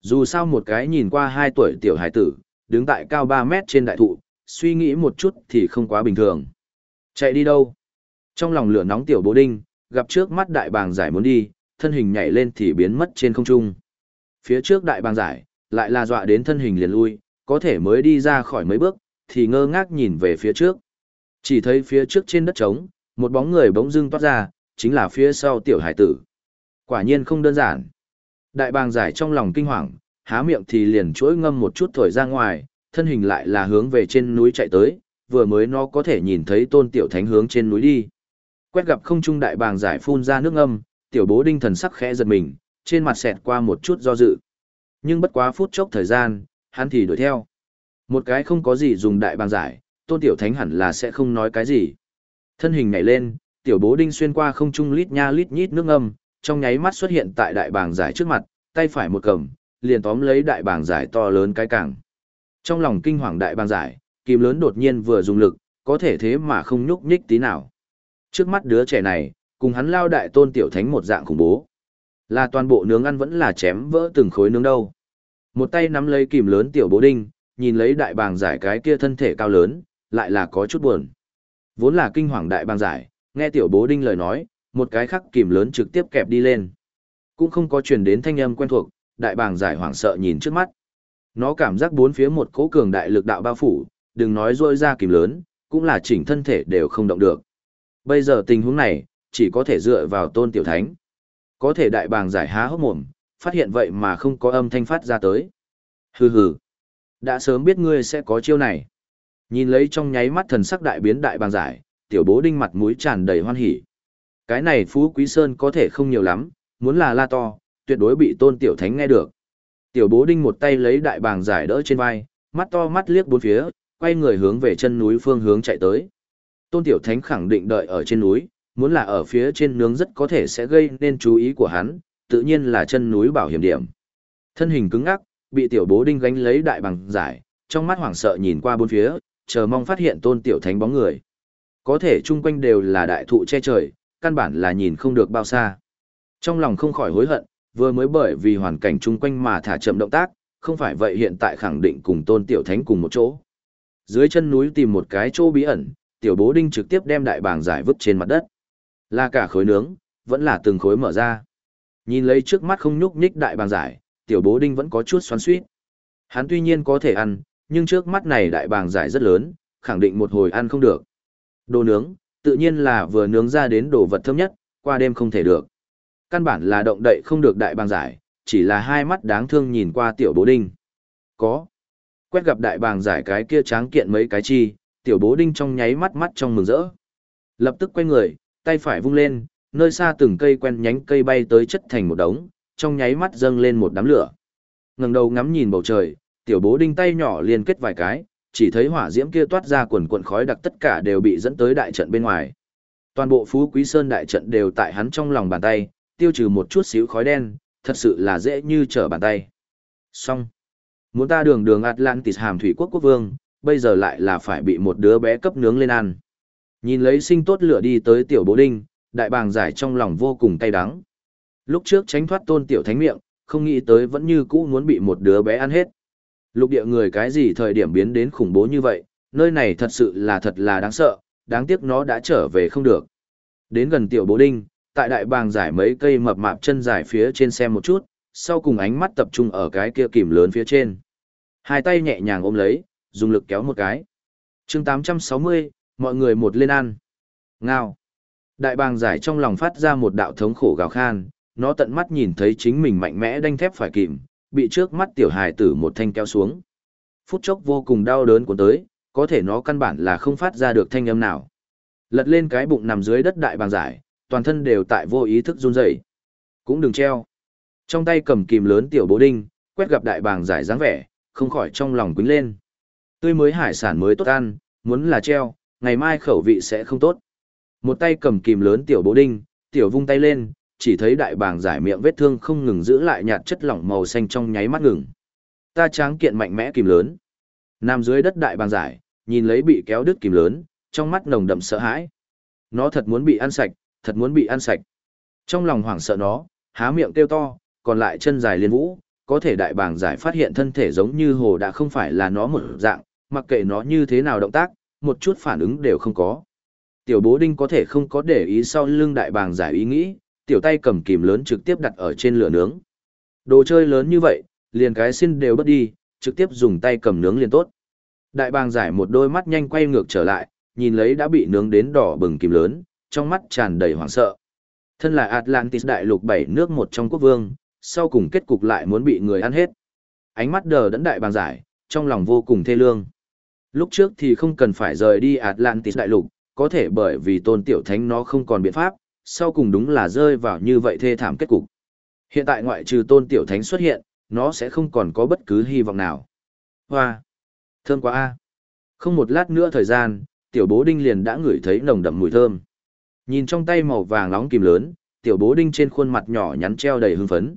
Dù sao một cái nhìn qua 2 tuổi tiểu hải tử, đứng tại cao 3 mét trên đại thụ, suy nghĩ một chút thì không quá bình thường. Chạy đi đâu? Trong lòng lửa nóng tiểu bố đinh, gặp trước mắt đại bàng giải muốn đi, thân hình nhảy lên thì biến mất trên không trung. Phía trước đại bàng giải, lại là dọa đến thân hình liền lui, có thể mới đi ra khỏi mấy bước, thì ngơ ngác nhìn về phía trước. Chỉ thấy phía trước trên đất trống, một bóng người bỗng dưng toát ra, chính là phía sau tiểu hải tử. Quả nhiên không đơn giản. Đại bàng giải trong lòng kinh hoàng, há miệng thì liền chuỗi ngâm một chút thổi ra ngoài, thân hình lại là hướng về trên núi chạy tới, vừa mới nó có thể nhìn thấy tôn tiểu thánh hướng trên núi đi. Quét gặp không trung đại bàng giải phun ra nước âm, tiểu bố đinh thần sắc khẽ giật mình, trên mặt xẹt qua một chút do dự. Nhưng bất quá phút chốc thời gian, hắn thì đuổi theo. Một cái không có gì dùng đại bàng giải, tôn tiểu thánh hẳn là sẽ không nói cái gì. Thân hình nhảy lên, tiểu bố đinh xuyên qua không trung lít nha lít nhít nước âm, trong nháy mắt xuất hiện tại đại bàng giải trước mặt, tay phải một cầm, liền tóm lấy đại bàng giải to lớn cái càng. Trong lòng kinh hoàng đại bàng giải, kìm lớn đột nhiên vừa dùng lực, có thể thế mà không nhúc nhích tí nào. Trước mắt đứa trẻ này, cùng hắn lao đại tôn tiểu thánh một dạng khủng bố. Là toàn bộ nướng ăn vẫn là chém vỡ từng khối nướng đâu. Một tay nắm lấy kìm lớn tiểu bố đinh, nhìn lấy đại bàng giải cái kia thân thể cao lớn, lại là có chút buồn. Vốn là kinh hoàng đại bàng giải, nghe tiểu bố đinh lời nói, một cái khắc kìm lớn trực tiếp kẹp đi lên. Cũng không có truyền đến thanh âm quen thuộc, đại bàng giải hoảng sợ nhìn trước mắt. Nó cảm giác bốn phía một cỗ cường đại lực đạo bao phủ, đừng nói rôi ra kìm lớn, cũng là chỉnh thân thể đều không động được. Bây giờ tình huống này, chỉ có thể dựa vào tôn tiểu thánh. Có thể đại bàng giải há hốc mồm, phát hiện vậy mà không có âm thanh phát ra tới. Hừ hừ. Đã sớm biết ngươi sẽ có chiêu này. Nhìn lấy trong nháy mắt thần sắc đại biến đại bàng giải, tiểu bố đinh mặt mũi tràn đầy hoan hỉ. Cái này Phú Quý Sơn có thể không nhiều lắm, muốn là la to, tuyệt đối bị tôn tiểu thánh nghe được. Tiểu bố đinh một tay lấy đại bàng giải đỡ trên vai, mắt to mắt liếc bốn phía, quay người hướng về chân núi phương hướng chạy tới. Tôn tiểu thánh khẳng định đợi ở trên núi, muốn là ở phía trên nướng rất có thể sẽ gây nên chú ý của hắn, tự nhiên là chân núi bảo hiểm điểm. Thân hình cứng ngắc, bị tiểu bố đinh gánh lấy đại bằng giải, trong mắt hoảng sợ nhìn qua bốn phía, chờ mong phát hiện tôn tiểu thánh bóng người. Có thể chung quanh đều là đại thụ che trời, căn bản là nhìn không được bao xa. Trong lòng không khỏi hối hận, vừa mới bởi vì hoàn cảnh chung quanh mà thả chậm động tác, không phải vậy hiện tại khẳng định cùng tôn tiểu thánh cùng một chỗ. Dưới chân núi tìm một cái chỗ bí ẩn, tiểu bố đinh trực tiếp đem đại bàng giải vứt trên mặt đất. Là cả khối nướng, vẫn là từng khối mở ra. Nhìn lấy trước mắt không nhúc nhích đại bàng giải, tiểu bố đinh vẫn có chút xoắn suýt. Hắn tuy nhiên có thể ăn, nhưng trước mắt này đại bàng giải rất lớn, khẳng định một hồi ăn không được. Đồ nướng, tự nhiên là vừa nướng ra đến đồ vật thơm nhất, qua đêm không thể được. Căn bản là động đậy không được đại bàng giải, chỉ là hai mắt đáng thương nhìn qua tiểu bố đinh. Có. Quét gặp đại bàng giải cái kia tráng kiện mấy cái chi, tiểu bố đinh trong nháy mắt mắt trong mừng rỡ. Lập tức quay người, tay phải vung lên, nơi xa từng cây quen nhánh cây bay tới chất thành một đống, trong nháy mắt dâng lên một đám lửa. Ngẩng đầu ngắm nhìn bầu trời, tiểu bố đinh tay nhỏ liên kết vài cái, chỉ thấy hỏa diễm kia toát ra quần quần khói đặc tất cả đều bị dẫn tới đại trận bên ngoài. Toàn bộ Phú Quý Sơn đại trận đều tại hắn trong lòng bàn tay, tiêu trừ một chút xíu khói đen, thật sự là dễ như trở bàn tay. Xong. Muốn ta đường đường Atlantis hàm thủy quốc quốc vương, bây giờ lại là phải bị một đứa bé cấp nướng lên ăn. Nhìn lấy sinh tốt lửa đi tới tiểu bố đinh, đại bàng giải trong lòng vô cùng cay đắng. Lúc trước tránh thoát tôn tiểu thánh miệng, không nghĩ tới vẫn như cũ muốn bị một đứa bé ăn hết. Lục địa người cái gì thời điểm biến đến khủng bố như vậy, nơi này thật sự là thật là đáng sợ, đáng tiếc nó đã trở về không được. Đến gần tiểu bố đinh, tại đại bàng giải mấy cây mập mạp chân dài phía trên xem một chút, sau cùng ánh mắt tập trung ở cái kia kìm lớn phía trên. Hai tay nhẹ nhàng ôm lấy, dùng lực kéo một cái. chương 860, mọi người một lên ăn. Ngao. Đại bàng giải trong lòng phát ra một đạo thống khổ gào khan, nó tận mắt nhìn thấy chính mình mạnh mẽ đanh thép phải kìm, bị trước mắt tiểu hài tử một thanh kéo xuống. Phút chốc vô cùng đau đớn cuốn tới, có thể nó căn bản là không phát ra được thanh âm nào. Lật lên cái bụng nằm dưới đất đại bàng giải, toàn thân đều tại vô ý thức run rẩy. Cũng đừng treo. Trong tay cầm kìm lớn tiểu bố đinh, quét gặp đại bàng giải dáng vẻ, không khỏi trong lòng quýnh lên. Tươi mới hải sản mới tốt ăn, muốn là treo, ngày mai khẩu vị sẽ không tốt. Một tay cầm kìm lớn tiểu bố đinh, tiểu vung tay lên, chỉ thấy đại bàng giải miệng vết thương không ngừng giữ lại nhạt chất lỏng màu xanh trong nháy mắt ngừng. Ta tráng kiện mạnh mẽ kìm lớn. Nằm dưới đất đại bàng giải, nhìn lấy bị kéo đứt kìm lớn, trong mắt nồng đậm sợ hãi. Nó thật muốn bị ăn sạch, thật muốn bị ăn sạch. Trong lòng hoảng sợ nó, há miệng kêu to, còn lại chân dài liên vũ, có thể đại bàng giải phát hiện thân thể giống như hồ đã không phải là nó một dạng, mặc kệ nó như thế nào động tác, một chút phản ứng đều không có. Tiểu bố đinh có thể không có để ý sau lưng đại bàng giải ý nghĩ, tiểu tay cầm kìm lớn trực tiếp đặt ở trên lửa nướng. Đồ chơi lớn như vậy, liền cái xin đều bất đi, trực tiếp dùng tay cầm nướng liền tốt. Đại bàng giải một đôi mắt nhanh quay ngược trở lại, nhìn lấy đã bị nướng đến đỏ bừng kìm lớn, trong mắt tràn đầy hoảng sợ. Thân là Atlantis đại lục bảy nước một trong quốc vương, sau cùng kết cục lại muốn bị người ăn hết. Ánh mắt đờ đẫn đại bàng giải, trong lòng vô cùng thê lương. Lúc trước thì không cần phải rời đi Atlantis đại lục, có thể bởi vì tôn tiểu thánh nó không còn biện pháp, sau cùng đúng là rơi vào như vậy thê thảm kết cục. Hiện tại ngoại trừ tôn tiểu thánh xuất hiện, nó sẽ không còn có bất cứ hy vọng nào. Hoa! Thơm quá a! Không một lát nữa thời gian, tiểu bố đinh liền đã ngửi thấy nồng đậm mùi thơm. Nhìn trong tay màu vàng nóng kìm lớn, tiểu bố đinh trên khuôn mặt nhỏ nhắn treo đầy hưng phấn.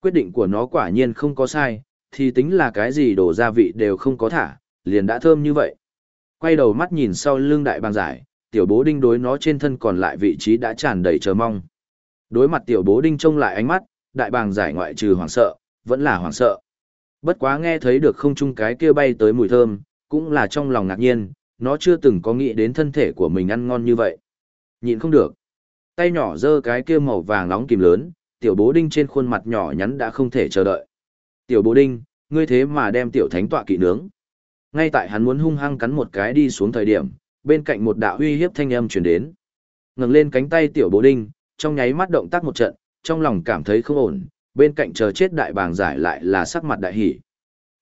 Quyết định của nó quả nhiên không có sai, thì tính là cái gì đổ gia vị đều không có thả, liền đã thơm như vậy. Quay đầu mắt nhìn sau lưng đại bàng giải, tiểu bố đinh đối nó trên thân còn lại vị trí đã tràn đầy chờ mong. Đối mặt tiểu bố đinh trông lại ánh mắt, đại bàng giải ngoại trừ hoảng sợ, vẫn là hoảng sợ. Bất quá nghe thấy được không chung cái kia bay tới mùi thơm, cũng là trong lòng ngạc nhiên, nó chưa từng có nghĩ đến thân thể của mình ăn ngon như vậy. Nhìn không được. Tay nhỏ giơ cái kia màu vàng nóng kìm lớn, tiểu bố đinh trên khuôn mặt nhỏ nhắn đã không thể chờ đợi. Tiểu bố đinh, ngươi thế mà đem tiểu thánh tọa kỵ nướng. Ngay tại hắn muốn hung hăng cắn một cái đi xuống thời điểm, bên cạnh một đạo uy hiếp thanh âm truyền đến. Ngẩng lên cánh tay tiểu bố đinh, trong nháy mắt động tác một trận, trong lòng cảm thấy không ổn, bên cạnh chờ chết đại bàng giải lại là sắc mặt đại hỉ.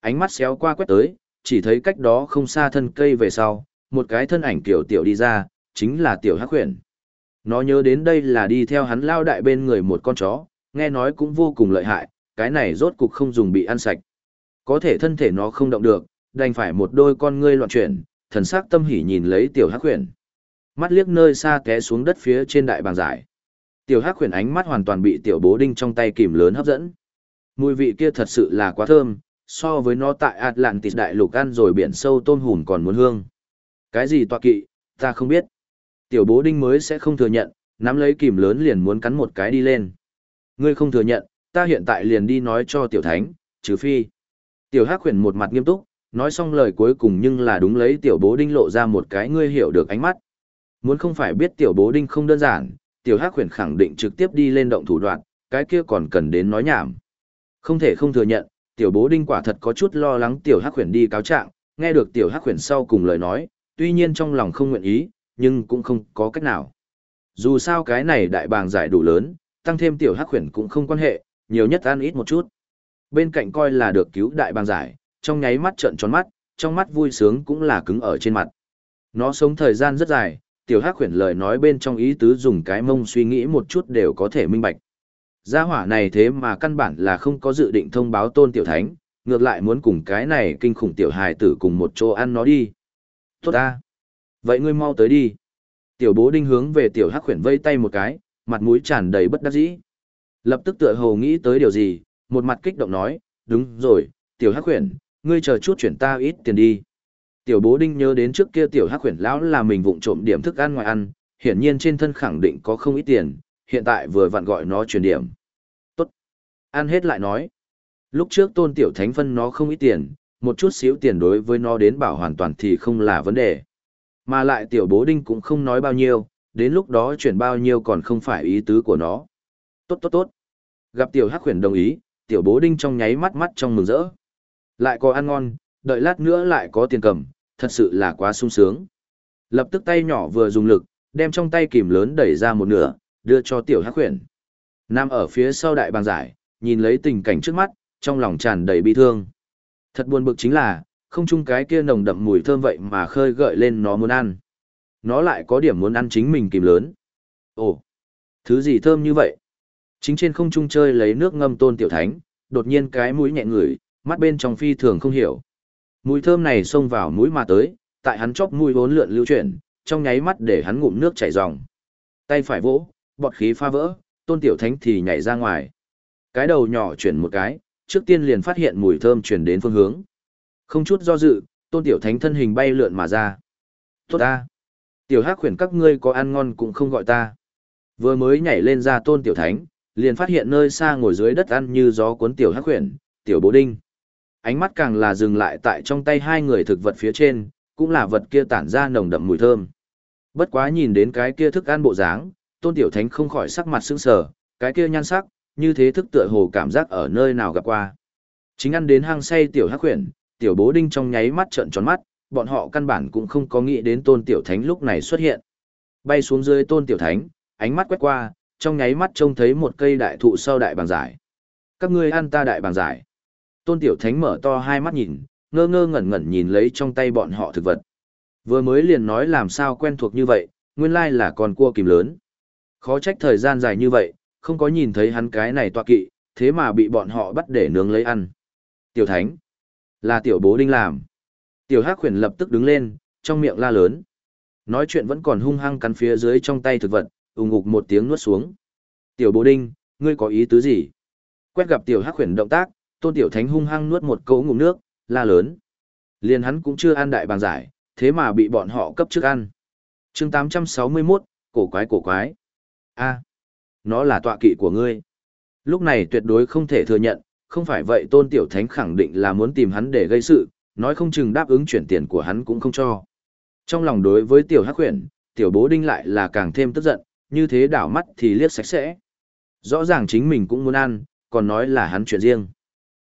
Ánh mắt xéo qua quét tới, chỉ thấy cách đó không xa thân cây về sau, một cái thân ảnh tiểu tiểu đi ra, chính là tiểu hắc huyền. Nó nhớ đến đây là đi theo hắn lao đại bên người một con chó, nghe nói cũng vô cùng lợi hại, cái này rốt cục không dùng bị ăn sạch. Có thể thân thể nó không động được, đành phải một đôi con ngươi loạn chuyển, thần sắc tâm hỉ nhìn lấy tiểu hắc huyền. Mắt liếc nơi xa té xuống đất phía trên đại bàng giải. Tiểu hắc huyền ánh mắt hoàn toàn bị tiểu bố đinh trong tay kìm lớn hấp dẫn. Mùi vị kia thật sự là quá thơm, so với nó tại Atlantis đại lục ăn rồi biển sâu tôm hùm còn muốn hương. Cái gì tọa kỵ, ta không biết. Tiểu bố đinh mới sẽ không thừa nhận, nắm lấy kìm lớn liền muốn cắn một cái đi lên. Ngươi không thừa nhận, ta hiện tại liền đi nói cho tiểu thánh, trừ phi. Tiểu hắc huyền một mặt nghiêm túc, nói xong lời cuối cùng nhưng là đúng lấy tiểu bố đinh lộ ra một cái ngươi hiểu được ánh mắt. Muốn không phải biết tiểu bố đinh không đơn giản, tiểu hắc huyền khẳng định trực tiếp đi lên động thủ đoạn, cái kia còn cần đến nói nhảm. Không thể không thừa nhận, tiểu bố đinh quả thật có chút lo lắng tiểu hắc huyền đi cáo trạng, nghe được tiểu hắc huyền sau cùng lời nói, tuy nhiên trong lòng không nguyện ý, nhưng cũng không có cách nào. Dù sao cái này đại bàng giải đủ lớn, tăng thêm tiểu hắc huyền cũng không quan hệ, nhiều nhất ăn ít một chút. Bên cạnh coi là được cứu đại bàng giải, trong nháy mắt trợn tròn mắt, trong mắt vui sướng cũng là cứng ở trên mặt. Nó sống thời gian rất dài, tiểu hắc huyền lời nói bên trong ý tứ dùng cái mông suy nghĩ một chút đều có thể minh bạch. Gia hỏa này thế mà căn bản là không có dự định thông báo tôn tiểu thánh, ngược lại muốn cùng cái này kinh khủng tiểu hài tử cùng một chỗ ăn nó đi. Tốt ta. Vậy ngươi mau tới đi. Tiểu bố đinh hướng về tiểu hắc khuyển vây tay một cái, mặt mũi tràn đầy bất đắc dĩ. Lập tức tựa hồ nghĩ tới điều gì, một mặt kích động nói, đúng rồi, tiểu hắc khuyển, ngươi chờ chút chuyển ta ít tiền đi. Tiểu bố đinh nhớ đến trước kia tiểu hắc khuyển lão là mình vụng trộm điểm thức ăn ngoài ăn, hiển nhiên trên thân khẳng định có không ít tiền, hiện tại vừa vặn gọi nó chuyển điểm. Tốt. Ăn hết lại nói. Lúc trước tôn tiểu thánh phân nó không ít tiền, một chút xíu tiền đối với nó đến bảo hoàn toàn thì không là vấn đề. Mà lại tiểu bố đinh cũng không nói bao nhiêu, đến lúc đó chuyển bao nhiêu còn không phải ý tứ của nó. Tốt tốt tốt. Gặp tiểu hắc khuyển đồng ý, tiểu bố đinh trong nháy mắt mắt trong mừng rỡ. Lại có ăn ngon, đợi lát nữa lại có tiền cầm, thật sự là quá sung sướng. Lập tức tay nhỏ vừa dùng lực, đem trong tay kìm lớn đẩy ra một nửa, đưa cho tiểu hắc khuyển. Nam ở phía sau đại bàng giải, nhìn lấy tình cảnh trước mắt, trong lòng tràn đầy bi thương. Thật buồn bực chính là, không chung cái kia nồng đậm mùi thơm vậy mà khơi gợi lên nó muốn ăn. Nó lại có điểm muốn ăn chính mình kìm lớn. Ồ, thứ gì thơm như vậy? Chính trên không trung chơi lấy nước ngâm tôn tiểu thánh, đột nhiên cái mũi nhẹ ngửi, mắt bên trong phi thường không hiểu. Mùi thơm này xông vào mũi mà tới, tại hắn chóp mũi vốn lượn lưu chuyển, trong nháy mắt để hắn ngụm nước chảy ròng. Tay phải vỗ, bọt khí pha vỡ, tôn tiểu thánh thì nhảy ra ngoài. Cái đầu nhỏ chuyển một cái, trước tiên liền phát hiện mùi thơm chuyển đến phương hướng. Không chút do dự, tôn tiểu thánh thân hình bay lượn mà ra. Tốt ta! Tiểu hắc khuyển các ngươi có ăn ngon cũng không gọi ta. Vừa mới nhảy lên ra tôn tiểu thánh, liền phát hiện nơi xa ngồi dưới đất ăn như gió cuốn tiểu hắc khuyển, tiểu bố đinh. Ánh mắt càng là dừng lại tại trong tay hai người thực vật phía trên, cũng là vật kia tản ra nồng đậm mùi thơm. Bất quá nhìn đến cái kia thức ăn bộ dáng, tôn tiểu thánh không khỏi sắc mặt sững sờ, cái kia nhan sắc, như thế thức tựa hồ cảm giác ở nơi nào gặp qua. Chính ăn đến hang say tiểu hắc huyền, tiểu bố đinh trong nháy mắt trợn tròn mắt, bọn họ căn bản cũng không có nghĩ đến tôn tiểu thánh lúc này xuất hiện. Bay xuống dưới tôn tiểu thánh, ánh mắt quét qua, trong nháy mắt trông thấy một cây đại thụ sau đại bàng giải. Các ngươi ăn ta đại bàng giải. Tôn tiểu thánh mở to hai mắt nhìn, ngơ ngơ ngẩn ngẩn nhìn lấy trong tay bọn họ thực vật. Vừa mới liền nói làm sao quen thuộc như vậy, nguyên lai là con cua kìm lớn. Khó trách thời gian dài như vậy, không có nhìn thấy hắn cái này tọa kỵ, thế mà bị bọn họ bắt để nướng lấy ăn. Tiểu thánh, là tiểu bố đinh làm. Tiểu hắc khuyển lập tức đứng lên, trong miệng la lớn. Nói chuyện vẫn còn hung hăng cắn phía dưới trong tay thực vật, ùng ục một tiếng nuốt xuống. Tiểu bố đinh, ngươi có ý tứ gì? Quét gặp tiểu hắc khuyển động tác, tôn tiểu thánh hung hăng nuốt một cỗ ngụm nước, la lớn. Liền hắn cũng chưa ăn đại bàng giải, thế mà bị bọn họ cấp trước ăn. chương 861, cổ quái cổ quái. a nó là tọa kỵ của ngươi. Lúc này tuyệt đối không thể thừa nhận, không phải vậy tôn tiểu thánh khẳng định là muốn tìm hắn để gây sự, nói không chừng đáp ứng chuyển tiền của hắn cũng không cho. Trong lòng đối với tiểu hắc huyền, tiểu bố đinh lại là càng thêm tức giận, như thế đảo mắt thì liếc sạch sẽ. Rõ ràng chính mình cũng muốn ăn, còn nói là hắn chuyện riêng.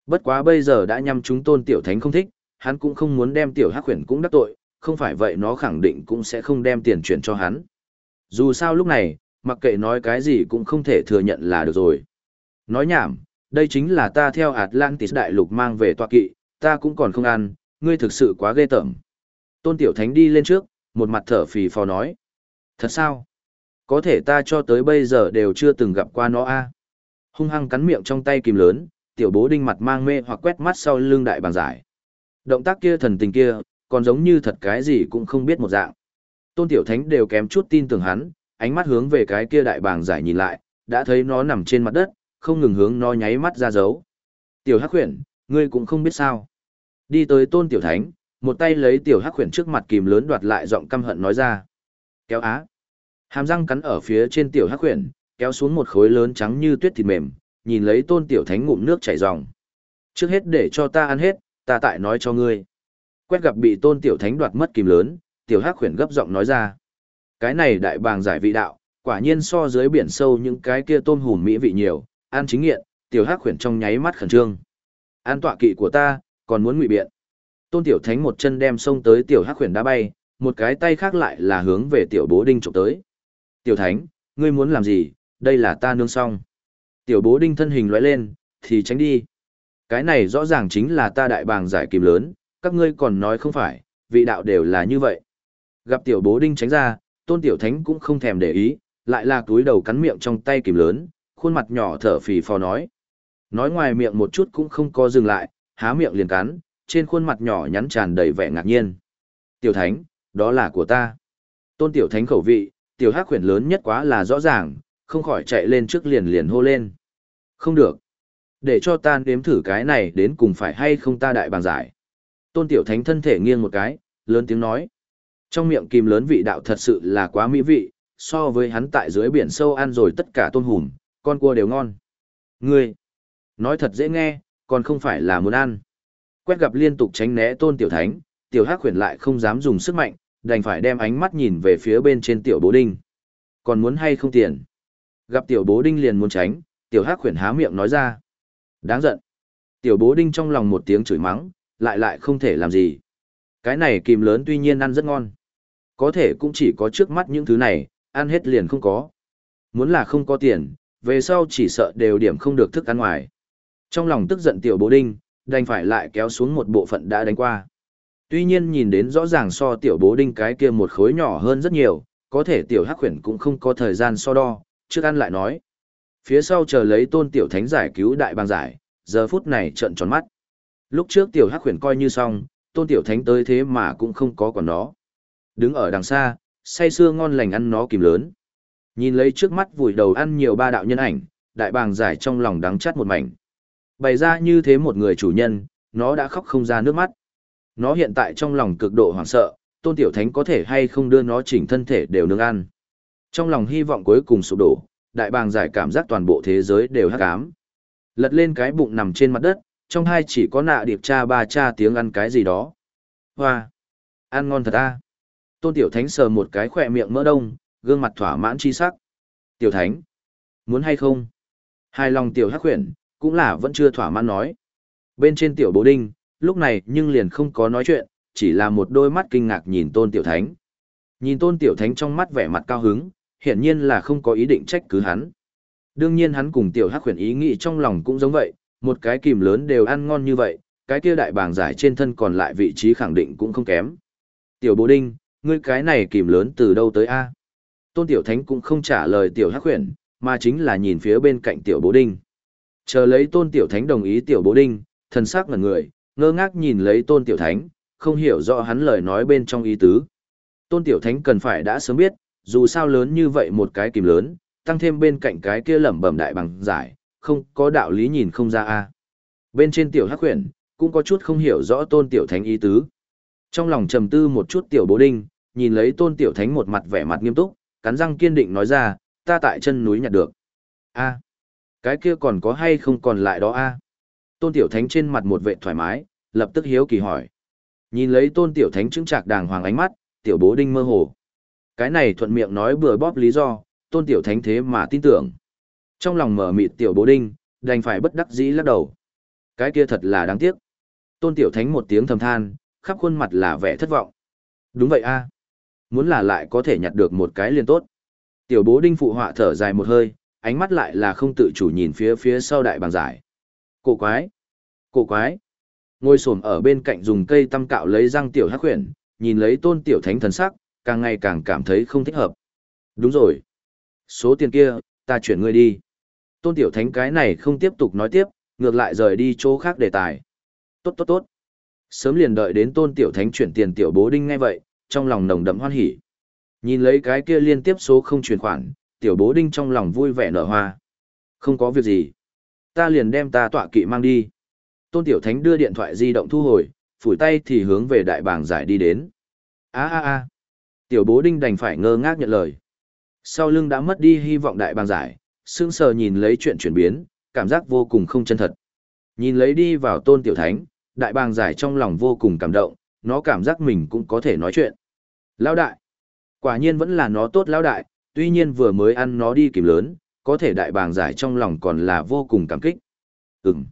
Bất quá bây giờ đã nhằm chúng tôn tiểu thánh không thích, hắn cũng không muốn đem tiểu hắc huyền cũng đắc tội, không phải vậy nó khẳng định cũng sẽ không đem tiền chuyển cho hắn. Dù sao lúc này, mặc kệ nói cái gì cũng không thể thừa nhận là được rồi. Nói nhảm, đây chính là ta theo Atlantis đại lục mang về tọa kỵ, ta cũng còn không ăn, ngươi thực sự quá ghê tởm. Tôn Tiểu Thánh đi lên trước, một mặt thở phì phò nói. Thật sao? Có thể ta cho tới bây giờ đều chưa từng gặp qua nó a. Hung hăng cắn miệng trong tay kìm lớn, tiểu bố đinh mặt mang mê hoặc quét mắt sau lưng đại bàng giải. Động tác kia thần tình kia, còn giống như thật cái gì cũng không biết một dạng. Tôn Tiểu Thánh đều kém chút tin tưởng hắn, ánh mắt hướng về cái kia đại bàng giải nhìn lại, đã thấy nó nằm trên mặt đất, không ngừng hướng nó nháy mắt ra dấu. Tiểu Hắc Huyền, ngươi cũng không biết sao. Đi tới Tôn Tiểu Thánh, một tay lấy Tiểu Hắc Huyền trước mặt kìm lớn đoạt lại giọng căm hận nói ra. Kéo á. Hàm răng cắn ở phía trên Tiểu Hắc Huyền, kéo xuống một khối lớn trắng như tuyết thịt mềm, nhìn lấy Tôn Tiểu Thánh ngụm nước chảy ròng. Trước hết để cho ta ăn hết, ta tại nói cho ngươi. Quét gặp bị Tôn Tiểu Thánh đoạt mất kìm lớn, Tiểu Hắc Huyền gấp giọng nói ra. Cái này đại bàng giải vị đạo, quả nhiên so dưới biển sâu những cái kia tôm hùm mỹ vị nhiều, ăn chính nghiện, tiểu hắc khuyển trong nháy mắt khẩn trương. An tọa kỵ của ta, còn muốn ngụy biện. Tôn tiểu thánh một chân đem xông tới tiểu hắc khuyển đá bay, một cái tay khác lại là hướng về tiểu bố đinh trộm tới. Tiểu thánh, ngươi muốn làm gì, đây là ta nương xong. Tiểu bố đinh thân hình lóe lên, thì tránh đi. Cái này rõ ràng chính là ta đại bàng giải kìm lớn, các ngươi còn nói không phải, vị đạo đều là như vậy. Gặp tiểu bố đinh tránh ra, tôn tiểu thánh cũng không thèm để ý, lại là túi đầu cắn miệng trong tay kìm lớn, khuôn mặt nhỏ thở phì phò nói. Nói ngoài miệng một chút cũng không có dừng lại, há miệng liền cắn, trên khuôn mặt nhỏ nhắn tràn đầy vẻ ngạc nhiên. Tiểu thánh, đó là của ta. Tôn tiểu thánh khẩu vị, tiểu hắc khuyển lớn nhất quá là rõ ràng, không khỏi chạy lên trước liền liền hô lên. Không được. Để cho ta nếm thử cái này đến cùng phải hay không ta đại bàng giải. Tôn tiểu thánh thân thể nghiêng một cái, lớn tiếng nói. Trong miệng kìm lớn vị đạo thật sự là quá mỹ vị, so với hắn tại dưới biển sâu ăn rồi tất cả tôm hùm, con cua đều ngon. Ngươi, nói thật dễ nghe, còn không phải là muốn ăn. Quét gặp liên tục tránh né tôn tiểu thánh, tiểu hắc khuyển lại không dám dùng sức mạnh, đành phải đem ánh mắt nhìn về phía bên trên tiểu bố đinh. Còn muốn hay không tiền? Gặp tiểu bố đinh liền muốn tránh, tiểu hắc khuyển há miệng nói ra. Đáng giận. Tiểu bố đinh trong lòng một tiếng chửi mắng, lại lại không thể làm gì. Cái này kìm lớn tuy nhiên ăn rất ngon. Có thể cũng chỉ có trước mắt những thứ này, ăn hết liền không có. Muốn là không có tiền, về sau chỉ sợ đều điểm không được thức ăn ngoài. Trong lòng tức giận tiểu bố đinh, đành phải lại kéo xuống một bộ phận đã đánh qua. Tuy nhiên nhìn đến rõ ràng so tiểu bố đinh cái kia một khối nhỏ hơn rất nhiều, có thể tiểu hắc khuyển cũng không có thời gian so đo, trước ăn lại nói. Phía sau chờ lấy tôn tiểu thánh giải cứu đại bang giải, giờ phút này trợn tròn mắt. Lúc trước tiểu hắc huyền coi như xong, tôn tiểu thánh tới thế mà cũng không có còn nó. Đứng ở đằng xa, say sưa ngon lành ăn nó kìm lớn. Nhìn lấy trước mắt vùi đầu ăn nhiều ba đạo nhân ảnh, đại bàng giải trong lòng đắng chắt một mảnh. Bày ra như thế một người chủ nhân, nó đã khóc không ra nước mắt. Nó hiện tại trong lòng cực độ hoảng sợ, tôn tiểu thánh có thể hay không đưa nó chỉnh thân thể đều nương ăn. Trong lòng hy vọng cuối cùng sụp đổ, đại bàng giải cảm giác toàn bộ thế giới đều hắc ám. Lật lên cái bụng nằm trên mặt đất, trong hai chỉ có nạ điệp cha ba cha tiếng ăn cái gì đó. Hoa! Ăn ngon thật a. Tôn Tiểu Thánh sờ một cái khỏe miệng mỡ đông, gương mặt thỏa mãn chi sắc. Tiểu Thánh! Muốn hay không? Hai lòng Tiểu Hắc Huyền, cũng là vẫn chưa thỏa mãn nói. Bên trên Tiểu Bố Đinh, lúc này nhưng liền không có nói chuyện, chỉ là một đôi mắt kinh ngạc nhìn Tôn Tiểu Thánh. Nhìn Tôn Tiểu Thánh trong mắt vẻ mặt cao hứng, hiển nhiên là không có ý định trách cứ hắn. Đương nhiên hắn cùng Tiểu Hắc Huyền ý nghĩ trong lòng cũng giống vậy, một cái kìm lớn đều ăn ngon như vậy, cái kia đại bàng giải trên thân còn lại vị trí khẳng định cũng không kém. Tiểu Bố Đinh, ngươi cái này kìm lớn từ đâu tới a? Tôn Tiểu Thánh cũng không trả lời Tiểu Hắc Huyền, mà chính là nhìn phía bên cạnh Tiểu Bố Đinh. Chờ lấy Tôn Tiểu Thánh đồng ý Tiểu Bố Đinh, thần sắc ngẩn người, ngơ ngác nhìn lấy Tôn Tiểu Thánh, không hiểu rõ hắn lời nói bên trong ý tứ. Tôn Tiểu Thánh cần phải đã sớm biết, dù sao lớn như vậy một cái kìm lớn, tăng thêm bên cạnh cái kia lẩm bẩm đại bằng giải, không có đạo lý nhìn không ra a. Bên trên Tiểu Hắc Huyền, cũng có chút không hiểu rõ Tôn Tiểu Thánh ý tứ. Trong lòng trầm tư một chút Tiểu Bố Đinh, nhìn lấy Tôn Tiểu Thánh một mặt vẻ mặt nghiêm túc, cắn răng kiên định nói ra, ta tại chân núi nhặt được. A, cái kia còn có hay không còn lại đó a? Tôn Tiểu Thánh trên mặt một vệ thoải mái, lập tức hiếu kỳ hỏi. Nhìn lấy Tôn Tiểu Thánh chứng trạc đàng hoàng ánh mắt, Tiểu Bố Đinh mơ hồ. Cái này thuận miệng nói bừa bóp lý do, Tôn Tiểu Thánh thế mà tin tưởng. Trong lòng mở mịt Tiểu Bố Đinh, đành phải bất đắc dĩ lắc đầu. Cái kia thật là đáng tiếc. Tôn Tiểu Thánh một tiếng thầm than, khắp khuôn mặt là vẻ thất vọng. Đúng vậy a, Muốn là lại có thể nhặt được một cái liền tốt. Tiểu bố đinh phụ họa thở dài một hơi, ánh mắt lại là không tự chủ nhìn phía phía sau đại bàng giải. Cổ quái! Cổ quái! Ngồi xổm ở bên cạnh dùng cây tăm cạo lấy răng tiểu hắc khuyển, nhìn lấy tôn tiểu thánh thần sắc, càng ngày càng cảm thấy không thích hợp. Đúng rồi! Số tiền kia, ta chuyển ngươi đi. Tôn tiểu thánh cái này không tiếp tục nói tiếp, ngược lại rời đi chỗ khác đề tài. Tốt tốt tốt! Sớm liền đợi đến tôn tiểu thánh chuyển tiền tiểu bố đinh ngay vậy, trong lòng nồng đậm hoan hỉ. Nhìn lấy cái kia liên tiếp số không chuyển khoản, tiểu bố đinh trong lòng vui vẻ nở hoa. Không có việc gì. Ta liền đem ta tọa kỵ mang đi. Tôn tiểu thánh đưa điện thoại di động thu hồi, phủi tay thì hướng về đại bảng giải đi đến. a a a Tiểu bố đinh đành phải ngơ ngác nhận lời. Sau lưng đã mất đi hy vọng đại bàng giải, sững sờ nhìn lấy chuyện chuyển biến, cảm giác vô cùng không chân thật. Nhìn lấy đi vào tôn tiểu thánh, đại bàng giải trong lòng vô cùng cảm động, nó cảm giác mình cũng có thể nói chuyện. Lão đại, quả nhiên vẫn là nó tốt lão đại, tuy nhiên vừa mới ăn nó đi kìm lớn, có thể đại bàng giải trong lòng còn là vô cùng cảm kích. Ừm,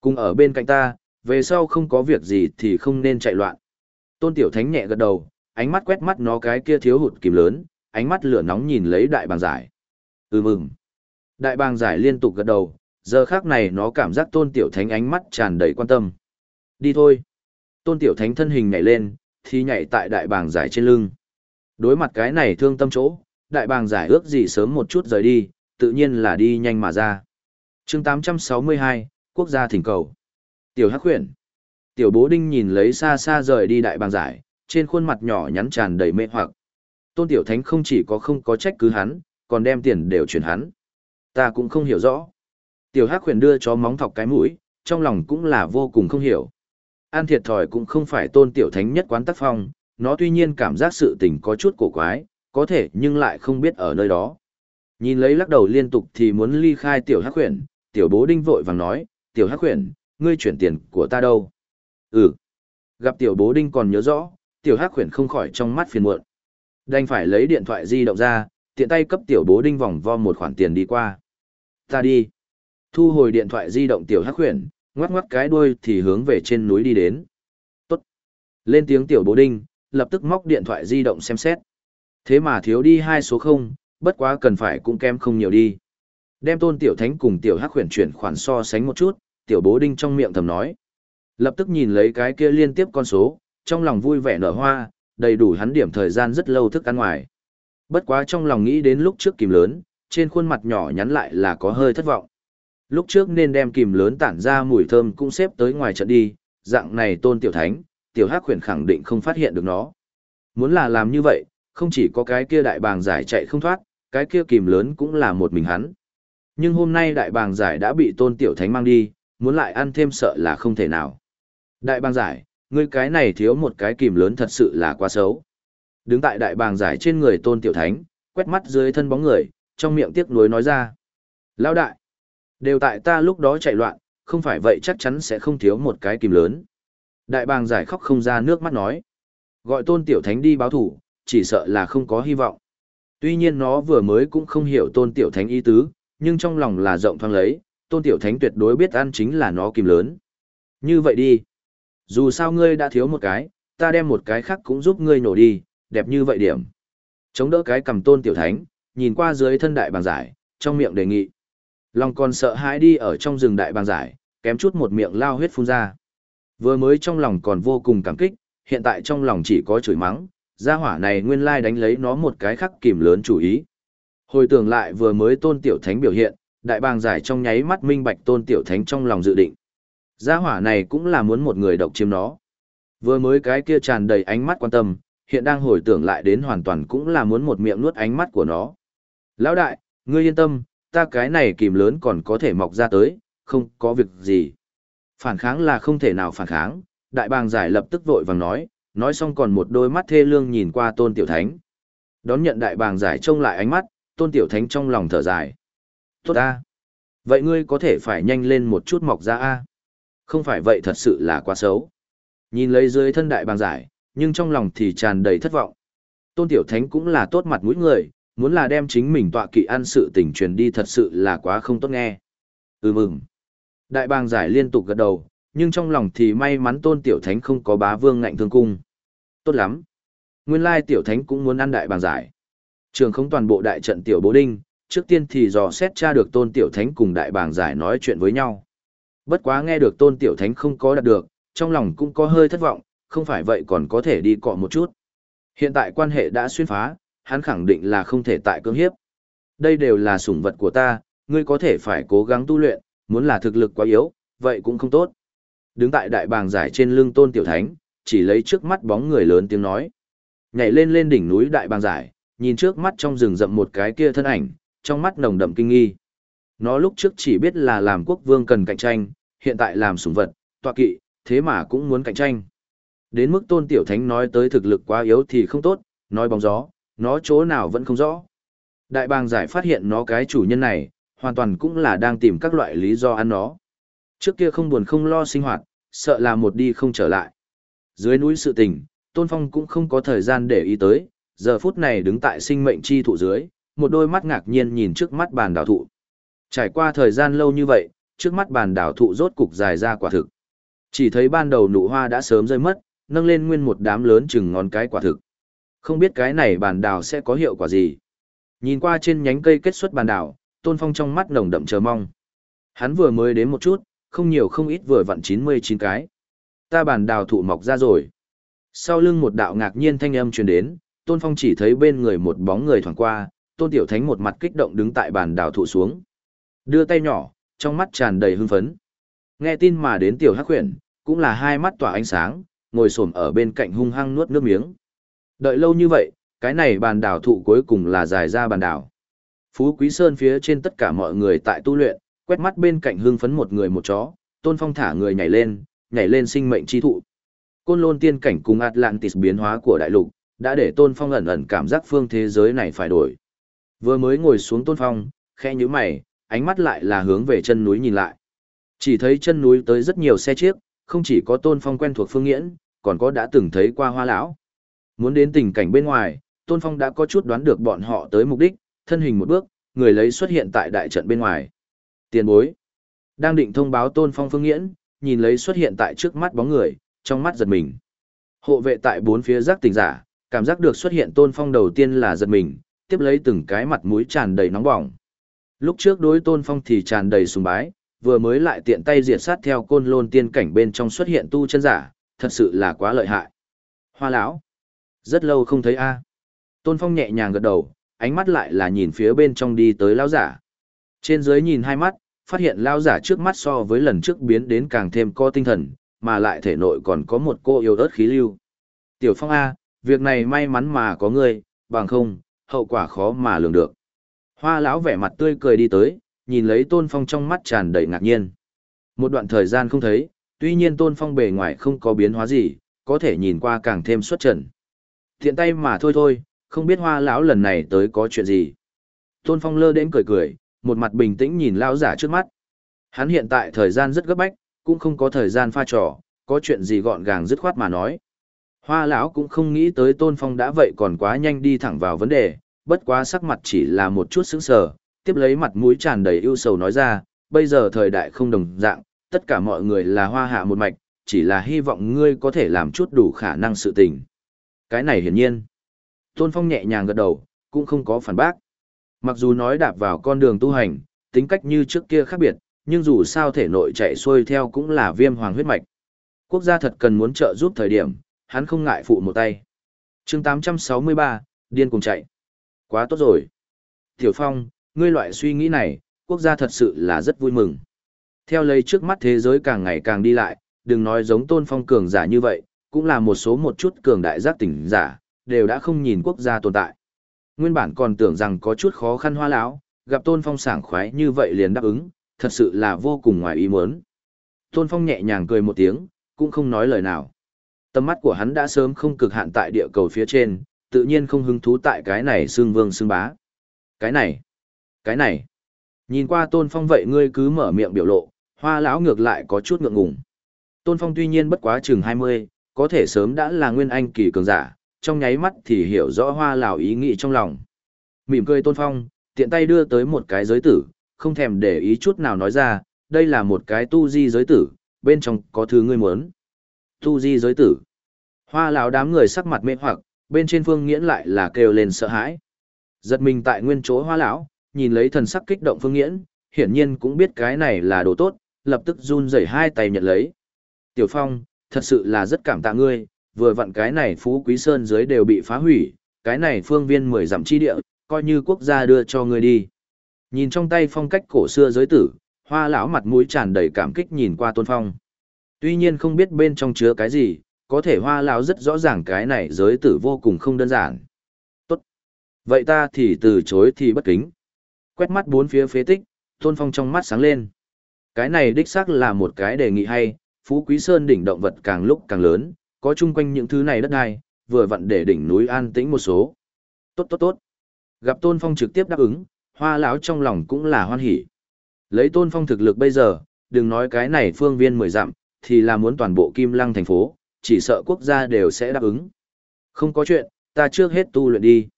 cùng ở bên cạnh ta, về sau không có việc gì thì không nên chạy loạn. Tôn Tiểu Thánh nhẹ gật đầu, ánh mắt quét mắt nó cái kia thiếu hụt kìm lớn, ánh mắt lửa nóng nhìn lấy đại bàng giải. Ừ mừng. Đại bàng giải liên tục gật đầu, giờ khác này nó cảm giác Tôn Tiểu Thánh ánh mắt tràn đầy quan tâm. Đi thôi. Tôn Tiểu Thánh thân hình nhảy lên, thì nhảy tại đại bàng giải trên lưng. Đối mặt cái này thương tâm chỗ, đại bàng giải ước gì sớm một chút rời đi, tự nhiên là đi nhanh mà ra. chương 862, Quốc gia thỉnh cầu. Tiểu Hắc khuyển. Tiểu Bố Đinh nhìn lấy xa xa rời đi đại bàng giải, trên khuôn mặt nhỏ nhắn tràn đầy mê hoặc. Tôn Tiểu Thánh không chỉ có không có trách cứ hắn, còn đem tiền đều chuyển hắn. Ta cũng không hiểu rõ. Tiểu Hắc Huyền đưa cho móng thọc cái mũi, trong lòng cũng là vô cùng không hiểu. An thiệt thòi cũng không phải tôn tiểu thánh nhất quán tác phong, nó tuy nhiên cảm giác sự tình có chút cổ quái, có thể nhưng lại không biết ở nơi đó. Nhìn lấy lắc đầu liên tục thì muốn ly khai tiểu hắc huyền, tiểu bố đinh vội vàng nói, tiểu hắc huyền, ngươi chuyển tiền của ta đâu? Ừ. Gặp tiểu bố đinh còn nhớ rõ, tiểu hắc khuyển không khỏi trong mắt phiền muộn. Đành phải lấy điện thoại di động ra, tiện tay cấp tiểu bố đinh vòng vo một khoản tiền đi qua. Ta đi. Thu hồi điện thoại di động tiểu hắc khuyển, ngoắc ngoắc cái đuôi thì hướng về trên núi đi đến. Tốt. Lên tiếng tiểu bố đinh, lập tức móc điện thoại di động xem xét. Thế mà thiếu đi hai số không, bất quá cần phải cũng kém không nhiều đi. Đem tôn tiểu thánh cùng tiểu hắc khuyển chuyển khoản so sánh một chút, tiểu bố đinh trong miệng thầm nói. Lập tức nhìn lấy cái kia liên tiếp con số, trong lòng vui vẻ nở hoa, đầy đủ hắn điểm thời gian rất lâu thức ăn ngoài. Bất quá trong lòng nghĩ đến lúc trước kìm lớn, trên khuôn mặt nhỏ nhắn lại là có hơi thất vọng. Lúc trước nên đem kìm lớn tản ra mùi thơm cũng xếp tới ngoài trận đi, dạng này tôn tiểu thánh, tiểu hắc khuyển khẳng định không phát hiện được nó. Muốn là làm như vậy, không chỉ có cái kia đại bàng giải chạy không thoát, cái kia kìm lớn cũng là một mình hắn. Nhưng hôm nay đại bàng giải đã bị tôn tiểu thánh mang đi, muốn lại ăn thêm sợ là không thể nào. Đại bàng giải, ngươi cái này thiếu một cái kìm lớn thật sự là quá xấu. Đứng tại đại bàng giải trên người tôn tiểu thánh, quét mắt dưới thân bóng người, trong miệng tiếc nuối nói ra. Lão đại, Đều tại ta lúc đó chạy loạn, không phải vậy chắc chắn sẽ không thiếu một cái kìm lớn. Đại bàng giải khóc không ra nước mắt nói. Gọi tôn tiểu thánh đi báo thủ, chỉ sợ là không có hy vọng. Tuy nhiên nó vừa mới cũng không hiểu tôn tiểu thánh ý tứ, nhưng trong lòng là rộng thoáng lấy, tôn tiểu thánh tuyệt đối biết ăn chính là nó kìm lớn. Như vậy đi. Dù sao ngươi đã thiếu một cái, ta đem một cái khác cũng giúp ngươi nổ đi, đẹp như vậy điểm. Chống đỡ cái cầm tôn tiểu thánh, nhìn qua dưới thân đại bàng giải, trong miệng đề nghị. Lòng còn sợ hãi đi ở trong rừng đại bàng giải, kém chút một miệng lao huyết phun ra. Vừa mới trong lòng còn vô cùng cảm kích, hiện tại trong lòng chỉ có chửi mắng, gia hỏa này nguyên lai đánh lấy nó một cái khắc kìm lớn chủ ý. Hồi tưởng lại vừa mới tôn tiểu thánh biểu hiện, đại bàng giải trong nháy mắt minh bạch tôn tiểu thánh trong lòng dự định. Gia hỏa này cũng là muốn một người độc chiếm nó. Vừa mới cái kia tràn đầy ánh mắt quan tâm, hiện đang hồi tưởng lại đến hoàn toàn cũng là muốn một miệng nuốt ánh mắt của nó. Lão đại, ngươi yên tâm, ta cái này kìm lớn còn có thể mọc ra tới, không có việc gì. Phản kháng là không thể nào phản kháng, đại bàng giải lập tức vội vàng nói, nói xong còn một đôi mắt thê lương nhìn qua tôn tiểu thánh. Đón nhận đại bàng giải trông lại ánh mắt, tôn tiểu thánh trong lòng thở dài. Tốt ta. Vậy ngươi có thể phải nhanh lên một chút mọc ra a không phải vậy thật sự là quá xấu. Nhìn lấy dưới thân đại bàng giải, nhưng trong lòng thì tràn đầy thất vọng. Tôn tiểu thánh cũng là tốt mặt mũi người, muốn là đem chính mình tọa kỵ ăn sự tình truyền đi thật sự là quá không tốt nghe. Ừ mừng. Đại bàng giải liên tục gật đầu, nhưng trong lòng thì may mắn tôn tiểu thánh không có bá vương ngạnh thương cung. Tốt lắm. Nguyên lai tiểu thánh cũng muốn ăn đại bàng giải. Trường không toàn bộ đại trận tiểu bố đinh, trước tiên thì dò xét tra được tôn tiểu thánh cùng đại bàng giải nói chuyện với nhau. Bất quá nghe được tôn tiểu thánh không có đạt được, trong lòng cũng có hơi thất vọng, không phải vậy còn có thể đi cọ một chút. Hiện tại quan hệ đã xuyên phá, hắn khẳng định là không thể tại cưỡng hiếp. Đây đều là sủng vật của ta, ngươi có thể phải cố gắng tu luyện, muốn là thực lực quá yếu, vậy cũng không tốt. Đứng tại đại bàng giải trên lưng tôn tiểu thánh, chỉ lấy trước mắt bóng người lớn tiếng nói. Nhảy lên lên đỉnh núi đại bàng giải, nhìn trước mắt trong rừng rậm một cái kia thân ảnh, trong mắt nồng đậm kinh nghi. Nó lúc trước chỉ biết là làm quốc vương cần cạnh tranh, hiện tại làm sủng vật, tọa kỵ, thế mà cũng muốn cạnh tranh. Đến mức tôn tiểu thánh nói tới thực lực quá yếu thì không tốt, nói bóng gió, nó chỗ nào vẫn không rõ. Đại bàng giải phát hiện nó cái chủ nhân này, hoàn toàn cũng là đang tìm các loại lý do ăn nó. Trước kia không buồn không lo sinh hoạt, sợ là một đi không trở lại. Dưới núi sự tình, Tôn Phong cũng không có thời gian để ý tới, giờ phút này đứng tại sinh mệnh chi thụ dưới, một đôi mắt ngạc nhiên nhìn trước mắt bàn đảo thụ. Trải qua thời gian lâu như vậy, trước mắt bàn đảo thụ rốt cục dài ra quả thực. Chỉ thấy ban đầu nụ hoa đã sớm rơi mất, nâng lên nguyên một đám lớn chừng ngón cái quả thực. Không biết cái này bàn đảo sẽ có hiệu quả gì. Nhìn qua trên nhánh cây kết xuất bàn đảo, Tôn Phong trong mắt nồng đậm chờ mong. Hắn vừa mới đến một chút, không nhiều không ít vừa vặn 99 cái. Ta bàn đào thụ mọc ra rồi. Sau lưng một đạo ngạc nhiên thanh âm truyền đến, Tôn Phong chỉ thấy bên người một bóng người thoảng qua, Tôn Tiểu Thánh một mặt kích động đứng tại bàn đào thụ xuống. Đưa tay nhỏ, trong mắt tràn đầy hưng phấn. Nghe tin mà đến Tiểu Hắc Huyền, cũng là hai mắt tỏa ánh sáng, ngồi xổm ở bên cạnh hung hăng nuốt nước miếng. Đợi lâu như vậy, cái này bàn đảo thụ cuối cùng là dài ra bàn đảo. Phú Quý Sơn phía trên tất cả mọi người tại tu luyện, quét mắt bên cạnh hưng phấn một người một chó, Tôn Phong thả người nhảy lên, nhảy lên sinh mệnh chi thụ. Côn Lôn tiên cảnh cùng Atlantis biến hóa của đại lục, đã để Tôn Phong ẩn ẩn cảm giác phương thế giới này phải đổi. Vừa mới ngồi xuống Tôn Phong, khẽ nhíu mày, ánh mắt lại là hướng về chân núi nhìn lại. Chỉ thấy chân núi tới rất nhiều xe chiếc, không chỉ có Tôn Phong quen thuộc phương nghiễn, còn có đã từng thấy qua hoa lão. Muốn đến tình cảnh bên ngoài, Tôn Phong đã có chút đoán được bọn họ tới mục đích, thân hình một bước, người lấy xuất hiện tại đại trận bên ngoài. Tiền bối. Đang định thông báo Tôn Phong phương nghiễn, nhìn lấy xuất hiện tại trước mắt bóng người, trong mắt giật mình. Hộ vệ tại bốn phía giác tỉnh giả, cảm giác được xuất hiện Tôn Phong đầu tiên là giật mình, tiếp lấy từng cái mặt mũi tràn đầy nóng bỏng. Lúc trước đối Tôn Phong thì tràn đầy sùng bái, vừa mới lại tiện tay diệt sát theo côn lôn tiên cảnh bên trong xuất hiện tu chân giả, thật sự là quá lợi hại. Hoa lão, rất lâu không thấy a. Tôn Phong nhẹ nhàng gật đầu, ánh mắt lại là nhìn phía bên trong đi tới lão giả. Trên dưới nhìn hai mắt, phát hiện lão giả trước mắt so với lần trước biến đến càng thêm co tinh thần, mà lại thể nội còn có một cô yêu ớt khí lưu. Tiểu Phong A, việc này may mắn mà có ngươi, bằng không, hậu quả khó mà lường được. Hoa lão vẻ mặt tươi cười đi tới, nhìn lấy Tôn Phong trong mắt tràn đầy ngạc nhiên. Một đoạn thời gian không thấy, tuy nhiên Tôn Phong bề ngoài không có biến hóa gì, có thể nhìn qua càng thêm xuất trần. Thiện tay mà thôi thôi, không biết hoa lão lần này tới có chuyện gì. Tôn Phong lơ đến cười cười, một mặt bình tĩnh nhìn lão giả trước mắt. Hắn hiện tại thời gian rất gấp bách, cũng không có thời gian pha trò, có chuyện gì gọn gàng dứt khoát mà nói. Hoa lão cũng không nghĩ tới Tôn Phong đã vậy còn quá nhanh đi thẳng vào vấn đề, bất quá sắc mặt chỉ là một chút sững sờ, tiếp lấy mặt mũi tràn đầy ưu sầu nói ra, bây giờ thời đại không đồng dạng, tất cả mọi người là hoa hạ một mạch, chỉ là hy vọng ngươi có thể làm chút đủ khả năng sự tình. Cái này hiển nhiên. Tôn Phong nhẹ nhàng gật đầu, cũng không có phản bác. Mặc dù nói đạp vào con đường tu hành, tính cách như trước kia khác biệt, nhưng dù sao thể nội chạy xuôi theo cũng là viêm hoàng huyết mạch. Quốc gia thật cần muốn trợ giúp thời điểm, hắn không ngại phụ một tay. chương 863, điên cùng chạy. Quá tốt rồi. Tiểu Phong, ngươi loại suy nghĩ này, quốc gia thật sự là rất vui mừng. Theo lấy trước mắt thế giới càng ngày càng đi lại, đừng nói giống tôn phong cường giả như vậy, cũng là một số một chút cường đại giác tỉnh giả, đều đã không nhìn quốc gia tồn tại. Nguyên bản còn tưởng rằng có chút khó khăn hoa lão, gặp tôn phong sảng khoái như vậy liền đáp ứng, thật sự là vô cùng ngoài ý muốn. Tôn phong nhẹ nhàng cười một tiếng, cũng không nói lời nào. Tầm mắt của hắn đã sớm không cực hạn tại địa cầu phía trên, tự nhiên không hứng thú tại cái này xương vương xương bá. Cái này, cái này. Nhìn qua Tôn Phong vậy ngươi cứ mở miệng biểu lộ, hoa lão ngược lại có chút ngượng ngùng. Tôn Phong tuy nhiên bất quá chừng 20, có thể sớm đã là nguyên anh kỳ cường giả, trong nháy mắt thì hiểu rõ hoa lão ý nghĩ trong lòng. Mỉm cười Tôn Phong, tiện tay đưa tới một cái giới tử, không thèm để ý chút nào nói ra, đây là một cái tu di giới tử, bên trong có thứ ngươi muốn. Tu di giới tử. Hoa lão đám người sắc mặt mê hoặc, bên trên phương nghiễn lại là kêu lên sợ hãi. Giật mình tại nguyên chỗ hoa lão, nhìn lấy thần sắc kích động phương nghiễn, hiển nhiên cũng biết cái này là đồ tốt, lập tức run rẩy hai tay nhận lấy. Tiểu Phong, thật sự là rất cảm tạ ngươi, vừa vặn cái này phú quý sơn dưới đều bị phá hủy, cái này phương viên mười dặm chi địa, coi như quốc gia đưa cho ngươi đi. Nhìn trong tay phong cách cổ xưa giới tử, hoa lão mặt mũi tràn đầy cảm kích nhìn qua tôn phong. Tuy nhiên không biết bên trong chứa cái gì, có thể hoa lão rất rõ ràng cái này giới tử vô cùng không đơn giản. Tốt. Vậy ta thì từ chối thì bất kính. Quét mắt bốn phía phế tích, tôn phong trong mắt sáng lên. Cái này đích xác là một cái đề nghị hay, Phú Quý Sơn đỉnh động vật càng lúc càng lớn, có chung quanh những thứ này đất đai, vừa vặn để đỉnh núi an tĩnh một số. Tốt tốt tốt. Gặp Tôn Phong trực tiếp đáp ứng, Hoa lão trong lòng cũng là hoan hỉ. Lấy Tôn Phong thực lực bây giờ, đừng nói cái này phương viên mười dặm, thì là muốn toàn bộ Kim Lăng thành phố, chỉ sợ quốc gia đều sẽ đáp ứng. Không có chuyện, ta trước hết tu luyện đi.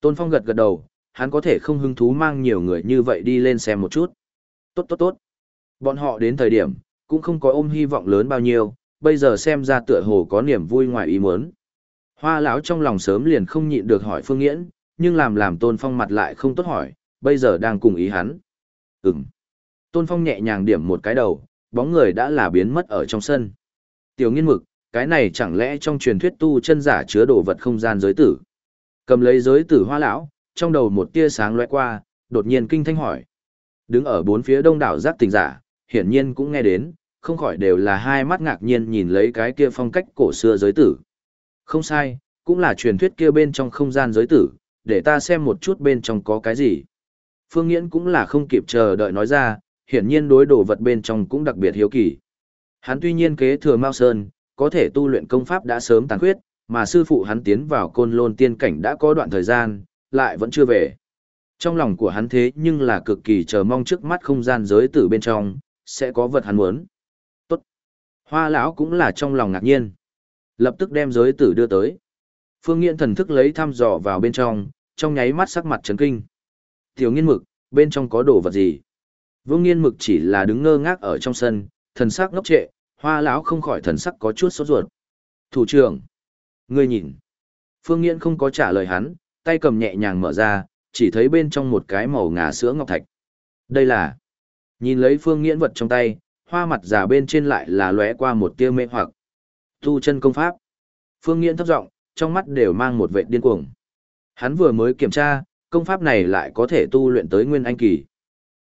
Tôn Phong gật gật đầu, hắn có thể không hứng thú mang nhiều người như vậy đi lên xem một chút. Tốt tốt tốt. Bọn họ đến thời điểm, cũng không có ôm hy vọng lớn bao nhiêu, bây giờ xem ra tựa hồ có niềm vui ngoài ý muốn. Hoa lão trong lòng sớm liền không nhịn được hỏi Phương Nghiễn, nhưng làm làm Tôn Phong mặt lại không tốt hỏi, bây giờ đang cùng ý hắn. Ừm. Tôn Phong nhẹ nhàng điểm một cái đầu, bóng người đã là biến mất ở trong sân. Tiểu nghiên mực, cái này chẳng lẽ trong truyền thuyết tu chân giả chứa đồ vật không gian giới tử. Cầm lấy giới tử hoa lão, trong đầu một tia sáng lóe qua, đột nhiên kinh thanh hỏi. Đứng ở bốn phía đông đảo giác tình giả, hiển nhiên cũng nghe đến, không khỏi đều là hai mắt ngạc nhiên nhìn lấy cái kia phong cách cổ xưa giới tử. Không sai, cũng là truyền thuyết kia bên trong không gian giới tử, để ta xem một chút bên trong có cái gì. Phương Nghiễn cũng là không kịp chờ đợi nói ra, hiển nhiên đối đồ vật bên trong cũng đặc biệt hiếu kỳ. Hắn tuy nhiên kế thừa Mao Sơn, có thể tu luyện công pháp đã sớm tàn khuyết, mà sư phụ hắn tiến vào côn lôn tiên cảnh đã có đoạn thời gian, lại vẫn chưa về. Trong lòng của hắn thế nhưng là cực kỳ chờ mong trước mắt không gian giới tử bên trong, sẽ có vật hắn muốn. Tốt. Hoa lão cũng là trong lòng ngạc nhiên. Lập tức đem giới tử đưa tới. Phương Nghiễn thần thức lấy thăm dò vào bên trong, trong nháy mắt sắc mặt chấn kinh. Tiểu nghiên mực, bên trong có đồ vật gì? Vương nghiên mực chỉ là đứng ngơ ngác ở trong sân, thần sắc ngốc trệ, hoa lão không khỏi thần sắc có chút sốt ruột. Thủ trưởng, ngươi nhìn. Phương Nghiễn không có trả lời hắn, tay cầm nhẹ nhàng mở ra, chỉ thấy bên trong một cái màu ngà sữa ngọc thạch. Đây là Nhìn lấy phương nghiễn vật trong tay, hoa mặt già bên trên lại là lóe qua một tia mê hoặc. Tu chân công pháp. Phương nghiễn thấp giọng, trong mắt đều mang một vệ điên cuồng. Hắn vừa mới kiểm tra, công pháp này lại có thể tu luyện tới Nguyên Anh Kỳ.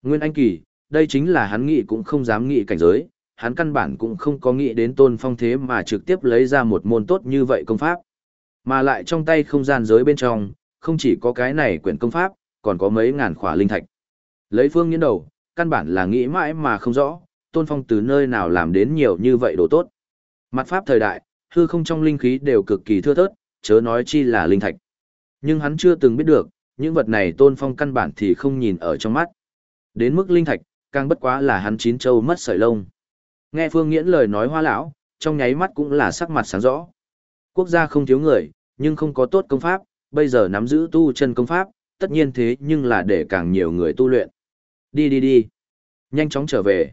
Nguyên Anh Kỳ, đây chính là hắn nghĩ cũng không dám nghĩ cảnh giới, hắn căn bản cũng không có nghĩ đến tôn phong thế mà trực tiếp lấy ra một môn tốt như vậy công pháp. Mà lại trong tay không gian giới bên trong, không chỉ có cái này quyển công pháp, còn có mấy ngàn khỏa linh thạch. Lấy phương nghiến đầu, căn bản là nghĩ mãi mà không rõ, tôn phong từ nơi nào làm đến nhiều như vậy đồ tốt. Mặt pháp thời đại, hư không trong linh khí đều cực kỳ thưa thớt, chớ nói chi là linh thạch. Nhưng hắn chưa từng biết được, những vật này tôn phong căn bản thì không nhìn ở trong mắt. Đến mức linh thạch, càng bất quá là hắn chín châu mất sợi lông. Nghe Phương Nghiễn lời nói hoa lão, trong nháy mắt cũng là sắc mặt sáng rõ. Quốc gia không thiếu người, nhưng không có tốt công pháp, bây giờ nắm giữ tu chân công pháp, tất nhiên thế nhưng là để càng nhiều người tu luyện. Đi đi đi. Nhanh chóng trở về.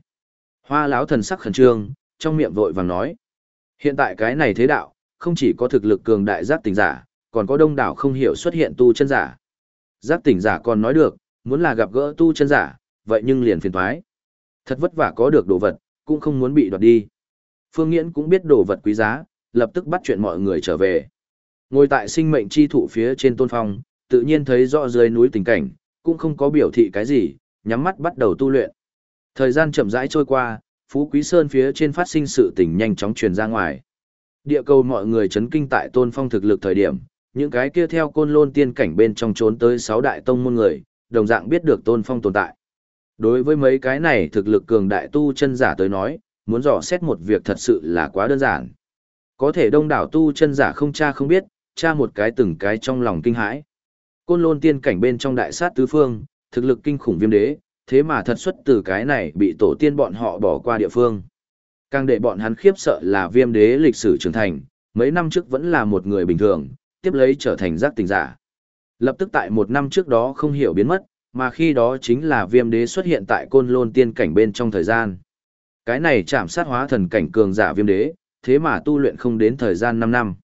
Hoa lão thần sắc khẩn trương, trong miệng vội vàng nói. Hiện tại cái này thế đạo, không chỉ có thực lực cường đại giác tỉnh giả, còn có đông đảo không hiểu xuất hiện tu chân giả. Giác tỉnh giả còn nói được, muốn là gặp gỡ tu chân giả, vậy nhưng liền phiền thoái. Thật vất vả có được đồ vật, cũng không muốn bị đoạt đi. Phương Nghiễn cũng biết đồ vật quý giá, lập tức bắt chuyện mọi người trở về. Ngồi tại sinh mệnh chi thụ phía trên tôn phong, tự nhiên thấy rõ dưới núi tình cảnh, cũng không có biểu thị cái gì, nhắm mắt bắt đầu tu luyện. Thời gian chậm rãi trôi qua, Phú Quý Sơn phía trên phát sinh sự tình nhanh chóng truyền ra ngoài. Địa cầu mọi người chấn kinh tại tôn phong thực lực thời điểm, những cái kia theo côn lôn tiên cảnh bên trong trốn tới sáu đại tông môn người, đồng dạng biết được tôn phong tồn tại. Đối với mấy cái này thực lực cường đại tu chân giả tới nói, muốn dò xét một việc thật sự là quá đơn giản. Có thể đông đảo tu chân giả không cha không biết, cha một cái từng cái trong lòng kinh hãi. Côn lôn tiên cảnh bên trong đại sát tứ phương, thực lực kinh khủng viêm đế, thế mà thật xuất từ cái này bị tổ tiên bọn họ bỏ qua địa phương. Càng để bọn hắn khiếp sợ là viêm đế lịch sử trưởng thành, mấy năm trước vẫn là một người bình thường, tiếp lấy trở thành giác tình giả. Lập tức tại một năm trước đó không hiểu biến mất, mà khi đó chính là viêm đế xuất hiện tại côn lôn tiên cảnh bên trong thời gian. Cái này chạm sát hóa thần cảnh cường giả viêm đế, thế mà tu luyện không đến thời gian 5 năm.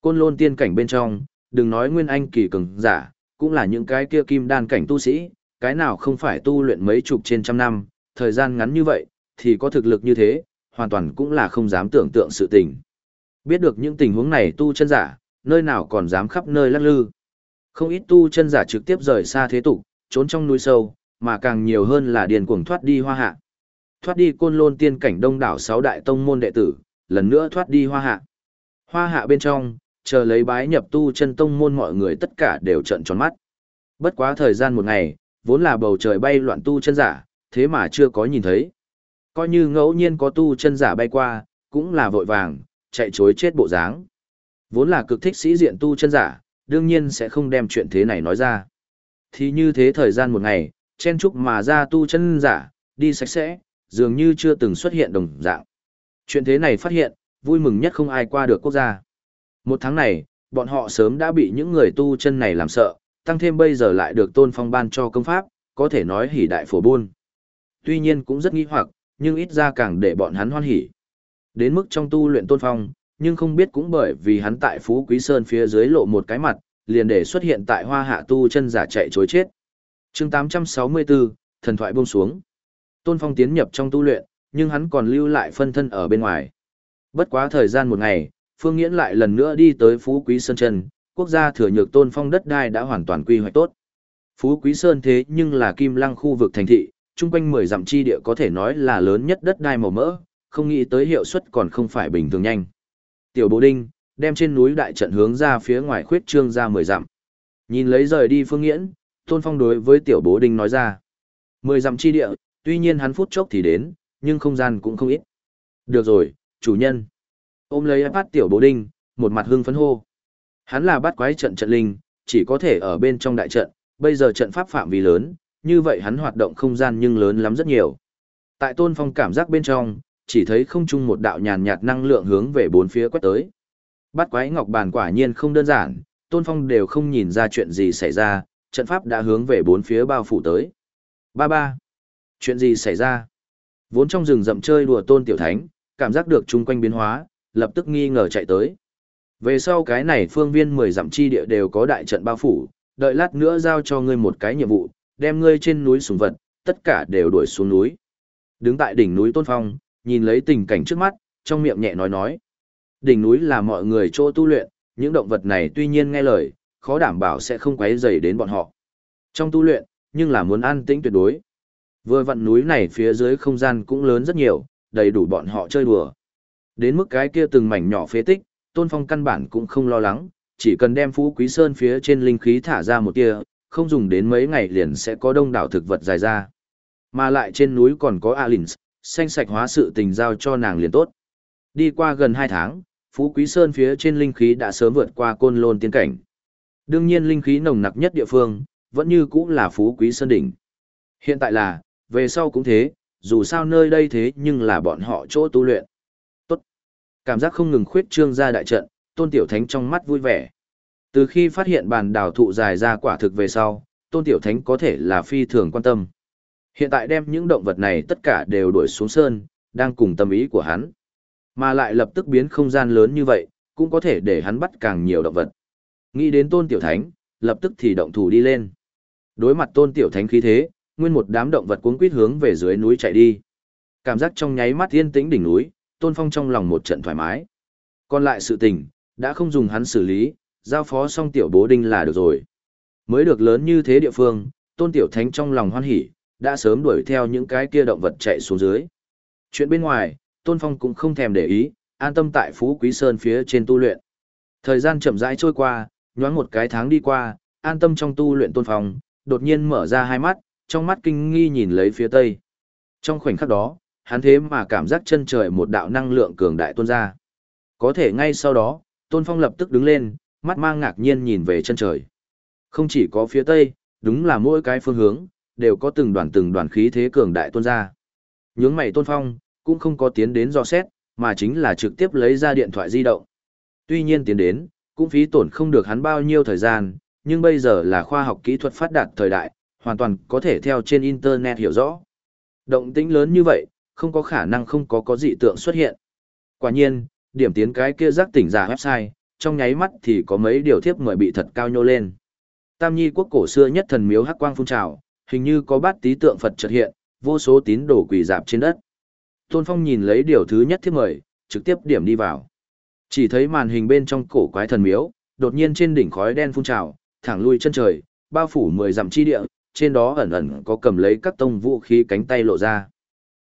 Côn lôn tiên cảnh bên trong, đừng nói nguyên anh kỳ cường giả, cũng là những cái kia kim đan cảnh tu sĩ, cái nào không phải tu luyện mấy chục trên trăm năm, thời gian ngắn như vậy, thì có thực lực như thế, hoàn toàn cũng là không dám tưởng tượng sự tình. Biết được những tình huống này tu chân giả, nơi nào còn dám khắp nơi lắc lư. Không ít tu chân giả trực tiếp rời xa thế tục, trốn trong núi sâu, mà càng nhiều hơn là điền cuồng thoát đi hoa hạ. Thoát đi côn lôn tiên cảnh đông đảo sáu đại tông môn đệ tử, lần nữa thoát đi hoa hạ. Hoa hạ bên trong, chờ lấy bái nhập tu chân tông môn mọi người tất cả đều trận tròn mắt. Bất quá thời gian một ngày, vốn là bầu trời bay loạn tu chân giả, thế mà chưa có nhìn thấy. Coi như ngẫu nhiên có tu chân giả bay qua, cũng là vội vàng, chạy chối chết bộ dáng. Vốn là cực thích sĩ diện tu chân giả, đương nhiên sẽ không đem chuyện thế này nói ra. Thì như thế thời gian một ngày, chen chúc mà ra tu chân giả, đi sạch sẽ, dường như chưa từng xuất hiện đồng dạng. Chuyện thế này phát hiện, vui mừng nhất không ai qua được quốc gia. Một tháng này, bọn họ sớm đã bị những người tu chân này làm sợ, tăng thêm bây giờ lại được tôn phong ban cho công pháp, có thể nói hỉ đại phổ buôn. Tuy nhiên cũng rất nghi hoặc, nhưng ít ra càng để bọn hắn hoan hỉ. Đến mức trong tu luyện tôn phong, nhưng không biết cũng bởi vì hắn tại Phú Quý Sơn phía dưới lộ một cái mặt, liền để xuất hiện tại hoa hạ tu chân giả chạy chối chết. chương 864, thần thoại buông xuống. Tôn Phong tiến nhập trong tu luyện, nhưng hắn còn lưu lại phân thân ở bên ngoài. Bất quá thời gian một ngày, Phương Nghiễn lại lần nữa đi tới Phú Quý Sơn Trần, quốc gia thừa nhược Tôn Phong đất đai đã hoàn toàn quy hoạch tốt. Phú Quý Sơn thế nhưng là kim lăng khu vực thành thị, chung quanh 10 dặm chi địa có thể nói là lớn nhất đất đai màu mỡ, không nghĩ tới hiệu suất còn không phải bình thường nhanh. Tiểu Bố Đinh, đem trên núi đại trận hướng ra phía ngoài khuyết trương ra 10 dặm. Nhìn lấy rời đi Phương Nghiễn, Tôn Phong đối với Tiểu Bố Đinh nói ra. 10 dặm chi địa, tuy nhiên hắn phút chốc thì đến, nhưng không gian cũng không ít. Được rồi, chủ nhân. Ôm lấy bắt Tiểu Bố Đinh, một mặt hưng phấn hô. Hắn là bắt quái trận trận linh, chỉ có thể ở bên trong đại trận, bây giờ trận pháp phạm vi lớn, như vậy hắn hoạt động không gian nhưng lớn lắm rất nhiều. Tại Tôn Phong cảm giác bên trong, chỉ thấy không chung một đạo nhàn nhạt năng lượng hướng về bốn phía quét tới. Bắt quái ngọc bàn quả nhiên không đơn giản, Tôn Phong đều không nhìn ra chuyện gì xảy ra, trận pháp đã hướng về bốn phía bao phủ tới. Ba ba. Chuyện gì xảy ra? Vốn trong rừng rậm chơi đùa Tôn Tiểu Thánh, cảm giác được chung quanh biến hóa, lập tức nghi ngờ chạy tới. Về sau cái này phương viên 10 dặm chi địa đều có đại trận bao phủ, đợi lát nữa giao cho ngươi một cái nhiệm vụ, đem ngươi trên núi sùng vật, tất cả đều đuổi xuống núi. Đứng tại đỉnh núi Tôn Phong, nhìn lấy tình cảnh trước mắt, trong miệng nhẹ nói nói. Đỉnh núi là mọi người chỗ tu luyện, những động vật này tuy nhiên nghe lời, khó đảm bảo sẽ không quấy rầy đến bọn họ. Trong tu luyện, nhưng là muốn an tĩnh tuyệt đối. Vừa vặn núi này phía dưới không gian cũng lớn rất nhiều, đầy đủ bọn họ chơi đùa. Đến mức cái kia từng mảnh nhỏ phế tích, Tôn Phong căn bản cũng không lo lắng, chỉ cần đem Phú Quý Sơn phía trên linh khí thả ra một tia, không dùng đến mấy ngày liền sẽ có đông đảo thực vật dài ra. Mà lại trên núi còn có Alins, xanh sạch hóa sự tình giao cho nàng liền tốt. Đi qua gần 2 tháng, Phú Quý Sơn phía trên linh khí đã sớm vượt qua côn lôn tiên cảnh. Đương nhiên linh khí nồng nặc nhất địa phương, vẫn như cũng là Phú Quý Sơn đỉnh. Hiện tại là, về sau cũng thế, dù sao nơi đây thế nhưng là bọn họ chỗ tu luyện. Tốt. Cảm giác không ngừng khuyết trương ra đại trận, tôn tiểu thánh trong mắt vui vẻ. Từ khi phát hiện bàn đào thụ dài ra quả thực về sau, tôn tiểu thánh có thể là phi thường quan tâm. Hiện tại đem những động vật này tất cả đều đuổi xuống sơn, đang cùng tâm ý của hắn. Mà lại lập tức biến không gian lớn như vậy, cũng có thể để hắn bắt càng nhiều động vật. Nghĩ đến tôn tiểu thánh, lập tức thì động thủ đi lên. Đối mặt tôn tiểu thánh khí thế, nguyên một đám động vật cuống quýt hướng về dưới núi chạy đi. Cảm giác trong nháy mắt yên tĩnh đỉnh núi, tôn phong trong lòng một trận thoải mái. Còn lại sự tình, đã không dùng hắn xử lý, giao phó xong tiểu bố đinh là được rồi. Mới được lớn như thế địa phương, tôn tiểu thánh trong lòng hoan hỉ, đã sớm đuổi theo những cái kia động vật chạy xuống dưới. Chuyện bên ngoài, tôn phong cũng không thèm để ý, an tâm tại Phú Quý Sơn phía trên tu luyện. Thời gian chậm rãi trôi qua, nhoáng một cái tháng đi qua, an tâm trong tu luyện tôn phong, đột nhiên mở ra hai mắt, trong mắt kinh nghi nhìn lấy phía tây. Trong khoảnh khắc đó, hắn thế mà cảm giác chân trời một đạo năng lượng cường đại tuôn ra. Có thể ngay sau đó, tôn phong lập tức đứng lên, mắt mang ngạc nhiên nhìn về chân trời. Không chỉ có phía tây, đúng là mỗi cái phương hướng, đều có từng đoàn từng đoàn khí thế cường đại tuôn ra. Nhướng mày tôn phong, cũng không có tiến đến do xét, mà chính là trực tiếp lấy ra điện thoại di động. Tuy nhiên tiến đến, cũng phí tổn không được hắn bao nhiêu thời gian, nhưng bây giờ là khoa học kỹ thuật phát đạt thời đại, hoàn toàn có thể theo trên Internet hiểu rõ. Động tĩnh lớn như vậy, không có khả năng không có có dị tượng xuất hiện. Quả nhiên, điểm tiến cái kia giác tỉnh giả website, trong nháy mắt thì có mấy điều thiếp mời bị thật cao nhô lên. Tam Nhi quốc cổ xưa nhất thần miếu hắc quang phun trào, hình như có bát tí tượng Phật chợt hiện, vô số tín đồ quỳ dạp trên đất. Tôn Phong nhìn lấy điều thứ nhất thiếp mời, trực tiếp điểm đi vào. Chỉ thấy màn hình bên trong cổ quái thần miếu, đột nhiên trên đỉnh khói đen phun trào, thẳng lui chân trời, bao phủ mười dặm chi địa, trên đó ẩn ẩn có cầm lấy các tông vũ khí cánh tay lộ ra.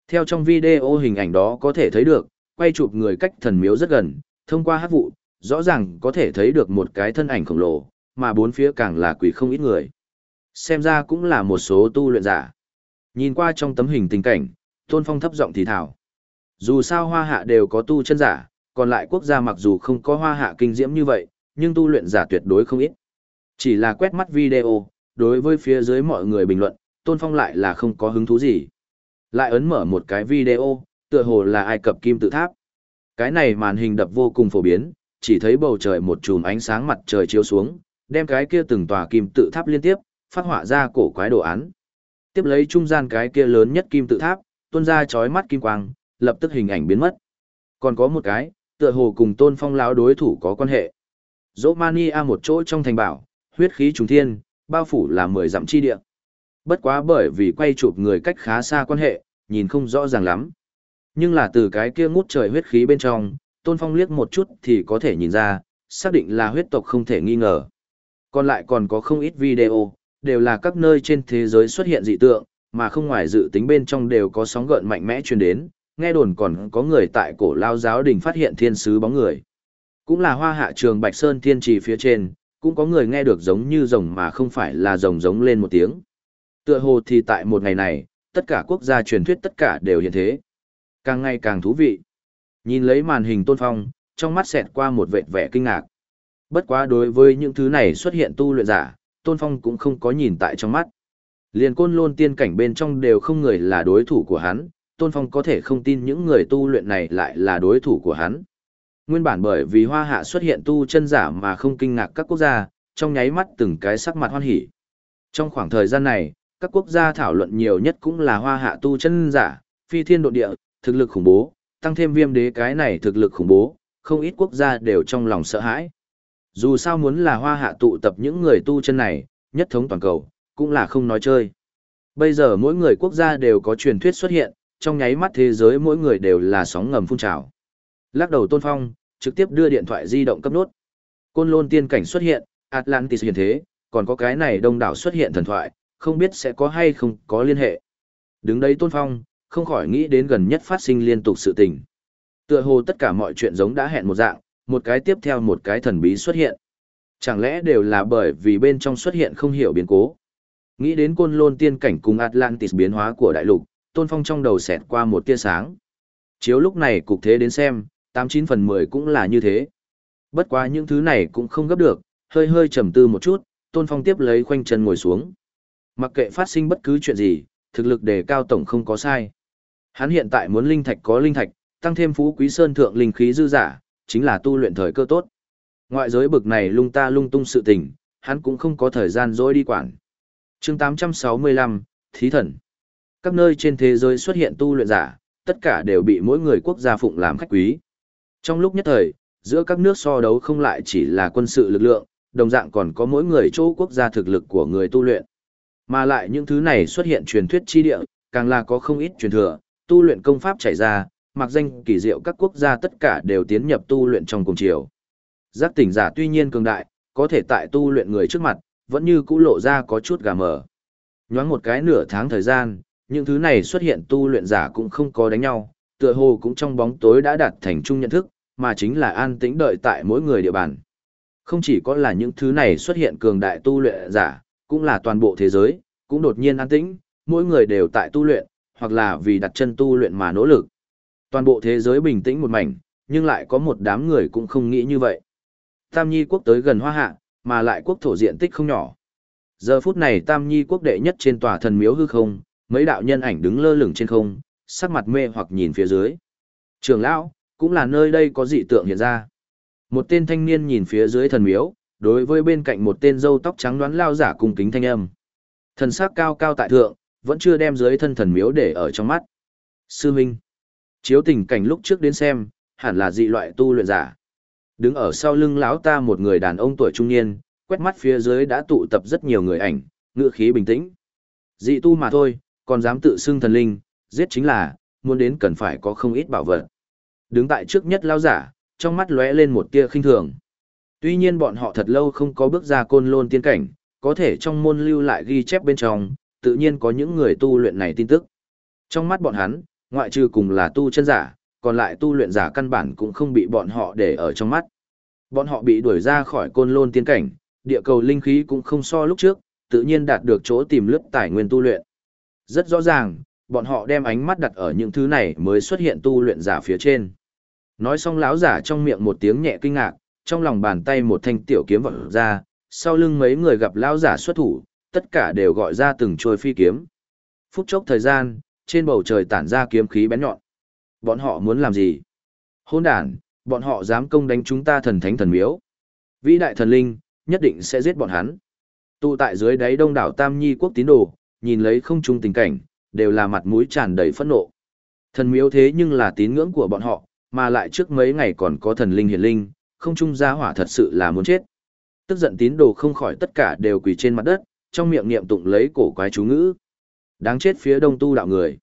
Theo trong video hình ảnh đó có thể thấy được, quay chụp người cách thần miếu rất gần, thông qua hát vụ, rõ ràng có thể thấy được một cái thân ảnh khổng lồ, mà bốn phía càng là quỷ không ít người. Xem ra cũng là một số tu luyện giả. Nhìn qua trong tấm hình tình cảnh, Tôn Phong thấp giọng thì thảo. Dù sao hoa hạ đều có tu chân giả, còn lại quốc gia mặc dù không có hoa hạ kinh diễm như vậy, nhưng tu luyện giả tuyệt đối không ít. Chỉ là quét mắt video, đối với phía dưới mọi người bình luận, Tôn Phong lại là không có hứng thú gì. Lại ấn mở một cái video, tựa hồ là Ai Cập Kim Tự Tháp. Cái này màn hình đập vô cùng phổ biến, chỉ thấy bầu trời một chùm ánh sáng mặt trời chiếu xuống, đem cái kia từng tòa kim tự tháp liên tiếp, phát họa ra cổ quái đồ án. Tiếp lấy trung gian cái kia lớn nhất kim tự tháp, tuôn ra chói mắt kim quang, lập tức hình ảnh biến mất. Còn có một cái, tựa hồ cùng Tôn Phong lão đối thủ có quan hệ. Romania một chỗ trong thành bảo, huyết khí trùng thiên, bao phủ là mười dặm chi địa. Bất quá bởi vì quay chụp người cách khá xa quan hệ, nhìn không rõ ràng lắm. Nhưng là từ cái kia ngút trời huyết khí bên trong, Tôn Phong liếc một chút thì có thể nhìn ra, xác định là huyết tộc không thể nghi ngờ. Còn lại còn có không ít video, đều là các nơi trên thế giới xuất hiện dị tượng, mà không ngoài dự tính bên trong đều có sóng gợn mạnh mẽ truyền đến, nghe đồn còn có người tại cổ lao giáo đình phát hiện thiên sứ bóng người. Cũng là hoa hạ trường Bạch Sơn thiên trì phía trên, cũng có người nghe được giống như rồng mà không phải là rồng giống lên một tiếng. Tựa hồ thì tại một ngày này, tất cả quốc gia truyền thuyết tất cả đều hiện thế. Càng ngày càng thú vị. Nhìn lấy màn hình tôn phong, trong mắt xẹt qua một vệt vẻ kinh ngạc. Bất quá đối với những thứ này xuất hiện tu luyện giả, tôn phong cũng không có nhìn tại trong mắt. Liền côn lôn tiên cảnh bên trong đều không người là đối thủ của hắn, tôn phong có thể không tin những người tu luyện này lại là đối thủ của hắn. Nguyên bản bởi vì hoa hạ xuất hiện tu chân giả mà không kinh ngạc các quốc gia, trong nháy mắt từng cái sắc mặt hoan hỉ. Trong khoảng thời gian này, các quốc gia thảo luận nhiều nhất cũng là hoa hạ tu chân giả, phi thiên độ địa, thực lực khủng bố, tăng thêm viêm đế cái này thực lực khủng bố, không ít quốc gia đều trong lòng sợ hãi. Dù sao muốn là hoa hạ tụ tập những người tu chân này, nhất thống toàn cầu, cũng là không nói chơi. Bây giờ mỗi người quốc gia đều có truyền thuyết xuất hiện, trong nháy mắt thế giới mỗi người đều là sóng ngầm phun trào. Lắc đầu Tôn Phong, trực tiếp đưa điện thoại di động cấp nốt. Côn Lôn tiên cảnh xuất hiện, Atlantis hiện thế, còn có cái này đông đảo xuất hiện thần thoại, không biết sẽ có hay không có liên hệ. Đứng đấy Tôn Phong, không khỏi nghĩ đến gần nhất phát sinh liên tục sự tình. Tựa hồ tất cả mọi chuyện giống đã hẹn một dạng, một cái tiếp theo một cái thần bí xuất hiện. Chẳng lẽ đều là bởi vì bên trong xuất hiện không hiểu biến cố. Nghĩ đến côn lôn tiên cảnh cùng Atlantis biến hóa của đại lục, Tôn Phong trong đầu xẹt qua một tia sáng. Chiếu lúc này cục thế đến xem, 89 phần 10 cũng là như thế. Bất quá những thứ này cũng không gấp được, hơi hơi trầm tư một chút, Tôn Phong tiếp lấy khoanh chân ngồi xuống. Mặc kệ phát sinh bất cứ chuyện gì, thực lực đề cao tổng không có sai. Hắn hiện tại muốn linh thạch có linh thạch, tăng thêm phú quý sơn thượng linh khí dư giả, chính là tu luyện thời cơ tốt. Ngoại giới bực này lung ta lung tung sự tình, hắn cũng không có thời gian dối đi quản chương 865, Thí Thần Các nơi trên thế giới xuất hiện tu luyện giả, tất cả đều bị mỗi người quốc gia phụng làm khách quý. Trong lúc nhất thời, giữa các nước so đấu không lại chỉ là quân sự lực lượng, đồng dạng còn có mỗi người chỗ quốc gia thực lực của người tu luyện. Mà lại những thứ này xuất hiện truyền thuyết chi địa, càng là có không ít truyền thừa, tu luyện công pháp chảy ra, mặc danh kỳ diệu các quốc gia tất cả đều tiến nhập tu luyện trong cùng chiều. Giác tỉnh giả tuy nhiên cường đại, có thể tại tu luyện người trước mặt, vẫn như cũ lộ ra có chút gà mờ. Nhoáng một cái nửa tháng thời gian, những thứ này xuất hiện tu luyện giả cũng không có đánh nhau, tựa hồ cũng trong bóng tối đã đạt thành chung nhận thức, mà chính là an tĩnh đợi tại mỗi người địa bàn. Không chỉ có là những thứ này xuất hiện cường đại tu luyện giả, cũng là toàn bộ thế giới, cũng đột nhiên an tĩnh, mỗi người đều tại tu luyện, hoặc là vì đặt chân tu luyện mà nỗ lực. Toàn bộ thế giới bình tĩnh một mảnh, nhưng lại có một đám người cũng không nghĩ như vậy. Tam Nhi quốc tới gần Hoa Hạ, mà lại quốc thổ diện tích không nhỏ. Giờ phút này Tam Nhi quốc đệ nhất trên tòa thần miếu hư không, mấy đạo nhân ảnh đứng lơ lửng trên không, sắc mặt mê hoặc nhìn phía dưới. Trường lão, cũng là nơi đây có dị tượng hiện ra. Một tên thanh niên nhìn phía dưới thần miếu, đối với bên cạnh một tên râu tóc trắng đoán lao giả cung kính thanh âm. Thần sắc cao cao tại thượng, vẫn chưa đem dưới thân thần miếu để ở trong mắt. Sư Minh, chiếu tình cảnh lúc trước đến xem, hẳn là dị loại tu luyện giả. Đứng ở sau lưng lão ta một người đàn ông tuổi trung niên, quét mắt phía dưới đã tụ tập rất nhiều người ảnh, ngựa khí bình tĩnh. Dị tu mà thôi, còn dám tự xưng thần linh, giết chính là, muốn đến cần phải có không ít bảo vật. Đứng tại trước nhất lao giả, trong mắt lóe lên một tia khinh thường. Tuy nhiên bọn họ thật lâu không có bước ra côn lôn tiên cảnh, có thể trong môn lưu lại ghi chép bên trong, tự nhiên có những người tu luyện này tin tức. Trong mắt bọn hắn, ngoại trừ cùng là tu chân giả, còn lại tu luyện giả căn bản cũng không bị bọn họ để ở trong mắt. Bọn họ bị đuổi ra khỏi côn lôn tiên cảnh, địa cầu linh khí cũng không so lúc trước, tự nhiên đạt được chỗ tìm lướt tài nguyên tu luyện. Rất rõ ràng, bọn họ đem ánh mắt đặt ở những thứ này mới xuất hiện tu luyện giả phía trên. Nói xong lão giả trong miệng một tiếng nhẹ kinh ngạc, trong lòng bàn tay một thanh tiểu kiếm vọt ra, sau lưng mấy người gặp lão giả xuất thủ, tất cả đều gọi ra từng trôi phi kiếm. Phút chốc thời gian, trên bầu trời tản ra kiếm khí bén nhọn. Bọn họ muốn làm gì? Hôn đàn, bọn họ dám công đánh chúng ta thần thánh thần miếu. Vĩ đại thần linh, nhất định sẽ giết bọn hắn. Tụ tại dưới đáy đông đảo Tam Nhi quốc tín đồ, nhìn lấy không trung tình cảnh, đều là mặt mũi tràn đầy phẫn nộ. Thần miếu thế nhưng là tín ngưỡng của bọn họ, mà lại trước mấy ngày còn có thần linh hiển linh, không trung gia hỏa thật sự là muốn chết. Tức giận tín đồ không khỏi tất cả đều quỳ trên mặt đất, trong miệng niệm tụng lấy cổ quái chú ngữ. Đáng chết phía đông tu đạo người.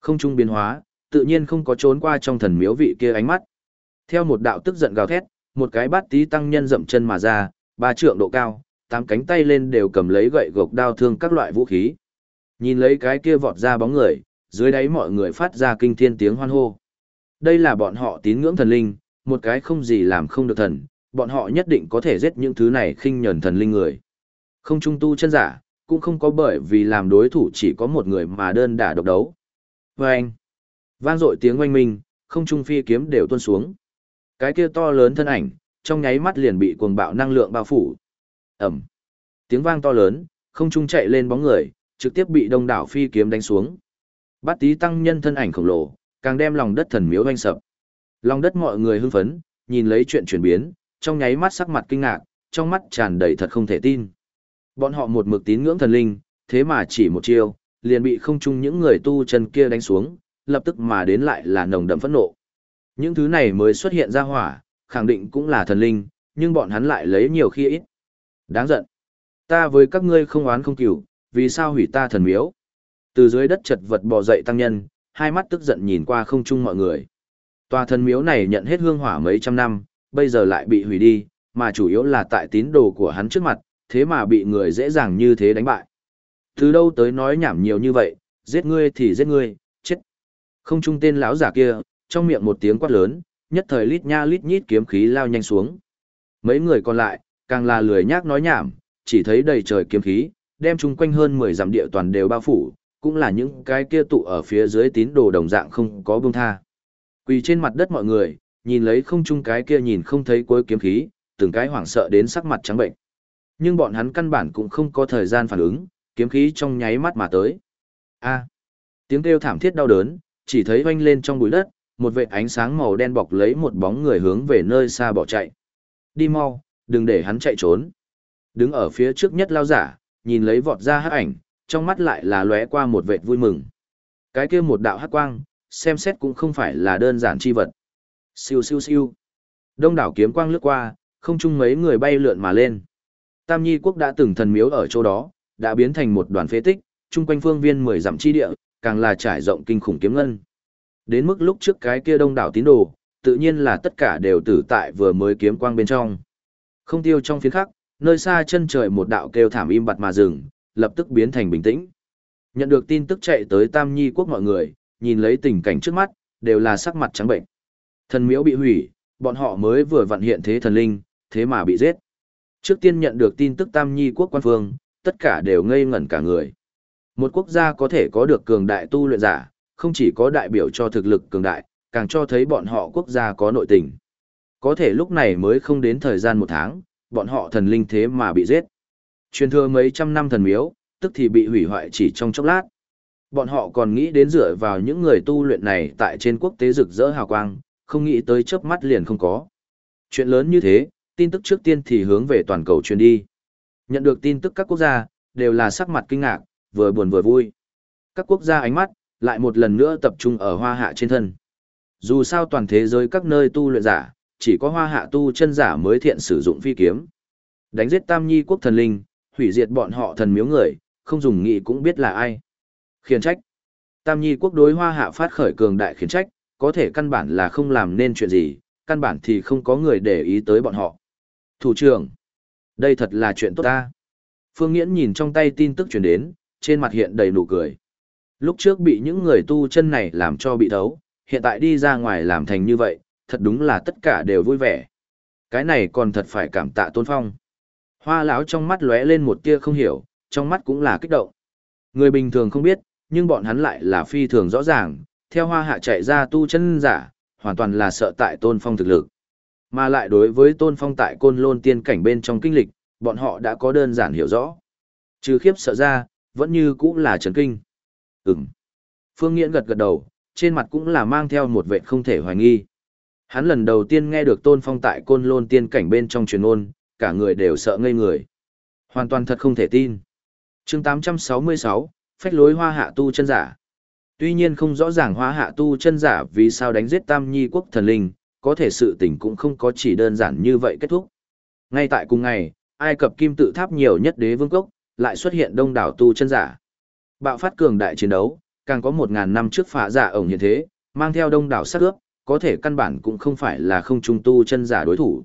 Không trung biến hóa, tự nhiên không có trốn qua trong thần miếu vị kia ánh mắt. Theo một đạo tức giận gào thét, một cái bát tí tăng nhân dậm chân mà ra, ba trượng độ cao, tám cánh tay lên đều cầm lấy gậy gộc đao thương các loại vũ khí. Nhìn lấy cái kia vọt ra bóng người, dưới đáy mọi người phát ra kinh thiên tiếng hoan hô. Đây là bọn họ tín ngưỡng thần linh, một cái không gì làm không được thần, bọn họ nhất định có thể giết những thứ này khinh nhẫn thần linh người. Không trung tu chân giả, cũng không có bởi vì làm đối thủ chỉ có một người mà đơn đả độc đấu. Và anh, vang dội tiếng oanh minh, không trung phi kiếm đều tuôn xuống. Cái kia to lớn thân ảnh, trong nháy mắt liền bị cuồng bạo năng lượng bao phủ. Ẩm. Tiếng vang to lớn, không trung chạy lên bóng người, trực tiếp bị đông đảo phi kiếm đánh xuống. Bát tí tăng nhân thân ảnh khổng lồ, càng đem lòng đất thần miếu vanh sập. Lòng đất mọi người hưng phấn, nhìn lấy chuyện chuyển biến, trong nháy mắt sắc mặt kinh ngạc, trong mắt tràn đầy thật không thể tin. Bọn họ một mực tín ngưỡng thần linh, thế mà chỉ một chiêu, liền bị không chung những người tu chân kia đánh xuống, lập tức mà đến lại là nồng đậm phẫn nộ. Những thứ này mới xuất hiện ra hỏa, khẳng định cũng là thần linh, nhưng bọn hắn lại lấy nhiều khi ít. Đáng giận. Ta với các ngươi không oán không cửu, vì sao hủy ta thần miếu? Từ dưới đất chật vật bò dậy tăng nhân, hai mắt tức giận nhìn qua không chung mọi người. Tòa thần miếu này nhận hết hương hỏa mấy trăm năm, bây giờ lại bị hủy đi, mà chủ yếu là tại tín đồ của hắn trước mặt, thế mà bị người dễ dàng như thế đánh bại. Từ đâu tới nói nhảm nhiều như vậy, giết ngươi thì giết ngươi, chết. Không trung tên lão giả kia, trong miệng một tiếng quát lớn, nhất thời lít nha lít nhít kiếm khí lao nhanh xuống. Mấy người còn lại, càng là lười nhác nói nhảm, chỉ thấy đầy trời kiếm khí, đem chung quanh hơn 10 dặm địa toàn đều bao phủ, cũng là những cái kia tụ ở phía dưới tín đồ đồng dạng không có buông tha. Quỳ trên mặt đất mọi người, nhìn lấy không chung cái kia nhìn không thấy cuối kiếm khí, từng cái hoảng sợ đến sắc mặt trắng bệnh. Nhưng bọn hắn căn bản cũng không có thời gian phản ứng, kiếm khí trong nháy mắt mà tới. A. Tiếng kêu thảm thiết đau đớn, chỉ thấy oanh lên trong bụi đất, một vệt ánh sáng màu đen bọc lấy một bóng người hướng về nơi xa bỏ chạy. Đi mau, đừng để hắn chạy trốn. Đứng ở phía trước nhất lao giả, nhìn lấy vọt ra hắc ảnh, trong mắt lại là lóe qua một vệt vui mừng. Cái kia một đạo hắc quang, xem xét cũng không phải là đơn giản chi vật. Siêu siêu siêu. Đông đảo kiếm quang lướt qua, không chung mấy người bay lượn mà lên. Tam Nhi quốc đã từng thần miếu ở chỗ đó, đã biến thành một đoàn phế tích, chung quanh phương viên mười dặm chi địa, càng là trải rộng kinh khủng kiếm ngân. Đến mức lúc trước cái kia đông đảo tín đồ, tự nhiên là tất cả đều tử tại vừa mới kiếm quang bên trong. Không tiêu trong phiến khắc, nơi xa chân trời một đạo kêu thảm im bặt mà dừng, lập tức biến thành bình tĩnh. Nhận được tin tức chạy tới Tam Nhi quốc mọi người, nhìn lấy tình cảnh trước mắt, đều là sắc mặt trắng bệnh. Thần miếu bị hủy, bọn họ mới vừa vận hiện thế thần linh, thế mà bị giết. Trước tiên nhận được tin tức Tam Nhi quốc quan phương, tất cả đều ngây ngẩn cả người. Một quốc gia có thể có được cường đại tu luyện giả, không chỉ có đại biểu cho thực lực cường đại, càng cho thấy bọn họ quốc gia có nội tình. Có thể lúc này mới không đến thời gian một tháng, bọn họ thần linh thế mà bị giết. Truyền thừa mấy trăm năm thần miếu, tức thì bị hủy hoại chỉ trong chốc lát. Bọn họ còn nghĩ đến dựa vào những người tu luyện này tại trên quốc tế rực rỡ hào quang, không nghĩ tới chớp mắt liền không có. Chuyện lớn như thế, tin tức trước tiên thì hướng về toàn cầu truyền đi. Nhận được tin tức các quốc gia, đều là sắc mặt kinh ngạc, vừa buồn vừa vui. Các quốc gia ánh mắt, lại một lần nữa tập trung ở hoa hạ trên thân. Dù sao toàn thế giới các nơi tu luyện giả, chỉ có hoa hạ tu chân giả mới thiện sử dụng phi kiếm. Đánh giết tam nhi quốc thần linh, hủy diệt bọn họ thần miếu người, không dùng nghị cũng biết là ai. Khiển trách. Tam nhi quốc đối hoa hạ phát khởi cường đại khiển trách, có thể căn bản là không làm nên chuyện gì, căn bản thì không có người để ý tới bọn họ. Thủ trưởng. Đây thật là chuyện tốt ta. Phương Nghiễn nhìn trong tay tin tức truyền đến, trên mặt hiện đầy nụ cười. Lúc trước bị những người tu chân này làm cho bị thấu, hiện tại đi ra ngoài làm thành như vậy, thật đúng là tất cả đều vui vẻ. Cái này còn thật phải cảm tạ Tôn Phong. Hoa lão trong mắt lóe lên một tia không hiểu, trong mắt cũng là kích động. Người bình thường không biết, nhưng bọn hắn lại là phi thường rõ ràng, theo hoa hạ chạy ra tu chân giả, hoàn toàn là sợ tại Tôn Phong thực lực. Mà lại đối với Tôn Phong tại côn lôn tiên cảnh bên trong kinh lịch, bọn họ đã có đơn giản hiểu rõ. Trừ khiếp sợ ra, vẫn như cũng là chấn kinh. Ừm. Phương Nghiễn gật gật đầu, trên mặt cũng là mang theo một vẻ không thể hoài nghi. Hắn lần đầu tiên nghe được Tôn Phong tại côn lôn tiên cảnh bên trong truyền ngôn, cả người đều sợ ngây người. Hoàn toàn thật không thể tin. chương 866, phách lối hoa hạ tu chân giả. Tuy nhiên không rõ ràng hoa hạ tu chân giả vì sao đánh giết tam nhi quốc thần linh, có thể sự tình cũng không có chỉ đơn giản như vậy kết thúc. Ngay tại cùng ngày, Ai Cập kim tự tháp nhiều nhất đế vương cốc, lại xuất hiện đông đảo tu chân giả. Bạo phát cường đại chiến đấu, càng có một ngàn năm trước phá giả dạ ổng hiện thế, mang theo đông đảo sát ướp, có thể căn bản cũng không phải là không trung tu chân giả đối thủ.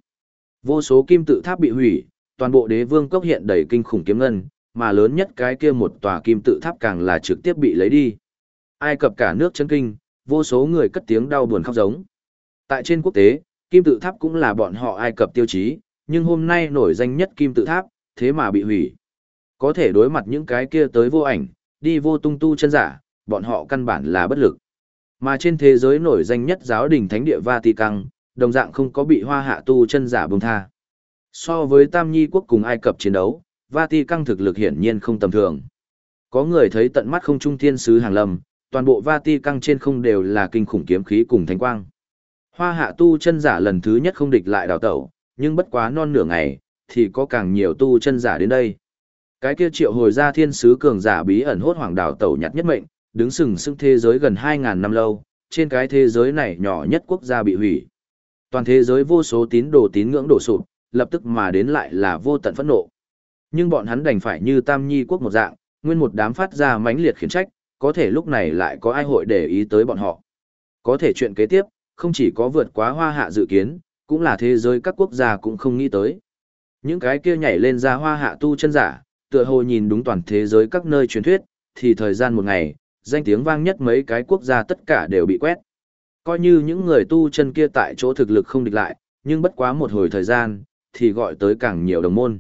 Vô số kim tự tháp bị hủy, toàn bộ đế vương cốc hiện đầy kinh khủng kiếm ngân, mà lớn nhất cái kia một tòa kim tự tháp càng là trực tiếp bị lấy đi. Ai cập cả nước chấn kinh, vô số người cất tiếng đau buồn khóc giống. Tại trên quốc tế, kim tự tháp cũng là bọn họ Ai Cập tiêu chí, nhưng hôm nay nổi danh nhất kim tự tháp, thế mà bị hủy. Có thể đối mặt những cái kia tới vô ảnh, đi vô tung tu chân giả, bọn họ căn bản là bất lực. Mà trên thế giới nổi danh nhất giáo đình thánh địa Vatican, đồng dạng không có bị hoa hạ tu chân giả bông tha. So với Tam Nhi quốc cùng Ai Cập chiến đấu, Vatican thực lực hiển nhiên không tầm thường. Có người thấy tận mắt không trung thiên sứ hàng lâm, toàn bộ Vatican trên không đều là kinh khủng kiếm khí cùng thánh quang. Hoa hạ tu chân giả lần thứ nhất không địch lại đào tẩu, nhưng bất quá non nửa ngày, thì có càng nhiều tu chân giả đến đây. Cái kia triệu hồi ra thiên sứ cường giả bí ẩn hốt hoàng đảo tẩu nhặt nhất mệnh, đứng sừng sững thế giới gần 2.000 năm lâu, trên cái thế giới này nhỏ nhất quốc gia bị hủy. Toàn thế giới vô số tín đồ tín ngưỡng đổ sụp, lập tức mà đến lại là vô tận phẫn nộ. Nhưng bọn hắn đành phải như tam nhi quốc một dạng, nguyên một đám phát ra mãnh liệt khiển trách, có thể lúc này lại có ai hội để ý tới bọn họ. Có thể chuyện kế tiếp, không chỉ có vượt quá hoa hạ dự kiến, cũng là thế giới các quốc gia cũng không nghĩ tới. Những cái kia nhảy lên ra hoa hạ tu chân giả, tựa hồ nhìn đúng toàn thế giới các nơi truyền thuyết, thì thời gian một ngày, danh tiếng vang nhất mấy cái quốc gia tất cả đều bị quét. Coi như những người tu chân kia tại chỗ thực lực không địch lại, nhưng bất quá một hồi thời gian, thì gọi tới càng nhiều đồng môn.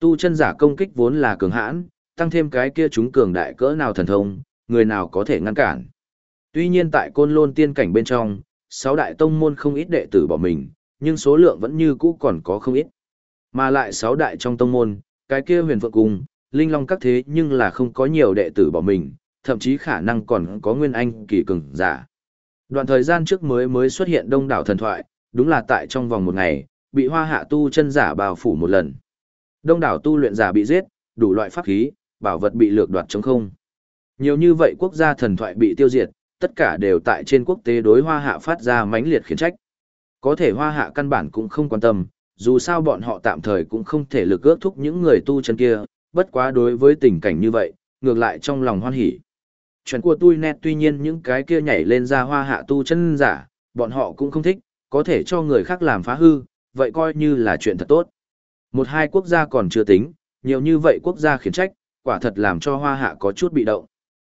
Tu chân giả công kích vốn là cường hãn, tăng thêm cái kia chúng cường đại cỡ nào thần thông, người nào có thể ngăn cản. Tuy nhiên tại côn lôn tiên cảnh bên trong, sáu đại tông môn không ít đệ tử bỏ mình, nhưng số lượng vẫn như cũ còn có không ít. Mà lại sáu đại trong tông môn, cái kia huyền vượng cung, linh long các thế nhưng là không có nhiều đệ tử bỏ mình, thậm chí khả năng còn có nguyên anh kỳ cường giả. Đoạn thời gian trước mới mới xuất hiện đông đảo thần thoại, đúng là tại trong vòng một ngày, bị hoa hạ tu chân giả bao phủ một lần. Đông đảo tu luyện giả bị giết, đủ loại pháp khí, bảo vật bị lược đoạt chống không. Nhiều như vậy quốc gia thần thoại bị tiêu diệt, tất cả đều tại trên quốc tế đối hoa hạ phát ra mãnh liệt khiển trách. Có thể hoa hạ căn bản cũng không quan tâm, dù sao bọn họ tạm thời cũng không thể lực ước thúc những người tu chân kia, bất quá đối với tình cảnh như vậy, ngược lại trong lòng hoan hỉ. Chuyện của tôi nét tuy nhiên những cái kia nhảy lên ra hoa hạ tu chân giả, bọn họ cũng không thích, có thể cho người khác làm phá hư, vậy coi như là chuyện thật tốt. Một hai quốc gia còn chưa tính, nhiều như vậy quốc gia khiển trách, quả thật làm cho hoa hạ có chút bị động.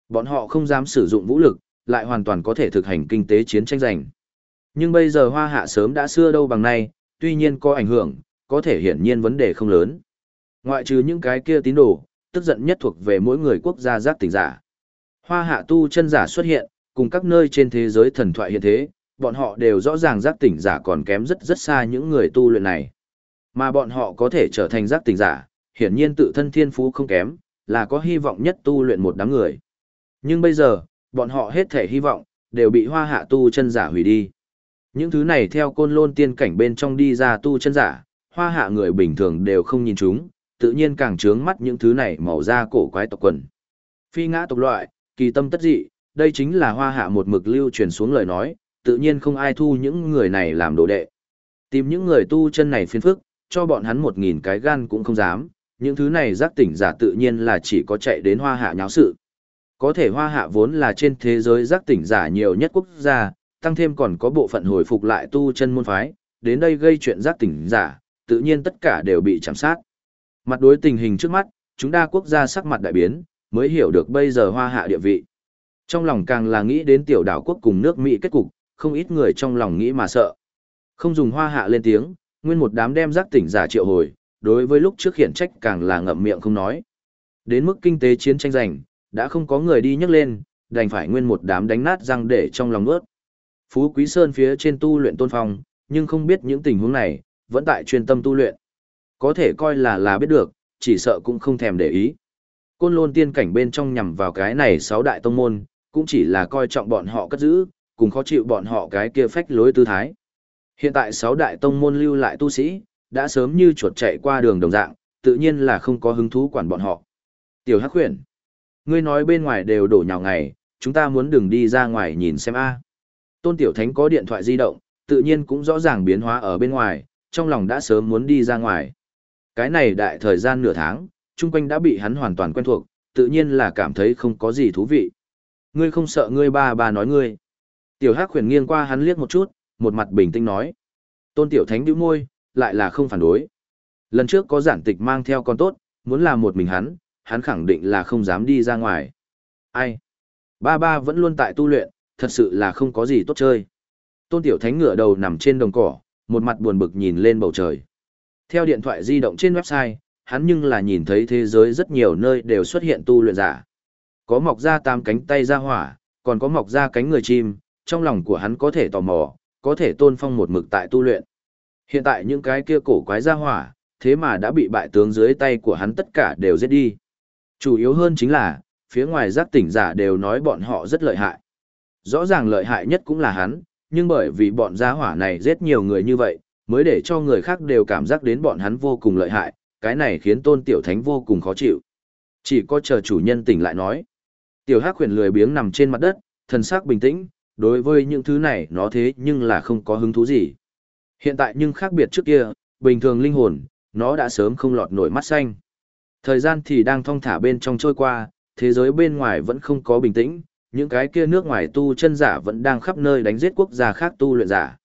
Bọn họ không dám sử dụng vũ lực, lại hoàn toàn có thể thực hành kinh tế chiến tranh giành. Nhưng bây giờ hoa hạ sớm đã xưa đâu bằng nay, tuy nhiên có ảnh hưởng, có thể hiển nhiên vấn đề không lớn. Ngoại trừ những cái kia tín đồ, tức giận nhất thuộc về mỗi người quốc gia giác tỉnh giả. Hoa hạ tu chân giả xuất hiện, cùng các nơi trên thế giới thần thoại hiện thế, bọn họ đều rõ ràng giác tỉnh giả còn kém rất rất xa những người tu luyện này. Mà bọn họ có thể trở thành giác tỉnh giả, hiển nhiên tự thân thiên phú không kém, là có hy vọng nhất tu luyện một đám người. Nhưng bây giờ, bọn họ hết thể hy vọng, đều bị hoa hạ tu chân giả hủy đi. Những thứ này theo côn lôn tiên cảnh bên trong đi ra tu chân giả, hoa hạ người bình thường đều không nhìn chúng, tự nhiên càng trướng mắt những thứ này màu da cổ quái tộc quần. Phi ngã tộc loại, kỳ tâm tất dị, đây chính là hoa hạ một mực lưu truyền xuống lời nói, tự nhiên không ai thu những người này làm đồ đệ. Tìm những người tu chân này phiền phức, cho bọn hắn một nghìn cái gan cũng không dám, những thứ này giác tỉnh giả tự nhiên là chỉ có chạy đến hoa hạ nháo sự. Có thể hoa hạ vốn là trên thế giới giác tỉnh giả nhiều nhất quốc gia, tăng thêm còn có bộ phận hồi phục lại tu chân môn phái, đến đây gây chuyện giác tỉnh giả, tự nhiên tất cả đều bị chạm sát. Mặt đối tình hình trước mắt, chúng đa quốc gia sắc mặt đại biến, mới hiểu được bây giờ hoa hạ địa vị. Trong lòng càng là nghĩ đến tiểu đảo quốc cùng nước Mỹ kết cục, không ít người trong lòng nghĩ mà sợ. Không dùng hoa hạ lên tiếng, nguyên một đám đem giác tỉnh giả triệu hồi, đối với lúc trước khiển trách càng là ngậm miệng không nói. Đến mức kinh tế chiến tranh giành, đã không có người đi nhắc lên, đành phải nguyên một đám đánh nát răng để trong lòng ướt. Phú Quý Sơn phía trên tu luyện tôn phong, nhưng không biết những tình huống này, vẫn tại chuyên tâm tu luyện. Có thể coi là là biết được, chỉ sợ cũng không thèm để ý. Côn lôn tiên cảnh bên trong nhằm vào cái này sáu đại tông môn, cũng chỉ là coi trọng bọn họ cất giữ, cùng khó chịu bọn họ cái kia phách lối tư thái. Hiện tại sáu đại tông môn lưu lại tu sĩ, đã sớm như chuột chạy qua đường đồng dạng, tự nhiên là không có hứng thú quản bọn họ. Tiểu Hắc Huyền, ngươi nói bên ngoài đều đổ nhào ngày, chúng ta muốn đừng đi ra ngoài nhìn xem a. Tôn Tiểu Thánh có điện thoại di động, tự nhiên cũng rõ ràng biến hóa ở bên ngoài, trong lòng đã sớm muốn đi ra ngoài. Cái này đại thời gian nửa tháng, chung quanh đã bị hắn hoàn toàn quen thuộc, tự nhiên là cảm thấy không có gì thú vị. Ngươi không sợ ngươi ba ba nói ngươi. Tiểu Hắc khuyển nghiêng qua hắn liếc một chút, một mặt bình tĩnh nói. Tôn Tiểu Thánh bĩu môi, lại là không phản đối. Lần trước có giản tịch mang theo con tốt, muốn làm một mình hắn, hắn khẳng định là không dám đi ra ngoài. Ai? Ba ba vẫn luôn tại tu luyện, thật sự là không có gì tốt chơi. Tôn Tiểu Thánh ngửa đầu nằm trên đồng cỏ, một mặt buồn bực nhìn lên bầu trời. Theo điện thoại di động trên website, hắn nhưng là nhìn thấy thế giới rất nhiều nơi đều xuất hiện tu luyện giả. Có mọc ra tám cánh tay ra hỏa, còn có mọc ra cánh người chim, trong lòng của hắn có thể tò mò, có thể tôn phong một mực tại tu luyện. Hiện tại những cái kia cổ quái ra hỏa, thế mà đã bị bại tướng dưới tay của hắn tất cả đều giết đi. Chủ yếu hơn chính là, phía ngoài giác tỉnh giả đều nói bọn họ rất lợi hại. Rõ ràng lợi hại nhất cũng là hắn, nhưng bởi vì bọn gia hỏa này giết nhiều người như vậy, mới để cho người khác đều cảm giác đến bọn hắn vô cùng lợi hại, cái này khiến tôn tiểu thánh vô cùng khó chịu. Chỉ có chờ chủ nhân tỉnh lại nói. Tiểu hắc khuyển lười biếng nằm trên mặt đất, thần sắc bình tĩnh, đối với những thứ này nó thế nhưng là không có hứng thú gì. Hiện tại nhưng khác biệt trước kia, bình thường linh hồn, nó đã sớm không lọt nổi mắt xanh. Thời gian thì đang thong thả bên trong trôi qua, thế giới bên ngoài vẫn không có bình tĩnh, những cái kia nước ngoài tu chân giả vẫn đang khắp nơi đánh giết quốc gia khác tu luyện giả.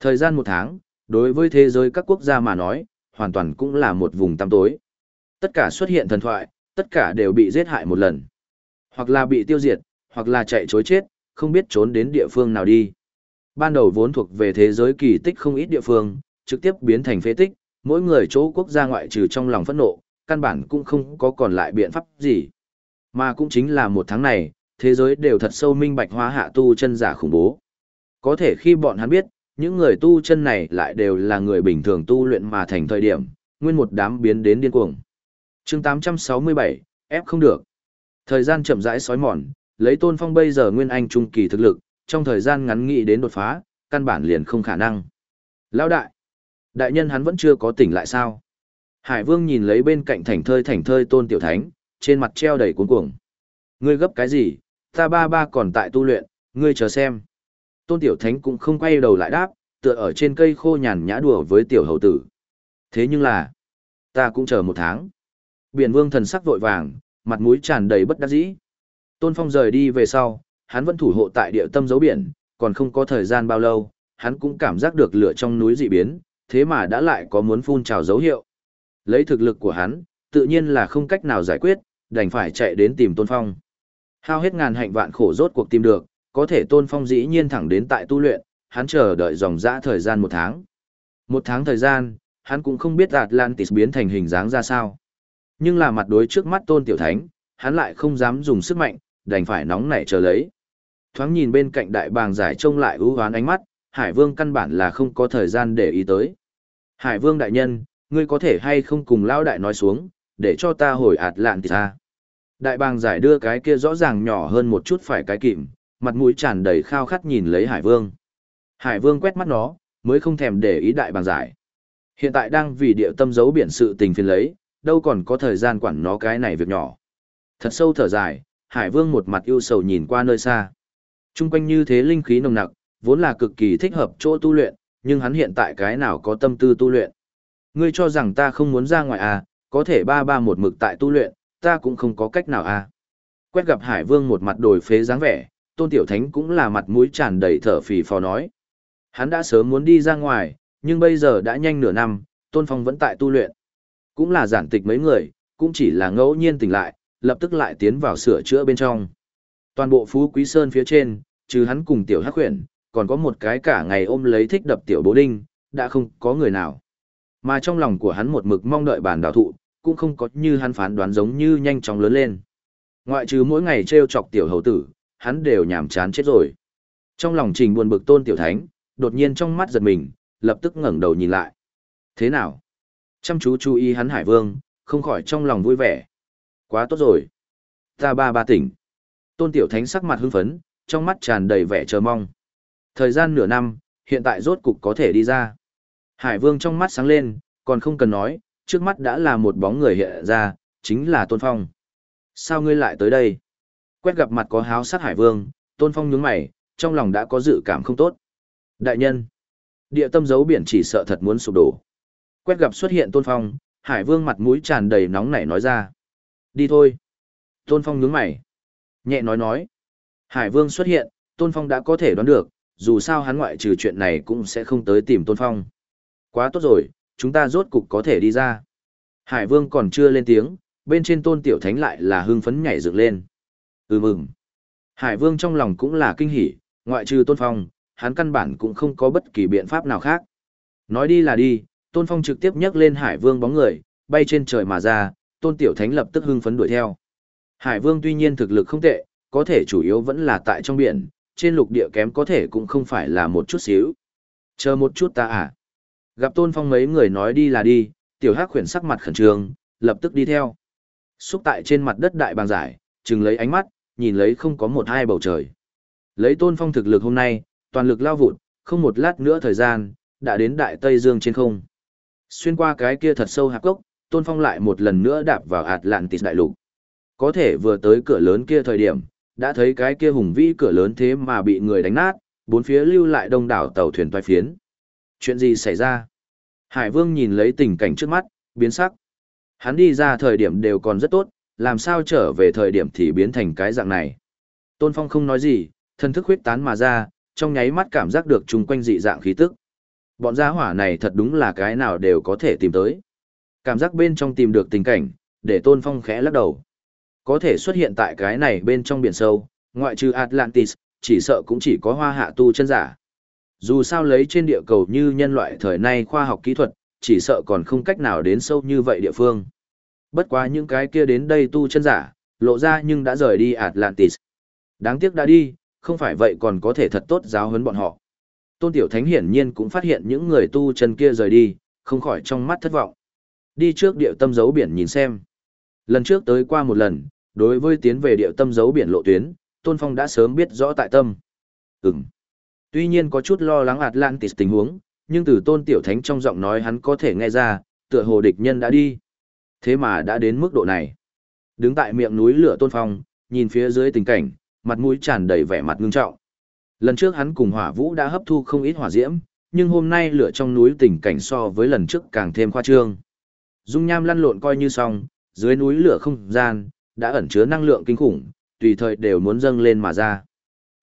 Thời gian một tháng, đối với thế giới các quốc gia mà nói, hoàn toàn cũng là một vùng tăm tối. Tất cả xuất hiện thần thoại, tất cả đều bị giết hại một lần. Hoặc là bị tiêu diệt, hoặc là chạy chối chết, không biết trốn đến địa phương nào đi. Ban đầu vốn thuộc về thế giới kỳ tích không ít địa phương, trực tiếp biến thành phế tích, mỗi người chỗ quốc gia ngoại trừ trong lòng phẫn nộ, căn bản cũng không có còn lại biện pháp gì. Mà cũng chính là một tháng này, thế giới đều thật sâu minh bạch hóa hạ tu chân giả khủng bố. Có thể khi bọn hắn biết, những người tu chân này lại đều là người bình thường tu luyện mà thành thời điểm, nguyên một đám biến đến điên cuồng. chương 867, ép không được. Thời gian chậm rãi sói mòn, lấy Tôn Phong bây giờ nguyên anh trung kỳ thực lực, trong thời gian ngắn nghĩ đến đột phá, căn bản liền không khả năng. Lão đại, đại nhân hắn vẫn chưa có tỉnh lại sao? Hải Vương nhìn lấy bên cạnh thành thơi thành thơi Tôn Tiểu Thánh, trên mặt treo đầy cuốn cuồng. Ngươi gấp cái gì? Ta ba ba còn tại tu luyện, ngươi chờ xem. Tôn Tiểu Thánh cũng không quay đầu lại đáp, tựa ở trên cây khô nhàn nhã đùa với tiểu hầu tử. Thế nhưng là, ta cũng chờ một tháng. Biển Vương thần sắc vội vàng, mặt mũi tràn đầy bất đắc dĩ. Tôn Phong rời đi về sau, hắn vẫn thủ hộ tại địa tâm dấu biển, còn không có thời gian bao lâu, hắn cũng cảm giác được lửa trong núi dị biến, thế mà đã lại có muốn phun trào dấu hiệu. Lấy thực lực của hắn, tự nhiên là không cách nào giải quyết, đành phải chạy đến tìm Tôn Phong. Hao hết ngàn hạnh vạn khổ rốt cuộc tìm được, có thể Tôn Phong dĩ nhiên thẳng đến tại tu luyện, hắn chờ đợi dòng dã thời gian một tháng. Một tháng thời gian, hắn cũng không biết Atlantis biến thành hình dáng ra sao. Nhưng là mặt đối trước mắt Tôn Tiểu Thánh, hắn lại không dám dùng sức mạnh, đành phải nóng nảy chờ lấy. Thoáng nhìn bên cạnh đại bàng giải trông lại ưu hoán ánh mắt, Hải Vương căn bản là không có thời gian để ý tới. Hải Vương đại nhân, ngươi có thể hay không cùng lao đại nói xuống, để cho ta hồi Atlantis lạn tịt. Đại bàng giải đưa cái kia rõ ràng nhỏ hơn một chút phải cái kìm, mặt mũi tràn đầy khao khát nhìn lấy Hải Vương. Hải Vương quét mắt nó, mới không thèm để ý đại bàng giải. Hiện tại đang vì địa tâm giấu biển sự tình phiền lấy, đâu còn có thời gian quản nó cái này việc nhỏ. Thật sâu thở dài, Hải Vương một mặt yêu sầu nhìn qua nơi xa. Trung quanh như thế linh khí nồng nặc, vốn là cực kỳ thích hợp chỗ tu luyện, nhưng hắn hiện tại cái nào có tâm tư tu luyện. Ngươi cho rằng ta không muốn ra ngoài à, có thể ba ba một mực tại tu luyện, ta cũng không có cách nào à. Quét gặp Hải Vương một mặt đổi phế dáng vẻ, Tôn Tiểu Thánh cũng là mặt mũi tràn đầy thở phì phò nói. Hắn đã sớm muốn đi ra ngoài, nhưng bây giờ đã nhanh nửa năm, Tôn Phong vẫn tại tu luyện. Cũng là giản tịch mấy người, cũng chỉ là ngẫu nhiên tỉnh lại, lập tức lại tiến vào sửa chữa bên trong. Toàn bộ Phú Quý Sơn phía trên, trừ hắn cùng tiểu hắc huyền, còn có một cái cả ngày ôm lấy thích đập tiểu bố đinh, đã không có người nào. Mà trong lòng của hắn một mực mong đợi bản đào thụ, cũng không có như hắn phán đoán giống như nhanh chóng lớn lên. Ngoại trừ mỗi ngày treo chọc tiểu hầu tử, hắn đều nhảm chán chết rồi. Trong lòng trình buồn bực tôn tiểu thánh, đột nhiên trong mắt giật mình, lập tức ngẩng đầu nhìn lại. Thế nào? Chăm chú chú ý hắn hải vương, không khỏi trong lòng vui vẻ. Quá tốt rồi. Ta ba ba tỉnh. Tôn tiểu thánh sắc mặt hưng phấn, trong mắt tràn đầy vẻ chờ mong. Thời gian nửa năm, hiện tại rốt cục có thể đi ra. Hải vương trong mắt sáng lên, còn không cần nói, trước mắt đã là một bóng người hiện ra, chính là Tôn Phong. Sao ngươi lại tới đây? Quét gặp mặt có háo sát Hải vương, Tôn Phong nhướng mày, trong lòng đã có dự cảm không tốt. Đại nhân, địa tâm giấu biển chỉ sợ thật muốn sụp đổ. Quét gặp xuất hiện Tôn Phong, Hải vương mặt mũi tràn đầy nóng nảy nói ra. Đi thôi. Tôn Phong nhướng mày. Nhẹ nói nói. Hải Vương xuất hiện, Tôn Phong đã có thể đoán được, dù sao hắn ngoại trừ chuyện này cũng sẽ không tới tìm Tôn Phong. Quá tốt rồi, chúng ta rốt cục có thể đi ra. Hải Vương còn chưa lên tiếng, bên trên Tôn Tiểu Thánh lại là hưng phấn nhảy dựng lên. Ừ mừng. Hải Vương trong lòng cũng là kinh hỉ, ngoại trừ Tôn Phong, hắn căn bản cũng không có bất kỳ biện pháp nào khác. Nói đi là đi, Tôn Phong trực tiếp nhấc lên Hải Vương bóng người, bay trên trời mà ra, Tôn Tiểu Thánh lập tức hưng phấn đuổi theo. Hải Vương tuy nhiên thực lực không tệ, có thể chủ yếu vẫn là tại trong biển, trên lục địa kém có thể cũng không phải là một chút xíu. Chờ một chút ta à. Gặp Tôn Phong mấy người nói đi là đi, Tiểu Hắc khuyển sắc mặt khẩn trương, lập tức đi theo. Xúc tại trên mặt đất đại bàng giải, chừng lấy ánh mắt, nhìn lấy không có một hai bầu trời. Lấy Tôn Phong thực lực hôm nay, toàn lực lao vụt, không một lát nữa thời gian, đã đến đại Tây Dương trên không. Xuyên qua cái kia thật sâu hạp gốc, Tôn Phong lại một lần nữa đạp vào Atlantis đại lục. Có thể vừa tới cửa lớn kia thời điểm, đã thấy cái kia hùng vĩ cửa lớn thế mà bị người đánh nát, bốn phía lưu lại đông đảo tàu thuyền toai phiến. Chuyện gì xảy ra? Hải Vương nhìn lấy tình cảnh trước mắt, biến sắc. Hắn đi ra thời điểm đều còn rất tốt, làm sao trở về thời điểm thì biến thành cái dạng này. Tôn Phong không nói gì, thân thức huyết tán mà ra, trong nháy mắt cảm giác được chung quanh dị dạng khí tức. Bọn gia hỏa này thật đúng là cái nào đều có thể tìm tới. Cảm giác bên trong tìm được tình cảnh, để Tôn Phong khẽ lắc đầu. Có thể xuất hiện tại cái này bên trong biển sâu, ngoại trừ Atlantis, chỉ sợ cũng chỉ có hoa hạ tu chân giả. Dù sao lấy trên địa cầu như nhân loại thời nay khoa học kỹ thuật, chỉ sợ còn không cách nào đến sâu như vậy địa phương. Bất quá những cái kia đến đây tu chân giả, lộ ra nhưng đã rời đi Atlantis. Đáng tiếc đã đi, không phải vậy còn có thể thật tốt giáo huấn bọn họ. Tôn Tiểu Thánh hiển nhiên cũng phát hiện những người tu chân kia rời đi, không khỏi trong mắt thất vọng. Đi trước địa tâm giấu biển nhìn xem. Lần trước tới qua một lần, đối với tiến về địa tâm giấu biển lộ tuyến, Tôn Phong đã sớm biết rõ tại tâm. Ừm. Tuy nhiên có chút lo lắng Atlantis tình huống, nhưng từ Tôn Tiểu Thánh trong giọng nói hắn có thể nghe ra, tựa hồ địch nhân đã đi. Thế mà đã đến mức độ này. Đứng tại miệng núi lửa Tôn Phong, nhìn phía dưới tình cảnh, mặt mũi tràn đầy vẻ mặt ngưng trọng. Lần trước hắn cùng Hỏa Vũ đã hấp thu không ít hỏa diễm, nhưng hôm nay lửa trong núi tình cảnh so với lần trước càng thêm khoa trương. Dung nham lăn lộn coi như xong, dưới núi lửa không gian, đã ẩn chứa năng lượng kinh khủng, tùy thời đều muốn dâng lên mà ra.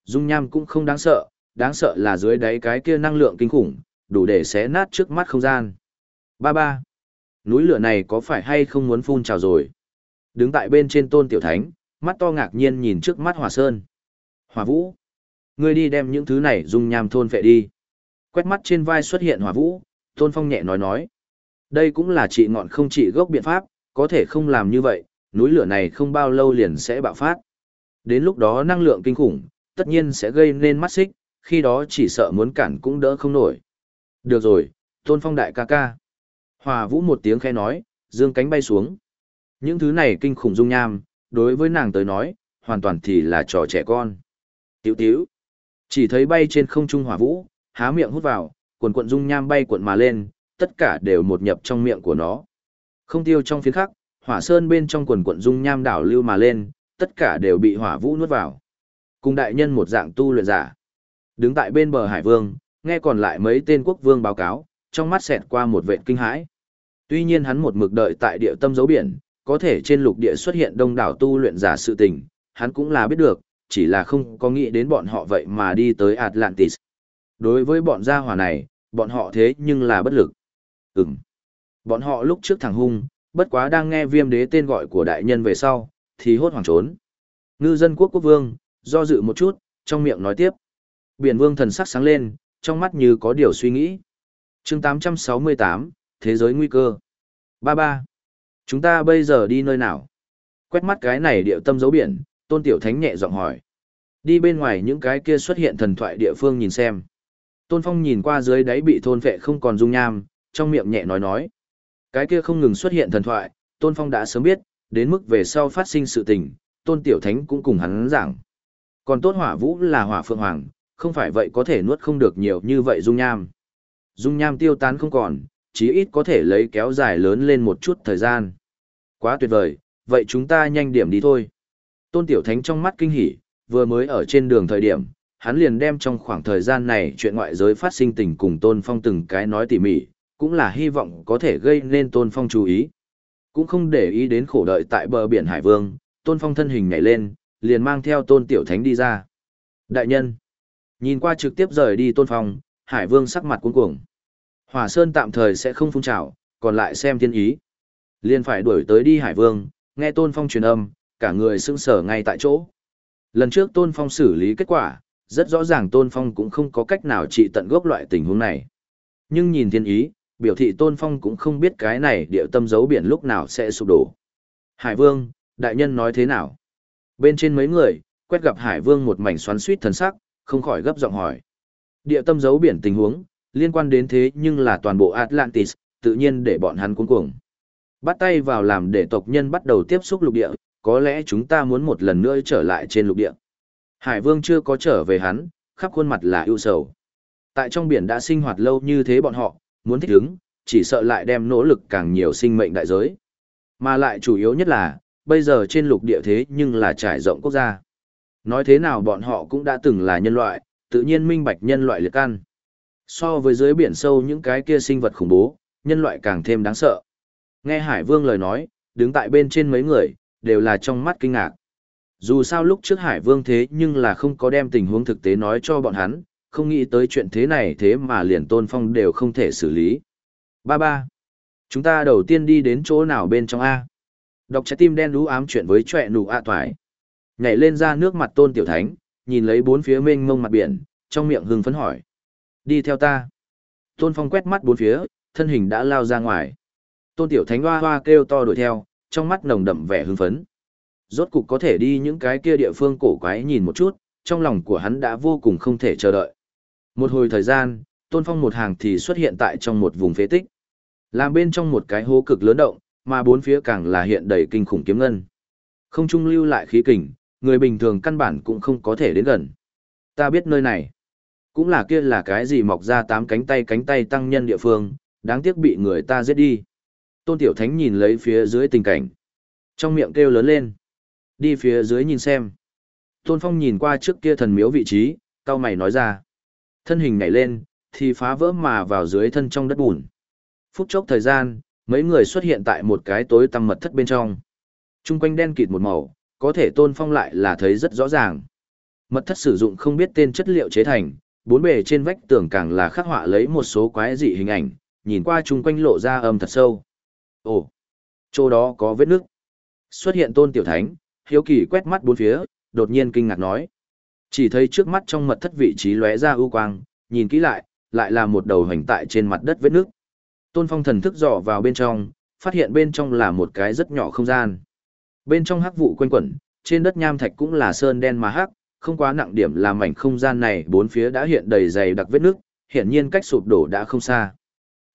Dung nham cũng không đáng sợ, đáng sợ là dưới đáy cái kia năng lượng kinh khủng, đủ để xé nát trước mắt không gian. Ba ba. Núi lửa này có phải hay không muốn phun trào rồi? Đứng tại bên trên tôn tiểu thánh, mắt to ngạc nhiên nhìn trước mắt hỏa sơn. Hỏa vũ. Ngươi đi đem những thứ này dùng nham thôn vệ đi. Quét mắt trên vai xuất hiện hỏa vũ, tôn phong nhẹ nói nói. Đây cũng là trị ngọn không trị gốc biện pháp, có thể không làm như vậy, núi lửa này không bao lâu liền sẽ bạo phát. Đến lúc đó năng lượng kinh khủng, tất nhiên sẽ gây nên mắt xích, khi đó chỉ sợ muốn cản cũng đỡ không nổi. Được rồi, tôn phong đại ca ca. Hòa vũ một tiếng khẽ nói, dương cánh bay xuống. Những thứ này kinh khủng dung nham, đối với nàng tới nói, hoàn toàn thì là trò trẻ con. Tiểu tiểu. Chỉ thấy bay trên không trung hỏa vũ, há miệng hút vào, cuộn cuộn dung nham bay cuộn mà lên, tất cả đều một nhập trong miệng của nó. Không tiêu trong phiến khắc, hỏa sơn bên trong quần quận dung nham đảo lưu mà lên, tất cả đều bị hỏa vũ nuốt vào. Cùng đại nhân một dạng tu luyện giả. Đứng tại bên bờ hải vương, nghe còn lại mấy tên quốc vương báo cáo, trong mắt xẹt qua một vệt kinh hãi. Tuy nhiên hắn một mực đợi tại địa tâm dấu biển, có thể trên lục địa xuất hiện đông đảo tu luyện giả sự tình, hắn cũng là biết được, chỉ là không có nghĩ đến bọn họ vậy mà đi tới Atlantis. Đối với bọn gia hỏa này, bọn họ thế nhưng là bất lực. Ừm. Bọn họ lúc trước thằng hung, bất quá đang nghe viêm đế tên gọi của đại nhân về sau, thì hốt hoảng trốn. Ngư dân quốc quốc vương, do dự một chút, trong miệng nói tiếp. Biển vương thần sắc sáng lên, trong mắt như có điều suy nghĩ. chương 868, Thế giới nguy cơ. Ba ba. Chúng ta bây giờ đi nơi nào? Quét mắt cái này địa tâm dấu biển, tôn tiểu thánh nhẹ giọng hỏi. Đi bên ngoài những cái kia xuất hiện thần thoại địa phương nhìn xem. Tôn Phong nhìn qua dưới đáy bị thôn vệ không còn dung nham, trong miệng nhẹ nói nói. Cái kia không ngừng xuất hiện thần thoại, Tôn Phong đã sớm biết, đến mức về sau phát sinh sự tình, Tôn Tiểu Thánh cũng cùng hắn giảng. Còn tốt hỏa vũ là hỏa phượng hoàng, không phải vậy có thể nuốt không được nhiều như vậy dung nham. Dung nham tiêu tán không còn, chí ít có thể lấy kéo dài lớn lên một chút thời gian. Quá tuyệt vời, vậy chúng ta nhanh điểm đi thôi. Tôn Tiểu Thánh trong mắt kinh hỉ, vừa mới ở trên đường thời điểm, hắn liền đem trong khoảng thời gian này chuyện ngoại giới phát sinh tình cùng Tôn Phong từng cái nói tỉ mỉ, cũng là hy vọng có thể gây nên Tôn Phong chú ý. Cũng không để ý đến khổ đợi tại bờ biển Hải Vương, Tôn Phong thân hình nhảy lên, liền mang theo Tôn Tiểu Thánh đi ra. Đại nhân, nhìn qua trực tiếp rời đi Tôn Phong, Hải Vương sắc mặt cuống cuồng. Hỏa Sơn tạm thời sẽ không phun trào, còn lại xem thiên ý. Liên phải đuổi tới đi Hải Vương, nghe Tôn Phong truyền âm, cả người sững sờ ngay tại chỗ. Lần trước Tôn Phong xử lý kết quả, rất rõ ràng Tôn Phong cũng không có cách nào trị tận gốc loại tình huống này. Nhưng nhìn thiên ý, biểu thị Tôn Phong cũng không biết cái này địa tâm dấu biển lúc nào sẽ sụp đổ. Hải Vương, đại nhân nói thế nào? Bên trên mấy người, quét gặp Hải Vương một mảnh xoắn suýt thần sắc, không khỏi gấp giọng hỏi. Địa tâm giấu biển tình huống, liên quan đến thế nhưng là toàn bộ Atlantis, tự nhiên để bọn hắn cuống cuồng. Bắt tay vào làm để tộc nhân bắt đầu tiếp xúc lục địa, có lẽ chúng ta muốn một lần nữa trở lại trên lục địa. Hải Vương chưa có trở về hắn, khắp khuôn mặt là ưu sầu. Tại trong biển đã sinh hoạt lâu như thế bọn họ, muốn thích ứng, chỉ sợ lại đem nỗ lực càng nhiều sinh mệnh đại giới. Mà lại chủ yếu nhất là, bây giờ trên lục địa thế nhưng là trải rộng quốc gia. Nói thế nào bọn họ cũng đã từng là nhân loại, tự nhiên minh bạch nhân loại liệt can. So với dưới biển sâu những cái kia sinh vật khủng bố, nhân loại càng thêm đáng sợ. Nghe Hải Vương lời nói, đứng tại bên trên mấy người, đều là trong mắt kinh ngạc. Dù sao lúc trước Hải Vương thế nhưng là không có đem tình huống thực tế nói cho bọn hắn, không nghĩ tới chuyện thế này thế mà liền Tôn Phong đều không thể xử lý. Ba ba. Chúng ta đầu tiên đi đến chỗ nào bên trong A. Đọc trái tim đen đú ám chuyện với trọe nụ ạ toại. Nhảy lên ra nước mặt Tôn Tiểu Thánh, nhìn lấy bốn phía mênh mông mặt biển, trong miệng hưng phấn hỏi. Đi theo ta. Tôn Phong quét mắt bốn phía, thân hình đã lao ra ngoài. Tôn Tiểu Thánh hoa hoa kêu to đuổi theo, trong mắt nồng đậm vẻ hưng phấn. Rốt cục có thể đi những cái kia địa phương cổ quái nhìn một chút, trong lòng của hắn đã vô cùng không thể chờ đợi. Một hồi thời gian, Tôn Phong một hàng thì xuất hiện tại trong một vùng phế tích. Làm bên trong một cái hố cực lớn động, mà bốn phía càng là hiện đầy kinh khủng kiếm ngân. Không trung lưu lại khí kình, người bình thường căn bản cũng không có thể đến gần. Ta biết nơi này. Cũng là kia là cái gì mọc ra tám cánh tay cánh tay tăng nhân địa phương, đáng tiếc bị người ta giết đi. Tôn Tiểu Thánh nhìn lấy phía dưới tình cảnh. Trong miệng kêu lớn lên. Đi phía dưới nhìn xem. Tôn Phong nhìn qua trước kia thần miếu vị trí, cao mày nói ra. Thân hình nhảy lên, thì phá vỡ mà vào dưới thân trong đất bùn. Phút chốc thời gian, mấy người xuất hiện tại một cái tối tăm mật thất bên trong. Trung quanh đen kịt một màu, có thể Tôn Phong lại là thấy rất rõ ràng. Mật thất sử dụng không biết tên chất liệu chế thành, bốn bề trên vách tường càng là khắc họa lấy một số quái dị hình ảnh, nhìn qua chung quanh lộ ra âm thật sâu. Ồ, chỗ đó có vết nước. Xuất hiện tôn tiểu thánh, hiếu kỳ quét mắt bốn phía, đột nhiên kinh ngạc nói. Chỉ thấy trước mắt trong mật thất vị trí lóe ra ưu quang, nhìn kỹ lại, lại là một đầu hành tại trên mặt đất vết nước. Tôn phong thần thức dò vào bên trong, phát hiện bên trong là một cái rất nhỏ không gian. Bên trong hắc vụ quanh quẩn, trên đất nham thạch cũng là sơn đen mà hắc, không quá nặng điểm là mảnh không gian này bốn phía đã hiện đầy dày đặc vết nước, hiện nhiên cách sụp đổ đã không xa.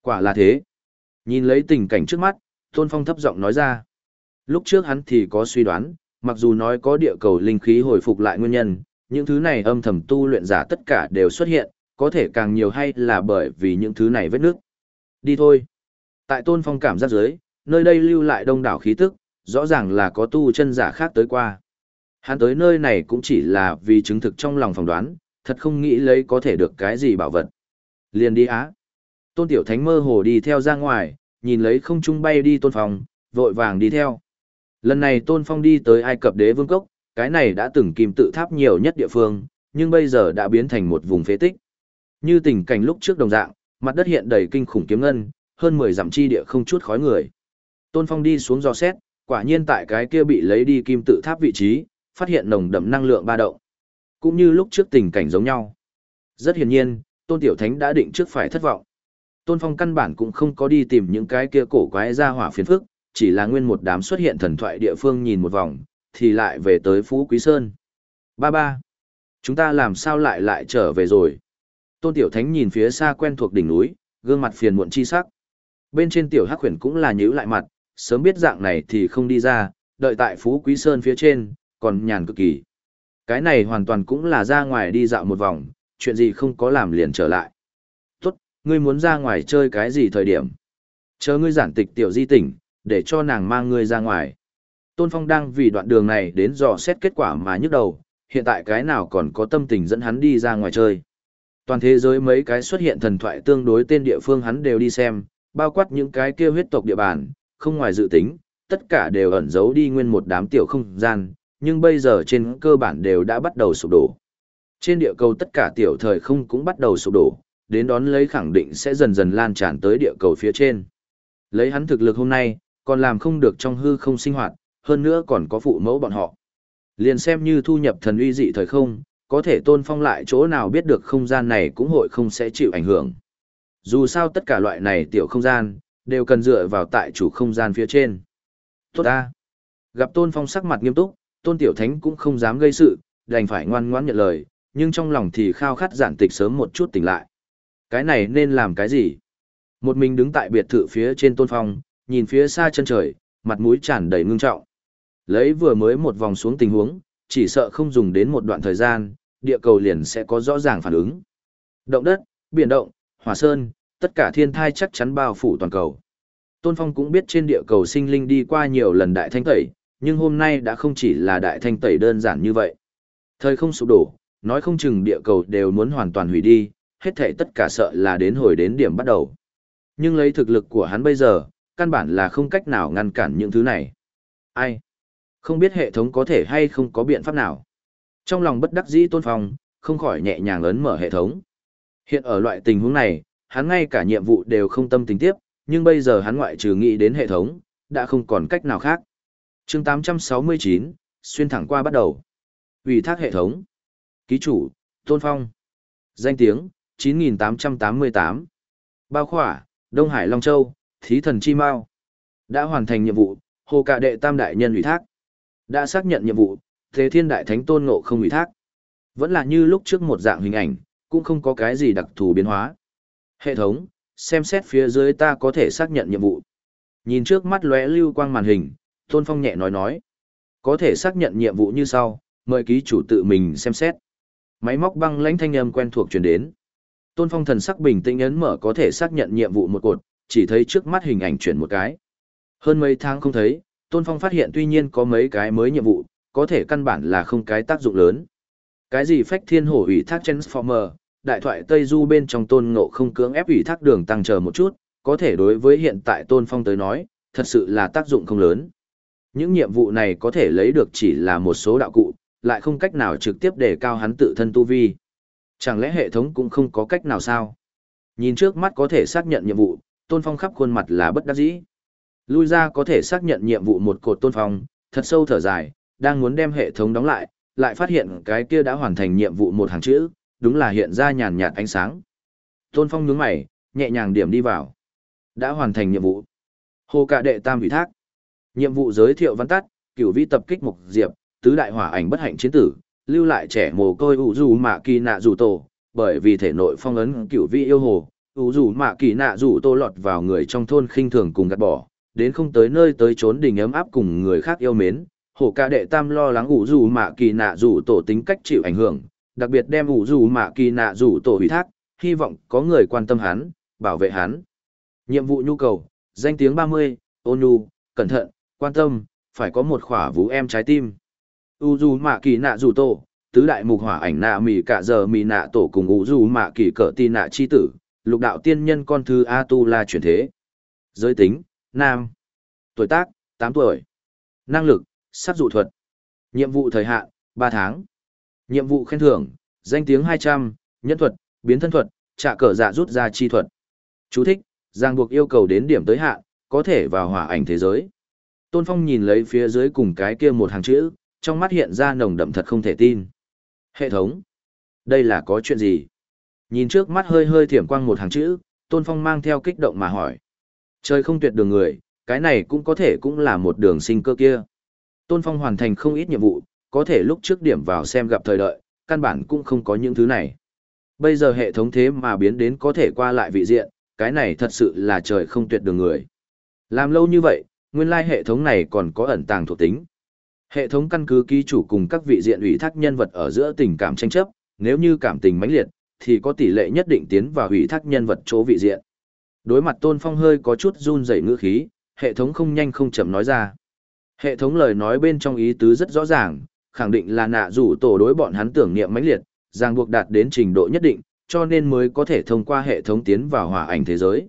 Quả là thế. Nhìn lấy tình cảnh trước mắt, Tôn Phong thấp giọng nói ra. Lúc trước hắn thì có suy đoán, mặc dù nói có địa cầu linh khí hồi phục lại nguyên nhân, những thứ này âm thầm tu luyện giả tất cả đều xuất hiện, có thể càng nhiều hay là bởi vì những thứ này vết nước. Đi thôi. Tại Tôn Phong cảm giác dưới, nơi đây lưu lại đông đảo khí tức, rõ ràng là có tu chân giả khác tới qua. Hắn tới nơi này cũng chỉ là vì chứng thực trong lòng phỏng đoán, thật không nghĩ lấy có thể được cái gì bảo vật. Liền đi á. Tôn Tiểu Thánh mơ hồ đi theo ra ngoài, nhìn lấy không trung bay đi Tôn Phong, vội vàng đi theo. Lần này Tôn Phong đi tới Ai Cập đế vương cốc, cái này đã từng kim tự tháp nhiều nhất địa phương, nhưng bây giờ đã biến thành một vùng phế tích. Như tình cảnh lúc trước đồng dạng, mặt đất hiện đầy kinh khủng kiếm ngân, hơn 10 dặm chi địa không chút khói người. Tôn Phong đi xuống dò xét, quả nhiên tại cái kia bị lấy đi kim tự tháp vị trí, phát hiện nồng đậm năng lượng ba động. Cũng như lúc trước tình cảnh giống nhau. Rất hiển nhiên, Tôn Tiểu Thánh đã định trước phải thất vọng. Tôn Phong căn bản cũng không có đi tìm những cái kia cổ quái ra hỏa phiền phức, chỉ là nguyên một đám xuất hiện thần thoại địa phương nhìn một vòng, thì lại về tới Phú Quý Sơn. Ba ba, chúng ta làm sao lại lại trở về rồi? Tôn Tiểu Thánh nhìn phía xa quen thuộc đỉnh núi, gương mặt phiền muộn chi sắc. Bên trên Tiểu Hắc Huyền cũng là nhíu lại mặt, sớm biết dạng này thì không đi ra, đợi tại Phú Quý Sơn phía trên, còn nhàn cực kỳ. Cái này hoàn toàn cũng là ra ngoài đi dạo một vòng, chuyện gì không có làm liền trở lại. Tốt, ngươi muốn ra ngoài chơi cái gì thời điểm? Chờ ngươi giản tịch tiểu di tỉnh, để cho nàng mang ngươi ra ngoài. Tôn Phong đang vì đoạn đường này đến dò xét kết quả mà nhức đầu, hiện tại cái nào còn có tâm tình dẫn hắn đi ra ngoài chơi. Toàn thế giới mấy cái xuất hiện thần thoại tương đối tên địa phương hắn đều đi xem, bao quát những cái kia huyết tộc địa bàn, không ngoài dự tính, tất cả đều ẩn giấu đi nguyên một đám tiểu không gian, nhưng bây giờ trên cơ bản đều đã bắt đầu sụp đổ. Trên địa cầu tất cả tiểu thời không cũng bắt đầu sụp đổ, đến đón lấy khẳng định sẽ dần dần lan tràn tới địa cầu phía trên. Lấy hắn thực lực hôm nay, còn làm không được trong hư không sinh hoạt, hơn nữa còn có phụ mẫu bọn họ. Liền xem như thu nhập thần uy dị thời không, có thể tôn phong lại chỗ nào biết được không gian này cũng hội không sẽ chịu ảnh hưởng. Dù sao tất cả loại này tiểu không gian, đều cần dựa vào tại chủ không gian phía trên. Tốt ta! Gặp tôn phong sắc mặt nghiêm túc, tôn tiểu thánh cũng không dám gây sự, đành phải ngoan ngoãn nhận lời, nhưng trong lòng thì khao khát giản tịch sớm một chút tỉnh lại. Cái này nên làm cái gì? Một mình đứng tại biệt thự phía trên tôn phong, nhìn phía xa chân trời, mặt mũi tràn đầy ngưng trọng. Lấy vừa mới một vòng xuống tình huống, chỉ sợ không dùng đến một đoạn thời gian, địa cầu liền sẽ có rõ ràng phản ứng. Động đất, biển động, hỏa sơn, tất cả thiên thai chắc chắn bao phủ toàn cầu. Tôn Phong cũng biết trên địa cầu sinh linh đi qua nhiều lần đại thanh tẩy, nhưng hôm nay đã không chỉ là đại thanh tẩy đơn giản như vậy. Thời không sụp đổ, nói không chừng địa cầu đều muốn hoàn toàn hủy đi, hết thảy tất cả sợ là đến hồi đến điểm bắt đầu. Nhưng lấy thực lực của hắn bây giờ, căn bản là không cách nào ngăn cản những thứ này. Ai? Không biết hệ thống có thể hay không có biện pháp nào. Trong lòng bất đắc dĩ tôn phong, không khỏi nhẹ nhàng ấn mở hệ thống. Hiện ở loại tình huống này, hắn ngay cả nhiệm vụ đều không tâm tình tiếp, nhưng bây giờ hắn ngoại trừ nghĩ đến hệ thống, đã không còn cách nào khác chương 869, xuyên thẳng qua bắt đầu. Ủy thác hệ thống. Ký chủ, Tôn Phong. Danh tiếng, 9888. Bao khỏa, Đông Hải Long Châu, Thí thần Chi Mao. Đã hoàn thành nhiệm vụ, Hồ cả Đệ Tam Đại Nhân ủy thác. Đã xác nhận nhiệm vụ, Thế Thiên Đại Thánh Tôn Ngộ không ủy thác. Vẫn là như lúc trước một dạng hình ảnh, cũng không có cái gì đặc thù biến hóa. Hệ thống, xem xét phía dưới ta có thể xác nhận nhiệm vụ. Nhìn trước mắt lóe lưu quang màn hình, Tôn Phong nhẹ nói nói. Có thể xác nhận nhiệm vụ như sau, mời ký chủ tự mình xem xét. Máy móc băng lãnh thanh âm quen thuộc truyền đến. Tôn Phong thần sắc bình tĩnh ấn mở có thể xác nhận nhiệm vụ một cột, chỉ thấy trước mắt hình ảnh chuyển một cái. Hơn mấy tháng không thấy, Tôn Phong phát hiện tuy nhiên có mấy cái mới nhiệm vụ, có thể căn bản là không cái tác dụng lớn. Cái gì phách thiên hổ ủy thác Transformer, đại thoại Tây Du bên trong tôn ngộ không cưỡng ép ủy thác đường tăng chờ một chút, có thể đối với hiện tại Tôn Phong tới nói, thật sự là tác dụng không lớn. Những nhiệm vụ này có thể lấy được chỉ là một số đạo cụ, lại không cách nào trực tiếp để cao hắn tự thân tu vi. Chẳng lẽ hệ thống cũng không có cách nào sao? Nhìn trước mắt có thể xác nhận nhiệm vụ, Tôn Phong khắp khuôn mặt là bất đắc dĩ. Lui ra có thể xác nhận nhiệm vụ một cột Tôn Phong, thật sâu thở dài, đang muốn đem hệ thống đóng lại, lại phát hiện cái kia đã hoàn thành nhiệm vụ một hàng chữ, đúng là hiện ra nhàn nhạt ánh sáng. Tôn Phong nhướng mày, nhẹ nhàng điểm đi vào. Đã hoàn thành nhiệm vụ. Hồ Cả Đệ Tam ủy thác. Nhiệm vụ giới thiệu văn tắt, cửu vi tập kích mục diệp, tứ đại hỏa ảnh bất hạnh chiến tử, lưu lại trẻ mồ côi ủ dù mạ kỳ nạ dù tổ, bởi vì thể nội phong ấn cửu vi yêu hồ, ủ dù mạ kỳ nạ dù tô lọt vào người trong thôn khinh thường cùng gạt bỏ, đến không tới nơi tới trốn đình ấm áp cùng người khác yêu mến. Hồ ca đệ tam lo lắng ủ dù mạ kỳ nạ dù tổ tính cách chịu ảnh hưởng, đặc biệt đem ủ dù mạ kỳ nạ rủ tổ hủy thác, hy vọng có người quan tâm hắn, bảo vệ hắn. Nhiệm vụ nhu cầu, danh tiếng 30, ôn nhu, cẩn thận, quan tâm, phải có một khỏa vũ em trái tim. U dù mạ kỳ nạ rủ tổ, tứ đại mục hỏa ảnh nạ mì cả giờ mì nạ tổ cùng u dù mạ kỳ cỡ tì nạ chi tử, lục đạo tiên nhân con thư A tu la chuyển thế. Giới tính, nam. Tuổi tác, 8 tuổi. Năng lực, sát dụ thuật. Nhiệm vụ thời hạn, 3 tháng. Nhiệm vụ khen thưởng, danh tiếng 200, nhân thuật, biến thân thuật, trả cờ dạ rút ra chi thuật. Chú thích, giang buộc yêu cầu đến điểm tới hạn, có thể vào hỏa ảnh thế giới. Tôn Phong nhìn lấy phía dưới cùng cái kia một hàng chữ, trong mắt hiện ra nồng đậm thật không thể tin. Hệ thống. Đây là có chuyện gì? Nhìn trước mắt hơi hơi thiểm quang một hàng chữ, Tôn Phong mang theo kích động mà hỏi. Trời không tuyệt đường người, cái này cũng có thể cũng là một đường sinh cơ kia. Tôn Phong hoàn thành không ít nhiệm vụ, có thể lúc trước điểm vào xem gặp thời đợi, căn bản cũng không có những thứ này. Bây giờ hệ thống thế mà biến đến có thể qua lại vị diện, cái này thật sự là trời không tuyệt đường người. Làm lâu như vậy, nguyên lai hệ thống này còn có ẩn tàng thuộc tính. Hệ thống căn cứ ký chủ cùng các vị diện ủy thác nhân vật ở giữa tình cảm tranh chấp, nếu như cảm tình mãnh liệt, thì có tỷ lệ nhất định tiến vào ủy thác nhân vật chỗ vị diện. Đối mặt Tôn Phong hơi có chút run rẩy ngữ khí, hệ thống không nhanh không chậm nói ra. Hệ thống lời nói bên trong ý tứ rất rõ ràng, khẳng định là nạ rủ tổ đối bọn hắn tưởng niệm mãnh liệt, ràng buộc đạt đến trình độ nhất định, cho nên mới có thể thông qua hệ thống tiến vào hòa ảnh thế giới.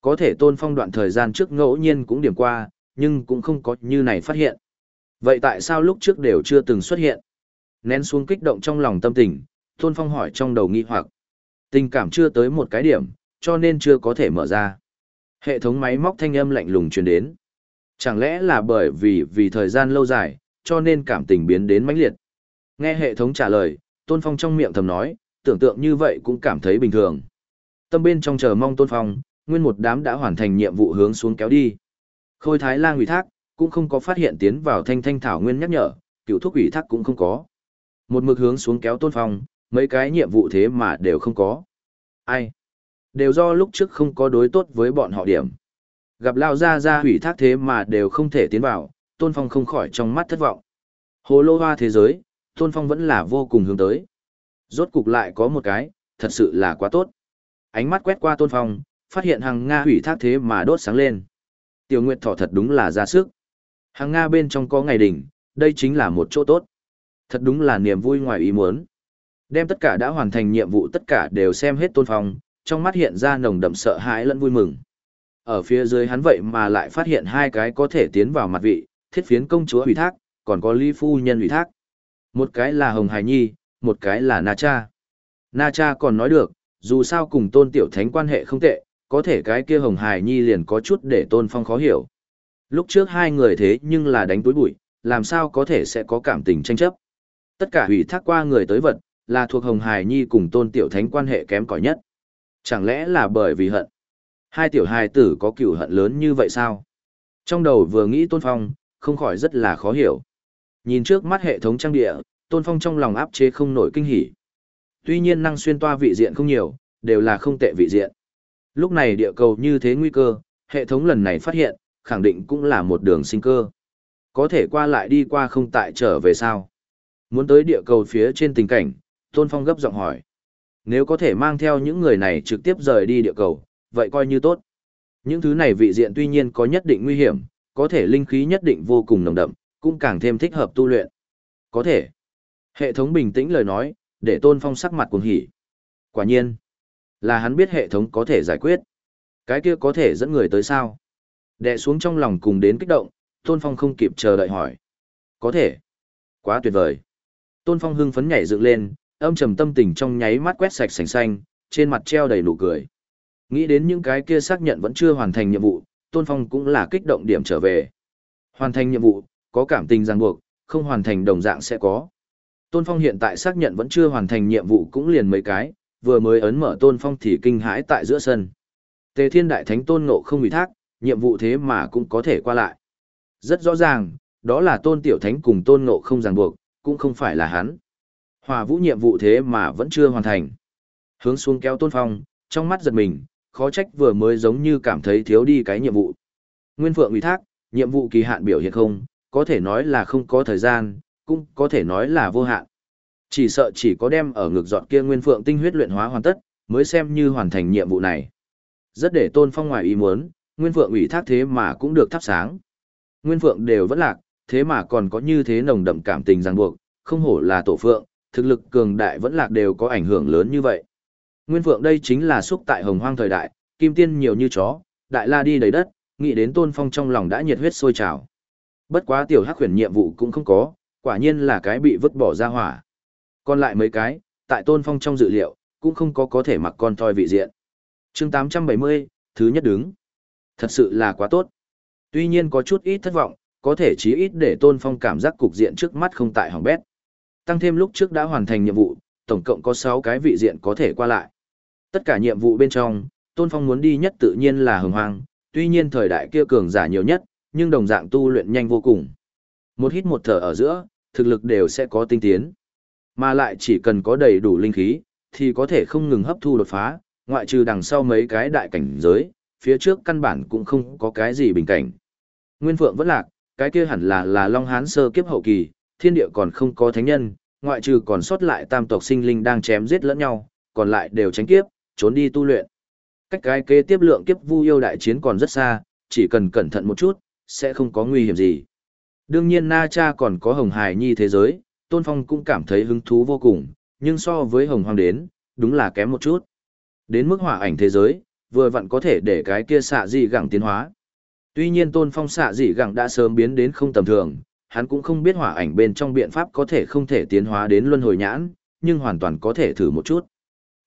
Có thể Tôn Phong đoạn thời gian trước ngẫu nhiên cũng điểm qua, nhưng cũng không có như này phát hiện. Vậy tại sao lúc trước đều chưa từng xuất hiện? Nén xuống kích động trong lòng tâm tình, Tôn Phong hỏi trong đầu nghi hoặc. Tình cảm chưa tới một cái điểm, cho nên chưa có thể mở ra. Hệ thống máy móc thanh âm lạnh lùng truyền đến. Chẳng lẽ là bởi vì vì thời gian lâu dài, cho nên cảm tình biến đến mãnh liệt. Nghe hệ thống trả lời, Tôn Phong trong miệng thầm nói, tưởng tượng như vậy cũng cảm thấy bình thường. Tâm bên trong chờ mong Tôn Phong, nguyên một đám đã hoàn thành nhiệm vụ hướng xuống kéo đi. Khôi Thái Lang ủy thác, cũng không có phát hiện tiến vào thanh thanh thảo nguyên nhắc nhở, cựu thuốc ủy thác cũng không có. Một mực hướng xuống kéo tôn phong, mấy cái nhiệm vụ thế mà đều không có. Ai? Đều do lúc trước không có đối tốt với bọn họ điểm. Gặp lao ra ra ủy thác thế mà đều không thể tiến vào, tôn phong không khỏi trong mắt thất vọng. Hồ lô hoa thế giới, tôn phong vẫn là vô cùng hướng tới. Rốt cục lại có một cái, thật sự là quá tốt. Ánh mắt quét qua tôn phong, phát hiện hàng Nga ủy thác thế mà đốt sáng lên. Tiểu Nguyệt Thỏ thật đúng là ra sức. Hàng Nga bên trong có ngày đỉnh, đây chính là một chỗ tốt. Thật đúng là niềm vui ngoài ý muốn. Đem tất cả đã hoàn thành nhiệm vụ tất cả đều xem hết tôn phong, trong mắt hiện ra nồng đậm sợ hãi lẫn vui mừng. Ở phía dưới hắn vậy mà lại phát hiện hai cái có thể tiến vào mặt vị, thiết phiến công chúa ủy thác, còn có ly phu nhân ủy thác. Một cái là Hồng Hải Nhi, một cái là Na Cha. Na Cha còn nói được, dù sao cùng tôn tiểu thánh quan hệ không tệ, có thể cái kia Hồng Hải Nhi liền có chút để tôn phong khó hiểu. Lúc trước hai người thế nhưng là đánh túi bụi, làm sao có thể sẽ có cảm tình tranh chấp. Tất cả hủy thác qua người tới vật, là thuộc Hồng Hải Nhi cùng tôn tiểu thánh quan hệ kém cỏi nhất. Chẳng lẽ là bởi vì hận? Hai tiểu hài tử có cựu hận lớn như vậy sao? Trong đầu vừa nghĩ tôn phong, không khỏi rất là khó hiểu. Nhìn trước mắt hệ thống trang địa, tôn phong trong lòng áp chế không nổi kinh hỉ. Tuy nhiên năng xuyên toa vị diện không nhiều, đều là không tệ vị diện. Lúc này địa cầu như thế nguy cơ, hệ thống lần này phát hiện, khẳng định cũng là một đường sinh cơ. Có thể qua lại đi qua không tại trở về sao? Muốn tới địa cầu phía trên tình cảnh, Tôn Phong gấp giọng hỏi. Nếu có thể mang theo những người này trực tiếp rời đi địa cầu, vậy coi như tốt. Những thứ này vị diện tuy nhiên có nhất định nguy hiểm, có thể linh khí nhất định vô cùng nồng đậm, cũng càng thêm thích hợp tu luyện. Có thể. Hệ thống bình tĩnh lời nói, để Tôn Phong sắc mặt cuồng hỉ. Quả nhiên, là hắn biết hệ thống có thể giải quyết. Cái kia có thể dẫn người tới sao? Đệ xuống trong lòng cùng đến kích động, Tôn Phong không kịp chờ đợi hỏi. Có thể. Quá tuyệt vời. Tôn Phong hưng phấn nhảy dựng lên, âm trầm tâm tình trong nháy mắt quét sạch sành xanh, trên mặt treo đầy nụ cười. Nghĩ đến những cái kia xác nhận vẫn chưa hoàn thành nhiệm vụ, Tôn Phong cũng là kích động điểm trở về. Hoàn thành nhiệm vụ, có cảm tình ràng buộc, không hoàn thành đồng dạng sẽ có. Tôn Phong hiện tại xác nhận vẫn chưa hoàn thành nhiệm vụ cũng liền mấy cái, vừa mới ấn mở Tôn Phong thì kinh hãi tại giữa sân. Tề Thiên Đại Thánh Tôn Ngộ không ủy thác, nhiệm vụ thế mà cũng có thể qua lại. Rất rõ ràng, đó là Tôn Tiểu Thánh cùng Tôn Ngộ không ràng buộc, cũng không phải là hắn. Hòa vũ nhiệm vụ thế mà vẫn chưa hoàn thành. Hướng xuống kéo Tôn Phong, trong mắt giật mình, khó trách vừa mới giống như cảm thấy thiếu đi cái nhiệm vụ. Nguyên Phượng ủy thác, nhiệm vụ kỳ hạn biểu hiện không, có thể nói là không có thời gian, cũng có thể nói là vô hạn. Chỉ sợ chỉ có đem ở ngực dọn kia Nguyên Phượng tinh huyết luyện hóa hoàn tất, mới xem như hoàn thành nhiệm vụ này. Rất để Tôn Phong ngoài ý muốn, Nguyên Phượng ủy thác thế mà cũng được thắp sáng. Nguyên Phượng đều vẫn lạc, thế mà còn có như thế nồng đậm cảm tình ràng buộc, không hổ là tổ phượng, thực lực cường đại vẫn lạc đều có ảnh hưởng lớn như vậy. Nguyên Phượng đây chính là xúc tại hồng hoang thời đại, kim tiên nhiều như chó, đại la đi đầy đất, nghĩ đến Tôn Phong trong lòng đã nhiệt huyết sôi trào. Bất quá tiểu hắc huyền nhiệm vụ cũng không có, quả nhiên là cái bị vứt bỏ ra hỏa. Còn lại mấy cái, tại Tôn Phong trong dự liệu, cũng không có có thể mặc con toi vị diện. chương 870, thứ nhất đứng. Thật sự là quá tốt. Tuy nhiên có chút ít thất vọng, có thể chí ít để Tôn Phong cảm giác cục diện trước mắt không tại hỏng bét. Tăng thêm lúc trước đã hoàn thành nhiệm vụ, tổng cộng có 6 cái vị diện có thể qua lại. Tất cả nhiệm vụ bên trong, Tôn Phong muốn đi nhất tự nhiên là hồng hoang, tuy nhiên thời đại kia cường giả nhiều nhất, nhưng đồng dạng tu luyện nhanh vô cùng. Một hít một thở ở giữa, thực lực đều sẽ có tinh tiến. Mà lại chỉ cần có đầy đủ linh khí, thì có thể không ngừng hấp thu đột phá, ngoại trừ đằng sau mấy cái đại cảnh giới, phía trước căn bản cũng không có cái gì bình cảnh. Nguyên Phượng vẫn lạc, cái kia hẳn là là Long Hán sơ kiếp hậu kỳ, thiên địa còn không có thánh nhân, ngoại trừ còn sót lại tam tộc sinh linh đang chém giết lẫn nhau, còn lại đều tránh kiếp, trốn đi tu luyện. Cách cái kế tiếp lượng kiếp vu yêu đại chiến còn rất xa, chỉ cần cẩn thận một chút, sẽ không có nguy hiểm gì. Đương nhiên Na Cha còn có Hồng Hải Nhi thế giới, Tôn Phong cũng cảm thấy hứng thú vô cùng, nhưng so với Hồng Hoàng đến, đúng là kém một chút. Đến mức hỏa ảnh thế giới, vừa vặn có thể để cái kia xạ dị gẳng tiến hóa. Tuy nhiên Tôn Phong xạ dị gẳng đã sớm biến đến không tầm thường, hắn cũng không biết hỏa ảnh bên trong biện pháp có thể không thể tiến hóa đến luân hồi nhãn, nhưng hoàn toàn có thể thử một chút.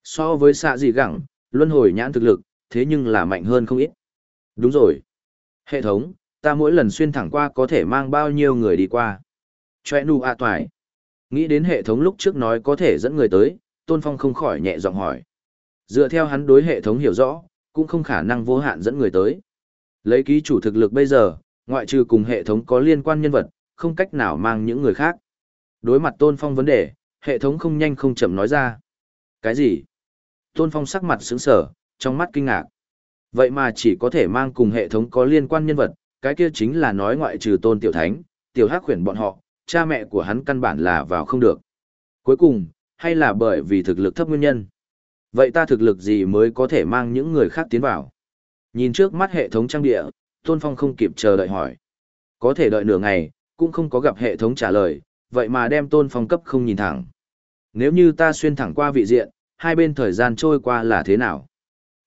So với xạ dị gẳng, luân hồi nhãn thực lực, thế nhưng là mạnh hơn không ít. Đúng rồi. Hệ thống, ta mỗi lần xuyên thẳng qua có thể mang bao nhiêu người đi qua. Chòe nu a toài. Nghĩ đến hệ thống lúc trước nói có thể dẫn người tới, Tôn Phong không khỏi nhẹ giọng hỏi. Dựa theo hắn đối hệ thống hiểu rõ, cũng không khả năng vô hạn dẫn người tới. Lấy ký chủ thực lực bây giờ, ngoại trừ cùng hệ thống có liên quan nhân vật, không cách nào mang những người khác. Đối mặt Tôn Phong vấn đề, hệ thống không nhanh không chậm nói ra. Cái gì? Tôn Phong sắc mặt sững sờ, trong mắt kinh ngạc. Vậy mà chỉ có thể mang cùng hệ thống có liên quan nhân vật, cái kia chính là nói ngoại trừ Tôn Tiểu Thánh, Tiểu Hắc khuyển bọn họ, cha mẹ của hắn căn bản là vào không được. Cuối cùng, hay là bởi vì thực lực thấp nguyên nhân. Vậy ta thực lực gì mới có thể mang những người khác tiến vào? Nhìn trước mắt hệ thống trang địa, Tôn Phong không kịp chờ đợi hỏi. Có thể đợi nửa ngày, cũng không có gặp hệ thống trả lời, vậy mà đem Tôn Phong cấp không nhìn thẳng. Nếu như ta xuyên thẳng qua vị diện, hai bên thời gian trôi qua là thế nào?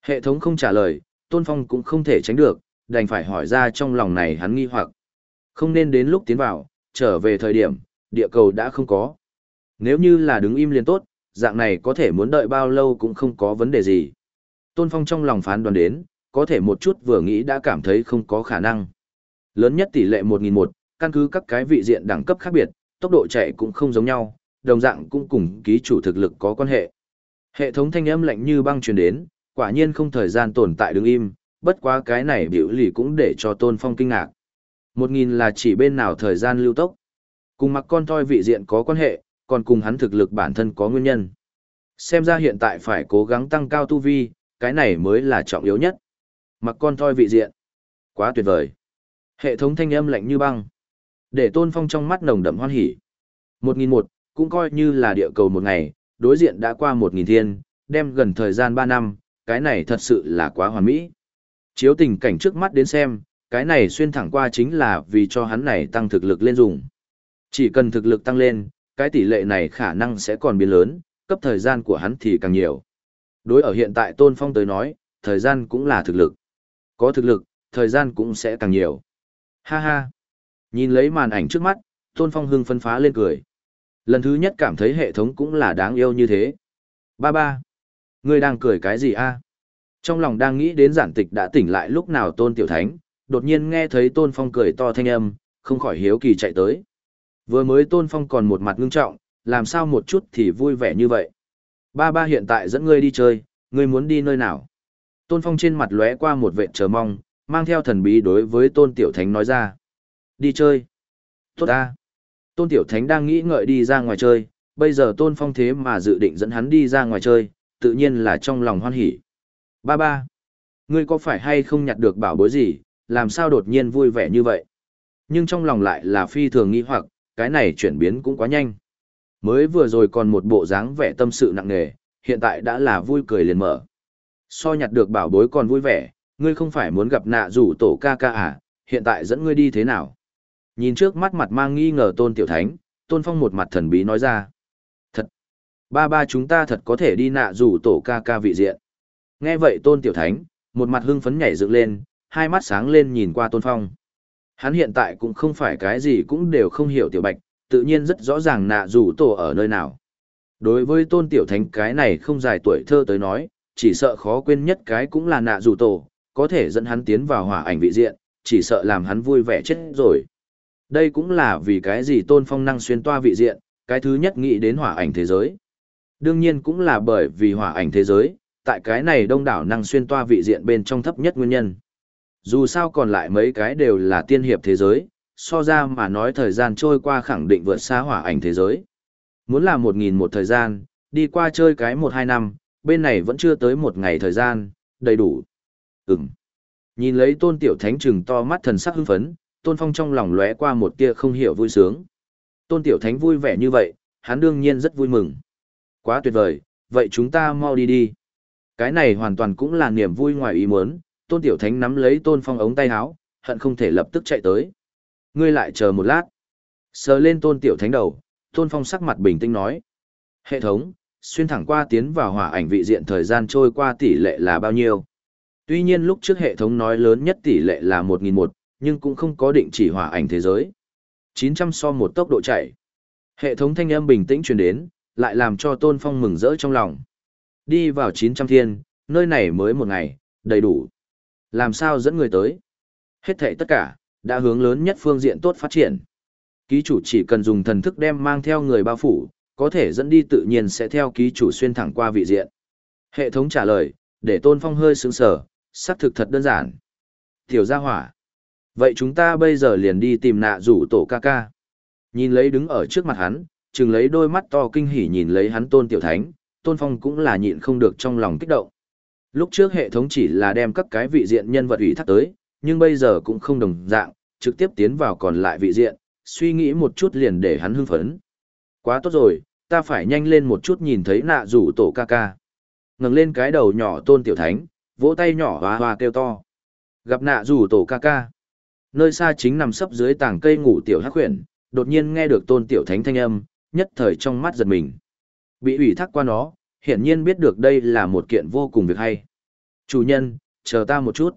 Hệ thống không trả lời, Tôn Phong cũng không thể tránh được, đành phải hỏi ra trong lòng này hắn nghi hoặc. Không nên đến lúc tiến vào, trở về thời điểm, địa cầu đã không có. Nếu như là đứng im liền tốt, dạng này có thể muốn đợi bao lâu cũng không có vấn đề gì. Tôn Phong trong lòng phán đoán đến, có thể một chút vừa nghĩ đã cảm thấy không có khả năng. Lớn nhất tỷ lệ 1001, căn cứ các cái vị diện đẳng cấp khác biệt, tốc độ chạy cũng không giống nhau, đồng dạng cũng cùng ký chủ thực lực có quan hệ. Hệ thống thanh âm lạnh như băng truyền đến, quả nhiên không thời gian tồn tại đứng im, bất quá cái này biểu lì cũng để cho Tôn Phong kinh ngạc. Một nghìn là chỉ bên nào thời gian lưu tốc. Cùng mặc con toi vị diện có quan hệ, còn cùng hắn thực lực bản thân có nguyên nhân. Xem ra hiện tại phải cố gắng tăng cao tu vi, cái này mới là trọng yếu nhất. Mặc con toi vị diện. Quá tuyệt vời. Hệ thống thanh âm lạnh như băng. Để tôn phong trong mắt nồng đậm hoan hỉ. Một nghìn một, cũng coi như là địa cầu một ngày, đối diện đã qua một nghìn thiên, đem gần thời gian ba năm, cái này thật sự là quá hoàn mỹ. Chiếu tình cảnh trước mắt đến xem, cái này xuyên thẳng qua chính là vì cho hắn này tăng thực lực lên dùng. Chỉ cần thực lực tăng lên, cái tỷ lệ này khả năng sẽ còn biến lớn, cấp thời gian của hắn thì càng nhiều. Đối ở hiện tại Tôn Phong tới nói, thời gian cũng là thực lực. Có thực lực, thời gian cũng sẽ càng nhiều. Ha ha. Nhìn lấy màn ảnh trước mắt, Tôn Phong hưng phân phá lên cười. Lần thứ nhất cảm thấy hệ thống cũng là đáng yêu như thế. Ba ba. Ngươi đang cười cái gì a? Trong lòng đang nghĩ đến giản tịch đã tỉnh lại lúc nào Tôn Tiểu Thánh, đột nhiên nghe thấy Tôn Phong cười to thanh âm, không khỏi hiếu kỳ chạy tới. Vừa mới Tôn Phong còn một mặt ngưng trọng, làm sao một chút thì vui vẻ như vậy. Ba ba hiện tại dẫn ngươi đi chơi, ngươi muốn đi nơi nào? Tôn Phong trên mặt lóe qua một vệ chờ mong, mang theo thần bí đối với Tôn Tiểu Thánh nói ra. Đi chơi. Tốt ta. Tôn Tiểu Thánh đang nghĩ ngợi đi ra ngoài chơi, bây giờ Tôn Phong thế mà dự định dẫn hắn đi ra ngoài chơi, tự nhiên là trong lòng hoan hỉ. Ba ba. Ngươi có phải hay không nhặt được bảo bối gì, làm sao đột nhiên vui vẻ như vậy? Nhưng trong lòng lại là phi thường nghi hoặc, cái này chuyển biến cũng quá nhanh. Mới vừa rồi còn một bộ dáng vẻ tâm sự nặng nề, hiện tại đã là vui cười liền mở. So nhặt được bảo bối còn vui vẻ, ngươi không phải muốn gặp nạ rủ tổ ca ca à, hiện tại dẫn ngươi đi thế nào? Nhìn trước mắt mặt mang nghi ngờ tôn tiểu thánh, tôn phong một mặt thần bí nói ra. Thật! Ba ba chúng ta thật có thể đi nạ rủ tổ ca ca vị diện. Nghe vậy tôn tiểu thánh, một mặt hưng phấn nhảy dựng lên, hai mắt sáng lên nhìn qua tôn phong. Hắn hiện tại cũng không phải cái gì cũng đều không hiểu tiểu bạch, tự nhiên rất rõ ràng nạ rủ tổ ở nơi nào. Đối với tôn tiểu thánh cái này không dài tuổi thơ tới nói, chỉ sợ khó quên nhất cái cũng là nạ rủ tổ, có thể dẫn hắn tiến vào hỏa ảnh vị diện, chỉ sợ làm hắn vui vẻ chết rồi. Đây cũng là vì cái gì tôn phong năng xuyên toa vị diện, cái thứ nhất nghĩ đến hỏa ảnh thế giới. Đương nhiên cũng là bởi vì hỏa ảnh thế giới, tại cái này đông đảo năng xuyên toa vị diện bên trong thấp nhất nguyên nhân. Dù sao còn lại mấy cái đều là tiên hiệp thế giới, so ra mà nói thời gian trôi qua khẳng định vượt xa hỏa ảnh thế giới. Muốn là một nghìn một thời gian, đi qua chơi cái một hai năm, bên này vẫn chưa tới một ngày thời gian, đầy đủ. Ừm. Nhìn lấy tôn tiểu thánh trừng to mắt thần sắc hưng phấn, tôn phong trong lòng lóe qua một tia không hiểu vui sướng. Tôn tiểu thánh vui vẻ như vậy, hắn đương nhiên rất vui mừng. Quá tuyệt vời, vậy chúng ta mau đi đi. Cái này hoàn toàn cũng là niềm vui ngoài ý muốn, tôn tiểu thánh nắm lấy tôn phong ống tay áo, hận không thể lập tức chạy tới. Ngươi lại chờ một lát. Sờ lên tôn tiểu thánh đầu, tôn phong sắc mặt bình tĩnh nói. Hệ thống, xuyên thẳng qua tiến vào hỏa ảnh vị diện thời gian trôi qua tỷ lệ là bao nhiêu? Tuy nhiên lúc trước hệ thống nói lớn nhất tỷ lệ là 1.001, nhưng cũng không có định chỉ hỏa ảnh thế giới. 900 so một tốc độ chạy. Hệ thống thanh âm bình tĩnh truyền đến, lại làm cho Tôn Phong mừng rỡ trong lòng. Đi vào 900 thiên, nơi này mới một ngày, đầy đủ. Làm sao dẫn người tới? Hết thảy tất cả, đã hướng lớn nhất phương diện tốt phát triển. Ký chủ chỉ cần dùng thần thức đem mang theo người bao phủ, có thể dẫn đi tự nhiên sẽ theo ký chủ xuyên thẳng qua vị diện. Hệ thống trả lời, để Tôn Phong hơi sướng sở, xác thực thật đơn giản. Tiểu gia hỏa. Vậy chúng ta bây giờ liền đi tìm nạ rủ tổ ca ca. Nhìn lấy đứng ở trước mặt hắn, chừng lấy đôi mắt to kinh hỉ nhìn lấy hắn tôn tiểu thánh, tôn phong cũng là nhịn không được trong lòng kích động. Lúc trước hệ thống chỉ là đem các cái vị diện nhân vật ủy thác tới, nhưng bây giờ cũng không đồng dạng, trực tiếp tiến vào còn lại vị diện, suy nghĩ một chút liền để hắn hưng phấn. Quá tốt rồi, ta phải nhanh lên một chút nhìn thấy nạ rủ tổ ca ca. Ngừng lên cái đầu nhỏ tôn tiểu thánh, vỗ tay nhỏ hoa hoa kêu to. Gặp nạ rủ tổ ca ca. Nơi xa chính nằm sấp dưới tảng cây ngủ tiểu hắc huyền, đột nhiên nghe được tôn tiểu thánh thanh âm, nhất thời trong mắt giật mình. Bị ủy thác qua nó, hiển nhiên biết được đây là một kiện vô cùng việc hay. Chủ nhân, chờ ta một chút.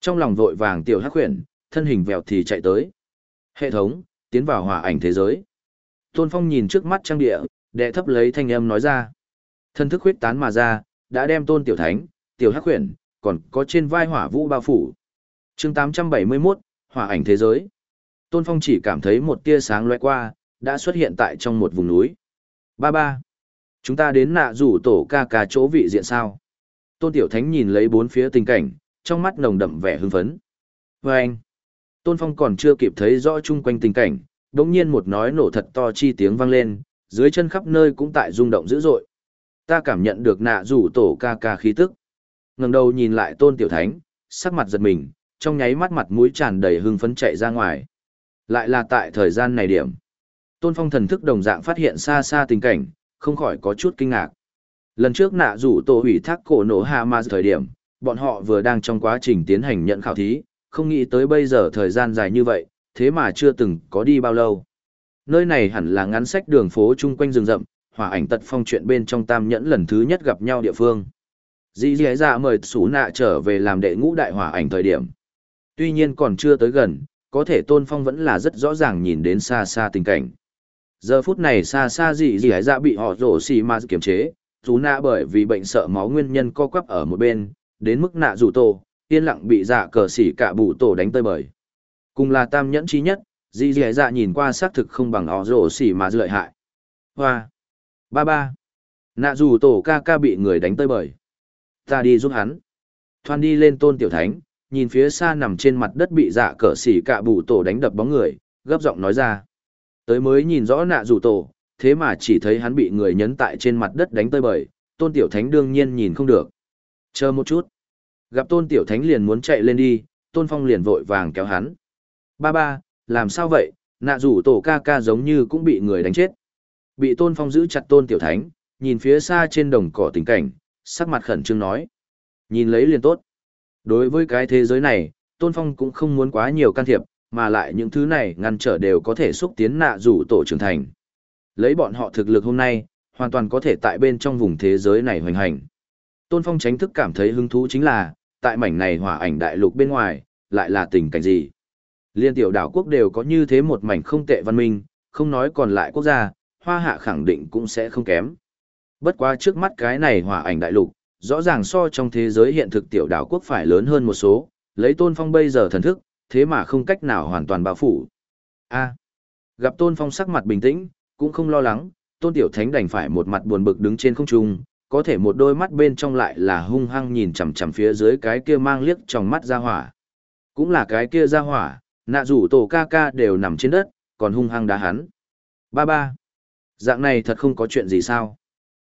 Trong lòng vội vàng tiểu hắc huyền, thân hình vèo thì chạy tới. Hệ thống, tiến vào hỏa ảnh thế giới. Tôn Phong nhìn trước mắt trang địa, đệ thấp lấy thanh âm nói ra. Thân thức huyết tán mà ra, đã đem tôn tiểu thánh, tiểu hắc huyền, còn có trên vai hỏa vũ bao phủ. chương 871, hỏa ảnh thế giới. Tôn Phong chỉ cảm thấy một tia sáng lóe qua, đã xuất hiện tại trong một vùng núi. Ba ba. Chúng ta đến nạ rủ tổ ca ca chỗ vị diện sao. Tôn Tiểu Thánh nhìn lấy bốn phía tình cảnh, trong mắt nồng đậm vẻ hưng phấn. Và anh. Tôn Phong còn chưa kịp thấy rõ chung quanh tình cảnh, đống nhiên một nói nổ thật to chi tiếng vang lên, dưới chân khắp nơi cũng tại rung động dữ dội. Ta cảm nhận được nạ rủ tổ ca ca khí tức. ngẩng đầu nhìn lại Tôn Tiểu Thánh, sắc mặt giật mình, trong nháy mắt mặt mũi tràn đầy hưng phấn chạy ra ngoài. Lại là tại thời gian này điểm. Tôn Phong thần thức đồng dạng phát hiện xa xa tình cảnh, không khỏi có chút kinh ngạc. Lần trước nạ rủ tổ hủy thác cổ nổ hạ mà thời điểm, bọn họ vừa đang trong quá trình tiến hành nhận khảo thí, không nghĩ tới bây giờ thời gian dài như vậy, thế mà chưa từng có đi bao lâu. Nơi này hẳn là ngắn sách đường phố chung quanh rừng rậm, hỏa ảnh tật phong chuyện bên trong tam nhẫn lần thứ nhất gặp nhau địa phương. Dĩ dĩ dạ mời sủ nạ trở về làm đệ ngũ đại hỏa ảnh thời điểm. Tuy nhiên còn chưa tới gần, có thể tôn phong vẫn là rất rõ ràng nhìn đến xa xa tình cảnh. Giờ phút này xa xa dị dị dạ bị họ rổ xì ma kiểm chế, rú nạ bởi vì bệnh sợ máu nguyên nhân co quắp ở một bên, đến mức nạ rủ tổ, yên lặng bị dạ cờ xỉ cả bụ tổ đánh tơi bời. Cùng là tam nhẫn chi nhất, dị dị dạ nhìn qua xác thực không bằng họ rổ xỉ mà lợi hại. Hoa! Ba ba! Nạ rủ tổ ca ca bị người đánh tơi bời. Ta đi giúp hắn. Thoan đi lên tôn tiểu thánh, nhìn phía xa nằm trên mặt đất bị dạ cờ xỉ cạ bụ tổ đánh đập bóng người, gấp giọng nói ra. Tới mới nhìn rõ nạ rủ tổ, thế mà chỉ thấy hắn bị người nhấn tại trên mặt đất đánh tơi bời, tôn tiểu thánh đương nhiên nhìn không được. Chờ một chút. Gặp tôn tiểu thánh liền muốn chạy lên đi, tôn phong liền vội vàng kéo hắn. Ba ba, làm sao vậy, nạ rủ tổ ca ca giống như cũng bị người đánh chết. Bị tôn phong giữ chặt tôn tiểu thánh, nhìn phía xa trên đồng cỏ tình cảnh, sắc mặt khẩn trương nói. Nhìn lấy liền tốt. Đối với cái thế giới này, tôn phong cũng không muốn quá nhiều can thiệp, mà lại những thứ này ngăn trở đều có thể xúc tiến nạ rủ tổ trưởng thành. Lấy bọn họ thực lực hôm nay, hoàn toàn có thể tại bên trong vùng thế giới này hoành hành. Tôn Phong tránh thức cảm thấy hứng thú chính là, tại mảnh này hỏa ảnh đại lục bên ngoài, lại là tình cảnh gì? Liên tiểu đảo quốc đều có như thế một mảnh không tệ văn minh, không nói còn lại quốc gia, hoa hạ khẳng định cũng sẽ không kém. Bất quá trước mắt cái này hỏa ảnh đại lục, rõ ràng so trong thế giới hiện thực tiểu đảo quốc phải lớn hơn một số, lấy tôn phong bây giờ thần thức, thế mà không cách nào hoàn toàn bao phủ. A. gặp tôn phong sắc mặt bình tĩnh, cũng không lo lắng, tôn tiểu thánh đành phải một mặt buồn bực đứng trên không trung, có thể một đôi mắt bên trong lại là hung hăng nhìn chằm chằm phía dưới cái kia mang liếc trong mắt ra hỏa. Cũng là cái kia ra hỏa, nạ rủ tổ ca ca đều nằm trên đất, còn hung hăng đá hắn. Ba ba. Dạng này thật không có chuyện gì sao.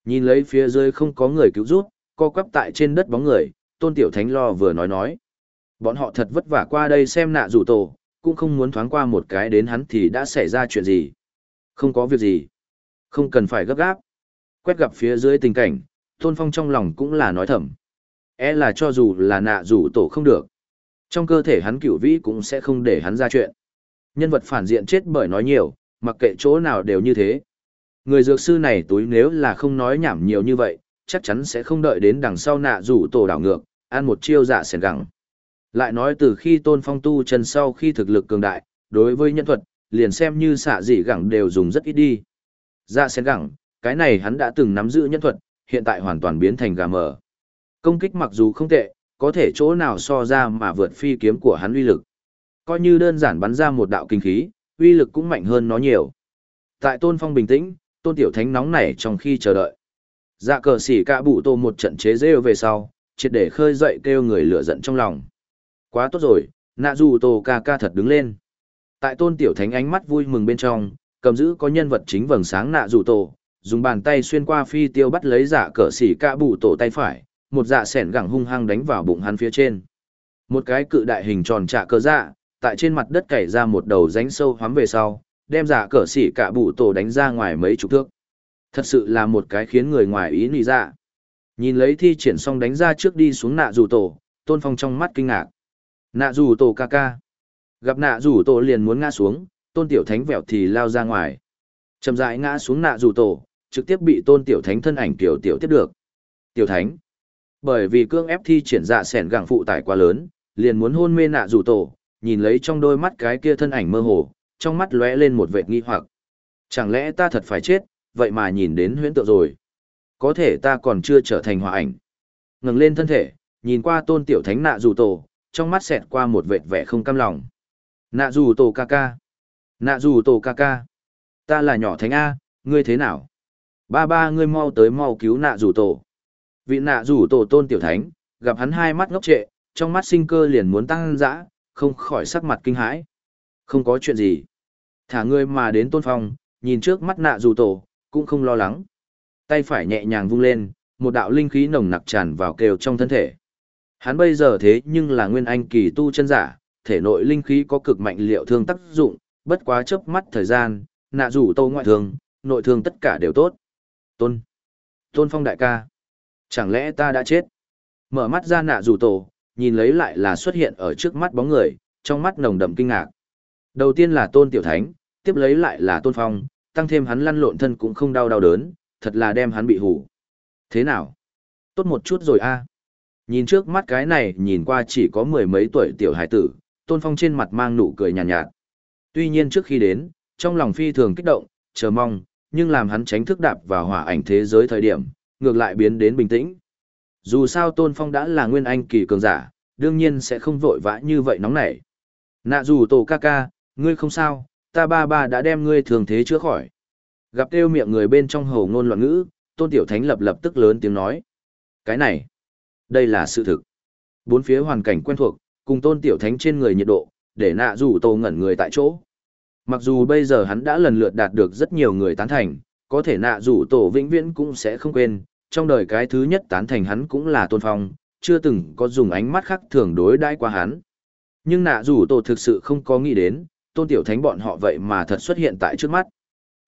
Nhìn lấy phía dưới không có người cứu rút, co quắp tại trên đất bóng người, tôn tiểu thánh lo vừa nói nói. Bọn họ thật vất vả qua đây xem nạ rủ tổ, cũng không muốn thoáng qua một cái đến hắn thì đã xảy ra chuyện gì. Không có việc gì. Không cần phải gấp gáp. Quét gặp phía dưới tình cảnh, Tôn Phong trong lòng cũng là nói thầm. E là cho dù là nạ rủ tổ không được. Trong cơ thể hắn cửu vĩ cũng sẽ không để hắn ra chuyện. Nhân vật phản diện chết bởi nói nhiều, mặc kệ chỗ nào đều như thế. Người dược sư này túi nếu là không nói nhảm nhiều như vậy, chắc chắn sẽ không đợi đến đằng sau nạ rủ tổ đảo ngược, ăn một chiêu dạ sẻn gẳng. Lại nói từ khi tôn phong tu chân sau khi thực lực cường đại, đối với nhân thuật, liền xem như xạ dị gẳng đều dùng rất ít đi. Dạ sẻn gẳng, cái này hắn đã từng nắm giữ nhân thuật, hiện tại hoàn toàn biến thành gà mờ. Công kích mặc dù không tệ, có thể chỗ nào so ra mà vượt phi kiếm của hắn uy lực. Coi như đơn giản bắn ra một đạo kinh khí, uy lực cũng mạnh hơn nó nhiều. Tại tôn phong bình tĩnh, tôn tiểu thánh nóng nảy trong khi chờ đợi. Dạ cờ xỉ cả bụ tô một trận chế rêu về sau, triệt để khơi dậy kêu người lửa giận trong lòng. Quá tốt rồi, nạ dù tô ca ca thật đứng lên. Tại tôn tiểu thánh ánh mắt vui mừng bên trong, cầm giữ có nhân vật chính vầng sáng nạ dù tô dùng bàn tay xuyên qua phi tiêu bắt lấy dạ cờ xỉ cả bụ tổ tay phải, một dạ sẻn gẳng hung hăng đánh vào bụng hắn phía trên. Một cái cự đại hình tròn trạ cờ dạ, tại trên mặt đất cày ra một đầu ránh sâu hoắm về sau, đem dạ cờ xỉ cả bụ tổ đánh ra ngoài mấy chục thước. Thật sự là một cái khiến người ngoài ý nì ra. Dạ. Nhìn lấy thi triển xong đánh ra trước đi xuống nạ rủ tổ, tôn phong trong mắt kinh ngạc. Nạ rủ tổ ca ca. Gặp nạ rủ tổ liền muốn ngã xuống, tôn tiểu thánh vẹo thì lao ra ngoài. Chậm rãi ngã xuống nạ rủ tổ, trực tiếp bị tôn tiểu thánh thân ảnh tiểu tiểu tiếp được. Tiểu thánh. Bởi vì cương ép thi triển dạ sẻn gẳng phụ tải quá lớn, liền muốn hôn mê nạ rủ tổ, nhìn lấy trong đôi mắt cái kia thân ảnh mơ hồ, trong mắt lóe lên một vệt nghi hoặc. Chẳng lẽ ta thật phải chết, vậy mà nhìn đến huyễn tượng rồi. Có thể ta còn chưa trở thành hòa ảnh. Ngừng lên thân thể, nhìn qua tôn tiểu thánh nạ dù tổ, trong mắt xẹt qua một vệt vẻ không cam lòng. Nạ dù tổ ca ca. Nạ dù tổ ca ca. Ta là nhỏ thánh A, ngươi thế nào? Ba ba ngươi mau tới mau cứu nạ dù tổ. Vị nạ dù tổ tôn tiểu thánh, gặp hắn hai mắt ngốc trệ, trong mắt sinh cơ liền muốn tăng dã, không khỏi sắc mặt kinh hãi. Không có chuyện gì. Thả ngươi mà đến tôn phong, nhìn trước mắt nạ dù tổ, cũng không lo lắng. Tay phải nhẹ nhàng vung lên, một đạo linh khí nồng nặc tràn vào kêu trong thân thể. Hắn bây giờ thế nhưng là nguyên anh kỳ tu chân giả, thể nội linh khí có cực mạnh liệu thương tác dụng, bất quá chớp mắt thời gian, nạ rủ tô ngoại thương, nội thương tất cả đều tốt. Tôn. Tôn phong đại ca. Chẳng lẽ ta đã chết? Mở mắt ra nạ rủ tổ, nhìn lấy lại là xuất hiện ở trước mắt bóng người, trong mắt nồng đậm kinh ngạc. Đầu tiên là tôn tiểu thánh, tiếp lấy lại là tôn phong, tăng thêm hắn lăn lộn thân cũng không đau đau đớn, thật là đem hắn bị hủ. Thế nào? Tốt một chút rồi a. Nhìn trước mắt cái này nhìn qua chỉ có mười mấy tuổi tiểu hải tử, tôn phong trên mặt mang nụ cười nhàn nhạt, nhạt. Tuy nhiên trước khi đến, trong lòng phi thường kích động, chờ mong, nhưng làm hắn tránh thức đạp vào hỏa ảnh thế giới thời điểm, ngược lại biến đến bình tĩnh. Dù sao Tôn Phong đã là nguyên anh kỳ cường giả, đương nhiên sẽ không vội vã như vậy nóng nảy. Nạ dù tổ ca ca, ngươi không sao, ta ba ba đã đem ngươi thường thế chữa khỏi. Gặp kêu miệng người bên trong hầu ngôn loạn ngữ, Tôn Tiểu Thánh lập lập tức lớn tiếng nói. Cái này, đây là sự thực. Bốn phía hoàn cảnh quen thuộc, cùng Tôn Tiểu Thánh trên người nhiệt độ, để nạ rủ tổ ngẩn người tại chỗ. Mặc dù bây giờ hắn đã lần lượt đạt được rất nhiều người tán thành, có thể nạ rủ tổ vĩnh viễn cũng sẽ không quên, trong đời cái thứ nhất tán thành hắn cũng là tôn phong, chưa từng có dùng ánh mắt khác thường đối đãi qua hắn. Nhưng nạ rủ tổ thực sự không có nghĩ đến, tôn tiểu thánh bọn họ vậy mà thật xuất hiện tại trước mắt.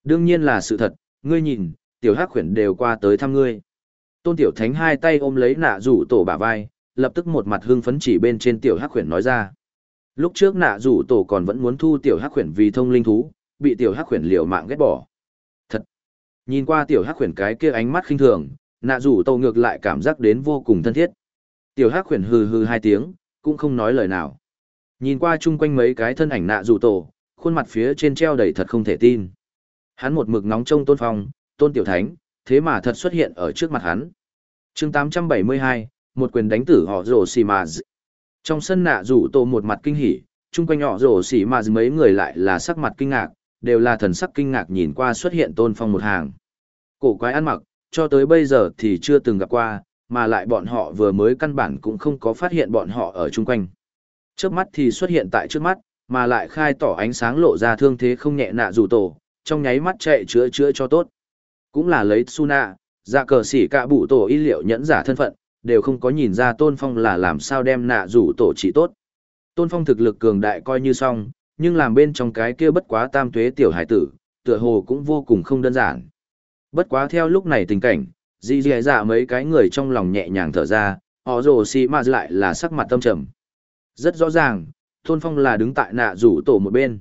Đương nhiên là sự thật, ngươi nhìn, tiểu hắc khuyển đều qua tới thăm ngươi. Tôn tiểu thánh hai tay ôm lấy nạ rủ tổ bả vai, lập tức một mặt hưng phấn chỉ bên trên tiểu hắc khuyển nói ra. Lúc trước nạ rủ tổ còn vẫn muốn thu tiểu hắc khuyển vì thông linh thú, bị tiểu hắc khuyển liều mạng ghét bỏ. Thật! Nhìn qua tiểu hắc khuyển cái kia ánh mắt khinh thường, nạ rủ tổ ngược lại cảm giác đến vô cùng thân thiết. Tiểu hắc khuyển hừ hừ hai tiếng, cũng không nói lời nào. Nhìn qua chung quanh mấy cái thân ảnh nạ dù tổ, khuôn mặt phía trên treo đầy thật không thể tin. Hắn một mực nóng trông tôn phong, tôn tiểu thánh, thế mà thật xuất hiện ở trước mặt hắn. chương 872, một quyền đánh tử họ rồ xì mà trong sân nạ rủ tổ một mặt kinh hỉ, chung quanh họ rổ xì mà mấy người lại là sắc mặt kinh ngạc, đều là thần sắc kinh ngạc nhìn qua xuất hiện tôn phong một hàng. Cổ quái ăn mặc, cho tới bây giờ thì chưa từng gặp qua, mà lại bọn họ vừa mới căn bản cũng không có phát hiện bọn họ ở chung quanh. Trước mắt thì xuất hiện tại trước mắt, mà lại khai tỏ ánh sáng lộ ra thương thế không nhẹ nạ dù tổ, trong nháy mắt chạy chữa chữa cho tốt. Cũng là lấy Suna, dạ cờ xỉ cả bụ tổ y liệu nhẫn giả thân phận, đều không có nhìn ra tôn phong là làm sao đem nạ rủ tổ trị tốt. Tôn phong thực lực cường đại coi như xong nhưng làm bên trong cái kia bất quá tam tuế tiểu hải tử tựa hồ cũng vô cùng không đơn giản. Bất quá theo lúc này tình cảnh dì dì dạ mấy cái người trong lòng nhẹ nhàng thở ra họ rồ xì m lại là sắc mặt tâm trầm rất rõ ràng tôn phong là đứng tại nạ rủ tổ một bên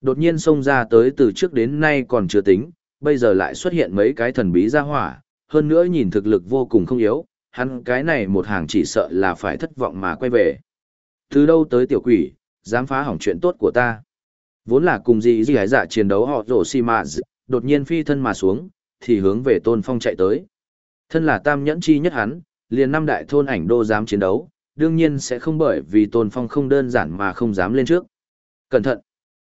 đột nhiên xông ra tới từ trước đến nay còn chưa tính bây giờ lại xuất hiện mấy cái thần bí ra hỏa hơn nữa nhìn thực lực vô cùng không yếu hắn cái này một hàng chỉ sợ là phải thất vọng mà quay về. Từ đâu tới tiểu quỷ, dám phá hỏng chuyện tốt của ta. Vốn là cùng gì gì hải dạ chiến đấu họ rổ xì mà đột nhiên phi thân mà xuống, thì hướng về tôn phong chạy tới. Thân là tam nhẫn chi nhất hắn, liền năm đại thôn ảnh đô dám chiến đấu, đương nhiên sẽ không bởi vì tôn phong không đơn giản mà không dám lên trước. Cẩn thận!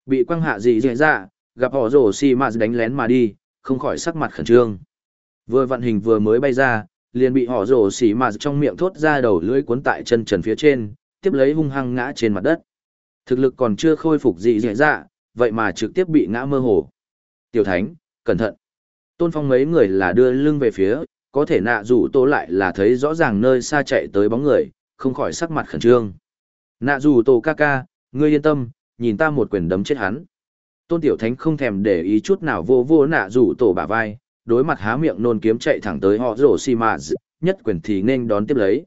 Bị quăng hạ gì dễ dạ, gặp họ rổ xì mà đánh lén mà đi, không khỏi sắc mặt khẩn trương. Vừa vận hình vừa mới bay ra, liền bị họ rổ xỉ mà trong miệng thốt ra đầu lưỡi cuốn tại chân trần phía trên, tiếp lấy hung hăng ngã trên mặt đất. Thực lực còn chưa khôi phục gì dễ dạ, vậy mà trực tiếp bị ngã mơ hồ. Tiểu thánh, cẩn thận. Tôn phong mấy người là đưa lưng về phía, có thể nạ rủ tô lại là thấy rõ ràng nơi xa chạy tới bóng người, không khỏi sắc mặt khẩn trương. Nạ dù tổ ca ca, ngươi yên tâm, nhìn ta một quyền đấm chết hắn. Tôn tiểu thánh không thèm để ý chút nào vô vô nạ dù tổ bả vai, đối mặt há miệng nôn kiếm chạy thẳng tới họ rổ xì mạ nhất quyền thì nên đón tiếp lấy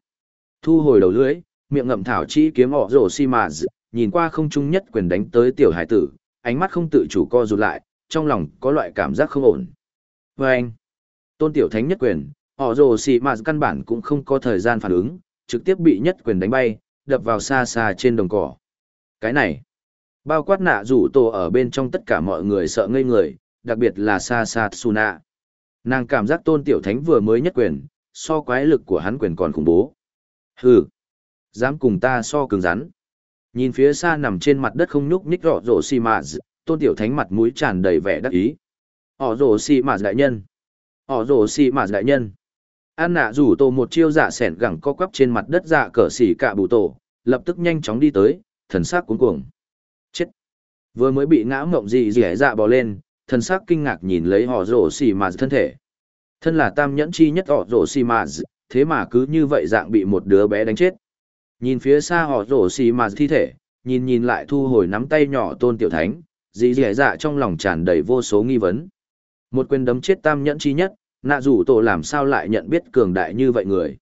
thu hồi đầu lưới miệng ngậm thảo chi kiếm họ rổ xì mạ nhìn qua không trung nhất quyền đánh tới tiểu hải tử ánh mắt không tự chủ co rụt lại trong lòng có loại cảm giác không ổn Vâng! anh tôn tiểu thánh nhất quyền họ rổ xì mạ căn bản cũng không có thời gian phản ứng trực tiếp bị nhất quyền đánh bay đập vào xa xa trên đồng cỏ cái này bao quát nạ rủ tổ ở bên trong tất cả mọi người sợ ngây người đặc biệt là xa xa Suna. Nàng cảm giác tôn tiểu thánh vừa mới nhất quyền, so quái lực của hắn quyền còn khủng bố. Hừ, dám cùng ta so cứng rắn. Nhìn phía xa nằm trên mặt đất không nhúc nhích rõ rổ xì mạ tôn tiểu thánh mặt mũi tràn đầy vẻ đắc ý. Họ rổ xì mạ đại nhân. Họ rổ xì mạ đại nhân. An nạ rủ tổ một chiêu dạ sẻn gẳng co quắp trên mặt đất dạ cờ xỉ cạ bụ tổ, lập tức nhanh chóng đi tới, thần sắc cuống cuồng. Chết. Vừa mới bị ngã mộng gì rỉ dạ bò lên, thần sắc kinh ngạc nhìn lấy họ rổ xì mà thân thể. Thân là tam nhẫn chi nhất họ rổ xì mà thế mà cứ như vậy dạng bị một đứa bé đánh chết. Nhìn phía xa họ rổ xì mà thi thể, nhìn nhìn lại thu hồi nắm tay nhỏ tôn tiểu thánh, dì dì dạ trong lòng tràn đầy vô số nghi vấn. Một quyền đấm chết tam nhẫn chi nhất, nạ rủ tổ làm sao lại nhận biết cường đại như vậy người.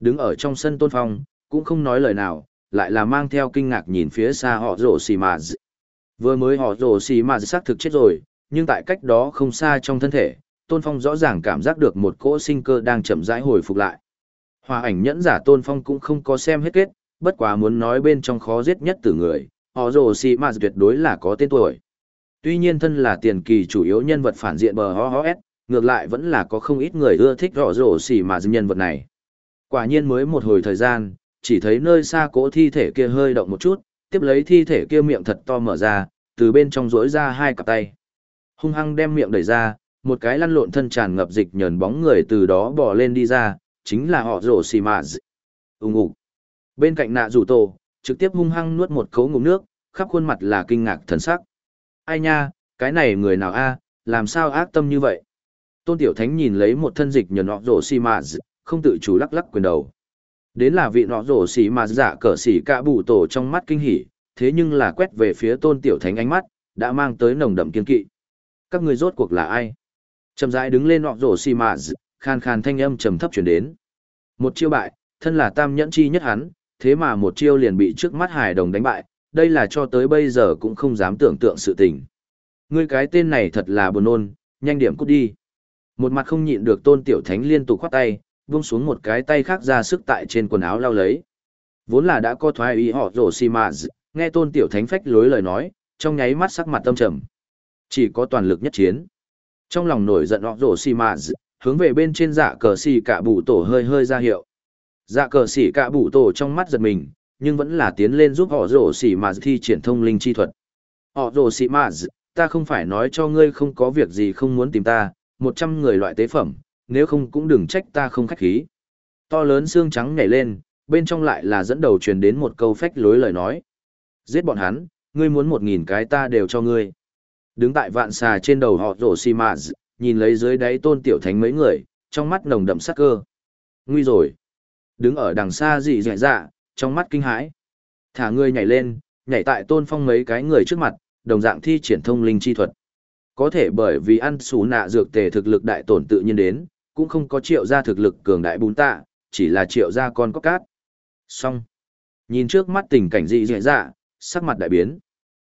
Đứng ở trong sân tôn phong, cũng không nói lời nào, lại là mang theo kinh ngạc nhìn phía xa họ rổ xì mà Vừa mới họ rổ xì mà xác thực chết rồi, nhưng tại cách đó không xa trong thân thể, tôn phong rõ ràng cảm giác được một cỗ sinh cơ đang chậm rãi hồi phục lại. Hòa ảnh nhẫn giả tôn phong cũng không có xem hết kết, bất quá muốn nói bên trong khó giết nhất từ người, họ rồ xì mà tuyệt đối là có tên tuổi. Tuy nhiên thân là tiền kỳ chủ yếu nhân vật phản diện bờ ho ho s, ngược lại vẫn là có không ít người ưa thích rõ rổ xỉ mà nhân vật này. Quả nhiên mới một hồi thời gian, chỉ thấy nơi xa cỗ thi thể kia hơi động một chút, tiếp lấy thi thể kia miệng thật to mở ra, từ bên trong rỗi ra hai cặp tay. Hung hăng đem miệng đẩy ra, một cái lăn lộn thân tràn ngập dịch nhờn bóng người từ đó bò lên đi ra, chính là họ rổ xì mạ ùng ục bên cạnh nạ rủ tổ trực tiếp hung hăng nuốt một cấu ngụm nước khắp khuôn mặt là kinh ngạc thần sắc ai nha cái này người nào a làm sao ác tâm như vậy tôn tiểu thánh nhìn lấy một thân dịch nhờ nọ rổ xì mạ không tự chủ lắc lắc quyền đầu đến là vị nọ rổ xì mạ giả cỡ xì cả bù tổ trong mắt kinh hỉ thế nhưng là quét về phía tôn tiểu thánh ánh mắt đã mang tới nồng đậm kiên kỵ các người rốt cuộc là ai chậm rãi đứng lên nọ rổ xì mạ khan khan thanh âm trầm thấp chuyển đến. Một chiêu bại, thân là tam nhẫn chi nhất hắn, thế mà một chiêu liền bị trước mắt hài đồng đánh bại, đây là cho tới bây giờ cũng không dám tưởng tượng sự tình. Ngươi cái tên này thật là buồn nôn, nhanh điểm cút đi. Một mặt không nhịn được tôn tiểu thánh liên tục khoát tay, vung xuống một cái tay khác ra sức tại trên quần áo lao lấy. Vốn là đã có thoái ý họ rổ xì mà nghe tôn tiểu thánh phách lối lời nói, trong nháy mắt sắc mặt tâm trầm. Chỉ có toàn lực nhất chiến. Trong lòng nổi giận họ rổ xì mà hướng về bên trên dạ cờ xì cả bụ tổ hơi hơi ra hiệu. Dạ cờ xì cả bụ tổ trong mắt giật mình, nhưng vẫn là tiến lên giúp họ rổ xì mà thi triển thông linh chi thuật. Họ rổ xì mà ta không phải nói cho ngươi không có việc gì không muốn tìm ta, một trăm người loại tế phẩm, nếu không cũng đừng trách ta không khách khí. To lớn xương trắng nhảy lên, bên trong lại là dẫn đầu truyền đến một câu phách lối lời nói. Giết bọn hắn, ngươi muốn một nghìn cái ta đều cho ngươi. Đứng tại vạn xà trên đầu họ rổ xì mà nhìn lấy dưới đáy tôn tiểu thánh mấy người, trong mắt nồng đậm sắc cơ. Nguy rồi. Đứng ở đằng xa dị dạy dạ, trong mắt kinh hãi. Thả ngươi nhảy lên, nhảy tại tôn phong mấy cái người trước mặt, đồng dạng thi triển thông linh chi thuật. Có thể bởi vì ăn xù nạ dược tề thực lực đại tổn tự nhiên đến, cũng không có triệu ra thực lực cường đại bún tạ, chỉ là triệu ra con có cát. Xong. Nhìn trước mắt tình cảnh dị dị dạ, sắc mặt đại biến.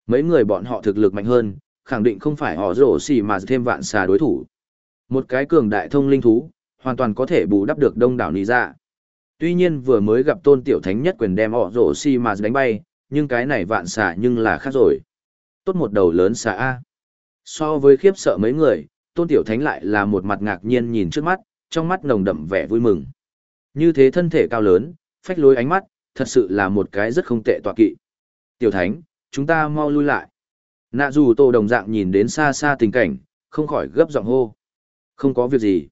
Mấy người bọn họ thực lực mạnh hơn, khẳng định không phải họ rổ xì mà thêm vạn xà đối thủ. Một cái cường đại thông linh thú, hoàn toàn có thể bù đắp được đông đảo nì dạ. Tuy nhiên vừa mới gặp tôn tiểu thánh nhất quyền đem họ rổ xì mà đánh bay, nhưng cái này vạn xà nhưng là khác rồi. Tốt một đầu lớn xà A. So với khiếp sợ mấy người, tôn tiểu thánh lại là một mặt ngạc nhiên nhìn trước mắt, trong mắt nồng đậm vẻ vui mừng. Như thế thân thể cao lớn, phách lối ánh mắt, thật sự là một cái rất không tệ tọa kỵ. Tiểu thánh, chúng ta mau lui lại. Nạ dù tổ đồng dạng nhìn đến xa xa tình cảnh, không khỏi gấp giọng hô. Không có việc gì.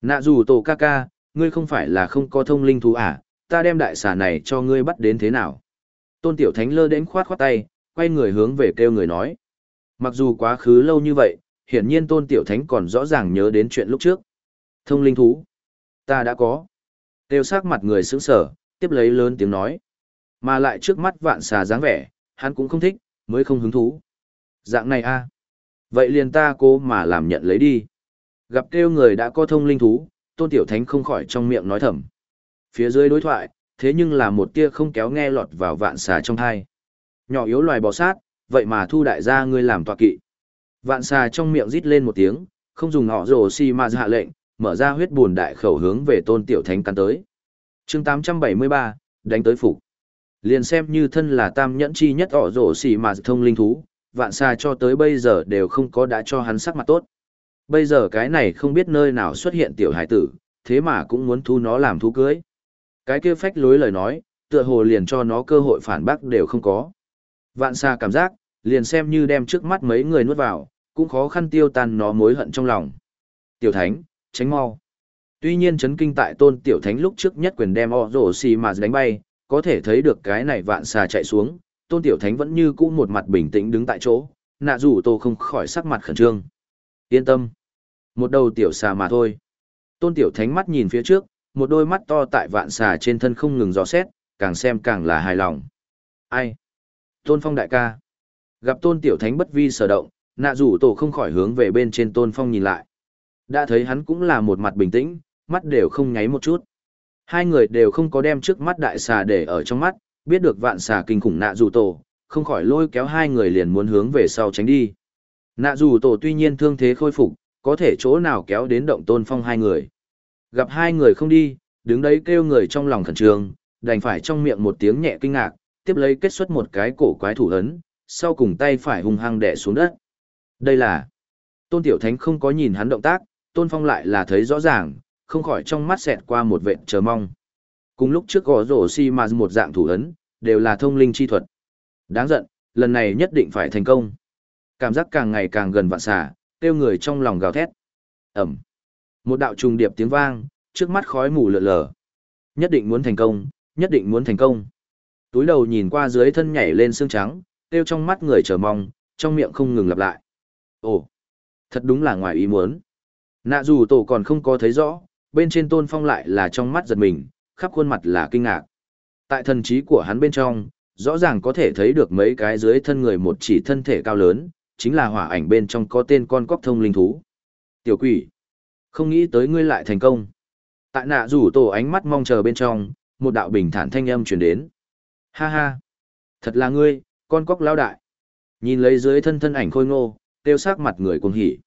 Nạ dù tổ ca ca, ngươi không phải là không có thông linh thú à, ta đem đại xà này cho ngươi bắt đến thế nào. Tôn tiểu thánh lơ đến khoát khoát tay, quay người hướng về kêu người nói. Mặc dù quá khứ lâu như vậy, hiển nhiên tôn tiểu thánh còn rõ ràng nhớ đến chuyện lúc trước. Thông linh thú. Ta đã có. Kêu sắc mặt người sững sở, tiếp lấy lớn tiếng nói. Mà lại trước mắt vạn xà dáng vẻ, hắn cũng không thích, mới không hứng thú. Dạng này a Vậy liền ta cố mà làm nhận lấy đi. Gặp kêu người đã có thông linh thú, tôn tiểu thánh không khỏi trong miệng nói thầm. Phía dưới đối thoại, thế nhưng là một tia không kéo nghe lọt vào vạn xà trong thai. Nhỏ yếu loài bò sát, vậy mà thu đại gia ngươi làm tọa kỵ. Vạn xà trong miệng rít lên một tiếng, không dùng họ rồ si mà hạ lệnh, mở ra huyết buồn đại khẩu hướng về tôn tiểu thánh căn tới. chương 873, đánh tới phục. Liền xem như thân là tam nhẫn chi nhất họ rồ xì mà thông linh thú, vạn xa cho tới bây giờ đều không có đã cho hắn sắc mặt tốt. Bây giờ cái này không biết nơi nào xuất hiện tiểu hải tử, thế mà cũng muốn thu nó làm thú cưới. Cái kia phách lối lời nói, tựa hồ liền cho nó cơ hội phản bác đều không có. Vạn xa cảm giác, liền xem như đem trước mắt mấy người nuốt vào, cũng khó khăn tiêu tan nó mối hận trong lòng. Tiểu thánh, tránh mau. Tuy nhiên chấn kinh tại tôn tiểu thánh lúc trước nhất quyền đem o rổ xì mà đánh bay, có thể thấy được cái này vạn xà chạy xuống, tôn tiểu thánh vẫn như cũ một mặt bình tĩnh đứng tại chỗ nạ rủ tô không khỏi sắc mặt khẩn trương. Yên tâm. Một đầu tiểu xà mà thôi. Tôn tiểu thánh mắt nhìn phía trước một đôi mắt to tại vạn xà trên thân không ngừng dò xét càng xem càng là hài lòng. Ai? Tôn phong đại ca. Gặp tôn tiểu thánh bất vi sở động, nạ rủ tổ không khỏi hướng về bên trên tôn phong nhìn lại. Đã thấy hắn cũng là một mặt bình tĩnh, mắt đều không nháy một chút. Hai người đều không có đem trước mắt đại xà để ở trong mắt, biết được vạn xà kinh khủng nạ rủ tổ, không khỏi lôi kéo hai người liền muốn hướng về sau tránh đi. Nạ rủ tổ tuy nhiên thương thế khôi phục, có thể chỗ nào kéo đến động tôn phong hai người. Gặp hai người không đi, đứng đấy kêu người trong lòng khẩn trương, đành phải trong miệng một tiếng nhẹ kinh ngạc, tiếp lấy kết xuất một cái cổ quái thủ ấn, sau cùng tay phải hung hăng đè xuống đất. Đây là... Tôn Tiểu Thánh không có nhìn hắn động tác, Tôn Phong lại là thấy rõ ràng, không khỏi trong mắt xẹt qua một vệt chờ mong. Cùng lúc trước gõ rổ si mà một dạng thủ ấn, đều là thông linh chi thuật. Đáng giận, lần này nhất định phải thành công. Cảm giác càng ngày càng gần vạn xà, tiêu người trong lòng gào thét. Ẩm. Một đạo trùng điệp tiếng vang, trước mắt khói mù lượn lờ. Nhất định muốn thành công, nhất định muốn thành công. Túi đầu nhìn qua dưới thân nhảy lên xương trắng, kêu trong mắt người chờ mong, trong miệng không ngừng lặp lại. Ồ, thật đúng là ngoài ý muốn. Nạ dù tổ còn không có thấy rõ, bên trên tôn phong lại là trong mắt giật mình, khắp khuôn mặt là kinh ngạc. Tại thần trí của hắn bên trong, rõ ràng có thể thấy được mấy cái dưới thân người một chỉ thân thể cao lớn, chính là hỏa ảnh bên trong có tên con cóc thông linh thú. Tiểu quỷ, không nghĩ tới ngươi lại thành công. Tại nạ rủ tổ ánh mắt mong chờ bên trong, một đạo bình thản thanh âm truyền đến. Ha ha, thật là ngươi, con cóc lao đại. Nhìn lấy dưới thân thân ảnh khôi ngô, tiêu sắc mặt người cuồng hỉ.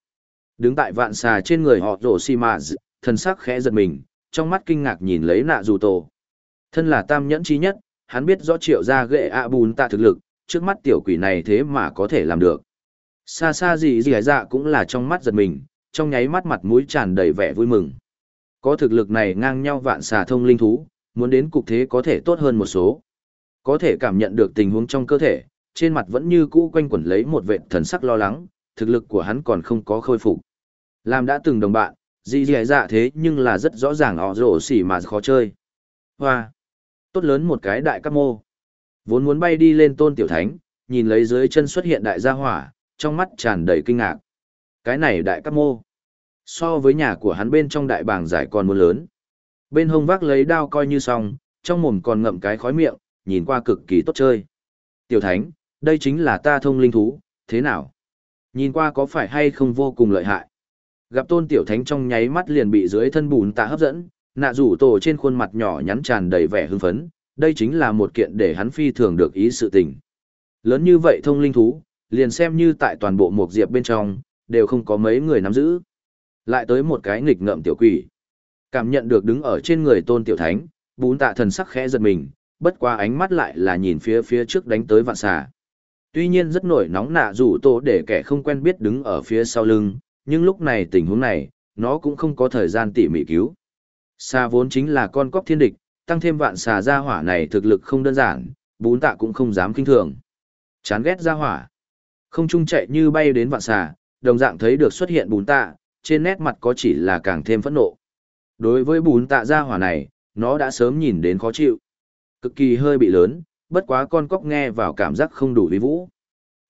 Đứng tại vạn xà trên người họ rổ xi mà thần sắc khẽ giật mình, trong mắt kinh ngạc nhìn lấy nạ dù tổ. Thân là tam nhẫn chi nhất, hắn biết rõ triệu ra ghệ ạ bùn tạ thực lực, trước mắt tiểu quỷ này thế mà có thể làm được. Xa xa gì gì dạ cũng là trong mắt giật mình, trong nháy mắt mặt mũi tràn đầy vẻ vui mừng. Có thực lực này ngang nhau vạn xà thông linh thú, muốn đến cục thế có thể tốt hơn một số. Có thể cảm nhận được tình huống trong cơ thể, trên mặt vẫn như cũ quanh quẩn lấy một vệ thần sắc lo lắng, thực lực của hắn còn không có khôi phục. Làm đã từng đồng bạn, gì gì dạ thế nhưng là rất rõ ràng họ rổ xỉ mà khó chơi. Hoa! Tốt lớn một cái đại cắp mô. Vốn muốn bay đi lên tôn tiểu thánh, nhìn lấy dưới chân xuất hiện đại gia hỏa, trong mắt tràn đầy kinh ngạc. Cái này đại cắp mô. So với nhà của hắn bên trong đại bảng giải còn muốn lớn. Bên hông vác lấy đao coi như xong, trong mồm còn ngậm cái khói miệng, nhìn qua cực kỳ tốt chơi. Tiểu thánh, đây chính là ta thông linh thú, thế nào? Nhìn qua có phải hay không vô cùng lợi hại? Gặp tôn tiểu thánh trong nháy mắt liền bị dưới thân bùn tạ hấp dẫn, nạ rủ tổ trên khuôn mặt nhỏ nhắn tràn đầy vẻ hưng phấn, đây chính là một kiện để hắn phi thường được ý sự tình. Lớn như vậy thông linh thú, liền xem như tại toàn bộ một diệp bên trong, đều không có mấy người nắm giữ. Lại tới một cái nghịch ngợm tiểu quỷ. Cảm nhận được đứng ở trên người tôn tiểu thánh, bún tạ thần sắc khẽ giật mình, bất qua ánh mắt lại là nhìn phía phía trước đánh tới vạn xà. Tuy nhiên rất nổi nóng nạ rủ tổ để kẻ không quen biết đứng ở phía sau lưng, nhưng lúc này tình huống này, nó cũng không có thời gian tỉ mỉ cứu. Xà vốn chính là con cóc thiên địch, tăng thêm vạn xà gia hỏa này thực lực không đơn giản, bún tạ cũng không dám kinh thường. Chán ghét gia hỏa. Không trung chạy như bay đến vạn xà, đồng dạng thấy được xuất hiện bún tạ, trên nét mặt có chỉ là càng thêm phẫn nộ. Đối với bún tạ gia hỏa này, nó đã sớm nhìn đến khó chịu. Cực kỳ hơi bị lớn, bất quá con cóc nghe vào cảm giác không đủ vi vũ.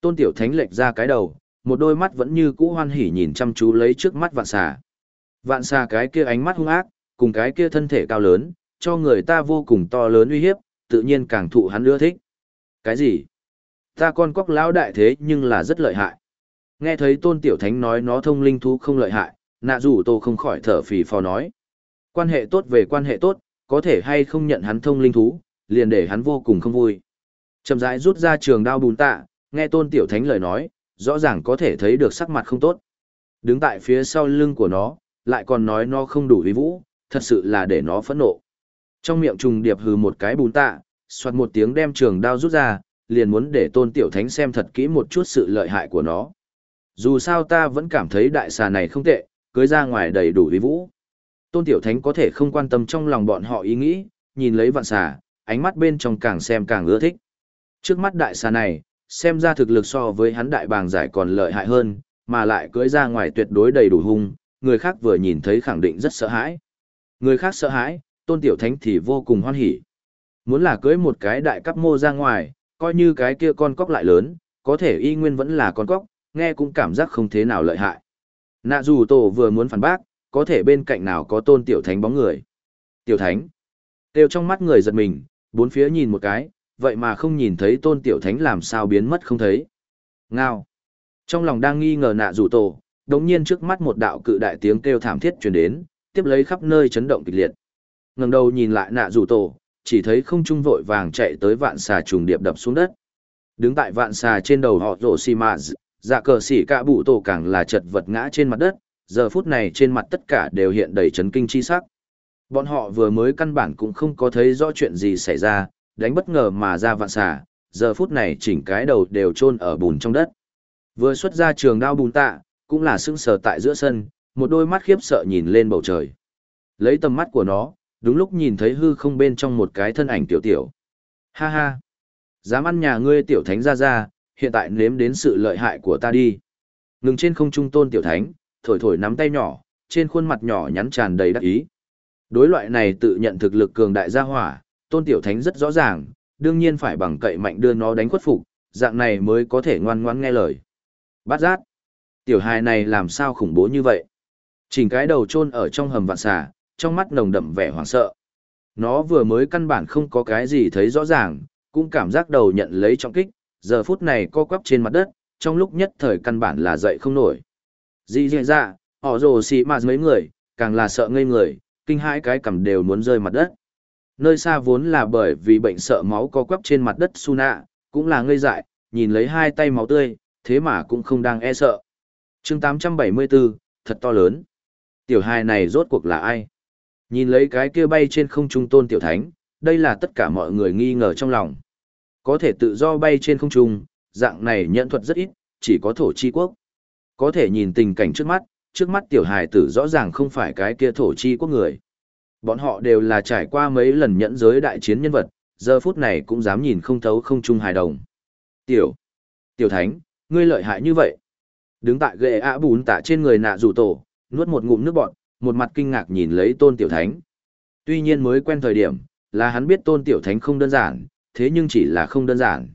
Tôn tiểu thánh lệch ra cái đầu, một đôi mắt vẫn như cũ hoan hỉ nhìn chăm chú lấy trước mắt vạn xà. Vạn xà cái kia ánh mắt hung ác, cùng cái kia thân thể cao lớn, cho người ta vô cùng to lớn uy hiếp, tự nhiên càng thụ hắn ưa thích. Cái gì? Ta con cóc lão đại thế nhưng là rất lợi hại. Nghe thấy tôn tiểu thánh nói nó thông linh thú không lợi hại, nạ rủ tô không khỏi thở phì phò nói. Quan hệ tốt về quan hệ tốt, có thể hay không nhận hắn thông linh thú, liền để hắn vô cùng không vui. Chậm rãi rút ra trường đao bùn tạ, nghe tôn tiểu thánh lời nói, rõ ràng có thể thấy được sắc mặt không tốt. Đứng tại phía sau lưng của nó, lại còn nói nó không đủ uy vũ, thật sự là để nó phẫn nộ. Trong miệng trùng điệp hừ một cái bùn tạ, xoát một tiếng đem trường đao rút ra, liền muốn để tôn tiểu thánh xem thật kỹ một chút sự lợi hại của nó. Dù sao ta vẫn cảm thấy đại xà này không tệ, cưới ra ngoài đầy đủ uy vũ. Tôn tiểu thánh có thể không quan tâm trong lòng bọn họ ý nghĩ, nhìn lấy vạn xà, ánh mắt bên trong càng xem càng ưa thích. Trước mắt đại xà này, xem ra thực lực so với hắn đại bàng giải còn lợi hại hơn, mà lại cưới ra ngoài tuyệt đối đầy đủ hung, người khác vừa nhìn thấy khẳng định rất sợ hãi. Người khác sợ hãi, tôn tiểu thánh thì vô cùng hoan hỉ. Muốn là cưới một cái đại cấp mô ra ngoài, coi như cái kia con cóc lại lớn, có thể y nguyên vẫn là con cóc, nghe cũng cảm giác không thế nào lợi hại. Nạ dù tổ vừa muốn phản bác, có thể bên cạnh nào có tôn tiểu thánh bóng người. Tiểu thánh. đều trong mắt người giật mình, bốn phía nhìn một cái, vậy mà không nhìn thấy tôn tiểu thánh làm sao biến mất không thấy. Ngao. Trong lòng đang nghi ngờ nạ rủ tổ, đống nhiên trước mắt một đạo cự đại tiếng kêu thảm thiết truyền đến, tiếp lấy khắp nơi chấn động kịch liệt. ngẩng đầu nhìn lại nạ rủ tổ, chỉ thấy không trung vội vàng chạy tới vạn xà trùng điệp đập xuống đất. Đứng tại vạn xà trên đầu họ rổ xì mạ dạ cờ xỉ cả bụ tổ càng là chật vật ngã trên mặt đất, giờ phút này trên mặt tất cả đều hiện đầy chấn kinh chi sắc. Bọn họ vừa mới căn bản cũng không có thấy rõ chuyện gì xảy ra, đánh bất ngờ mà ra vạn xà, giờ phút này chỉnh cái đầu đều chôn ở bùn trong đất. Vừa xuất ra trường đao bùn tạ, cũng là sững sờ tại giữa sân, một đôi mắt khiếp sợ nhìn lên bầu trời. Lấy tầm mắt của nó, đúng lúc nhìn thấy hư không bên trong một cái thân ảnh tiểu tiểu. Ha ha! Dám ăn nhà ngươi tiểu thánh ra ra, hiện tại nếm đến sự lợi hại của ta đi. Ngừng trên không trung tôn tiểu thánh, thổi thổi nắm tay nhỏ, trên khuôn mặt nhỏ nhắn tràn đầy đắc ý. Đối loại này tự nhận thực lực cường đại gia hỏa, tôn tiểu thánh rất rõ ràng, đương nhiên phải bằng cậy mạnh đưa nó đánh khuất phục, dạng này mới có thể ngoan ngoãn nghe lời. Bát giác. Tiểu hài này làm sao khủng bố như vậy? Chỉnh cái đầu chôn ở trong hầm vạn xà, trong mắt nồng đậm vẻ hoảng sợ. Nó vừa mới căn bản không có cái gì thấy rõ ràng, cũng cảm giác đầu nhận lấy trọng kích, giờ phút này co quắp trên mặt đất, trong lúc nhất thời căn bản là dậy không nổi. Dì dì dạ, họ rồ xì mà mấy người, càng là sợ ngây người, kinh hãi cái cằm đều muốn rơi mặt đất. Nơi xa vốn là bởi vì bệnh sợ máu co quắp trên mặt đất Suna, cũng là ngây dại, nhìn lấy hai tay máu tươi, thế mà cũng không đang e sợ. chương 874, thật to lớn. Tiểu hài này rốt cuộc là ai? Nhìn lấy cái kia bay trên không trung tôn tiểu thánh, đây là tất cả mọi người nghi ngờ trong lòng. Có thể tự do bay trên không trung, dạng này nhận thuật rất ít, chỉ có thổ chi quốc. Có thể nhìn tình cảnh trước mắt, trước mắt tiểu hài tử rõ ràng không phải cái kia thổ chi quốc người. Bọn họ đều là trải qua mấy lần nhẫn giới đại chiến nhân vật, giờ phút này cũng dám nhìn không thấu không trung hài đồng. Tiểu, tiểu thánh, ngươi lợi hại như vậy. Đứng tại ghệ ạ bún tạ trên người nạ rủ tổ, nuốt một ngụm nước bọt, một mặt kinh ngạc nhìn lấy tôn tiểu thánh. Tuy nhiên mới quen thời điểm, là hắn biết tôn tiểu thánh không đơn giản, thế nhưng chỉ là không đơn giản.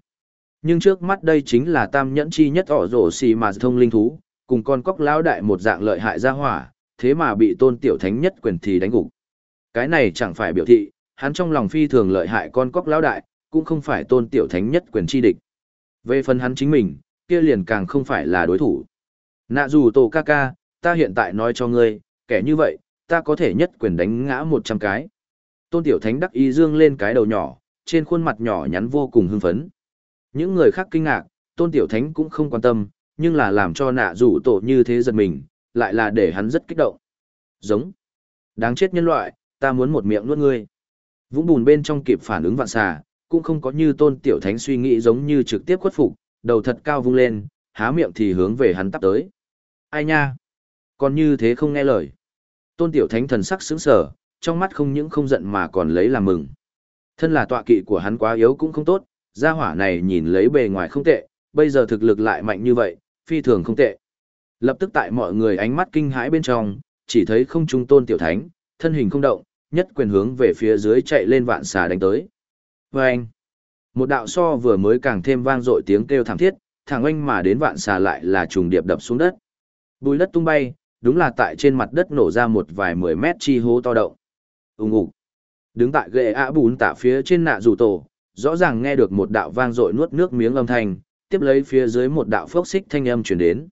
Nhưng trước mắt đây chính là tam nhẫn chi nhất ỏ rổ xì mà thông linh thú, cùng con cóc lão đại một dạng lợi hại ra hỏa, thế mà bị tôn tiểu thánh nhất quyền thì đánh gục. Cái này chẳng phải biểu thị, hắn trong lòng phi thường lợi hại con cóc lão đại, cũng không phải tôn tiểu thánh nhất quyền chi địch. Về phần hắn chính mình, kia liền càng không phải là đối thủ. Nạ dù tổ ca ca, ta hiện tại nói cho ngươi, kẻ như vậy, ta có thể nhất quyền đánh ngã một trăm cái. Tôn tiểu thánh đắc ý dương lên cái đầu nhỏ, trên khuôn mặt nhỏ nhắn vô cùng hưng phấn. Những người khác kinh ngạc, tôn tiểu thánh cũng không quan tâm, nhưng là làm cho nạ rủ tổ như thế giật mình, lại là để hắn rất kích động. Giống. Đáng chết nhân loại, ta muốn một miệng nuốt ngươi. Vũng bùn bên trong kịp phản ứng vạn xà, cũng không có như tôn tiểu thánh suy nghĩ giống như trực tiếp khuất phục, đầu thật cao vung lên, há miệng thì hướng về hắn tắp tới. Ai nha? Còn như thế không nghe lời. Tôn tiểu thánh thần sắc sững sờ, trong mắt không những không giận mà còn lấy làm mừng. Thân là tọa kỵ của hắn quá yếu cũng không tốt, gia hỏa này nhìn lấy bề ngoài không tệ, bây giờ thực lực lại mạnh như vậy, phi thường không tệ. Lập tức tại mọi người ánh mắt kinh hãi bên trong, chỉ thấy không trung tôn tiểu thánh, thân hình không động, nhất quyền hướng về phía dưới chạy lên vạn xà đánh tới. Vâng! anh, một đạo so vừa mới càng thêm vang dội tiếng kêu thảm thiết, thẳng oanh mà đến vạn xà lại là trùng điệp đập xuống đất. Bùi đất tung bay, đúng là tại trên mặt đất nổ ra một vài mười mét chi hố to động. Úng ục. Đứng tại ghệ ạ bùn tạ phía trên nạ rủ tổ, rõ ràng nghe được một đạo vang dội nuốt nước miếng âm thanh, tiếp lấy phía dưới một đạo phốc xích thanh âm truyền đến.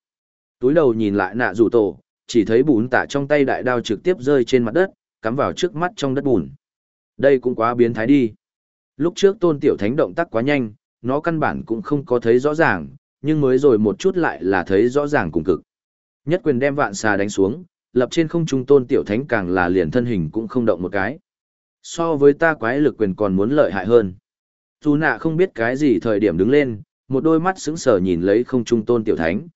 Túi đầu nhìn lại nạ rủ tổ, chỉ thấy bùn tạ trong tay đại đao trực tiếp rơi trên mặt đất, cắm vào trước mắt trong đất bùn. Đây cũng quá biến thái đi. Lúc trước tôn tiểu thánh động tác quá nhanh, nó căn bản cũng không có thấy rõ ràng, nhưng mới rồi một chút lại là thấy rõ ràng cùng cực. Nhất quyền đem vạn xà đánh xuống, lập trên không trung tôn tiểu thánh càng là liền thân hình cũng không động một cái. So với ta quái lực quyền còn muốn lợi hại hơn. Dù nạ không biết cái gì thời điểm đứng lên, một đôi mắt sững sờ nhìn lấy không trung tôn tiểu thánh.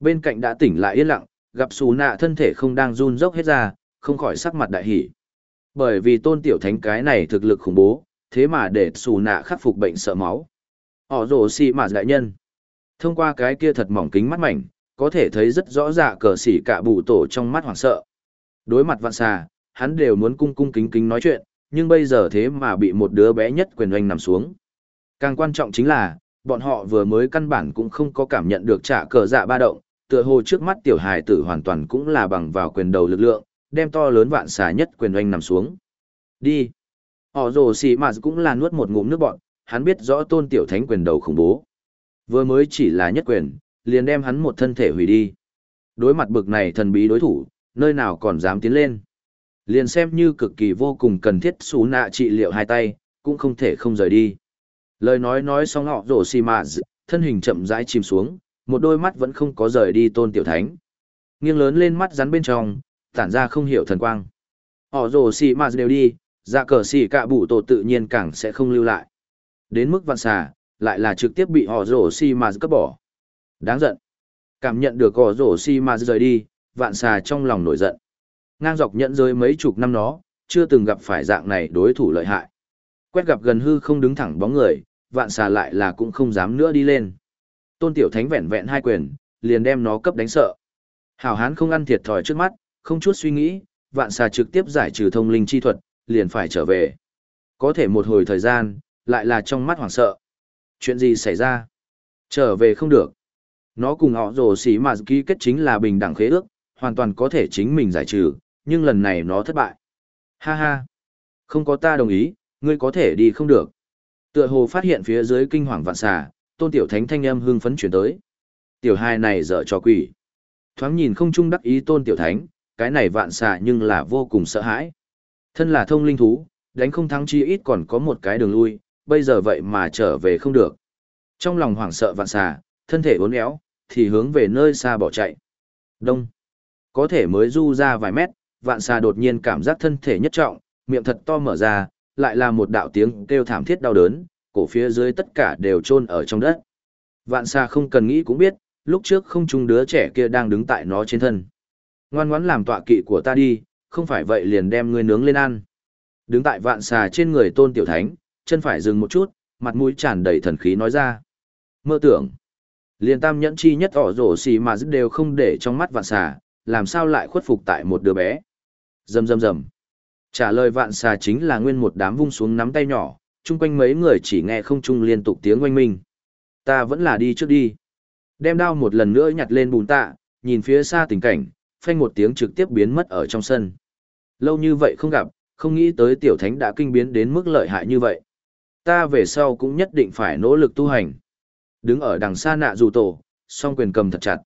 Bên cạnh đã tỉnh lại yên lặng, gặp xù nạ thân thể không đang run rốc hết ra, không khỏi sắc mặt đại hỉ. Bởi vì tôn tiểu thánh cái này thực lực khủng bố, thế mà để xù nạ khắc phục bệnh sợ máu. Họ rổ xì mà đại nhân. Thông qua cái kia thật mỏng kính mắt mảnh, có thể thấy rất rõ dạ cờ xỉ cả bù tổ trong mắt hoảng sợ. Đối mặt vạn xà, hắn đều muốn cung cung kính kính nói chuyện, nhưng bây giờ thế mà bị một đứa bé nhất quyền oanh nằm xuống. Càng quan trọng chính là, bọn họ vừa mới căn bản cũng không có cảm nhận được trả cờ dạ ba động, tựa hồ trước mắt tiểu hài tử hoàn toàn cũng là bằng vào quyền đầu lực lượng, đem to lớn vạn xà nhất quyền oanh nằm xuống. Đi. Họ rồ xì mà cũng là nuốt một ngụm nước bọn, hắn biết rõ tôn tiểu thánh quyền đầu khủng bố. Vừa mới chỉ là nhất quyền, liền đem hắn một thân thể hủy đi. Đối mặt bực này thần bí đối thủ, nơi nào còn dám tiến lên. Liền xem như cực kỳ vô cùng cần thiết xú nạ trị liệu hai tay, cũng không thể không rời đi. Lời nói nói xong họ rổ xì mà thân hình chậm rãi chìm xuống, một đôi mắt vẫn không có rời đi tôn tiểu thánh. Nghiêng lớn lên mắt rắn bên trong, tản ra không hiểu thần quang. Họ rổ xì mà đều đi, ra cờ xì cả bụ tổ tự nhiên càng sẽ không lưu lại. Đến mức vạn xà, lại là trực tiếp bị họ rổ xì mà cấp bỏ. Đáng giận. Cảm nhận được họ rổ xì mà rời đi, vạn xà trong lòng nổi giận. Ngang dọc nhận rơi mấy chục năm nó, chưa từng gặp phải dạng này đối thủ lợi hại. Quét gặp gần hư không đứng thẳng bóng người, vạn xà lại là cũng không dám nữa đi lên. Tôn tiểu thánh vẹn vẹn hai quyền, liền đem nó cấp đánh sợ. Hảo hán không ăn thiệt thòi trước mắt, không chút suy nghĩ, vạn xà trực tiếp giải trừ thông linh chi thuật, liền phải trở về. Có thể một hồi thời gian, lại là trong mắt hoảng sợ. Chuyện gì xảy ra? Trở về không được. Nó cùng họ rồ xí mà ký kết chính là bình đẳng khế ước, hoàn toàn có thể chính mình giải trừ, nhưng lần này nó thất bại. Ha ha. Không có ta đồng ý, ngươi có thể đi không được. Tựa hồ phát hiện phía dưới kinh hoàng vạn xà, tôn tiểu thánh thanh âm hưng phấn chuyển tới. Tiểu hai này dở cho quỷ. Thoáng nhìn không trung đắc ý tôn tiểu thánh, cái này vạn xà nhưng là vô cùng sợ hãi. Thân là thông linh thú, đánh không thắng chi ít còn có một cái đường lui, bây giờ vậy mà trở về không được. Trong lòng hoảng sợ vạn xà, thân thể uốn éo, thì hướng về nơi xa bỏ chạy. Đông. Có thể mới du ra vài mét, vạn xà đột nhiên cảm giác thân thể nhất trọng, miệng thật to mở ra, lại là một đạo tiếng kêu thảm thiết đau đớn, cổ phía dưới tất cả đều chôn ở trong đất. Vạn xa không cần nghĩ cũng biết, lúc trước không chung đứa trẻ kia đang đứng tại nó trên thân. Ngoan ngoãn làm tọa kỵ của ta đi, không phải vậy liền đem ngươi nướng lên ăn. Đứng tại vạn xà trên người tôn tiểu thánh, chân phải dừng một chút, mặt mũi tràn đầy thần khí nói ra. Mơ tưởng, liền tam nhẫn chi nhất ỏ rổ xì mà dứt đều không để trong mắt vạn xà, làm sao lại khuất phục tại một đứa bé. dầm dầm dầm. Trả lời vạn xà chính là nguyên một đám vung xuống nắm tay nhỏ, chung quanh mấy người chỉ nghe không chung liên tục tiếng oanh minh. Ta vẫn là đi trước đi. Đem đao một lần nữa nhặt lên bùn tạ, nhìn phía xa tình cảnh, phanh một tiếng trực tiếp biến mất ở trong sân. Lâu như vậy không gặp, không nghĩ tới tiểu thánh đã kinh biến đến mức lợi hại như vậy. Ta về sau cũng nhất định phải nỗ lực tu hành. Đứng ở đằng xa nạ dù tổ, song quyền cầm thật chặt.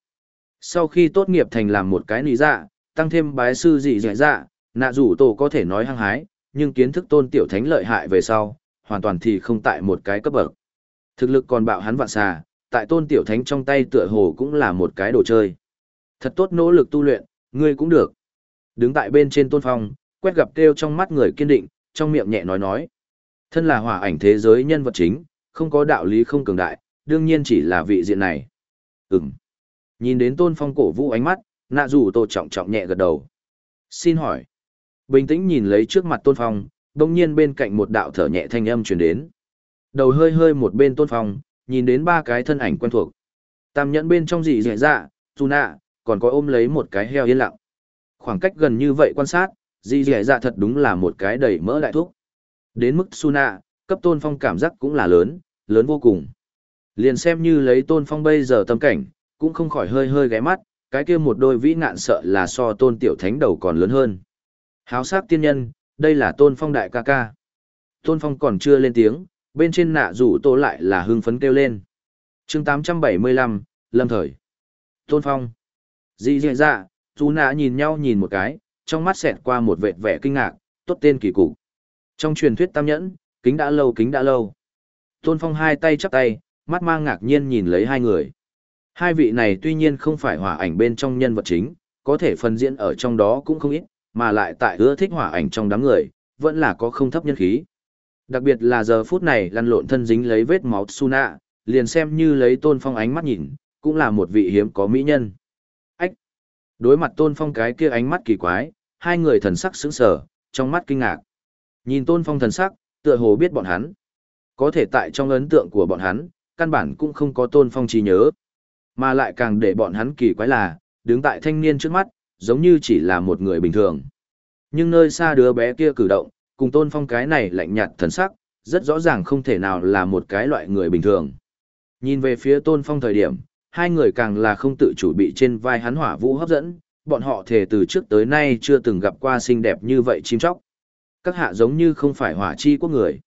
Sau khi tốt nghiệp thành làm một cái nì dạ, tăng thêm bái sư dị dạ dạ, nạ dù tổ có thể nói hăng hái, nhưng kiến thức tôn tiểu thánh lợi hại về sau, hoàn toàn thì không tại một cái cấp bậc. Thực lực còn bạo hắn vạn xà, tại tôn tiểu thánh trong tay tựa hồ cũng là một cái đồ chơi. Thật tốt nỗ lực tu luyện, ngươi cũng được. Đứng tại bên trên tôn phong, quét gặp kêu trong mắt người kiên định, trong miệng nhẹ nói nói. Thân là hỏa ảnh thế giới nhân vật chính, không có đạo lý không cường đại, đương nhiên chỉ là vị diện này. Ừm. Nhìn đến tôn phong cổ vũ ánh mắt, nạ rủ tổ trọng trọng nhẹ gật đầu. Xin hỏi. Bình tĩnh nhìn lấy trước mặt tôn phong, đồng nhiên bên cạnh một đạo thở nhẹ thanh âm truyền đến. Đầu hơi hơi một bên tôn phong, nhìn đến ba cái thân ảnh quen thuộc. Tam nhẫn bên trong dị dẻ dạ, tu nạ, còn có ôm lấy một cái heo yên lặng. Khoảng cách gần như vậy quan sát, dị dẻ dạ thật đúng là một cái đầy mỡ đại thuốc Đến mức Suna, cấp tôn phong cảm giác cũng là lớn, lớn vô cùng. Liền xem như lấy tôn phong bây giờ tâm cảnh, cũng không khỏi hơi hơi ghé mắt, cái kia một đôi vĩ nạn sợ là so tôn tiểu thánh đầu còn lớn hơn. Háo sắc tiên nhân, đây là tôn phong đại ca ca. Tôn phong còn chưa lên tiếng, bên trên nạ rủ tô lại là hưng phấn kêu lên. chương 875, Lâm Thời. Tôn phong. Dị dị dạ, chú nạ nhìn nhau nhìn một cái, trong mắt xẹt qua một vệt vẻ kinh ngạc, tốt tên kỳ cục. Trong truyền thuyết tam nhẫn, kính đã lâu kính đã lâu. Tôn phong hai tay chắp tay, mắt mang ngạc nhiên nhìn lấy hai người. Hai vị này tuy nhiên không phải hỏa ảnh bên trong nhân vật chính, có thể phần diễn ở trong đó cũng không ít, mà lại tại ưa thích hỏa ảnh trong đám người, vẫn là có không thấp nhân khí. Đặc biệt là giờ phút này lăn lộn thân dính lấy vết máu Suna, liền xem như lấy tôn phong ánh mắt nhìn, cũng là một vị hiếm có mỹ nhân. Ách! Đối mặt tôn phong cái kia ánh mắt kỳ quái, hai người thần sắc sững sờ, trong mắt kinh ngạc. Nhìn tôn phong thần sắc, tựa hồ biết bọn hắn. Có thể tại trong ấn tượng của bọn hắn, căn bản cũng không có tôn phong trí nhớ. Mà lại càng để bọn hắn kỳ quái là, đứng tại thanh niên trước mắt, giống như chỉ là một người bình thường. Nhưng nơi xa đứa bé kia cử động, cùng tôn phong cái này lạnh nhạt thần sắc, rất rõ ràng không thể nào là một cái loại người bình thường. Nhìn về phía tôn phong thời điểm, hai người càng là không tự chủ bị trên vai hắn hỏa vũ hấp dẫn, bọn họ thể từ trước tới nay chưa từng gặp qua xinh đẹp như vậy chim chóc. Các hạ giống như không phải hỏa chi quốc người.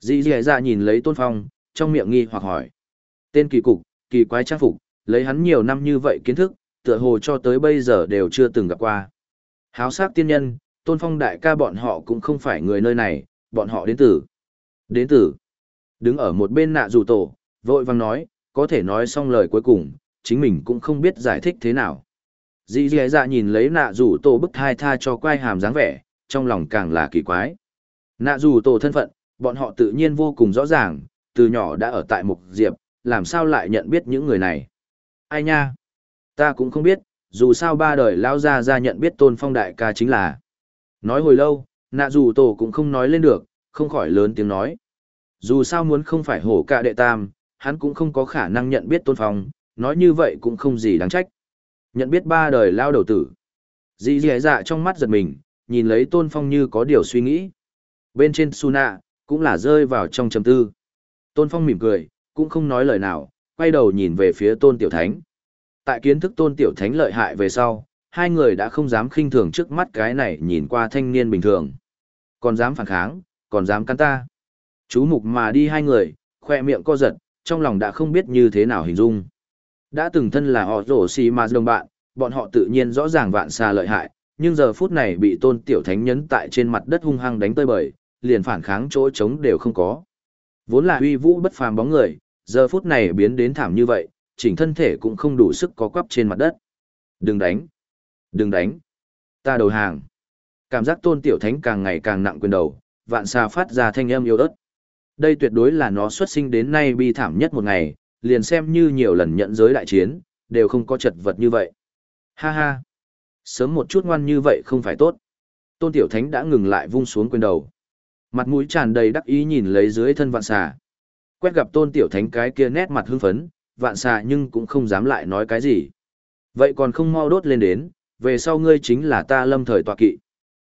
Dĩ dì ra dạ nhìn lấy tôn phong, trong miệng nghi hoặc hỏi. Tên kỳ cục, kỳ quái trang phục, lấy hắn nhiều năm như vậy kiến thức, tựa hồ cho tới bây giờ đều chưa từng gặp qua. Háo sắc tiên nhân, tôn phong đại ca bọn họ cũng không phải người nơi này, bọn họ đến từ. Đến từ. Đứng ở một bên nạ dù tổ, vội vang nói, có thể nói xong lời cuối cùng, chính mình cũng không biết giải thích thế nào. Dì dì dạ nhìn lấy nạ dù tổ bức thai tha cho quai hàm dáng vẻ, trong lòng càng là kỳ quái. Nạ dù tổ thân phận, bọn họ tự nhiên vô cùng rõ ràng, từ nhỏ đã ở tại Mục Diệp, làm sao lại nhận biết những người này. Ai nha? Ta cũng không biết, dù sao ba đời lão gia ra nhận biết tôn phong đại ca chính là. Nói hồi lâu, nạ dù tổ cũng không nói lên được, không khỏi lớn tiếng nói. Dù sao muốn không phải hổ cả đệ tam, hắn cũng không có khả năng nhận biết tôn phong, nói như vậy cũng không gì đáng trách. Nhận biết ba đời lao đầu tử. Dì dì dạ trong mắt giật mình, nhìn lấy tôn phong như có điều suy nghĩ. Bên trên Suna, cũng là rơi vào trong trầm tư. Tôn phong mỉm cười, cũng không nói lời nào, quay đầu nhìn về phía tôn tiểu thánh. Tại kiến thức tôn tiểu thánh lợi hại về sau, hai người đã không dám khinh thường trước mắt cái này nhìn qua thanh niên bình thường. Còn dám phản kháng, còn dám cắn ta. Chú mục mà đi hai người, khoe miệng co giật, trong lòng đã không biết như thế nào hình dung. Đã từng thân là họ rổ xì mà đồng bạn, bọn họ tự nhiên rõ ràng vạn xa lợi hại, nhưng giờ phút này bị tôn tiểu thánh nhấn tại trên mặt đất hung hăng đánh tơi bời, liền phản kháng chỗ trống đều không có. Vốn là uy vũ bất phàm bóng người, giờ phút này biến đến thảm như vậy, chỉnh thân thể cũng không đủ sức có quắp trên mặt đất. Đừng đánh! Đừng đánh! Ta đầu hàng! Cảm giác tôn tiểu thánh càng ngày càng nặng quyền đầu, vạn xa phát ra thanh âm yêu đất. Đây tuyệt đối là nó xuất sinh đến nay bi thảm nhất một ngày, liền xem như nhiều lần nhận giới đại chiến, đều không có chật vật như vậy. Ha ha! Sớm một chút ngoan như vậy không phải tốt. Tôn Tiểu Thánh đã ngừng lại vung xuống quyền đầu. Mặt mũi tràn đầy đắc ý nhìn lấy dưới thân vạn xà. Quét gặp Tôn Tiểu Thánh cái kia nét mặt hưng phấn, vạn xà nhưng cũng không dám lại nói cái gì. Vậy còn không mau đốt lên đến, về sau ngươi chính là ta lâm thời tọa kỵ.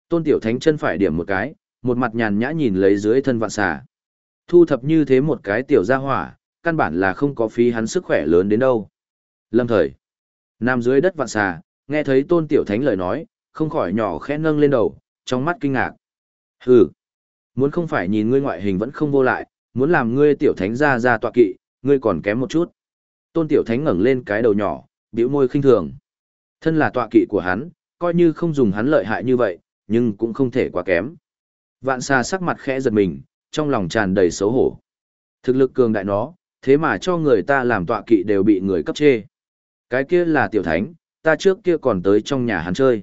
Tôn Tiểu Thánh chân phải điểm một cái, một mặt nhàn nhã nhìn lấy dưới thân vạn xà. Thu thập như thế một cái tiểu gia hỏa, căn bản là không có phí hắn sức khỏe lớn đến đâu. Lâm thời, nằm dưới đất vạn xà, nghe thấy tôn tiểu thánh lời nói, không khỏi nhỏ khẽ nâng lên đầu, trong mắt kinh ngạc. Hừ, muốn không phải nhìn ngươi ngoại hình vẫn không vô lại, muốn làm ngươi tiểu thánh ra ra tọa kỵ, ngươi còn kém một chút. Tôn tiểu thánh ngẩng lên cái đầu nhỏ, bĩu môi khinh thường. Thân là tọa kỵ của hắn, coi như không dùng hắn lợi hại như vậy, nhưng cũng không thể quá kém. Vạn xa sắc mặt khẽ giật mình, trong lòng tràn đầy xấu hổ. Thực lực cường đại nó, thế mà cho người ta làm tọa kỵ đều bị người cấp chê. Cái kia là tiểu thánh, ta trước kia còn tới trong nhà hắn chơi.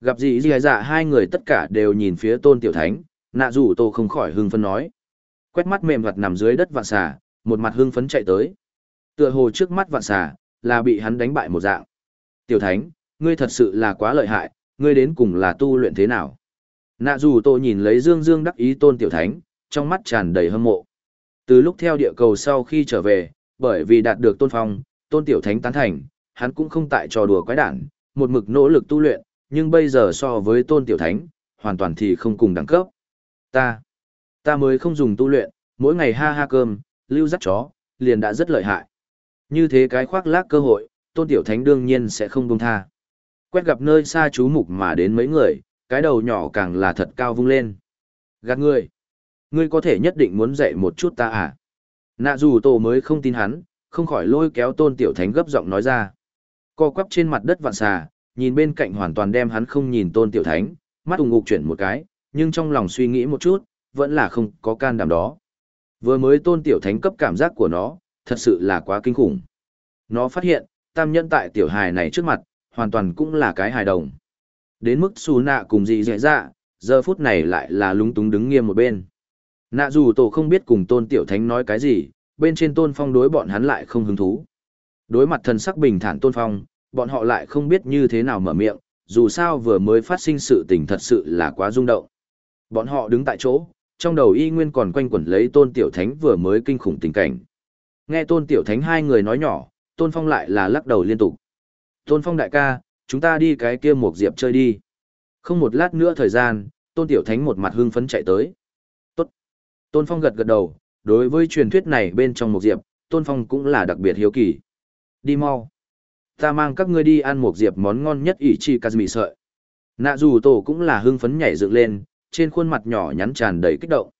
Gặp gì gì dạ hai người tất cả đều nhìn phía tôn tiểu thánh, nạ rủ tô không khỏi hưng phấn nói. Quét mắt mềm vặt nằm dưới đất vạn xà, một mặt hưng phấn chạy tới. Tựa hồ trước mắt vạn xà, là bị hắn đánh bại một dạng. Tiểu thánh, ngươi thật sự là quá lợi hại, ngươi đến cùng là tu luyện thế nào? Nạ dù tô nhìn lấy dương dương đắc ý tôn tiểu thánh, trong mắt tràn đầy hâm mộ. Từ lúc theo địa cầu sau khi trở về, bởi vì đạt được tôn phong, tôn tiểu thánh tán thành, hắn cũng không tại trò đùa quái đản, một mực nỗ lực tu luyện, nhưng bây giờ so với tôn tiểu thánh, hoàn toàn thì không cùng đẳng cấp. Ta, ta mới không dùng tu luyện, mỗi ngày ha ha cơm, lưu dắt chó, liền đã rất lợi hại. Như thế cái khoác lác cơ hội, tôn tiểu thánh đương nhiên sẽ không buông tha. Quét gặp nơi xa chú mục mà đến mấy người, cái đầu nhỏ càng là thật cao vung lên. Gạt ngươi. Ngươi có thể nhất định muốn dạy một chút ta à? Nạ dù tổ mới không tin hắn, không khỏi lôi kéo tôn tiểu thánh gấp giọng nói ra. Co quắp trên mặt đất vạn xà, nhìn bên cạnh hoàn toàn đem hắn không nhìn tôn tiểu thánh, mắt ủng ngục chuyển một cái, nhưng trong lòng suy nghĩ một chút, vẫn là không có can đảm đó. Vừa mới tôn tiểu thánh cấp cảm giác của nó, thật sự là quá kinh khủng. Nó phát hiện, tam nhân tại tiểu hài này trước mặt, hoàn toàn cũng là cái hài đồng. Đến mức xù nạ cùng dị dễ dạ, giờ phút này lại là lúng túng đứng nghiêm một bên. Nạ dù tổ không biết cùng tôn tiểu thánh nói cái gì, bên trên tôn phong đối bọn hắn lại không hứng thú. Đối mặt thần sắc bình thản tôn phong, bọn họ lại không biết như thế nào mở miệng, dù sao vừa mới phát sinh sự tình thật sự là quá rung động. Bọn họ đứng tại chỗ, trong đầu y nguyên còn quanh quẩn lấy tôn tiểu thánh vừa mới kinh khủng tình cảnh. Nghe tôn tiểu thánh hai người nói nhỏ, tôn phong lại là lắc đầu liên tục. Tôn phong đại ca, chúng ta đi cái kia một diệp chơi đi. Không một lát nữa thời gian, tôn tiểu thánh một mặt hưng phấn chạy tới. Tốt. Tôn phong gật gật đầu, đối với truyền thuyết này bên trong một diệp, tôn phong cũng là đặc biệt hiếu kỳ. Đi mau. Ta mang các ngươi đi ăn một diệp món ngon nhất ỷ chi mì sợi. Nạ dù tổ cũng là hưng phấn nhảy dựng lên, trên khuôn mặt nhỏ nhắn tràn đầy kích động.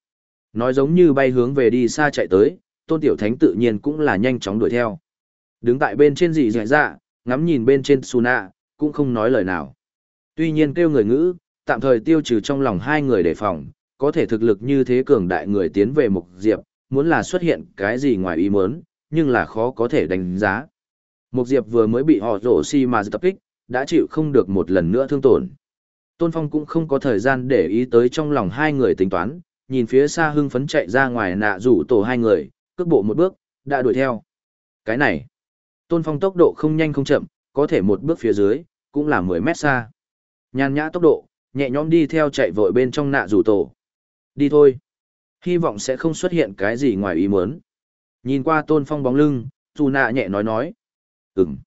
Nói giống như bay hướng về đi xa chạy tới, tôn tiểu thánh tự nhiên cũng là nhanh chóng đuổi theo. Đứng tại bên trên dị dạ dạ, ngắm nhìn bên trên Suna, cũng không nói lời nào. Tuy nhiên kêu người ngữ, tạm thời tiêu trừ trong lòng hai người đề phòng, có thể thực lực như thế cường đại người tiến về mục diệp, muốn là xuất hiện cái gì ngoài ý muốn, nhưng là khó có thể đánh giá. Mục diệp vừa mới bị họ rổ si mà tập kích, đã chịu không được một lần nữa thương tổn. Tôn Phong cũng không có thời gian để ý tới trong lòng hai người tính toán, nhìn phía xa hưng phấn chạy ra ngoài nạ rủ tổ hai người, cước bộ một bước, đã đuổi theo. Cái này, Tôn Phong tốc độ không nhanh không chậm, có thể một bước phía dưới, cũng là 10 mét xa. Nhàn nhã tốc độ, nhẹ nhõm đi theo chạy vội bên trong nạ rủ tổ. Đi thôi. Hy vọng sẽ không xuất hiện cái gì ngoài ý muốn. Nhìn qua Tôn Phong bóng lưng, dù nạ nhẹ nói nói. Ừm.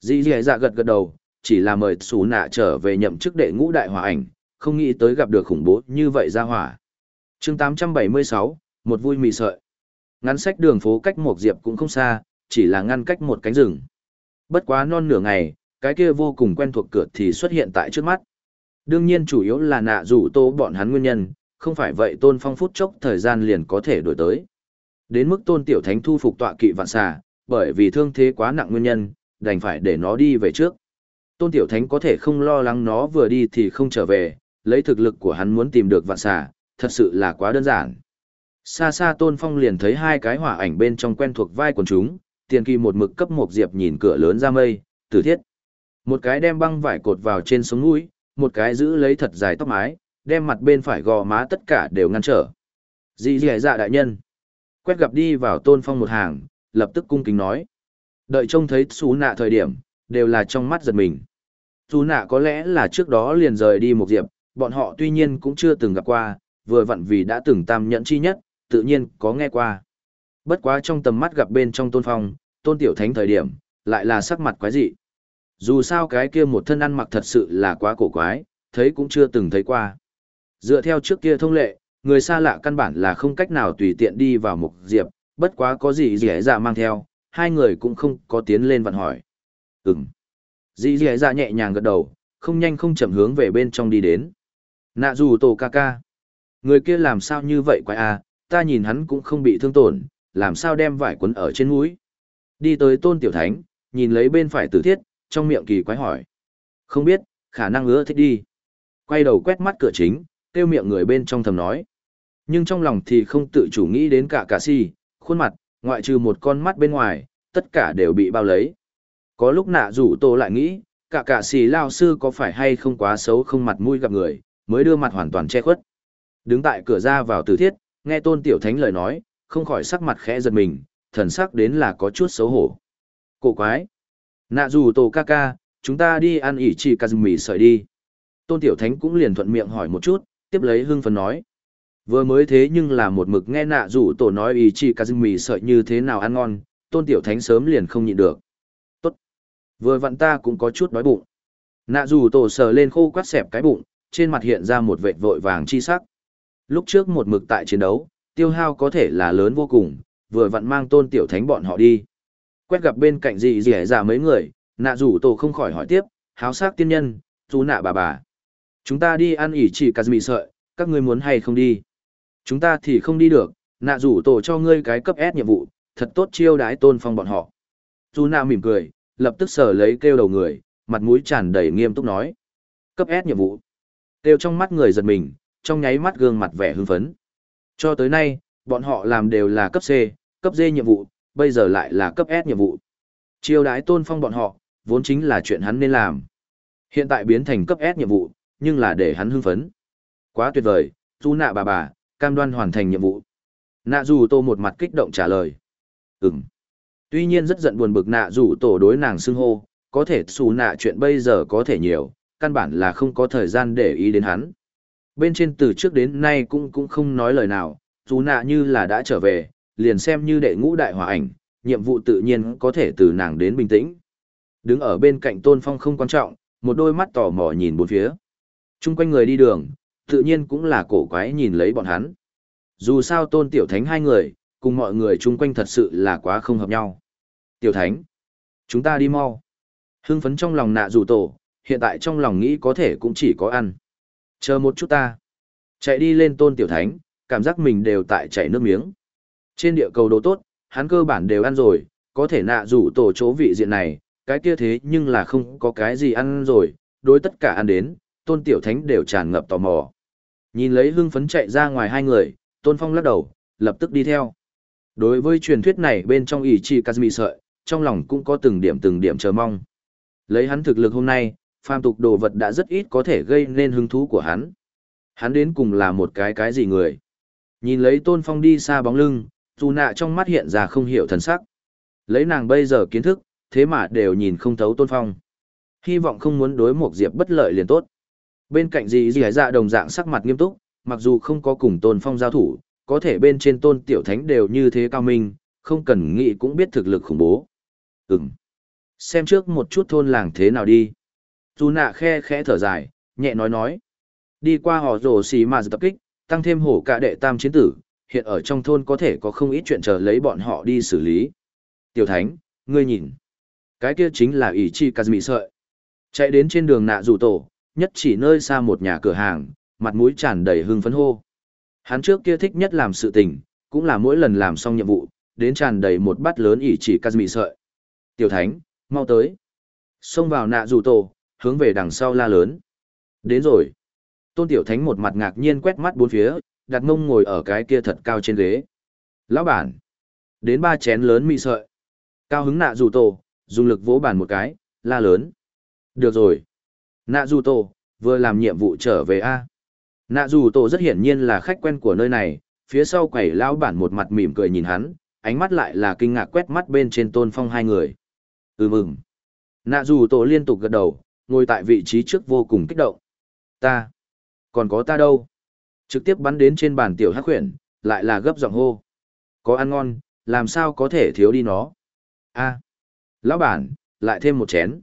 Dì dì dạ gật gật đầu, chỉ là mời xù nạ trở về nhậm chức đệ ngũ đại hòa ảnh, không nghĩ tới gặp được khủng bố như vậy ra hỏa. chương 876, một vui mì sợi. Ngắn sách đường phố cách một diệp cũng không xa, chỉ là ngăn cách một cánh rừng. Bất quá non nửa ngày, cái kia vô cùng quen thuộc cửa thì xuất hiện tại trước mắt. Đương nhiên chủ yếu là nạ rủ tô bọn hắn nguyên nhân, không phải vậy tôn phong phút chốc thời gian liền có thể đổi tới. Đến mức tôn tiểu thánh thu phục tọa kỵ vạn xà, bởi vì thương thế quá nặng nguyên nhân, đành phải để nó đi về trước. Tôn tiểu thánh có thể không lo lắng nó vừa đi thì không trở về, lấy thực lực của hắn muốn tìm được vạn xà, thật sự là quá đơn giản. Xa xa tôn phong liền thấy hai cái hỏa ảnh bên trong quen thuộc vai quần chúng, tiền kỳ một mực cấp một diệp nhìn cửa lớn ra mây, tử thiết. Một cái đem băng vải cột vào trên sống mũi, một cái giữ lấy thật dài tóc mái, đem mặt bên phải gò má tất cả đều ngăn trở. Dị dì dạ đại nhân. Quét gặp đi vào tôn phong một hàng, lập tức cung kính nói. Đợi trông thấy xú nạ thời điểm, đều là trong mắt giật mình. Xú nạ có lẽ là trước đó liền rời đi một diệp, bọn họ tuy nhiên cũng chưa từng gặp qua, vừa vặn vì đã từng tam nhẫn chi nhất, tự nhiên có nghe qua. Bất quá trong tầm mắt gặp bên trong tôn phong, tôn tiểu thánh thời điểm, lại là sắc mặt quái dị. Dù sao cái kia một thân ăn mặc thật sự là quá cổ quái, thấy cũng chưa từng thấy qua. Dựa theo trước kia thông lệ, người xa lạ căn bản là không cách nào tùy tiện đi vào mục diệp, bất quá có gì dễ dạ mang theo, hai người cũng không có tiến lên vặn hỏi. Ừm. Dì dì dạ nhẹ nhàng gật đầu, không nhanh không chậm hướng về bên trong đi đến. Nạ dù tổ ca ca. Người kia làm sao như vậy quái à, ta nhìn hắn cũng không bị thương tổn, làm sao đem vải quấn ở trên mũi. Đi tới tôn tiểu thánh, nhìn lấy bên phải tử thiết, trong miệng kỳ quái hỏi. Không biết, khả năng ưa thích đi. Quay đầu quét mắt cửa chính, tiêu miệng người bên trong thầm nói. Nhưng trong lòng thì không tự chủ nghĩ đến cả cả si, khuôn mặt, ngoại trừ một con mắt bên ngoài, tất cả đều bị bao lấy. Có lúc nạ rủ tô lại nghĩ, cả cả si lao sư có phải hay không quá xấu không mặt mũi gặp người, mới đưa mặt hoàn toàn che khuất. Đứng tại cửa ra vào tử thiết, nghe tôn tiểu thánh lời nói, không khỏi sắc mặt khẽ giật mình, thần sắc đến là có chút xấu hổ. Cổ quái! Nạ dù tổ ca ca, chúng ta đi ăn ỉ chỉ cà mì sợi đi. Tôn Tiểu Thánh cũng liền thuận miệng hỏi một chút, tiếp lấy hưng phấn nói. Vừa mới thế nhưng là một mực nghe nạ dù tổ nói ỉ chỉ cà mì sợi như thế nào ăn ngon, Tôn Tiểu Thánh sớm liền không nhịn được. Tốt! Vừa vặn ta cũng có chút đói bụng. Nạ dù tổ sờ lên khô quát xẹp cái bụng, trên mặt hiện ra một vệt vội vàng chi sắc. Lúc trước một mực tại chiến đấu, tiêu hao có thể là lớn vô cùng, vừa vặn mang tôn tiểu thánh bọn họ đi. Quét gặp bên cạnh gì gì giả mấy người, nạ rủ tổ không khỏi hỏi tiếp, háo sắc tiên nhân, chú nạ bà bà. Chúng ta đi ăn ỉ chỉ cà sợi, các ngươi muốn hay không đi? Chúng ta thì không đi được, nạ rủ tổ cho ngươi cái cấp S nhiệm vụ, thật tốt chiêu đái tôn phong bọn họ. Chú nạ mỉm cười, lập tức sở lấy kêu đầu người, mặt mũi tràn đầy nghiêm túc nói. Cấp S nhiệm vụ. Kêu trong mắt người giật mình, trong nháy mắt gương mặt vẻ hưng phấn. Cho tới nay, bọn họ làm đều là cấp C, cấp D nhiệm vụ, bây giờ lại là cấp S nhiệm vụ. Chiêu đái tôn phong bọn họ, vốn chính là chuyện hắn nên làm. Hiện tại biến thành cấp S nhiệm vụ, nhưng là để hắn hưng phấn. Quá tuyệt vời, du nạ bà bà, cam đoan hoàn thành nhiệm vụ. Nạ dù tô một mặt kích động trả lời. Ừm. Tuy nhiên rất giận buồn bực nạ dù tổ đối nàng xưng hô, có thể xù nạ chuyện bây giờ có thể nhiều, căn bản là không có thời gian để ý đến hắn. Bên trên từ trước đến nay cũng cũng không nói lời nào, dù nạ như là đã trở về, liền xem như đệ ngũ đại hòa ảnh, nhiệm vụ tự nhiên có thể từ nàng đến bình tĩnh. Đứng ở bên cạnh Tôn Phong không quan trọng, một đôi mắt tò mò nhìn bốn phía. Trung quanh người đi đường, tự nhiên cũng là cổ quái nhìn lấy bọn hắn. Dù sao Tôn Tiểu Thánh hai người, cùng mọi người chung quanh thật sự là quá không hợp nhau. Tiểu Thánh, chúng ta đi mau. Hưng phấn trong lòng nạ dù tổ, hiện tại trong lòng nghĩ có thể cũng chỉ có ăn. Chờ một chút ta. Chạy đi lên Tôn Tiểu Thánh, cảm giác mình đều tại chảy nước miếng. Trên địa cầu đồ tốt, hắn cơ bản đều ăn rồi, có thể nạ rủ tổ chỗ vị diện này, cái kia thế nhưng là không có cái gì ăn rồi, đối tất cả ăn đến, tôn tiểu thánh đều tràn ngập tò mò. Nhìn lấy hưng phấn chạy ra ngoài hai người, tôn phong lắc đầu, lập tức đi theo. Đối với truyền thuyết này bên trong ỷ chi Kazmi sợi, trong lòng cũng có từng điểm từng điểm chờ mong. Lấy hắn thực lực hôm nay, phàm tục đồ vật đã rất ít có thể gây nên hứng thú của hắn. Hắn đến cùng là một cái cái gì người. Nhìn lấy tôn phong đi xa bóng lưng, dù nạ trong mắt hiện ra không hiểu thần sắc. Lấy nàng bây giờ kiến thức, thế mà đều nhìn không thấu tôn phong. Hy vọng không muốn đối một diệp bất lợi liền tốt. Bên cạnh gì gì dạ đồng dạng sắc mặt nghiêm túc, mặc dù không có cùng tôn phong giao thủ, có thể bên trên tôn tiểu thánh đều như thế cao minh, không cần nghĩ cũng biết thực lực khủng bố. Ừm. Xem trước một chút thôn làng thế nào đi. Dù nạ khe khẽ thở dài, nhẹ nói nói. Đi qua họ rồ xì mà tập kích, tăng thêm hổ cả đệ tam chiến tử, hiện ở trong thôn có thể có không ít chuyện chờ lấy bọn họ đi xử lý. Tiểu thánh, ngươi nhìn. Cái kia chính là ỷ chi Kazmi sợi. Chạy đến trên đường nạ rủ tổ, nhất chỉ nơi xa một nhà cửa hàng, mặt mũi tràn đầy hưng phấn hô. Hắn trước kia thích nhất làm sự tình, cũng là mỗi lần làm xong nhiệm vụ, đến tràn đầy một bát lớn ỷ chỉ Kazmi sợi. Tiểu thánh, mau tới. Xông vào nạ rủ tổ, hướng về đằng sau la lớn. Đến rồi. Tôn Tiểu Thánh một mặt ngạc nhiên quét mắt bốn phía, đặt mông ngồi ở cái kia thật cao trên ghế. Lão bản. Đến ba chén lớn mì sợi. Cao hứng nạ dù tổ, dùng lực vỗ bàn một cái, la lớn. Được rồi. Nạ dù tổ, vừa làm nhiệm vụ trở về A. Nạ dù tổ rất hiển nhiên là khách quen của nơi này, phía sau quầy lão bản một mặt mỉm cười nhìn hắn, ánh mắt lại là kinh ngạc quét mắt bên trên tôn phong hai người. Ừ mừng. Nạ dù tổ liên tục gật đầu, ngồi tại vị trí trước vô cùng kích động. Ta. Còn có ta đâu? Trực tiếp bắn đến trên bàn tiểu hắc khuyển, lại là gấp giọng hô. Có ăn ngon, làm sao có thể thiếu đi nó? a lão bản, lại thêm một chén.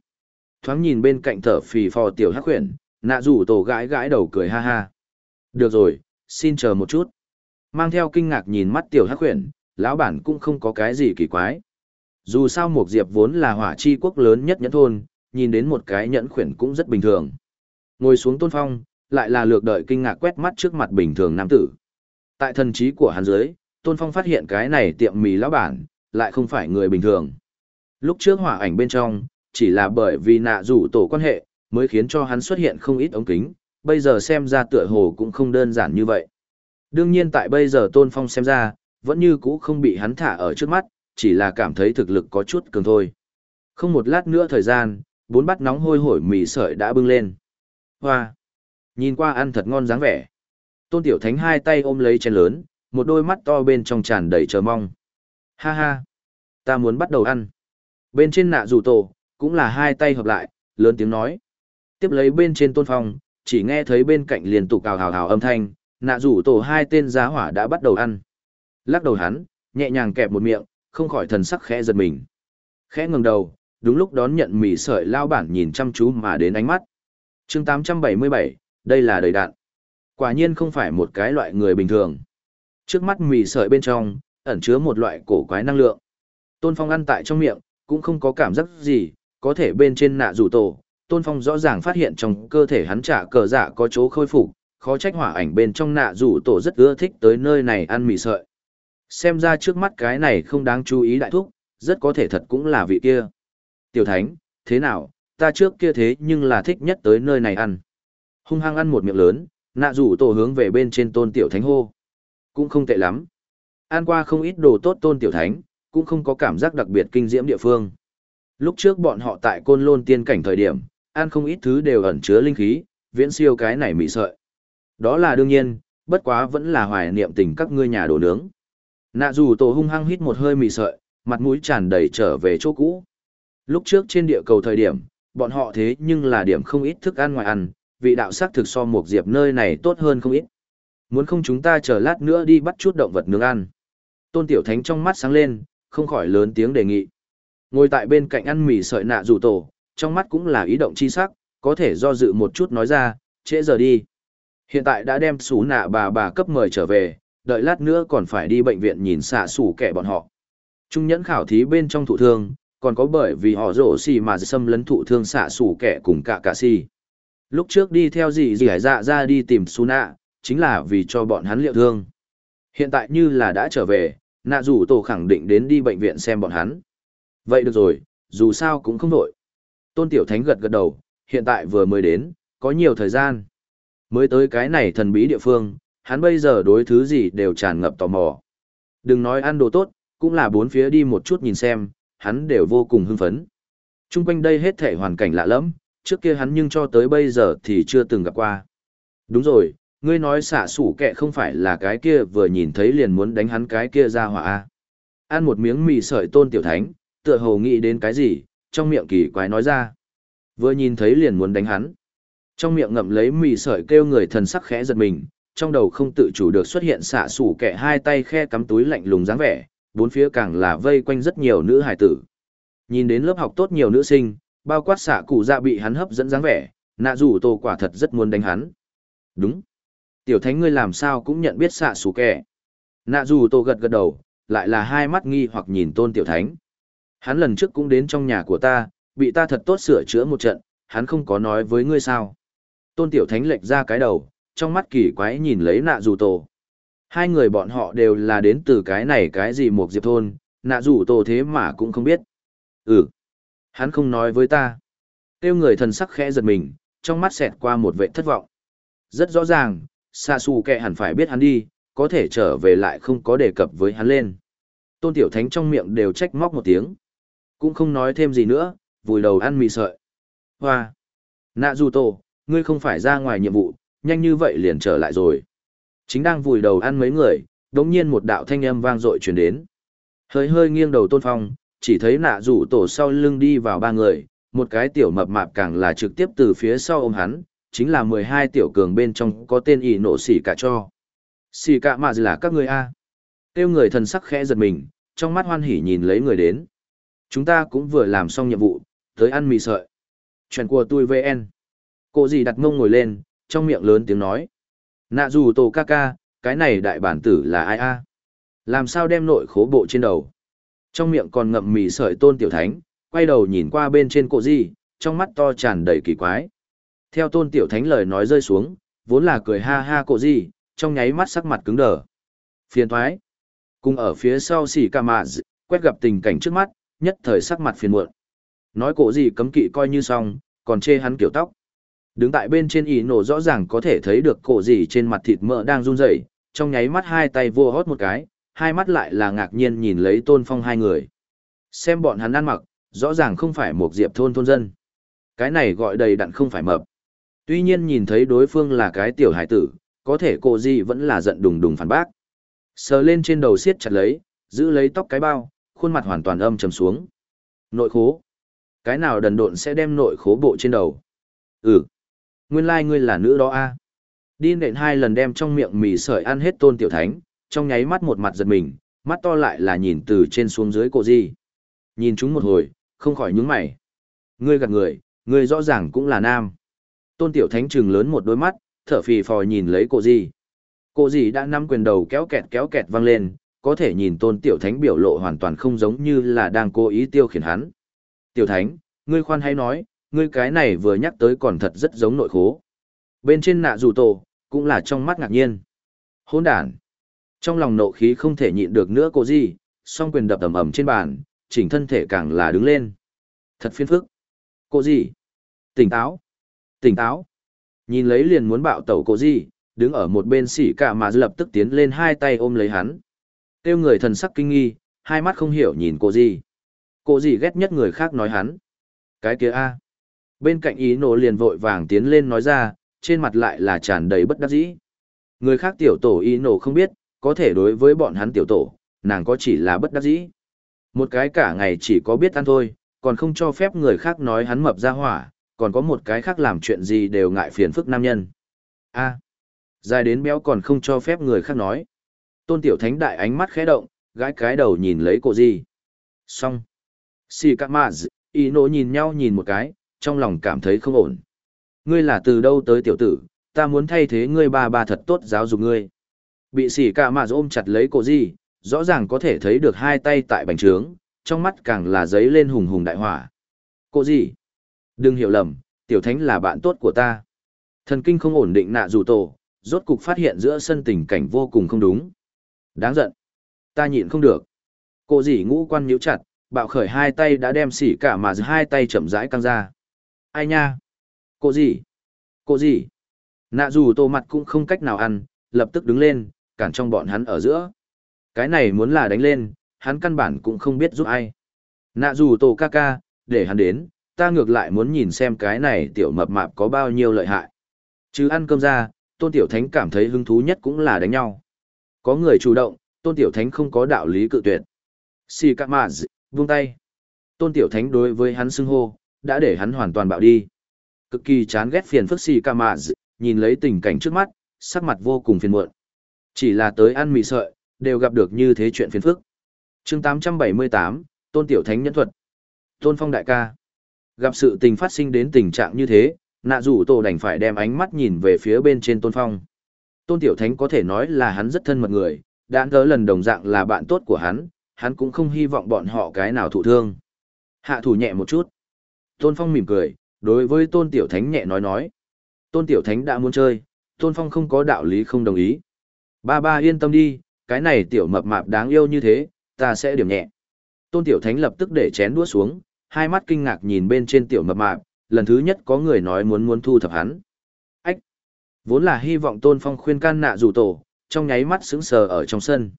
Thoáng nhìn bên cạnh thở phì phò tiểu hắc khuyển, nạ rủ tổ gãi gãi đầu cười ha ha. Được rồi, xin chờ một chút. Mang theo kinh ngạc nhìn mắt tiểu hắc khuyển, lão bản cũng không có cái gì kỳ quái. Dù sao một diệp vốn là hỏa chi quốc lớn nhất nhẫn thôn, nhìn đến một cái nhẫn khuyển cũng rất bình thường. Ngồi xuống tôn phong, lại là lược đợi kinh ngạc quét mắt trước mặt bình thường nam tử. Tại thần trí của hắn dưới, tôn phong phát hiện cái này tiệm mì lão bản, lại không phải người bình thường. Lúc trước hỏa ảnh bên trong, chỉ là bởi vì nạ rủ tổ quan hệ, mới khiến cho hắn xuất hiện không ít ống kính, bây giờ xem ra tựa hồ cũng không đơn giản như vậy. Đương nhiên tại bây giờ tôn phong xem ra, vẫn như cũ không bị hắn thả ở trước mắt, chỉ là cảm thấy thực lực có chút cường thôi. Không một lát nữa thời gian, bốn bát nóng hôi hổi mì sợi đã bưng lên. Hoa! Nhìn qua ăn thật ngon dáng vẻ. Tôn Tiểu Thánh hai tay ôm lấy chén lớn, một đôi mắt to bên trong tràn đầy chờ mong. Ha ha! Ta muốn bắt đầu ăn. Bên trên nạ rủ tổ, cũng là hai tay hợp lại, lớn tiếng nói. Tiếp lấy bên trên tôn phong, chỉ nghe thấy bên cạnh liên tục cào hào hào âm thanh, nạ rủ tổ hai tên giá hỏa đã bắt đầu ăn. Lắc đầu hắn, nhẹ nhàng kẹp một miệng, không khỏi thần sắc khẽ giật mình. Khẽ ngừng đầu, đúng lúc đón nhận mì sợi lao bản nhìn chăm chú mà đến ánh mắt. chương 877, đây là đầy đạn. Quả nhiên không phải một cái loại người bình thường. Trước mắt mì sợi bên trong, ẩn chứa một loại cổ quái năng lượng. Tôn Phong ăn tại trong miệng, cũng không có cảm giác gì, có thể bên trên nạ rủ tổ. Tôn Phong rõ ràng phát hiện trong cơ thể hắn trả cờ giả có chỗ khôi phục, khó trách hỏa ảnh bên trong nạ rủ tổ rất ưa thích tới nơi này ăn mì sợi. Xem ra trước mắt cái này không đáng chú ý đại thúc, rất có thể thật cũng là vị kia. Tiểu Thánh, thế nào, ta trước kia thế nhưng là thích nhất tới nơi này ăn. Hung hăng ăn một miệng lớn, nạ rủ tổ hướng về bên trên tôn tiểu thánh hô. Cũng không tệ lắm. Ăn qua không ít đồ tốt tôn tiểu thánh, cũng không có cảm giác đặc biệt kinh diễm địa phương. Lúc trước bọn họ tại côn lôn tiên cảnh thời điểm, ăn không ít thứ đều ẩn chứa linh khí, viễn siêu cái này mị sợi. Đó là đương nhiên, bất quá vẫn là hoài niệm tình các ngươi nhà đồ nướng. Nạ dù tổ hung hăng hít một hơi mị sợi, mặt mũi tràn đầy trở về chỗ cũ. Lúc trước trên địa cầu thời điểm, bọn họ thế nhưng là điểm không ít thức ăn ngoài ăn, vị đạo sắc thực so một diệp nơi này tốt hơn không ít. Muốn không chúng ta chờ lát nữa đi bắt chút động vật nướng ăn. Tôn Tiểu Thánh trong mắt sáng lên, không khỏi lớn tiếng đề nghị. Ngồi tại bên cạnh ăn mì sợi nạ rủ tổ, trong mắt cũng là ý động chi sắc, có thể do dự một chút nói ra, trễ giờ đi. Hiện tại đã đem sủ nạ bà bà cấp mời trở về, đợi lát nữa còn phải đi bệnh viện nhìn xạ sủ kẻ bọn họ. Trung nhẫn khảo thí bên trong thụ thương, còn có bởi vì họ rổ xì mà xâm lấn thụ thương xạ sủ kẻ cùng cả cả xì. Lúc trước đi theo dì dì hải dạ ra đi tìm su nạ, chính là vì cho bọn hắn liệu thương. Hiện tại như là đã trở về, Nạ rủ tổ khẳng định đến đi bệnh viện xem bọn hắn. Vậy được rồi, dù sao cũng không nổi. Tôn Tiểu Thánh gật gật đầu, hiện tại vừa mới đến, có nhiều thời gian. Mới tới cái này thần bí địa phương, hắn bây giờ đối thứ gì đều tràn ngập tò mò. Đừng nói ăn đồ tốt, cũng là bốn phía đi một chút nhìn xem, hắn đều vô cùng hưng phấn. Trung quanh đây hết thể hoàn cảnh lạ lẫm, trước kia hắn nhưng cho tới bây giờ thì chưa từng gặp qua. Đúng rồi, ngươi nói xả sủ kẹ không phải là cái kia vừa nhìn thấy liền muốn đánh hắn cái kia ra hỏa a ăn một miếng mì sợi tôn tiểu thánh tựa hồ nghĩ đến cái gì trong miệng kỳ quái nói ra vừa nhìn thấy liền muốn đánh hắn trong miệng ngậm lấy mì sợi kêu người thần sắc khẽ giật mình trong đầu không tự chủ được xuất hiện xả sủ kẹ hai tay khe cắm túi lạnh lùng dáng vẻ bốn phía càng là vây quanh rất nhiều nữ hải tử. Nhìn đến lớp học tốt nhiều nữ sinh, bao quát xạ cụ dạ bị hắn hấp dẫn dáng vẻ, nạ rủ tô quả thật rất muốn đánh hắn. Đúng. Tiểu thánh ngươi làm sao cũng nhận biết xạ xù kẻ. Nạ rủ tô gật gật đầu, lại là hai mắt nghi hoặc nhìn tôn tiểu thánh. Hắn lần trước cũng đến trong nhà của ta, bị ta thật tốt sửa chữa một trận, hắn không có nói với ngươi sao. Tôn tiểu thánh lệch ra cái đầu, trong mắt kỳ quái nhìn lấy nạ rủ tổ hai người bọn họ đều là đến từ cái này cái gì một diệp thôn nạ rủ tổ thế mà cũng không biết ừ hắn không nói với ta kêu người thần sắc khẽ giật mình trong mắt xẹt qua một vệ thất vọng rất rõ ràng xa xù kệ hẳn phải biết hắn đi, có thể trở về lại không có đề cập với hắn lên. Tôn Tiểu Thánh trong miệng đều trách móc một tiếng. Cũng không nói thêm gì nữa, vùi đầu ăn mì sợi. Hoa! Nạ dù tổ, ngươi không phải ra ngoài nhiệm vụ, nhanh như vậy liền trở lại rồi. Chính đang vùi đầu ăn mấy người, đống nhiên một đạo thanh âm vang dội truyền đến. Hơi hơi nghiêng đầu tôn phong, chỉ thấy nạ rủ tổ sau lưng đi vào ba người, một cái tiểu mập mạp càng là trực tiếp từ phía sau ôm hắn, chính là mười hai tiểu cường bên trong có tên ỷ nộ xỉ cả cho. Xỉ cả mà là các người A. Tiêu người thần sắc khẽ giật mình, trong mắt hoan hỉ nhìn lấy người đến. Chúng ta cũng vừa làm xong nhiệm vụ, tới ăn mì sợi. Chuyện của tôi VN. Cô gì đặt mông ngồi lên, trong miệng lớn tiếng nói. Nạ dù tổ ca ca, cái này đại bản tử là ai a? Làm sao đem nội khố bộ trên đầu? Trong miệng còn ngậm mì sợi tôn tiểu thánh, quay đầu nhìn qua bên trên cổ gì, trong mắt to tràn đầy kỳ quái. Theo tôn tiểu thánh lời nói rơi xuống, vốn là cười ha ha cổ gì, trong nháy mắt sắc mặt cứng đờ. Phiền thoái. Cùng ở phía sau xỉ ca mạ quét gặp tình cảnh trước mắt, nhất thời sắc mặt phiền muộn. Nói cổ gì cấm kỵ coi như xong, còn chê hắn kiểu tóc. Đứng tại bên trên ý nổ rõ ràng có thể thấy được cổ gì trên mặt thịt mỡ đang run rẩy, trong nháy mắt hai tay vua hót một cái, hai mắt lại là ngạc nhiên nhìn lấy tôn phong hai người. Xem bọn hắn ăn mặc, rõ ràng không phải một diệp thôn thôn dân. Cái này gọi đầy đặn không phải mập. Tuy nhiên nhìn thấy đối phương là cái tiểu hải tử, có thể cô gì vẫn là giận đùng đùng phản bác. Sờ lên trên đầu siết chặt lấy, giữ lấy tóc cái bao, khuôn mặt hoàn toàn âm trầm xuống. Nội khố. Cái nào đần độn sẽ đem nội khố bộ trên đầu? Ừ. Nguyên lai like ngươi là nữ đó a. Đi nện hai lần đem trong miệng mì sợi ăn hết tôn tiểu thánh, trong nháy mắt một mặt giật mình, mắt to lại là nhìn từ trên xuống dưới cô Di. Nhìn chúng một hồi, không khỏi nhướng mày. Ngươi gạt người, ngươi rõ ràng cũng là nam tôn tiểu thánh trừng lớn một đôi mắt thở phì phò nhìn lấy cô gì cô gì đã nắm quyền đầu kéo kẹt kéo kẹt văng lên có thể nhìn tôn tiểu thánh biểu lộ hoàn toàn không giống như là đang cố ý tiêu khiển hắn tiểu thánh ngươi khoan hay nói ngươi cái này vừa nhắc tới còn thật rất giống nội khố bên trên nạ dù tổ cũng là trong mắt ngạc nhiên hôn đản trong lòng nộ khí không thể nhịn được nữa cô gì song quyền đập ầm ầm trên bàn chỉnh thân thể càng là đứng lên thật phiền phức cô gì tỉnh táo Tỉnh táo. Nhìn lấy liền muốn bạo tẩu cô gì, đứng ở một bên xỉ cả mà lập tức tiến lên hai tay ôm lấy hắn. Tiêu người thần sắc kinh nghi, hai mắt không hiểu nhìn cô gì. Cô gì ghét nhất người khác nói hắn. Cái kia a. Bên cạnh ý nổ liền vội vàng tiến lên nói ra, trên mặt lại là tràn đầy bất đắc dĩ. Người khác tiểu tổ ý nổ không biết, có thể đối với bọn hắn tiểu tổ, nàng có chỉ là bất đắc dĩ. Một cái cả ngày chỉ có biết ăn thôi, còn không cho phép người khác nói hắn mập ra hỏa, còn có một cái khác làm chuyện gì đều ngại phiền phức nam nhân. A. dài đến béo còn không cho phép người khác nói. Tôn Tiểu Thánh đại ánh mắt khẽ động, gãi cái đầu nhìn lấy cô gì. Xong. Xì cạ mạ y nổ nhìn nhau nhìn một cái, trong lòng cảm thấy không ổn. Ngươi là từ đâu tới tiểu tử, ta muốn thay thế ngươi ba ba thật tốt giáo dục ngươi. Bị sỉ cả mà ôm chặt lấy cô gì, rõ ràng có thể thấy được hai tay tại bành trướng, trong mắt càng là giấy lên hùng hùng đại hỏa. Cô gì? Đừng hiểu lầm, tiểu thánh là bạn tốt của ta. Thần kinh không ổn định nạ dù tổ, rốt cục phát hiện giữa sân tình cảnh vô cùng không đúng. Đáng giận. Ta nhịn không được. Cô dì ngũ quan nhíu chặt, bạo khởi hai tay đã đem xỉ cả mà hai tay chậm rãi căng ra. Ai nha? Cô gì? Cô gì? Nạ dù tô mặt cũng không cách nào ăn, lập tức đứng lên, cản trong bọn hắn ở giữa. Cái này muốn là đánh lên, hắn căn bản cũng không biết giúp ai. Nạ dù tô ca ca, để hắn đến, ta ngược lại muốn nhìn xem cái này tiểu mập mạp có bao nhiêu lợi hại. Chứ ăn cơm ra, tôn tiểu thánh cảm thấy hứng thú nhất cũng là đánh nhau. Có người chủ động, tôn tiểu thánh không có đạo lý cự tuyệt. Xì cạ mạ vung tay. Tôn tiểu thánh đối với hắn xưng hô, đã để hắn hoàn toàn bạo đi. Cực kỳ chán ghét phiền phức xì ca mạ nhìn lấy tình cảnh trước mắt, sắc mặt vô cùng phiền muộn. Chỉ là tới ăn mì sợi, đều gặp được như thế chuyện phiền phức. chương 878, Tôn Tiểu Thánh Nhân thuật. Tôn Phong đại ca. Gặp sự tình phát sinh đến tình trạng như thế, nạ rủ tổ đành phải đem ánh mắt nhìn về phía bên trên Tôn Phong. Tôn Tiểu Thánh có thể nói là hắn rất thân mật người, đã tới lần đồng dạng là bạn tốt của hắn, hắn cũng không hy vọng bọn họ cái nào thụ thương. Hạ thủ nhẹ một chút. Tôn Phong mỉm cười, đối với Tôn Tiểu Thánh nhẹ nói nói. Tôn Tiểu Thánh đã muốn chơi, Tôn Phong không có đạo lý không đồng ý. Ba ba yên tâm đi, cái này tiểu mập mạp đáng yêu như thế, ta sẽ điểm nhẹ. Tôn Tiểu Thánh lập tức để chén đũa xuống, hai mắt kinh ngạc nhìn bên trên tiểu mập mạp, lần thứ nhất có người nói muốn muốn thu thập hắn. Ách! Vốn là hy vọng Tôn Phong khuyên can nạ dù tổ, trong nháy mắt sững sờ ở trong sân.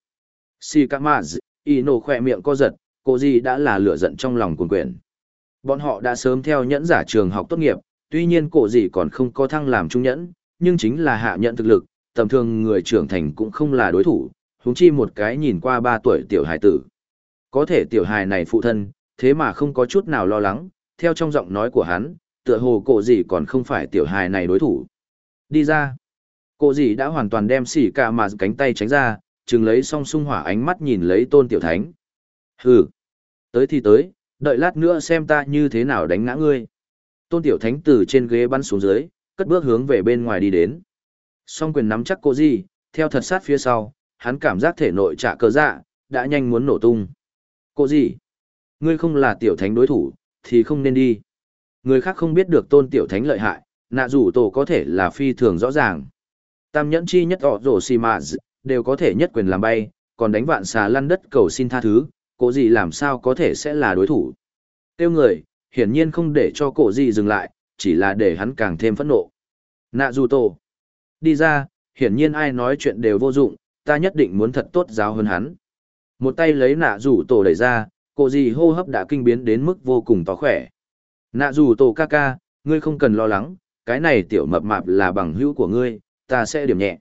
Si Kamaz, y nổ khỏe miệng co giật, cô gì đã là lửa giận trong lòng cuồn quyển. Bọn họ đã sớm theo nhẫn giả trường học tốt nghiệp, tuy nhiên cổ gì còn không có thăng làm trung nhẫn, nhưng chính là hạ nhận thực lực, tầm thường người trưởng thành cũng không là đối thủ, huống chi một cái nhìn qua 3 tuổi tiểu hài tử. Có thể tiểu hài này phụ thân, thế mà không có chút nào lo lắng, theo trong giọng nói của hắn, tựa hồ cổ gì còn không phải tiểu hài này đối thủ. Đi ra. Cổ gì đã hoàn toàn đem xỉ cả mà cánh tay tránh ra, chừng lấy song sung hỏa ánh mắt nhìn lấy tôn tiểu thánh. Hừ. Tới thì tới, đợi lát nữa xem ta như thế nào đánh ngã ngươi. Tôn tiểu thánh từ trên ghế bắn xuống dưới, cất bước hướng về bên ngoài đi đến. Song quyền nắm chắc cô gì, theo thật sát phía sau, hắn cảm giác thể nội trả cơ dạ, đã nhanh muốn nổ tung. Cô gì? Ngươi không là tiểu thánh đối thủ, thì không nên đi. Người khác không biết được tôn tiểu thánh lợi hại, nạ rủ tổ có thể là phi thường rõ ràng. Tam nhẫn chi nhất họ rổ xì mạ đều có thể nhất quyền làm bay, còn đánh vạn xà lăn đất cầu xin tha thứ, cô gì làm sao có thể sẽ là đối thủ. Tiêu người, hiển nhiên không để cho cổ gì dừng lại, chỉ là để hắn càng thêm phẫn nộ. Nạ dù tổ. Đi ra, hiển nhiên ai nói chuyện đều vô dụng, ta nhất định muốn thật tốt giáo hơn hắn. Một tay lấy nạ Dù tổ đẩy ra, cổ gì hô hấp đã kinh biến đến mức vô cùng to khỏe. Nạ Dù tổ ca ca, ngươi không cần lo lắng, cái này tiểu mập mạp là bằng hữu của ngươi, ta sẽ điểm nhẹ.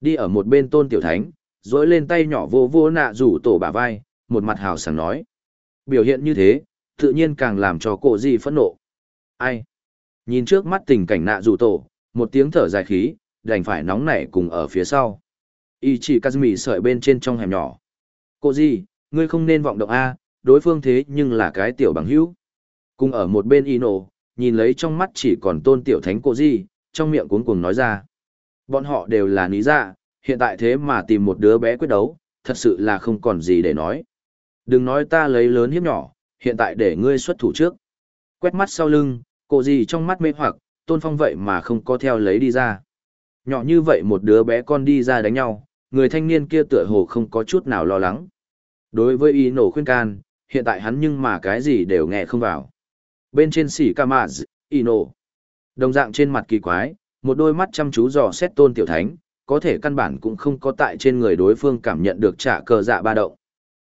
Đi ở một bên tôn tiểu thánh, dối lên tay nhỏ vô vô nạ rủ tổ bả vai, một mặt hào sảng nói. Biểu hiện như thế, tự nhiên càng làm cho cổ gì phẫn nộ. Ai? Nhìn trước mắt tình cảnh nạ rủ tổ, một tiếng thở dài khí, đành phải nóng nảy cùng ở phía sau. Y chỉ Kazumi sợi bên trên trong hẻm nhỏ. Cô gì, ngươi không nên vọng động A, đối phương thế nhưng là cái tiểu bằng hữu. Cùng ở một bên Ino, nhìn lấy trong mắt chỉ còn tôn tiểu thánh cô gì, trong miệng cuống cuồng nói ra. Bọn họ đều là ní dạ, hiện tại thế mà tìm một đứa bé quyết đấu, thật sự là không còn gì để nói. Đừng nói ta lấy lớn hiếp nhỏ, hiện tại để ngươi xuất thủ trước. Quét mắt sau lưng, cô gì trong mắt mê hoặc, tôn phong vậy mà không có theo lấy đi ra. Nhỏ như vậy một đứa bé con đi ra đánh nhau, người thanh niên kia tựa hồ không có chút nào lo lắng. Đối với ý nổ khuyên can, hiện tại hắn nhưng mà cái gì đều nghe không vào. Bên trên xỉ ca mạ ý nổ. Đồng dạng trên mặt kỳ quái, một đôi mắt chăm chú dò xét tôn tiểu thánh, có thể căn bản cũng không có tại trên người đối phương cảm nhận được trả cờ dạ ba động.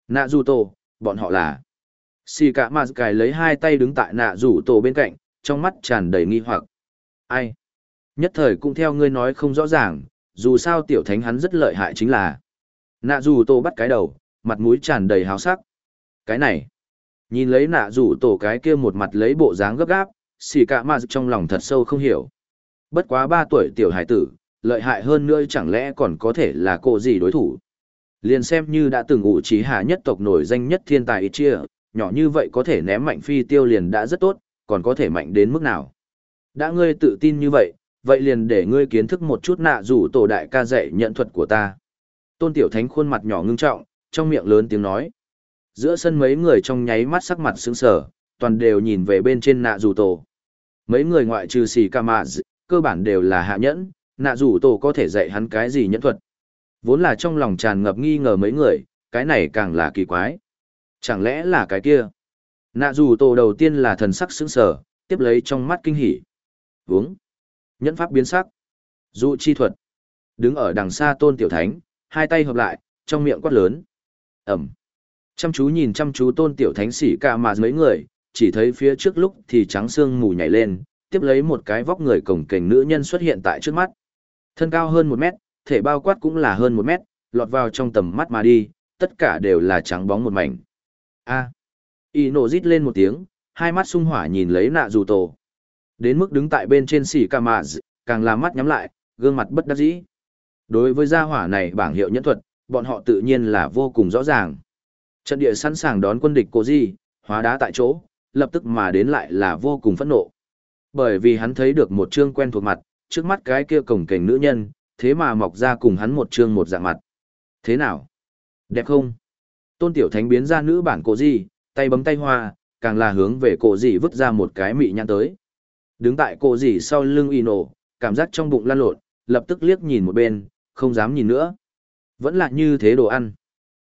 Nạ dù tổ, bọn họ là. Xì cả mà cài lấy hai tay đứng tại nạ rủ tổ bên cạnh, trong mắt tràn đầy nghi hoặc. Ai? Nhất thời cũng theo ngươi nói không rõ ràng, dù sao tiểu thánh hắn rất lợi hại chính là. Nạ rủ tổ bắt cái đầu, mặt mũi tràn đầy hào sắc. Cái này. Nhìn lấy nạ rủ tổ cái kia một mặt lấy bộ dáng gấp gáp, xì cả mà trong lòng thật sâu không hiểu. Bất quá ba tuổi tiểu hải tử, lợi hại hơn nữa chẳng lẽ còn có thể là cô gì đối thủ. Liền xem như đã từng ủ trí hạ nhất tộc nổi danh nhất thiên tài ít chia, nhỏ như vậy có thể ném mạnh phi tiêu liền đã rất tốt, còn có thể mạnh đến mức nào. Đã ngươi tự tin như vậy, vậy liền để ngươi kiến thức một chút nạ rủ tổ đại ca dạy nhận thuật của ta. Tôn Tiểu Thánh khuôn mặt nhỏ ngưng trọng, trong miệng lớn tiếng nói. Giữa sân mấy người trong nháy mắt sắc mặt sững sờ, toàn đều nhìn về bên trên nạ rủ tổ. Mấy người ngoại trừ xì ca mạ cơ bản đều là hạ nhẫn, nạ rủ tổ có thể dạy hắn cái gì nhẫn thuật. Vốn là trong lòng tràn ngập nghi ngờ mấy người, cái này càng là kỳ quái. Chẳng lẽ là cái kia? Nạ dù tổ đầu tiên là thần sắc sững sờ, tiếp lấy trong mắt kinh hỉ. Vướng. Nhẫn pháp biến sắc. Dụ chi thuật. Đứng ở đằng xa tôn tiểu thánh, hai tay hợp lại, trong miệng quát lớn. Ẩm. Chăm chú nhìn chăm chú tôn tiểu thánh xỉ cả mà mấy người, chỉ thấy phía trước lúc thì trắng xương mù nhảy lên, tiếp lấy một cái vóc người cổng kềnh nữ nhân xuất hiện tại trước mắt. Thân cao hơn một mét, thể bao quát cũng là hơn một mét, lọt vào trong tầm mắt mà đi, tất cả đều là trắng bóng một mảnh. A. Y nổ rít lên một tiếng, hai mắt sung hỏa nhìn lấy nạ dù tổ. Đến mức đứng tại bên trên xỉ ca mạ càng là mắt nhắm lại, gương mặt bất đắc dĩ. Đối với gia hỏa này bảng hiệu nhẫn thuật, bọn họ tự nhiên là vô cùng rõ ràng. Trận địa sẵn sàng đón quân địch cô gì, hóa đá tại chỗ, lập tức mà đến lại là vô cùng phẫn nộ. Bởi vì hắn thấy được một chương quen thuộc mặt, trước mắt cái kia cổng cảnh nữ nhân, thế mà mọc ra cùng hắn một chương một dạng mặt. Thế nào? Đẹp không? Tôn Tiểu Thánh biến ra nữ bản cổ gì, tay bấm tay hoa, càng là hướng về cổ gì vứt ra một cái mị nhãn tới. Đứng tại cổ gì sau lưng y nổ, cảm giác trong bụng lan lộn, lập tức liếc nhìn một bên, không dám nhìn nữa. Vẫn là như thế đồ ăn.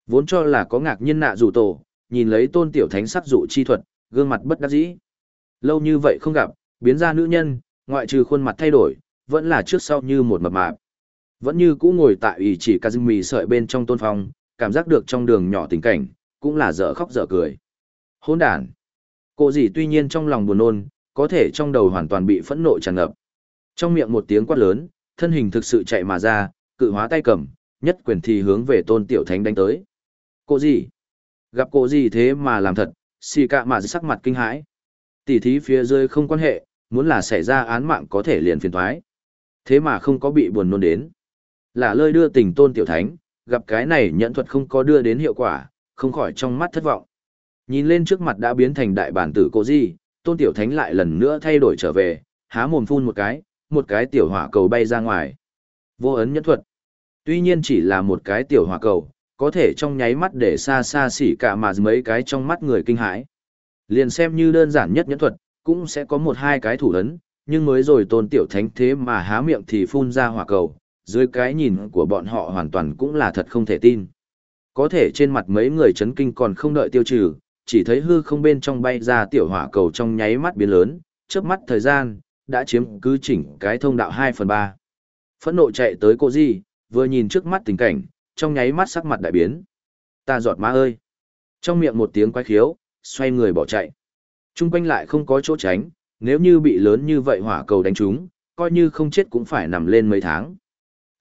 Vốn cho là có ngạc nhiên nạ rủ tổ, nhìn lấy tôn tiểu thánh sắc dụ chi thuật, gương mặt bất đắc dĩ. Lâu như vậy không gặp, biến ra nữ nhân, ngoại trừ khuôn mặt thay đổi, vẫn là trước sau như một mập mạp. Vẫn như cũ ngồi tại ủy chỉ Kazumi sợi bên trong tôn phong, cảm giác được trong đường nhỏ tình cảnh, cũng là dở khóc dở cười. Hôn đàn. Cô gì tuy nhiên trong lòng buồn nôn, có thể trong đầu hoàn toàn bị phẫn nộ tràn ngập. Trong miệng một tiếng quát lớn, thân hình thực sự chạy mà ra, cự hóa tay cầm, nhất quyền thì hướng về tôn tiểu thánh đánh tới. Cô gì? Gặp cô gì thế mà làm thật, xì cạ mà sắc mặt kinh hãi. Tỷ thí phía dưới không quan hệ, muốn là xảy ra án mạng có thể liền phiền thoái. Thế mà không có bị buồn nôn đến. Là lơi đưa tình tôn tiểu thánh, gặp cái này nhận thuật không có đưa đến hiệu quả, không khỏi trong mắt thất vọng. Nhìn lên trước mặt đã biến thành đại bản tử cô gì, tôn tiểu thánh lại lần nữa thay đổi trở về, há mồm phun một cái, một cái tiểu hỏa cầu bay ra ngoài. Vô ấn nhẫn thuật. Tuy nhiên chỉ là một cái tiểu hỏa cầu, có thể trong nháy mắt để xa xa xỉ cả mà mấy cái trong mắt người kinh hãi. Liền xem như đơn giản nhất nhẫn thuật, cũng sẽ có một hai cái thủ ấn, nhưng mới rồi tôn tiểu thánh thế mà há miệng thì phun ra hỏa cầu, dưới cái nhìn của bọn họ hoàn toàn cũng là thật không thể tin. Có thể trên mặt mấy người chấn kinh còn không đợi tiêu trừ, chỉ thấy hư không bên trong bay ra tiểu hỏa cầu trong nháy mắt biến lớn, chớp mắt thời gian, đã chiếm cứ chỉnh cái thông đạo 2 phần 3. Phẫn nộ chạy tới cô Di, vừa nhìn trước mắt tình cảnh, trong nháy mắt sắc mặt đại biến. Ta giọt má ơi! Trong miệng một tiếng quái khiếu, xoay người bỏ chạy. Trung quanh lại không có chỗ tránh, nếu như bị lớn như vậy hỏa cầu đánh trúng, coi như không chết cũng phải nằm lên mấy tháng.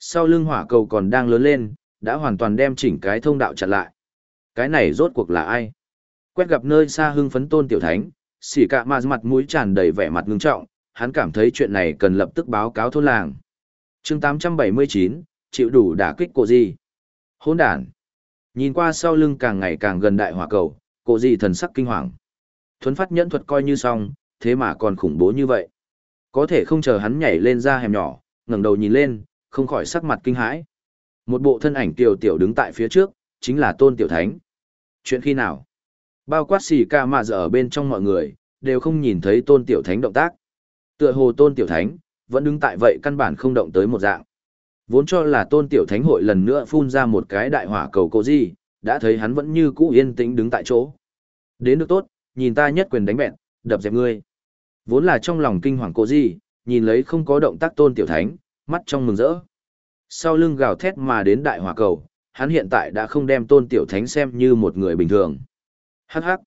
Sau lưng hỏa cầu còn đang lớn lên, đã hoàn toàn đem chỉnh cái thông đạo chặn lại. Cái này rốt cuộc là ai? Quét gặp nơi xa hưng phấn tôn tiểu thánh, xỉ cạ mà mặt mũi tràn đầy vẻ mặt ngưng trọng, hắn cảm thấy chuyện này cần lập tức báo cáo thôn làng. chương 879, chịu đủ đả kích cổ gì? Hôn đàn. Nhìn qua sau lưng càng ngày càng gần đại hỏa cầu, cổ gì thần sắc kinh hoàng. Thuấn phát nhẫn thuật coi như xong, thế mà còn khủng bố như vậy. Có thể không chờ hắn nhảy lên ra hẻm nhỏ, ngẩng đầu nhìn lên, không khỏi sắc mặt kinh hãi. Một bộ thân ảnh tiểu tiểu đứng tại phía trước, chính là tôn tiểu thánh. Chuyện khi nào? Bao quát xì ca mà giờ ở bên trong mọi người, đều không nhìn thấy tôn tiểu thánh động tác. Tựa hồ tôn tiểu thánh, vẫn đứng tại vậy căn bản không động tới một dạng. Vốn cho là tôn tiểu thánh hội lần nữa phun ra một cái đại hỏa cầu cô gì, đã thấy hắn vẫn như cũ yên tĩnh đứng tại chỗ. Đến được tốt, nhìn ta nhất quyền đánh bẹn, đập dẹp ngươi. Vốn là trong lòng kinh hoàng cô gì, nhìn lấy không có động tác tôn tiểu thánh, mắt trong mừng rỡ. Sau lưng gào thét mà đến đại hỏa cầu, hắn hiện tại đã không đem tôn tiểu thánh xem như một người bình thường. Hắc hắc.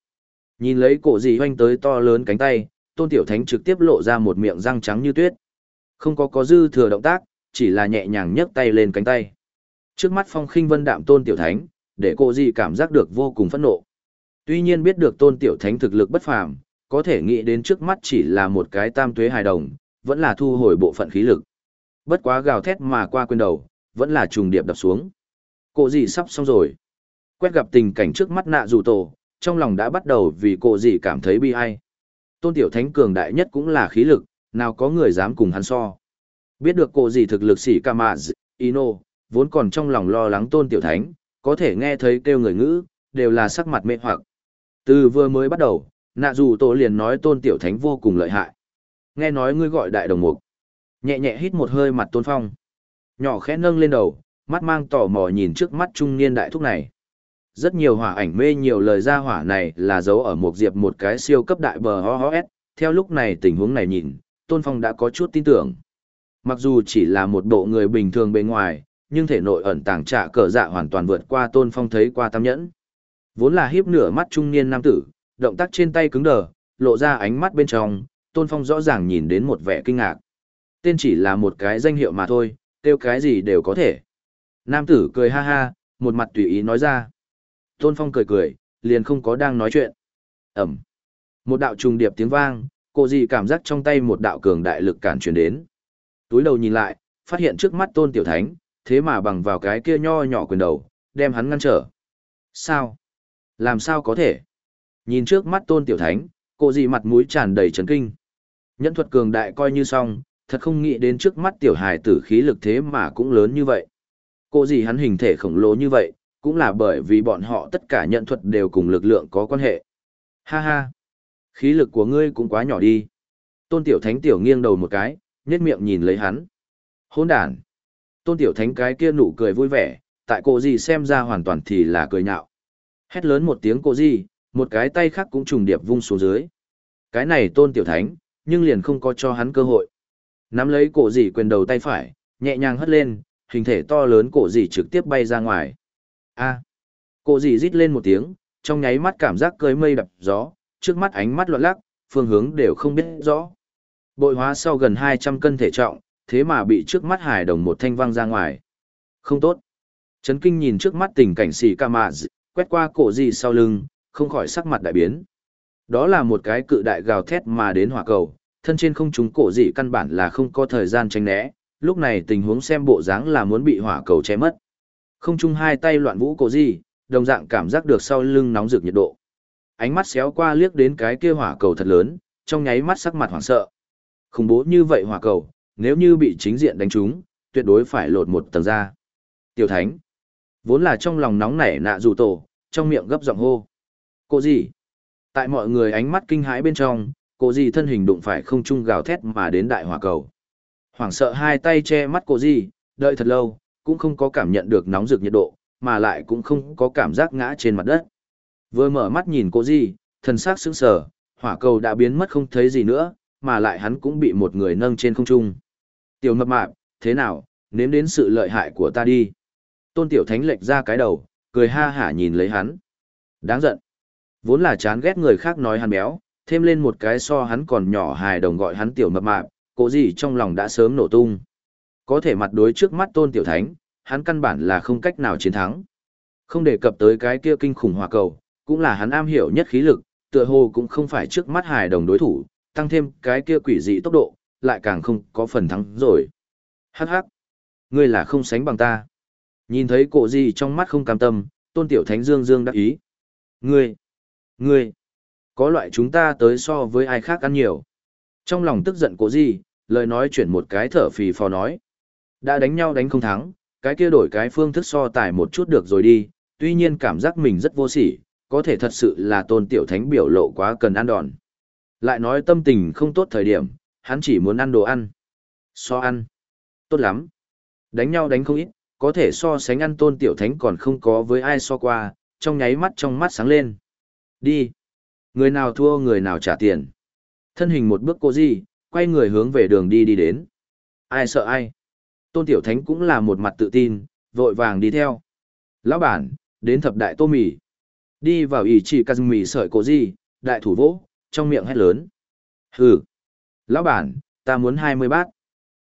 Nhìn lấy cổ gì hoanh tới to lớn cánh tay, tôn tiểu thánh trực tiếp lộ ra một miệng răng trắng như tuyết. Không có có dư thừa động tác, chỉ là nhẹ nhàng nhấc tay lên cánh tay. Trước mắt phong khinh vân đạm tôn tiểu thánh, để Cổ gì cảm giác được vô cùng phẫn nộ. Tuy nhiên biết được tôn tiểu thánh thực lực bất phàm, có thể nghĩ đến trước mắt chỉ là một cái tam tuế hài đồng, vẫn là thu hồi bộ phận khí lực. Bất quá gào thét mà qua quên đầu, vẫn là trùng điệp đập xuống. Cô gì sắp xong rồi. Quét gặp tình cảnh trước mắt nạ dù tổ, trong lòng đã bắt đầu vì cô gì cảm thấy bi ai. Tôn tiểu thánh cường đại nhất cũng là khí lực, nào có người dám cùng hắn so. Biết được cô gì thực lực xỉ ca mạ Ino, vốn còn trong lòng lo lắng tôn tiểu thánh, có thể nghe thấy kêu người ngữ, đều là sắc mặt mê hoặc. Từ vừa mới bắt đầu, nạ dù tổ liền nói tôn tiểu thánh vô cùng lợi hại. Nghe nói ngươi gọi đại đồng mục. Nhẹ nhẹ hít một hơi mặt tôn phong. Nhỏ khẽ nâng lên đầu, mắt mang tò mò nhìn trước mắt trung niên đại thúc này. Rất nhiều hỏa ảnh mê nhiều lời ra hỏa này là giấu ở một diệp một cái siêu cấp đại bờ ho ho s. Theo lúc này tình huống này nhìn, Tôn Phong đã có chút tin tưởng. Mặc dù chỉ là một bộ người bình thường bề ngoài, nhưng thể nội ẩn tàng trả cờ dạ hoàn toàn vượt qua Tôn Phong thấy qua tam nhẫn. Vốn là hiếp nửa mắt trung niên nam tử, động tác trên tay cứng đờ, lộ ra ánh mắt bên trong, Tôn Phong rõ ràng nhìn đến một vẻ kinh ngạc. Tên chỉ là một cái danh hiệu mà thôi, kêu cái gì đều có thể. Nam tử cười ha ha, một mặt tùy ý nói ra. Tôn Phong cười cười, liền không có đang nói chuyện. Ẩm. Một đạo trùng điệp tiếng vang, cô gì cảm giác trong tay một đạo cường đại lực cản truyền đến. Túi đầu nhìn lại, phát hiện trước mắt Tôn Tiểu Thánh, thế mà bằng vào cái kia nho nhỏ quyền đầu, đem hắn ngăn trở. Sao? Làm sao có thể? Nhìn trước mắt Tôn Tiểu Thánh, cô gì mặt mũi tràn đầy chấn kinh. Nhẫn thuật cường đại coi như xong, thật không nghĩ đến trước mắt tiểu hài tử khí lực thế mà cũng lớn như vậy. Cô gì hắn hình thể khổng lồ như vậy, cũng là bởi vì bọn họ tất cả nhận thuật đều cùng lực lượng có quan hệ. Ha ha! Khí lực của ngươi cũng quá nhỏ đi. Tôn tiểu thánh tiểu nghiêng đầu một cái, nhét miệng nhìn lấy hắn. Hôn đàn! Tôn tiểu thánh cái kia nụ cười vui vẻ, tại cô gì xem ra hoàn toàn thì là cười nhạo. Hét lớn một tiếng cô gì, một cái tay khác cũng trùng điệp vung xuống dưới. Cái này tôn tiểu thánh, nhưng liền không có cho hắn cơ hội. Nắm lấy cổ dì quyền đầu tay phải, nhẹ nhàng hất lên, hình thể to lớn cổ dì trực tiếp bay ra ngoài. A. Cổ dì rít lên một tiếng, trong nháy mắt cảm giác cơi mây đập gió, trước mắt ánh mắt loạn lắc, phương hướng đều không biết rõ. Bội hóa sau gần 200 cân thể trọng, thế mà bị trước mắt hải đồng một thanh văng ra ngoài. Không tốt. Trấn kinh nhìn trước mắt tình cảnh xì ca mạ quét qua cổ dì sau lưng, không khỏi sắc mặt đại biến. Đó là một cái cự đại gào thét mà đến hỏa cầu, thân trên không trúng cổ dị căn bản là không có thời gian tránh né, lúc này tình huống xem bộ dáng là muốn bị hỏa cầu che mất. Không trung hai tay loạn vũ cổ dị, đồng dạng cảm giác được sau lưng nóng rực nhiệt độ. Ánh mắt xéo qua liếc đến cái kia hỏa cầu thật lớn, trong nháy mắt sắc mặt hoảng sợ. Khủng bố như vậy hỏa cầu, nếu như bị chính diện đánh trúng, tuyệt đối phải lột một tầng ra. Tiểu Thánh, vốn là trong lòng nóng nảy nạ dù tổ, trong miệng gấp giọng hô. Cô gì? Tại mọi người ánh mắt kinh hãi bên trong, cô dì thân hình đụng phải không trung gào thét mà đến đại hỏa cầu. Hoảng sợ hai tay che mắt cô dì đợi thật lâu, cũng không có cảm nhận được nóng rực nhiệt độ, mà lại cũng không có cảm giác ngã trên mặt đất. Vừa mở mắt nhìn cô dì thân xác sững sờ, hỏa cầu đã biến mất không thấy gì nữa, mà lại hắn cũng bị một người nâng trên không trung. Tiểu mập mạp, thế nào, nếm đến sự lợi hại của ta đi. Tôn tiểu thánh lệch ra cái đầu, cười ha hả nhìn lấy hắn. Đáng giận. Vốn là chán ghét người khác nói hắn béo, thêm lên một cái so hắn còn nhỏ hài đồng gọi hắn tiểu mập mạp, cố gì trong lòng đã sớm nổ tung. Có thể mặt đối trước mắt tôn tiểu thánh, hắn căn bản là không cách nào chiến thắng. Không đề cập tới cái kia kinh khủng hỏa cầu, cũng là hắn am hiểu nhất khí lực, tựa hồ cũng không phải trước mắt hài đồng đối thủ, tăng thêm cái kia quỷ dị tốc độ, lại càng không có phần thắng rồi. Hắc hắc, ngươi là không sánh bằng ta. Nhìn thấy cổ gì trong mắt không cam tâm, tôn tiểu thánh dương dương đắc ý. Ngươi, ngươi, có loại chúng ta tới so với ai khác ăn nhiều. Trong lòng tức giận cố gì, lời nói chuyển một cái thở phì phò nói. Đã đánh nhau đánh không thắng, cái kia đổi cái phương thức so tài một chút được rồi đi, tuy nhiên cảm giác mình rất vô sỉ, có thể thật sự là tôn tiểu thánh biểu lộ quá cần ăn đòn. Lại nói tâm tình không tốt thời điểm, hắn chỉ muốn ăn đồ ăn. So ăn. Tốt lắm. Đánh nhau đánh không ít, có thể so sánh ăn tôn tiểu thánh còn không có với ai so qua, trong nháy mắt trong mắt sáng lên. Đi. Người nào thua người nào trả tiền. Thân hình một bước cô gì, quay người hướng về đường đi đi đến. Ai sợ ai. Tôn Tiểu Thánh cũng là một mặt tự tin, vội vàng đi theo. Lão bản, đến thập đại tô mì. Đi vào ỷ chỉ cắt mì sợi cô gì, đại thủ vỗ, trong miệng hét lớn. Hừ. Lão bản, ta muốn hai mươi bát.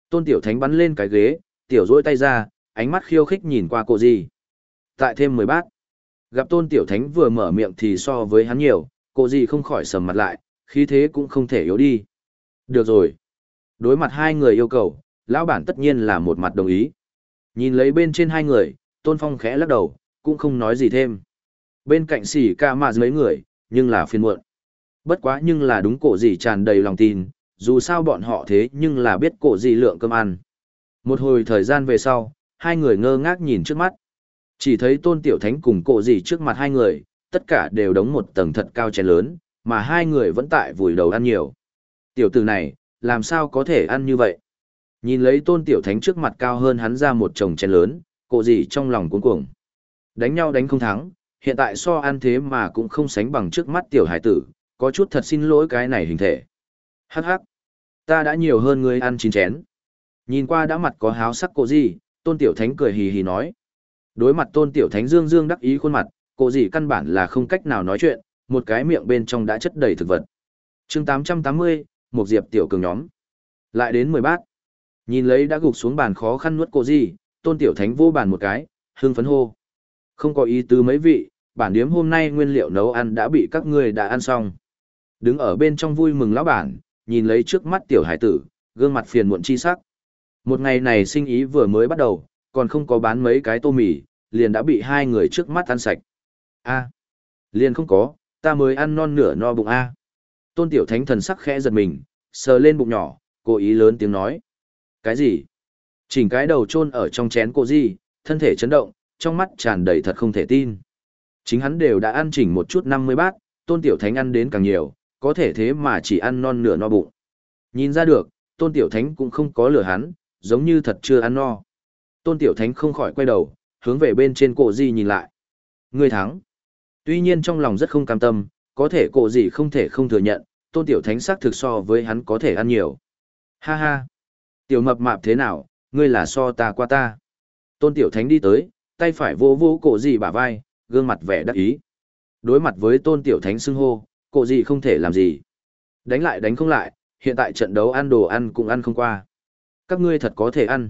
Tôn Tiểu Thánh bắn lên cái ghế, tiểu rỗi tay ra, ánh mắt khiêu khích nhìn qua cô gì. Tại thêm mười bát. Gặp Tôn Tiểu Thánh vừa mở miệng thì so với hắn nhiều, cô gì không khỏi sầm mặt lại, khí thế cũng không thể yếu đi. Được rồi. Đối mặt hai người yêu cầu, lão bản tất nhiên là một mặt đồng ý. Nhìn lấy bên trên hai người, Tôn Phong khẽ lắc đầu, cũng không nói gì thêm. Bên cạnh xỉ ca mà mấy người, nhưng là phiền muộn. Bất quá nhưng là đúng cổ gì tràn đầy lòng tin, dù sao bọn họ thế nhưng là biết cổ gì lượng cơm ăn. Một hồi thời gian về sau, hai người ngơ ngác nhìn trước mắt. Chỉ thấy tôn tiểu thánh cùng cổ gì trước mặt hai người, tất cả đều đóng một tầng thật cao chén lớn, mà hai người vẫn tại vùi đầu ăn nhiều. Tiểu tử này, làm sao có thể ăn như vậy? Nhìn lấy tôn tiểu thánh trước mặt cao hơn hắn ra một chồng chén lớn, cổ gì trong lòng cuống cuồng. Đánh nhau đánh không thắng, hiện tại so ăn thế mà cũng không sánh bằng trước mắt tiểu hải tử, có chút thật xin lỗi cái này hình thể. Hắc hắc, ta đã nhiều hơn ngươi ăn chín chén. Nhìn qua đã mặt có háo sắc cô gì, tôn tiểu thánh cười hì hì nói. Đối mặt tôn tiểu thánh dương dương đắc ý khuôn mặt, cô gì căn bản là không cách nào nói chuyện, một cái miệng bên trong đã chất đầy thực vật. chương 880, một diệp tiểu cường nhóm. Lại đến 10 bát. Nhìn lấy đã gục xuống bàn khó khăn nuốt cô gì, tôn tiểu thánh vô bàn một cái, hương phấn hô. Không có ý tứ mấy vị, bản điếm hôm nay nguyên liệu nấu ăn đã bị các ngươi đã ăn xong. Đứng ở bên trong vui mừng lão bản, nhìn lấy trước mắt tiểu hải tử, gương mặt phiền muộn chi sắc. Một ngày này sinh ý vừa mới bắt đầu, còn không có bán mấy cái tô mì, liền đã bị hai người trước mắt ăn sạch. A, liền không có, ta mới ăn non nửa no bụng A. Tôn tiểu thánh thần sắc khẽ giật mình, sờ lên bụng nhỏ, cố ý lớn tiếng nói. Cái gì? Chỉnh cái đầu chôn ở trong chén cô gì, thân thể chấn động, trong mắt tràn đầy thật không thể tin. Chính hắn đều đã ăn chỉnh một chút 50 bát, tôn tiểu thánh ăn đến càng nhiều, có thể thế mà chỉ ăn non nửa no bụng. Nhìn ra được, tôn tiểu thánh cũng không có lừa hắn, giống như thật chưa ăn no. Tôn tiểu thánh không khỏi quay đầu, hướng về bên trên cổ gì nhìn lại. Người thắng. Tuy nhiên trong lòng rất không cam tâm, có thể cổ gì không thể không thừa nhận, tôn tiểu thánh sắc thực so với hắn có thể ăn nhiều. Ha ha. Tiểu mập mạp thế nào, ngươi là so ta qua ta. Tôn tiểu thánh đi tới, tay phải vô vô cổ gì bả vai, gương mặt vẻ đắc ý. Đối mặt với tôn tiểu thánh xưng hô, cổ gì không thể làm gì. Đánh lại đánh không lại, hiện tại trận đấu ăn đồ ăn cũng ăn không qua. Các ngươi thật có thể ăn.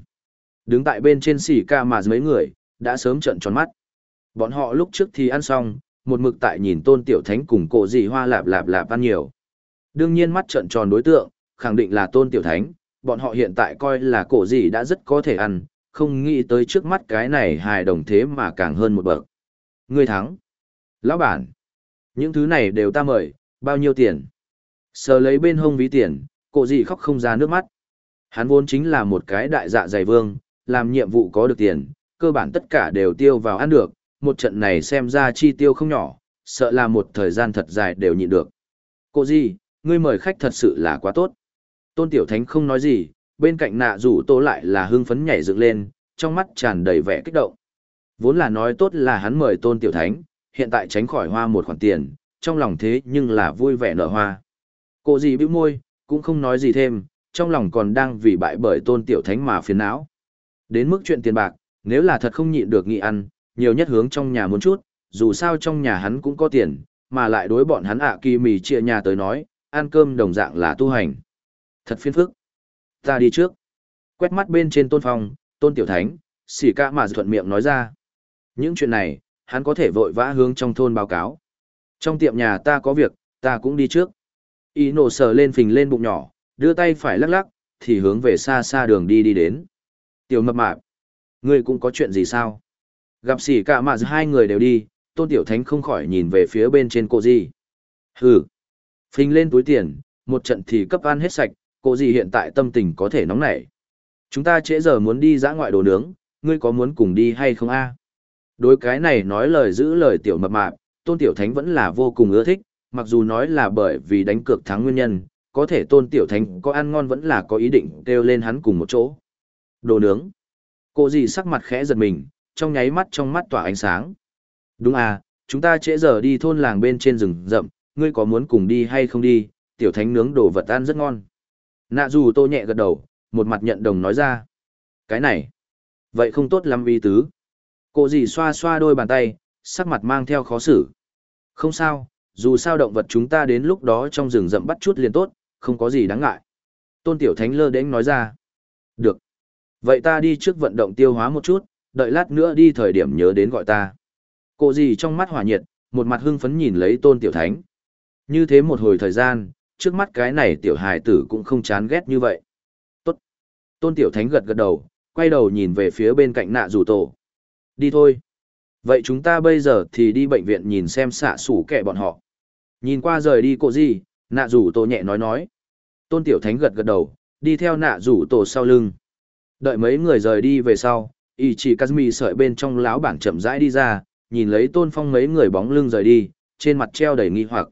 Đứng tại bên trên xỉ ca mà mấy người, đã sớm trận tròn mắt. Bọn họ lúc trước thì ăn xong, một mực tại nhìn tôn tiểu thánh cùng cổ dị hoa lạp lạp lạp ăn nhiều. Đương nhiên mắt trợn tròn đối tượng, khẳng định là tôn tiểu thánh, bọn họ hiện tại coi là cổ dị đã rất có thể ăn, không nghĩ tới trước mắt cái này hài đồng thế mà càng hơn một bậc. Ngươi thắng. Lão bản. Những thứ này đều ta mời, bao nhiêu tiền? Sờ lấy bên hông ví tiền, cổ dị khóc không ra nước mắt. Hắn vốn chính là một cái đại dạ dày vương, làm nhiệm vụ có được tiền, cơ bản tất cả đều tiêu vào ăn được, một trận này xem ra chi tiêu không nhỏ, sợ là một thời gian thật dài đều nhịn được. Cô gì, ngươi mời khách thật sự là quá tốt. Tôn Tiểu Thánh không nói gì, bên cạnh nạ rủ tô lại là hưng phấn nhảy dựng lên, trong mắt tràn đầy vẻ kích động. Vốn là nói tốt là hắn mời Tôn Tiểu Thánh, hiện tại tránh khỏi hoa một khoản tiền, trong lòng thế nhưng là vui vẻ nở hoa. Cô gì bĩu môi, cũng không nói gì thêm, trong lòng còn đang vì bại bởi Tôn Tiểu Thánh mà phiền não. Đến mức chuyện tiền bạc, nếu là thật không nhịn được nghị ăn, nhiều nhất hướng trong nhà muốn chút, dù sao trong nhà hắn cũng có tiền, mà lại đối bọn hắn ạ kỳ mì chia nhà tới nói, ăn cơm đồng dạng là tu hành. Thật phiền phức. Ta đi trước. Quét mắt bên trên tôn phong, tôn tiểu thánh, xỉ ca mà thuận miệng nói ra. Những chuyện này, hắn có thể vội vã hướng trong thôn báo cáo. Trong tiệm nhà ta có việc, ta cũng đi trước. Y nổ sờ lên phình lên bụng nhỏ, đưa tay phải lắc lắc, thì hướng về xa xa đường đi đi đến. Tiểu mập mạp, ngươi cũng có chuyện gì sao? Gặp sỉ cả mà hai người đều đi, tôn tiểu thánh không khỏi nhìn về phía bên trên cô gì. Hừ, phình lên túi tiền, một trận thì cấp ăn hết sạch, cô gì hiện tại tâm tình có thể nóng nảy. Chúng ta trễ giờ muốn đi dã ngoại đồ nướng, ngươi có muốn cùng đi hay không a? Đối cái này nói lời giữ lời tiểu mập mạp, tôn tiểu thánh vẫn là vô cùng ưa thích, mặc dù nói là bởi vì đánh cược thắng nguyên nhân, có thể tôn tiểu thánh có ăn ngon vẫn là có ý định kêu lên hắn cùng một chỗ. Đồ nướng. Cô gì sắc mặt khẽ giật mình, trong nháy mắt trong mắt tỏa ánh sáng. Đúng à, chúng ta trễ giờ đi thôn làng bên trên rừng rậm, ngươi có muốn cùng đi hay không đi, tiểu thánh nướng đồ vật ăn rất ngon. Nạ dù tô nhẹ gật đầu, một mặt nhận đồng nói ra. Cái này, vậy không tốt lắm vi tứ. Cô gì xoa xoa đôi bàn tay, sắc mặt mang theo khó xử. Không sao, dù sao động vật chúng ta đến lúc đó trong rừng rậm bắt chút liền tốt, không có gì đáng ngại. Tôn Tiểu Thánh lơ đến nói ra. Được. Vậy ta đi trước vận động tiêu hóa một chút, đợi lát nữa đi thời điểm nhớ đến gọi ta. Cô gì trong mắt hỏa nhiệt, một mặt hưng phấn nhìn lấy Tôn Tiểu Thánh. Như thế một hồi thời gian, trước mắt cái này tiểu hài tử cũng không chán ghét như vậy. Tốt. Tôn Tiểu Thánh gật gật đầu, quay đầu nhìn về phía bên cạnh nạ rủ tổ. Đi thôi. Vậy chúng ta bây giờ thì đi bệnh viện nhìn xem xạ sủ kẻ bọn họ. Nhìn qua rời đi cô gì, nạ rủ tổ nhẹ nói nói. Tôn Tiểu Thánh gật gật đầu, đi theo nạ rủ tổ sau lưng. Đợi mấy người rời đi về sau, ý chỉ Kazumi sợi bên trong lão bản chậm rãi đi ra, nhìn lấy tôn phong mấy người bóng lưng rời đi, trên mặt treo đầy nghi hoặc.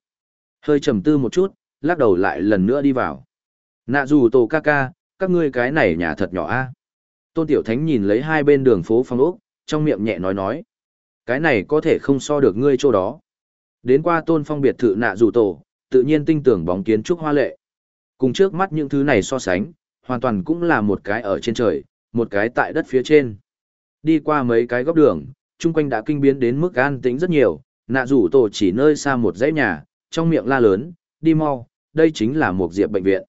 Hơi trầm tư một chút, lắc đầu lại lần nữa đi vào. Nạ dù tổ ca ca, các ngươi cái này nhà thật nhỏ a. Tôn Tiểu Thánh nhìn lấy hai bên đường phố phong ốc, trong miệng nhẹ nói nói. Cái này có thể không so được ngươi chỗ đó. Đến qua tôn phong biệt thự nạ dù tổ, tự nhiên tinh tưởng bóng kiến trúc hoa lệ. Cùng trước mắt những thứ này so sánh, hoàn toàn cũng là một cái ở trên trời, một cái tại đất phía trên. Đi qua mấy cái góc đường, chung quanh đã kinh biến đến mức an tĩnh rất nhiều, nạ rủ tổ chỉ nơi xa một dãy nhà, trong miệng la lớn, đi mau, đây chính là một diệp bệnh viện.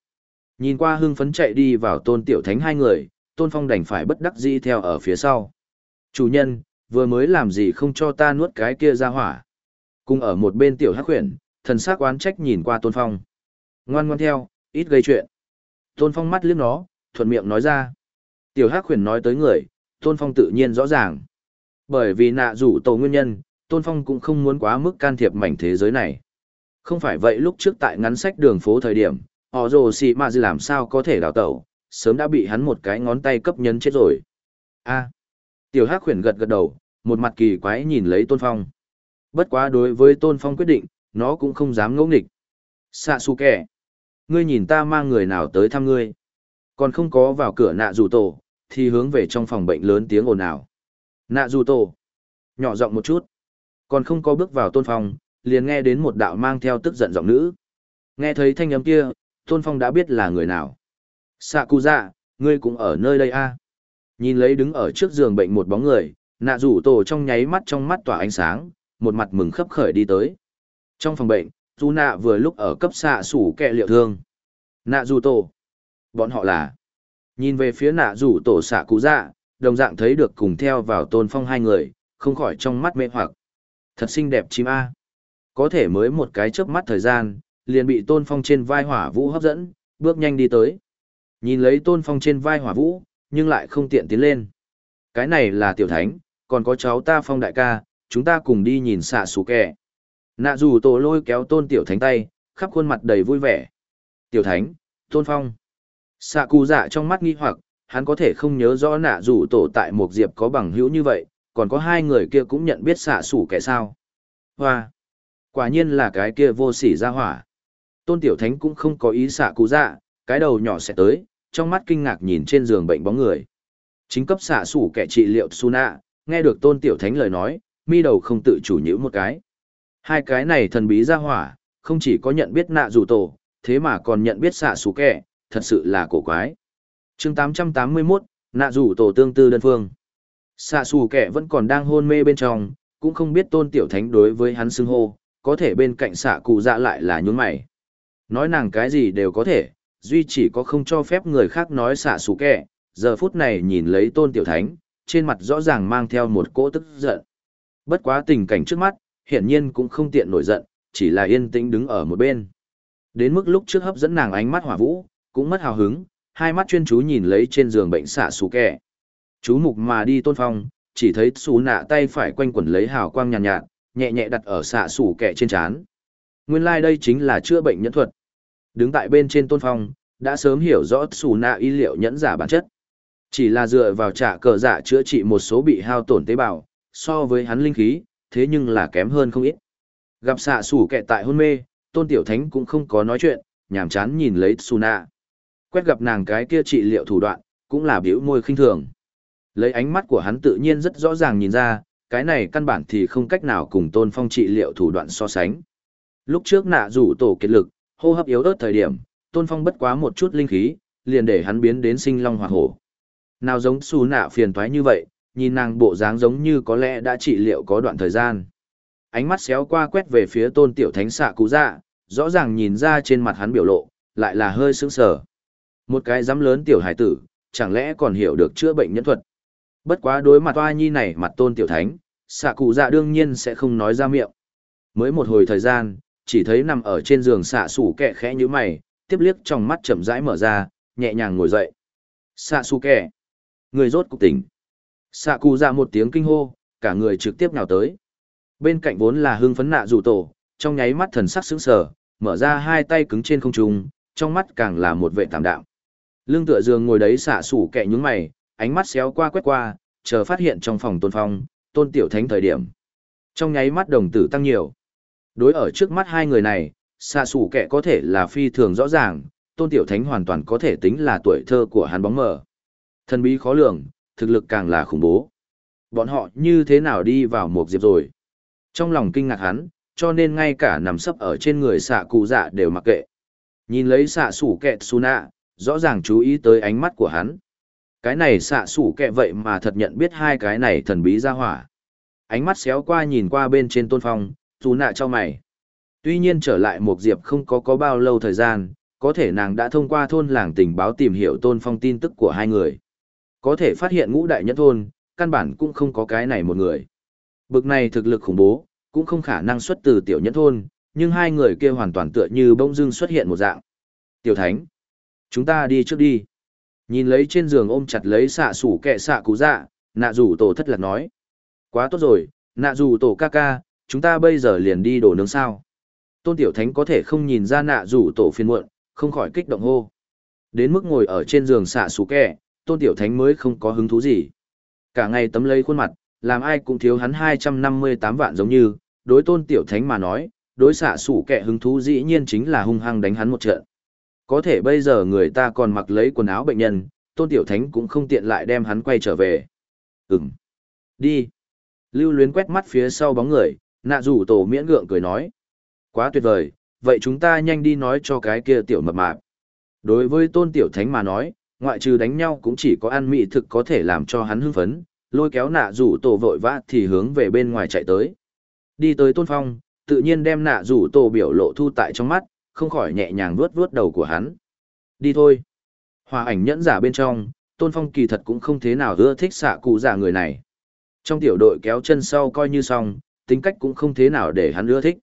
Nhìn qua hưng phấn chạy đi vào tôn tiểu thánh hai người, tôn phong đành phải bất đắc dĩ theo ở phía sau. Chủ nhân, vừa mới làm gì không cho ta nuốt cái kia ra hỏa. Cùng ở một bên tiểu hắc khuyển, thần sắc oán trách nhìn qua tôn phong. Ngoan ngoan theo, ít gây chuyện. Tôn phong mắt liếc nó, thuận miệng nói ra. Tiểu hắc khuyển nói tới người, tôn phong tự nhiên rõ ràng. Bởi vì nạ rủ tổ nguyên nhân, tôn phong cũng không muốn quá mức can thiệp mảnh thế giới này. Không phải vậy lúc trước tại ngắn sách đường phố thời điểm, họ rồ xì mà làm sao có thể đào tẩu, sớm đã bị hắn một cái ngón tay cấp nhấn chết rồi. a tiểu hắc khuyển gật gật đầu, một mặt kỳ quái nhìn lấy tôn phong. Bất quá đối với tôn phong quyết định, nó cũng không dám ngẫu nghịch. Sạ su kẻ. Ngươi nhìn ta mang người nào tới thăm ngươi. Còn không có vào cửa nạ rủ tổ, thì hướng về trong phòng bệnh lớn tiếng ồn ào. Nạ dù tổ. Nhỏ giọng một chút. Còn không có bước vào tôn phong, liền nghe đến một đạo mang theo tức giận giọng nữ. Nghe thấy thanh âm kia, tôn phong đã biết là người nào. Sạ cụ dạ, ngươi cũng ở nơi đây a à? Nhìn lấy đứng ở trước giường bệnh một bóng người, nạ rủ tổ trong nháy mắt trong mắt tỏa ánh sáng, một mặt mừng khấp khởi đi tới. Trong phòng bệnh, dù nạ vừa lúc ở cấp xạ sủ kẹ liệu thương. Nạ rủ tổ. Bọn họ là. Nhìn về phía nạ rủ tổ xạ cụ dạ, đồng dạng thấy được cùng theo vào tôn phong hai người, không khỏi trong mắt mê hoặc. Thật xinh đẹp chim A. Có thể mới một cái chớp mắt thời gian, liền bị tôn phong trên vai hỏa vũ hấp dẫn, bước nhanh đi tới. Nhìn lấy tôn phong trên vai hỏa vũ, nhưng lại không tiện tiến lên. Cái này là tiểu thánh, còn có cháu ta phong đại ca, chúng ta cùng đi nhìn xạ xù kẻ. Nạ dù tổ lôi kéo tôn tiểu thánh tay, khắp khuôn mặt đầy vui vẻ. Tiểu thánh, tôn phong. Xạ cụ dạ trong mắt nghi hoặc, hắn có thể không nhớ rõ nạ rủ tổ tại một diệp có bằng hữu như vậy, còn có hai người kia cũng nhận biết xạ xủ kẻ sao. Hoa! Quả nhiên là cái kia vô sỉ ra hỏa. Tôn tiểu thánh cũng không có ý xạ cụ dạ, cái đầu nhỏ sẽ tới, trong mắt kinh ngạc nhìn trên giường bệnh bóng người. Chính cấp xạ sủ kẻ trị liệu Suna, nghe được tôn tiểu thánh lời nói, mi đầu không tự chủ nhữ một cái. Hai cái này thần bí ra hỏa, không chỉ có nhận biết nạ dù tổ, thế mà còn nhận biết xạ sủ kẻ, thật sự là cổ quái. chương 881, nạ rủ tổ tương tư đơn phương. Xạ xù kẻ vẫn còn đang hôn mê bên trong, cũng không biết tôn tiểu thánh đối với hắn xưng hô, có thể bên cạnh xạ cụ dạ lại là nhún mày. Nói nàng cái gì đều có thể, duy chỉ có không cho phép người khác nói xạ xù kẻ, giờ phút này nhìn lấy tôn tiểu thánh, trên mặt rõ ràng mang theo một cỗ tức giận. Bất quá tình cảnh trước mắt, hiển nhiên cũng không tiện nổi giận, chỉ là yên tĩnh đứng ở một bên. Đến mức lúc trước hấp dẫn nàng ánh mắt hỏa vũ, cũng mất hào hứng, hai mắt chuyên chú nhìn lấy trên giường bệnh xạ xù kẹ. Chú mục mà đi tôn phong, chỉ thấy xù nạ tay phải quanh quẩn lấy hào quang nhàn nhạt, nhạt, nhẹ nhẹ đặt ở xạ xù kẹ trên trán. Nguyên lai like đây chính là chữa bệnh nhẫn thuật. Đứng tại bên trên tôn phong, đã sớm hiểu rõ xù nạ y liệu nhẫn giả bản chất. Chỉ là dựa vào trả cờ giả chữa trị một số bị hao tổn tế bào, so với hắn linh khí, thế nhưng là kém hơn không ít. Gặp xạ xù kẹ tại hôn mê, tôn tiểu thánh cũng không có nói chuyện, nhàm chán nhìn lấy xù nạ. Quét gặp nàng cái kia trị liệu thủ đoạn, cũng là biểu môi khinh thường. Lấy ánh mắt của hắn tự nhiên rất rõ ràng nhìn ra, cái này căn bản thì không cách nào cùng tôn phong trị liệu thủ đoạn so sánh. Lúc trước nạ rủ tổ kiệt lực, hô hấp yếu ớt thời điểm, tôn phong bất quá một chút linh khí, liền để hắn biến đến sinh long hỏa hổ. Nào giống xù nạ phiền toái như vậy, nhìn nàng bộ dáng giống như có lẽ đã trị liệu có đoạn thời gian. Ánh mắt xéo qua quét về phía tôn tiểu thánh xạ cú dạ, rõ ràng nhìn ra trên mặt hắn biểu lộ, lại là hơi sững sờ. Một cái dám lớn tiểu hải tử, chẳng lẽ còn hiểu được chữa bệnh nhân thuật. Bất quá đối mặt toa nhi này mặt tôn tiểu thánh, xạ cụ dạ đương nhiên sẽ không nói ra miệng. Mới một hồi thời gian, chỉ thấy nằm ở trên giường xạ sủ kẹ khẽ như mày, tiếp liếc trong mắt chậm rãi mở ra, nhẹ nhàng ngồi dậy. Xạ sủ kẹ. Người rốt cục tỉnh. Xạ cụ dạ một tiếng kinh hô, cả người trực tiếp nào tới. Bên cạnh vốn là hưng phấn nạ rủ tổ, trong nháy mắt thần sắc sững sờ, mở ra hai tay cứng trên không trung, trong mắt càng là một vệ tạm đạo. Lương tựa giường ngồi đấy xạ sủ kẹ nhúng mày, ánh mắt xéo qua quét qua, chờ phát hiện trong phòng tôn phong, tôn tiểu thánh thời điểm. Trong nháy mắt đồng tử tăng nhiều. Đối ở trước mắt hai người này, xạ xù kẻ có thể là phi thường rõ ràng, tôn tiểu thánh hoàn toàn có thể tính là tuổi thơ của hắn bóng mờ. Thần bí khó lường, thực lực càng là khủng bố. Bọn họ như thế nào đi vào một diệp rồi? Trong lòng kinh ngạc hắn, cho nên ngay cả nằm sấp ở trên người xạ cụ dạ đều mặc kệ. Nhìn lấy xạ sủ kẹt su nạ, rõ ràng chú ý tới ánh mắt của hắn. Cái này xạ sủ kẹ vậy mà thật nhận biết hai cái này thần bí ra hỏa. Ánh mắt xéo qua nhìn qua bên trên tôn phong, su nạ cho mày. Tuy nhiên trở lại một diệp không có có bao lâu thời gian, có thể nàng đã thông qua thôn làng tình báo tìm hiểu tôn phong tin tức của hai người. Có thể phát hiện ngũ đại nhất thôn, căn bản cũng không có cái này một người. Bực này thực lực khủng bố, cũng không khả năng xuất từ tiểu nhất thôn, nhưng hai người kia hoàn toàn tựa như bỗng dưng xuất hiện một dạng. Tiểu thánh, chúng ta đi trước đi. Nhìn lấy trên giường ôm chặt lấy xạ sủ kẹ xạ cú dạ, nạ rủ tổ thất lạc nói. Quá tốt rồi, nạ rủ tổ ca ca, chúng ta bây giờ liền đi đổ nướng sao. Tôn tiểu thánh có thể không nhìn ra nạ rủ tổ phiền muộn, không khỏi kích động hô. Đến mức ngồi ở trên giường xạ sủ kẹ, tôn tiểu thánh mới không có hứng thú gì. Cả ngày tấm lấy khuôn mặt, làm ai cũng thiếu hắn 258 vạn giống như, đối tôn tiểu thánh mà nói, đối xạ sủ kẹ hứng thú dĩ nhiên chính là hung hăng đánh hắn một trận. Có thể bây giờ người ta còn mặc lấy quần áo bệnh nhân, tôn tiểu thánh cũng không tiện lại đem hắn quay trở về. Ừm. Đi. Lưu luyến quét mắt phía sau bóng người, nạ rủ tổ miễn gượng cười nói. Quá tuyệt vời, vậy chúng ta nhanh đi nói cho cái kia tiểu mập mạp. Đối với tôn tiểu thánh mà nói, ngoại trừ đánh nhau cũng chỉ có ăn mị thực có thể làm cho hắn hưng phấn, lôi kéo nạ rủ tổ vội vã thì hướng về bên ngoài chạy tới. Đi tới tôn phong, tự nhiên đem nạ rủ tổ biểu lộ thu tại trong mắt, không khỏi nhẹ nhàng vuốt vuốt đầu của hắn. Đi thôi. Hòa ảnh nhẫn giả bên trong, tôn phong kỳ thật cũng không thế nào ưa thích xạ cụ giả người này. Trong tiểu đội kéo chân sau coi như xong, tính cách cũng không thế nào để hắn ưa thích.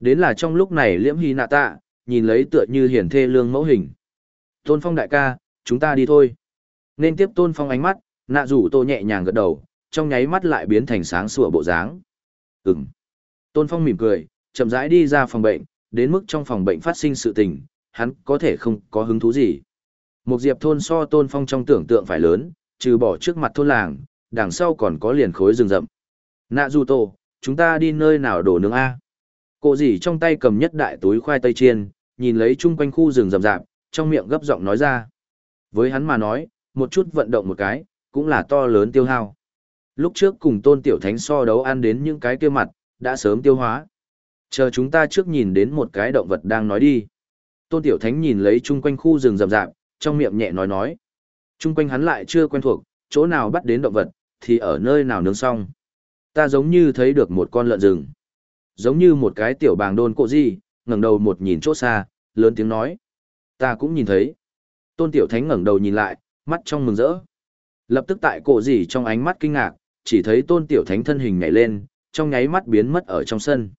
Đến là trong lúc này liễm hy nạ tạ, nhìn lấy tựa như hiển thê lương mẫu hình. Tôn phong đại ca, chúng ta đi thôi. Nên tiếp tôn phong ánh mắt, nạ rủ tô nhẹ nhàng gật đầu, trong nháy mắt lại biến thành sáng sủa bộ dáng. Ừm. Tôn phong mỉm cười, chậm rãi đi ra phòng bệnh, đến mức trong phòng bệnh phát sinh sự tình, hắn có thể không có hứng thú gì. Một diệp thôn so tôn phong trong tưởng tượng phải lớn, trừ bỏ trước mặt thôn làng, đằng sau còn có liền khối rừng rậm. Nạ dù tổ, chúng ta đi nơi nào đổ nướng A. Cô dì trong tay cầm nhất đại túi khoai tây chiên, nhìn lấy chung quanh khu rừng rậm rạp, trong miệng gấp giọng nói ra. Với hắn mà nói, một chút vận động một cái, cũng là to lớn tiêu hao. Lúc trước cùng tôn tiểu thánh so đấu ăn đến những cái kia mặt, đã sớm tiêu hóa. Chờ chúng ta trước nhìn đến một cái động vật đang nói đi. Tôn tiểu thánh nhìn lấy chung quanh khu rừng rậm rạp, trong miệng nhẹ nói nói. Chung quanh hắn lại chưa quen thuộc, chỗ nào bắt đến động vật, thì ở nơi nào nướng xong. Ta giống như thấy được một con lợn rừng. Giống như một cái tiểu bàng đôn cộ gì, ngẩng đầu một nhìn chỗ xa, lớn tiếng nói. Ta cũng nhìn thấy. Tôn Tiểu Thánh ngẩng đầu nhìn lại, mắt trong mừng rỡ. Lập tức tại cổ gì trong ánh mắt kinh ngạc, chỉ thấy Tôn Tiểu Thánh thân hình nhảy lên, trong nháy mắt biến mất ở trong sân.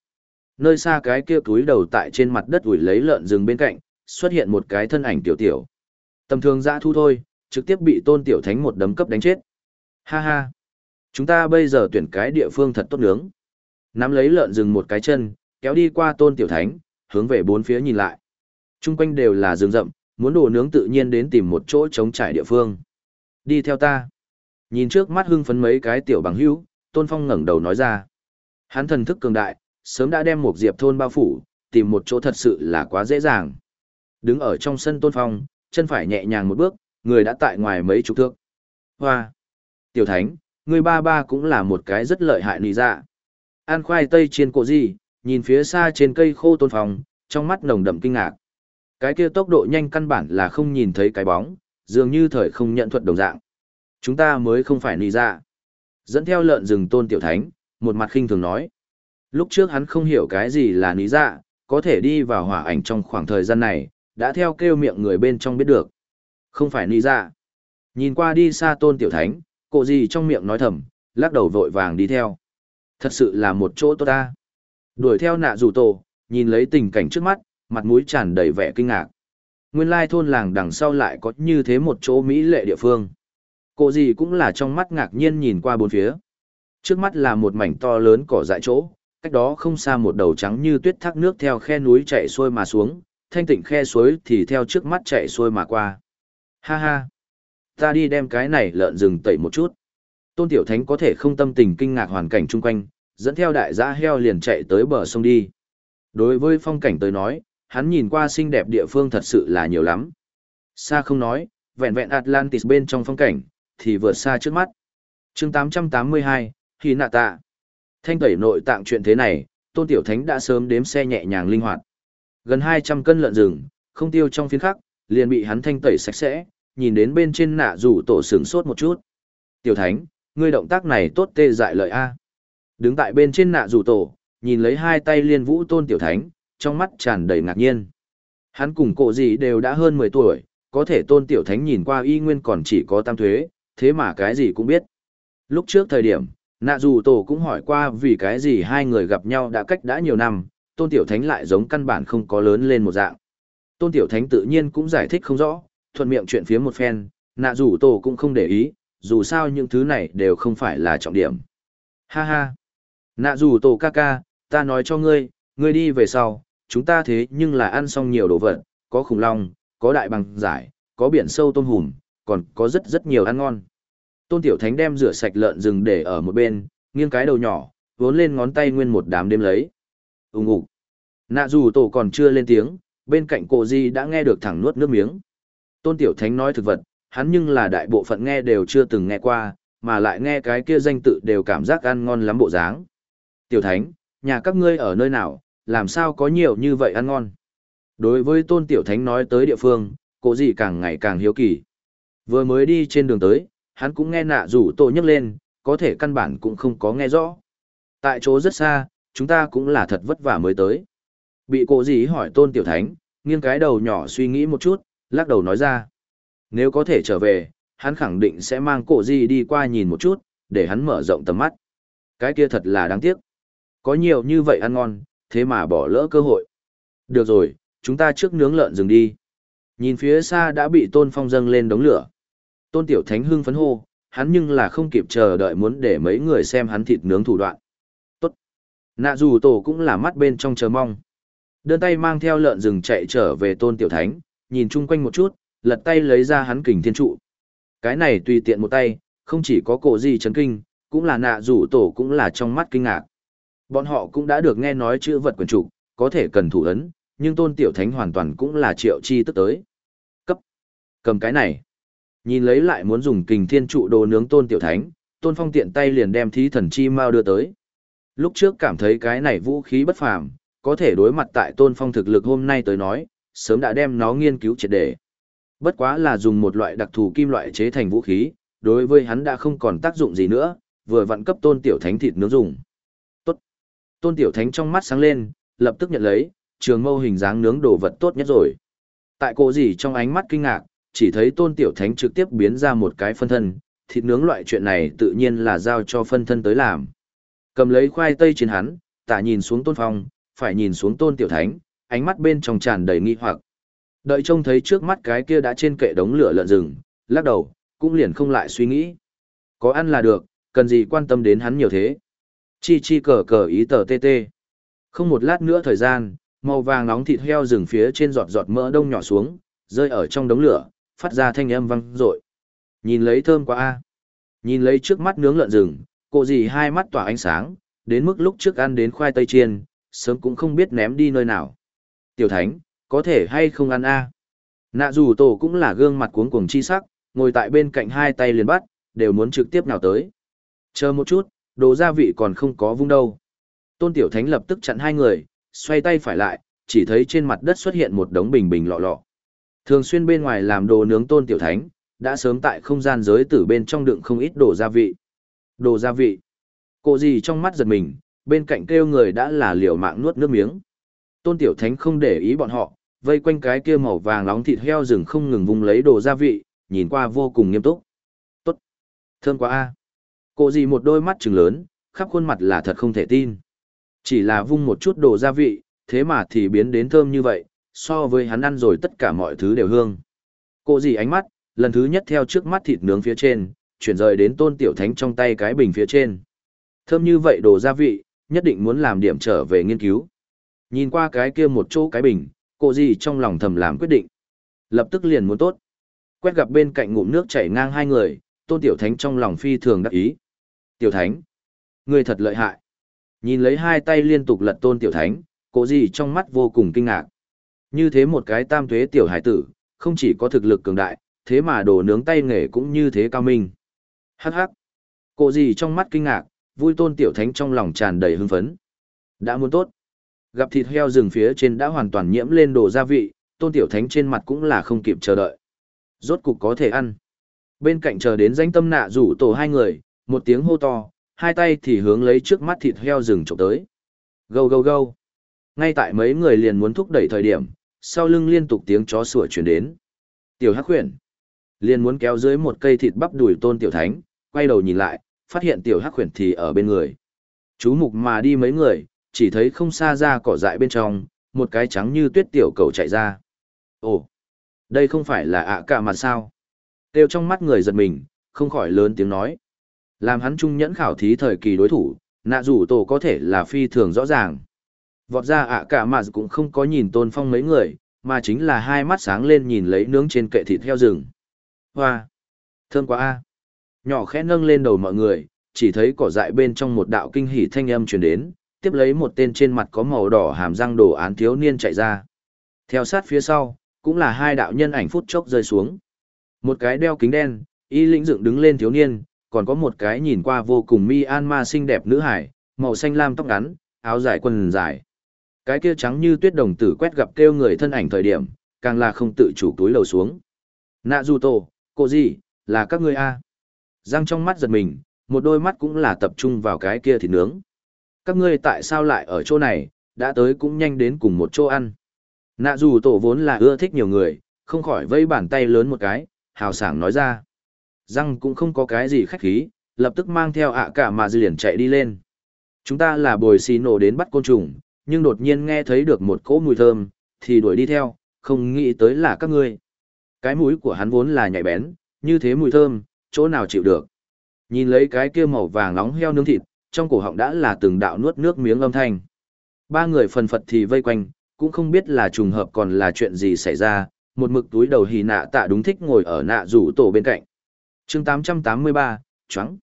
Nơi xa cái kia túi đầu tại trên mặt đất ủi lấy lợn rừng bên cạnh, xuất hiện một cái thân ảnh tiểu tiểu. Tầm thường dã thu thôi, trực tiếp bị Tôn Tiểu Thánh một đấm cấp đánh chết. Ha ha! Chúng ta bây giờ tuyển cái địa phương thật tốt nướng. Nắm lấy lợn rừng một cái chân, kéo đi qua Tôn Tiểu Thánh, hướng về bốn phía nhìn lại. Trung quanh đều là rừng rậm, muốn đồ nướng tự nhiên đến tìm một chỗ trống trải địa phương. Đi theo ta. Nhìn trước mắt hưng phấn mấy cái tiểu bằng hữu, Tôn Phong ngẩng đầu nói ra. Hắn thần thức cường đại, sớm đã đem một diệp thôn bao phủ, tìm một chỗ thật sự là quá dễ dàng. Đứng ở trong sân Tôn Phong, chân phải nhẹ nhàng một bước, người đã tại ngoài mấy chục thước. Hoa! Tiểu Thánh, người ba ba cũng là một cái rất lợi hại nì dạ. An khoai tây trên cổ gì, nhìn phía xa trên cây khô Tôn Phong, trong mắt nồng đậm kinh ngạc. Cái kia tốc độ nhanh căn bản là không nhìn thấy cái bóng, dường như thời không nhận thuật đồng dạng. Chúng ta mới không phải nì ra. Dạ. Dẫn theo lợn rừng tôn tiểu thánh, một mặt khinh thường nói. Lúc trước hắn không hiểu cái gì là nì dạ, có thể đi vào hỏa ảnh trong khoảng thời gian này, đã theo kêu miệng người bên trong biết được. Không phải nì dạ. Nhìn qua đi xa tôn tiểu thánh, cổ gì trong miệng nói thầm, lắc đầu vội vàng đi theo. Thật sự là một chỗ tốt ta. Đuổi theo nạ rủ tổ, nhìn lấy tình cảnh trước mắt, mặt mũi tràn đầy vẻ kinh ngạc. Nguyên lai thôn làng đằng sau lại có như thế một chỗ mỹ lệ địa phương. Cô gì cũng là trong mắt ngạc nhiên nhìn qua bốn phía. Trước mắt là một mảnh to lớn cỏ dại chỗ, cách đó không xa một đầu trắng như tuyết thác nước theo khe núi chạy xuôi mà xuống, thanh tịnh khe suối thì theo trước mắt chạy xuôi mà qua. Ha ha! Ta đi đem cái này lợn rừng tẩy một chút. Tôn Tiểu Thánh có thể không tâm tình kinh ngạc hoàn cảnh chung quanh, dẫn theo đại giã heo liền chạy tới bờ sông đi. Đối với phong cảnh tới nói, hắn nhìn qua xinh đẹp địa phương thật sự là nhiều lắm. Xa không nói, vẹn vẹn Atlantis bên trong phong cảnh, thì vượt xa trước mắt. chương 882, Hy Nạ Tạ. Thanh tẩy nội tạng chuyện thế này, Tôn Tiểu Thánh đã sớm đếm xe nhẹ nhàng linh hoạt. Gần 200 cân lợn rừng, không tiêu trong phiến khắc, liền bị hắn thanh tẩy sạch sẽ, nhìn đến bên trên nạ rủ tổ sướng sốt một chút. Tiểu Thánh, ngươi động tác này tốt tê dại lợi A. Đứng tại bên trên nạ rủ tổ, nhìn lấy hai tay liên vũ Tôn Tiểu Thánh, trong mắt tràn đầy ngạc nhiên. Hắn cùng cổ gì đều đã hơn 10 tuổi, có thể Tôn Tiểu Thánh nhìn qua y nguyên còn chỉ có tam thuế, thế mà cái gì cũng biết. Lúc trước thời điểm, nạ dù tổ cũng hỏi qua vì cái gì hai người gặp nhau đã cách đã nhiều năm, tôn tiểu thánh lại giống căn bản không có lớn lên một dạng. Tôn tiểu thánh tự nhiên cũng giải thích không rõ, thuận miệng chuyện phía một phen, nạ dù tổ cũng không để ý, dù sao những thứ này đều không phải là trọng điểm. Ha ha! Nạ dù tổ ca ca, ta nói cho ngươi, ngươi đi về sau, chúng ta thế nhưng là ăn xong nhiều đồ vật, có khủng long, có đại bằng giải, có biển sâu tôm hùm, còn có rất rất nhiều ăn ngon. Tôn Tiểu Thánh đem rửa sạch lợn rừng để ở một bên, nghiêng cái đầu nhỏ, vốn lên ngón tay nguyên một đám đêm lấy. Úng ngục, Nạ dù tổ còn chưa lên tiếng, bên cạnh cô Di đã nghe được thẳng nuốt nước miếng. Tôn Tiểu Thánh nói thực vật, hắn nhưng là đại bộ phận nghe đều chưa từng nghe qua, mà lại nghe cái kia danh tự đều cảm giác ăn ngon lắm bộ dáng. Tiểu Thánh, nhà các ngươi ở nơi nào, làm sao có nhiều như vậy ăn ngon? Đối với Tôn Tiểu Thánh nói tới địa phương, cô Di càng ngày càng hiếu kỳ. Vừa mới đi trên đường tới, hắn cũng nghe nạ rủ tổ nhấc lên, có thể căn bản cũng không có nghe rõ. Tại chỗ rất xa, chúng ta cũng là thật vất vả mới tới. Bị cổ gì hỏi tôn tiểu thánh, nghiêng cái đầu nhỏ suy nghĩ một chút, lắc đầu nói ra. Nếu có thể trở về, hắn khẳng định sẽ mang cổ gì đi qua nhìn một chút, để hắn mở rộng tầm mắt. Cái kia thật là đáng tiếc. Có nhiều như vậy ăn ngon, thế mà bỏ lỡ cơ hội. Được rồi, chúng ta trước nướng lợn rừng đi. Nhìn phía xa đã bị tôn phong dâng lên đống lửa. Tôn Tiểu Thánh hưng phấn hô, hắn nhưng là không kịp chờ đợi muốn để mấy người xem hắn thịt nướng thủ đoạn. Tốt. Nạ dù tổ cũng là mắt bên trong chờ mong. Đơn tay mang theo lợn rừng chạy trở về Tôn Tiểu Thánh, nhìn chung quanh một chút, lật tay lấy ra hắn kình thiên trụ. Cái này tùy tiện một tay, không chỉ có cổ gì chấn kinh, cũng là nạ rủ tổ cũng là trong mắt kinh ngạc. Bọn họ cũng đã được nghe nói chữ vật quyền trụ, có thể cần thủ ấn, nhưng tôn tiểu thánh hoàn toàn cũng là triệu chi tức tới. Cấp. Cầm cái này. Nhìn lấy lại muốn dùng kình thiên trụ đồ nướng tôn tiểu thánh, tôn phong tiện tay liền đem thí thần chi mao đưa tới. Lúc trước cảm thấy cái này vũ khí bất phàm, có thể đối mặt tại tôn phong thực lực hôm nay tới nói, sớm đã đem nó nghiên cứu triệt đề. Bất quá là dùng một loại đặc thù kim loại chế thành vũ khí, đối với hắn đã không còn tác dụng gì nữa, vừa vặn cấp tôn tiểu thánh thịt nướng dùng. Tốt. Tôn tiểu thánh trong mắt sáng lên, lập tức nhận lấy, trường mâu hình dáng nướng đồ vật tốt nhất rồi. Tại cô gì trong ánh mắt kinh ngạc, chỉ thấy tôn tiểu thánh trực tiếp biến ra một cái phân thân, thịt nướng loại chuyện này tự nhiên là giao cho phân thân tới làm. Cầm lấy khoai tây trên hắn, tả nhìn xuống tôn phong, phải nhìn xuống tôn tiểu thánh, ánh mắt bên trong tràn đầy nghi hoặc. Đợi trông thấy trước mắt cái kia đã trên kệ đống lửa lợn rừng, lắc đầu, cũng liền không lại suy nghĩ. Có ăn là được, cần gì quan tâm đến hắn nhiều thế. Chi chi cờ cờ ý tờ tê tê. Không một lát nữa thời gian, màu vàng nóng thịt heo rừng phía trên giọt giọt mỡ đông nhỏ xuống, rơi ở trong đống lửa, phát ra thanh âm vang dội. Nhìn lấy thơm quá a. Nhìn lấy trước mắt nướng lợn rừng, cô dì hai mắt tỏa ánh sáng, đến mức lúc trước ăn đến khoai tây chiên, sớm cũng không biết ném đi nơi nào. Tiểu Thánh, có thể hay không ăn a? Nạ dù tổ cũng là gương mặt cuống cuồng chi sắc, ngồi tại bên cạnh hai tay liền bắt, đều muốn trực tiếp nào tới. Chờ một chút, đồ gia vị còn không có vung đâu. Tôn Tiểu Thánh lập tức chặn hai người, xoay tay phải lại, chỉ thấy trên mặt đất xuất hiện một đống bình bình lọ lọ. Thường xuyên bên ngoài làm đồ nướng tôn tiểu thánh, đã sớm tại không gian giới tử bên trong đựng không ít đồ gia vị. Đồ gia vị. Cô gì trong mắt giật mình, bên cạnh kêu người đã là liều mạng nuốt nước miếng. Tôn tiểu thánh không để ý bọn họ, vây quanh cái kia màu vàng nóng thịt heo rừng không ngừng vung lấy đồ gia vị, nhìn qua vô cùng nghiêm túc. Tốt. Thơm quá a. Cô gì một đôi mắt trừng lớn, khắp khuôn mặt là thật không thể tin. Chỉ là vung một chút đồ gia vị, thế mà thì biến đến thơm như vậy, so với hắn ăn rồi tất cả mọi thứ đều hương. Cô gì ánh mắt, lần thứ nhất theo trước mắt thịt nướng phía trên, chuyển rời đến tôn tiểu thánh trong tay cái bình phía trên. Thơm như vậy đồ gia vị, nhất định muốn làm điểm trở về nghiên cứu. Nhìn qua cái kia một chỗ cái bình, cô gì trong lòng thầm làm quyết định. Lập tức liền muốn tốt. Quét gặp bên cạnh ngụm nước chảy ngang hai người, tôn tiểu thánh trong lòng phi thường đắc ý. Tiểu thánh, người thật lợi hại. Nhìn lấy hai tay liên tục lật tôn tiểu thánh, cô gì trong mắt vô cùng kinh ngạc. Như thế một cái tam thuế tiểu hải tử, không chỉ có thực lực cường đại, thế mà đồ nướng tay nghề cũng như thế cao minh. Hắc hắc. Cô gì trong mắt kinh ngạc, vui tôn tiểu thánh trong lòng tràn đầy hưng phấn. Đã muốn tốt. Gặp thịt heo rừng phía trên đã hoàn toàn nhiễm lên đồ gia vị, tôn tiểu thánh trên mặt cũng là không kịp chờ đợi. Rốt cục có thể ăn. Bên cạnh chờ đến danh tâm nạ rủ tổ hai người, một tiếng hô to, hai tay thì hướng lấy trước mắt thịt heo rừng trộm tới. Gâu gâu gâu. Ngay tại mấy người liền muốn thúc đẩy thời điểm, sau lưng liên tục tiếng chó sủa chuyển đến. Tiểu hắc khuyển. Liền muốn kéo dưới một cây thịt bắp đùi tôn tiểu thánh, quay đầu nhìn lại, phát hiện tiểu hắc khuyển thì ở bên người. Chú mục mà đi mấy người, chỉ thấy không xa ra cỏ dại bên trong, một cái trắng như tuyết tiểu cầu chạy ra. Ồ, đây không phải là ạ cả mặt sao? Tiêu trong mắt người giật mình, không khỏi lớn tiếng nói. Làm hắn trung nhẫn khảo thí thời kỳ đối thủ, nạ rủ tổ có thể là phi thường rõ ràng. Vọt ra ạ cả mà cũng không có nhìn tôn phong mấy người, mà chính là hai mắt sáng lên nhìn lấy nướng trên kệ thịt heo rừng. Hoa! Thơm quá a Nhỏ khẽ nâng lên đầu mọi người, chỉ thấy cỏ dại bên trong một đạo kinh hỉ thanh âm truyền đến, tiếp lấy một tên trên mặt có màu đỏ hàm răng đồ án thiếu niên chạy ra. Theo sát phía sau, cũng là hai đạo nhân ảnh phút chốc rơi xuống. Một cái đeo kính đen, y lĩnh dựng đứng lên thiếu niên, còn có một cái nhìn qua vô cùng mi an ma xinh đẹp nữ hải, màu xanh lam tóc ngắn, áo dài quần dài. Cái kia trắng như tuyết đồng tử quét gặp kêu người thân ảnh thời điểm, càng là không tự chủ túi lầu xuống. Nạ du tô, cô gì, là các ngươi a Răng trong mắt giật mình, một đôi mắt cũng là tập trung vào cái kia thịt nướng. Các ngươi tại sao lại ở chỗ này, đã tới cũng nhanh đến cùng một chỗ ăn. Nạ dù tổ vốn là ưa thích nhiều người, không khỏi vây bàn tay lớn một cái, hào sảng nói ra. Răng cũng không có cái gì khách khí, lập tức mang theo ạ cả mà liền chạy đi lên. Chúng ta là bồi xì nổ đến bắt côn trùng, nhưng đột nhiên nghe thấy được một cỗ mùi thơm, thì đuổi đi theo, không nghĩ tới là các ngươi. Cái mũi của hắn vốn là nhạy bén, như thế mùi thơm, chỗ nào chịu được. Nhìn lấy cái kia màu vàng nóng heo nướng thịt, trong cổ họng đã là từng đạo nuốt nước miếng âm thanh. Ba người phần phật thì vây quanh, cũng không biết là trùng hợp còn là chuyện gì xảy ra, một mực túi đầu hì nạ tạ đúng thích ngồi ở nạ rủ tổ bên cạnh. chương 883, choáng.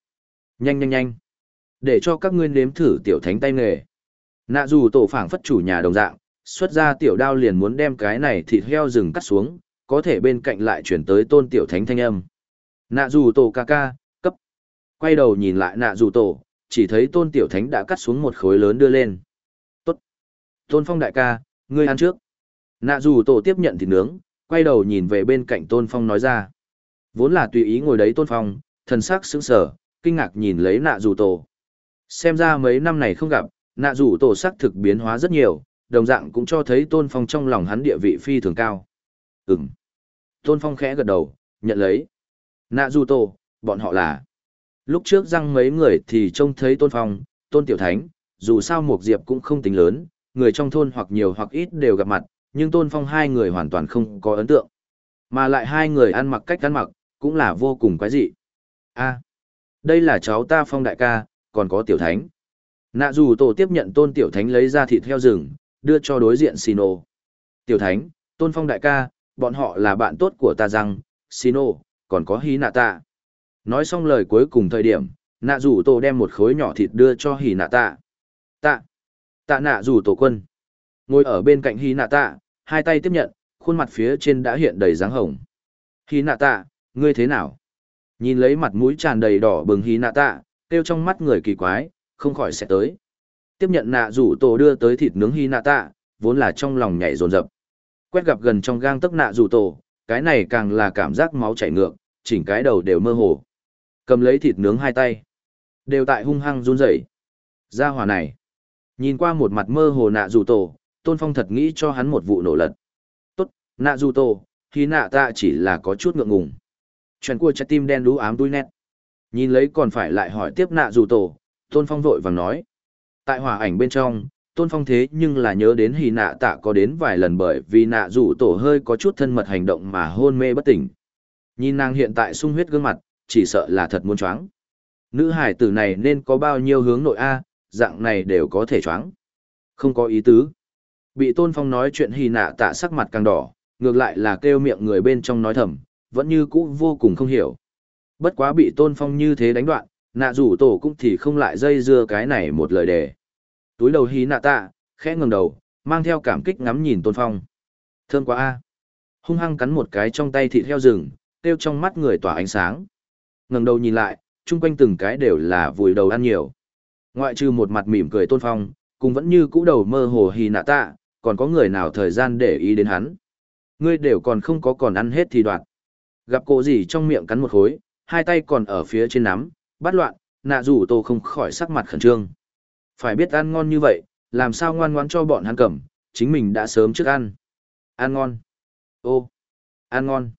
Nhanh nhanh nhanh. Để cho các ngươi nếm thử tiểu thánh tay nghề. Nạ Dù tổ phảng phất chủ nhà đồng dạng, xuất ra tiểu đao liền muốn đem cái này thịt heo rừng cắt xuống, có thể bên cạnh lại chuyển tới tôn tiểu thánh thanh âm. Nạ Dù tổ ca ca, cấp. Quay đầu nhìn lại nạ Dù tổ, chỉ thấy tôn tiểu thánh đã cắt xuống một khối lớn đưa lên. Tốt. Tôn phong đại ca, ngươi ăn trước. Nạ Dù tổ tiếp nhận thịt nướng, quay đầu nhìn về bên cạnh tôn phong nói ra. Vốn là tùy ý ngồi đấy tôn phong, thần sắc sững sờ, kinh ngạc nhìn lấy nạ Dù tổ. Xem ra mấy năm này không gặp, nạ rủ tổ sắc thực biến hóa rất nhiều, đồng dạng cũng cho thấy tôn phong trong lòng hắn địa vị phi thường cao. Ừm. Tôn phong khẽ gật đầu, nhận lấy. Nạ rủ tổ, bọn họ là. Lúc trước răng mấy người thì trông thấy tôn phong, tôn tiểu thánh, dù sao một diệp cũng không tính lớn, người trong thôn hoặc nhiều hoặc ít đều gặp mặt, nhưng tôn phong hai người hoàn toàn không có ấn tượng. Mà lại hai người ăn mặc cách ăn mặc, cũng là vô cùng quái dị. a đây là cháu ta phong đại ca, còn có tiểu thánh. Nạ dù tổ tiếp nhận tôn tiểu thánh lấy ra thịt heo rừng, đưa cho đối diện Sino. Tiểu thánh, tôn phong đại ca, bọn họ là bạn tốt của ta rằng, Sino, còn có hí nạ tạ. Nói xong lời cuối cùng thời điểm, nạ Dù tổ đem một khối nhỏ thịt đưa cho hí nạ tạ. Tạ. Tạ nạ Dù tổ quân. Ngồi ở bên cạnh hí nạ tạ, hai tay tiếp nhận, khuôn mặt phía trên đã hiện đầy dáng hồng. Hí nạ tạ, ngươi thế nào? Nhìn lấy mặt mũi tràn đầy đỏ bừng hí nạ tạ, kêu trong mắt người kỳ quái, không khỏi sẽ tới. Tiếp nhận nạ rủ tổ đưa tới thịt nướng hy nạ tạ, vốn là trong lòng nhảy rồn rập. Quét gặp gần trong gang tấc nạ rủ tổ, cái này càng là cảm giác máu chảy ngược, chỉnh cái đầu đều mơ hồ. Cầm lấy thịt nướng hai tay. Đều tại hung hăng run rẩy. Ra hỏa này. Nhìn qua một mặt mơ hồ nạ rủ tổ, Tôn Phong thật nghĩ cho hắn một vụ nổ lật. Tốt, nạ rủ tổ, khi nạ ta chỉ là có chút ngượng ngùng. Chuyện của trái tim đen đú ám đuôi nét. Nhìn lấy còn phải lại hỏi tiếp nạ rủ tổ, Tôn Phong vội vàng nói. Tại hỏa ảnh bên trong, Tôn Phong thế nhưng là nhớ đến hì nạ tạ có đến vài lần bởi vì nạ rủ tổ hơi có chút thân mật hành động mà hôn mê bất tỉnh. Nhìn nàng hiện tại sung huyết gương mặt, chỉ sợ là thật muốn choáng. Nữ hải tử này nên có bao nhiêu hướng nội A, dạng này đều có thể choáng. Không có ý tứ. Bị Tôn Phong nói chuyện hì nạ tạ sắc mặt càng đỏ, ngược lại là kêu miệng người bên trong nói thầm, vẫn như cũ vô cùng không hiểu. Bất quá bị Tôn Phong như thế đánh đoạn, nạ rủ tổ cũng thì không lại dây dưa cái này một lời đề. Túi đầu hí nạ tạ, khẽ ngẩng đầu, mang theo cảm kích ngắm nhìn Tôn Phong. thương quá a. Hung hăng cắn một cái trong tay thịt heo rừng, kêu trong mắt người tỏa ánh sáng ngẩng đầu nhìn lại, chung quanh từng cái đều là vùi đầu ăn nhiều. Ngoại trừ một mặt mỉm cười tôn phong, cùng vẫn như cũ đầu mơ hồ hì nạ tạ, còn có người nào thời gian để ý đến hắn. Ngươi đều còn không có còn ăn hết thì đoạn. Gặp cô gì trong miệng cắn một khối, hai tay còn ở phía trên nắm, bắt loạn, nạ rủ tô không khỏi sắc mặt khẩn trương. Phải biết ăn ngon như vậy, làm sao ngoan ngoãn cho bọn hắn cầm, chính mình đã sớm trước ăn. Ăn ngon. Ô, ăn ngon.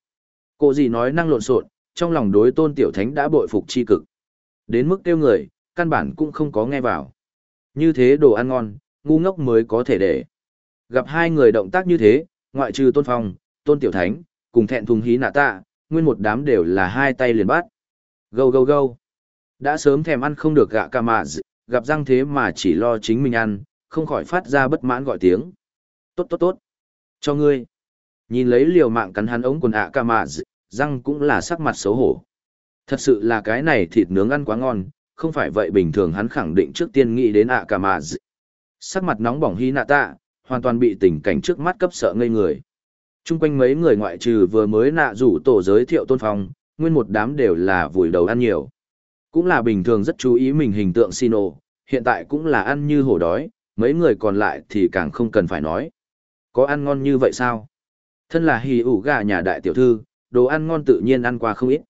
Cô gì nói năng lộn xộn, trong lòng đối tôn tiểu thánh đã bội phục chi cực. Đến mức kêu người, căn bản cũng không có nghe vào. Như thế đồ ăn ngon, ngu ngốc mới có thể để. Gặp hai người động tác như thế, ngoại trừ tôn phong, tôn tiểu thánh, cùng thẹn thùng hí nạ tạ, nguyên một đám đều là hai tay liền bắt. Gâu gâu gâu. Đã sớm thèm ăn không được gạ ca mà gặp răng thế mà chỉ lo chính mình ăn, không khỏi phát ra bất mãn gọi tiếng. Tốt tốt tốt. Cho ngươi. Nhìn lấy liều mạng cắn hắn ống quần ạ ca mà răng cũng là sắc mặt xấu hổ. Thật sự là cái này thịt nướng ăn quá ngon, không phải vậy bình thường hắn khẳng định trước tiên nghĩ đến ạ ca mà Sắc mặt nóng bỏng hy nạ tạ, hoàn toàn bị tình cảnh trước mắt cấp sợ ngây người. Trung quanh mấy người ngoại trừ vừa mới nạ rủ tổ giới thiệu tôn phong, nguyên một đám đều là vùi đầu ăn nhiều. Cũng là bình thường rất chú ý mình hình tượng Sino, hiện tại cũng là ăn như hổ đói, mấy người còn lại thì càng không cần phải nói. Có ăn ngon như vậy sao? Thân là hì ủ gà nhà đại tiểu thư, đồ ăn ngon tự nhiên ăn qua không ít.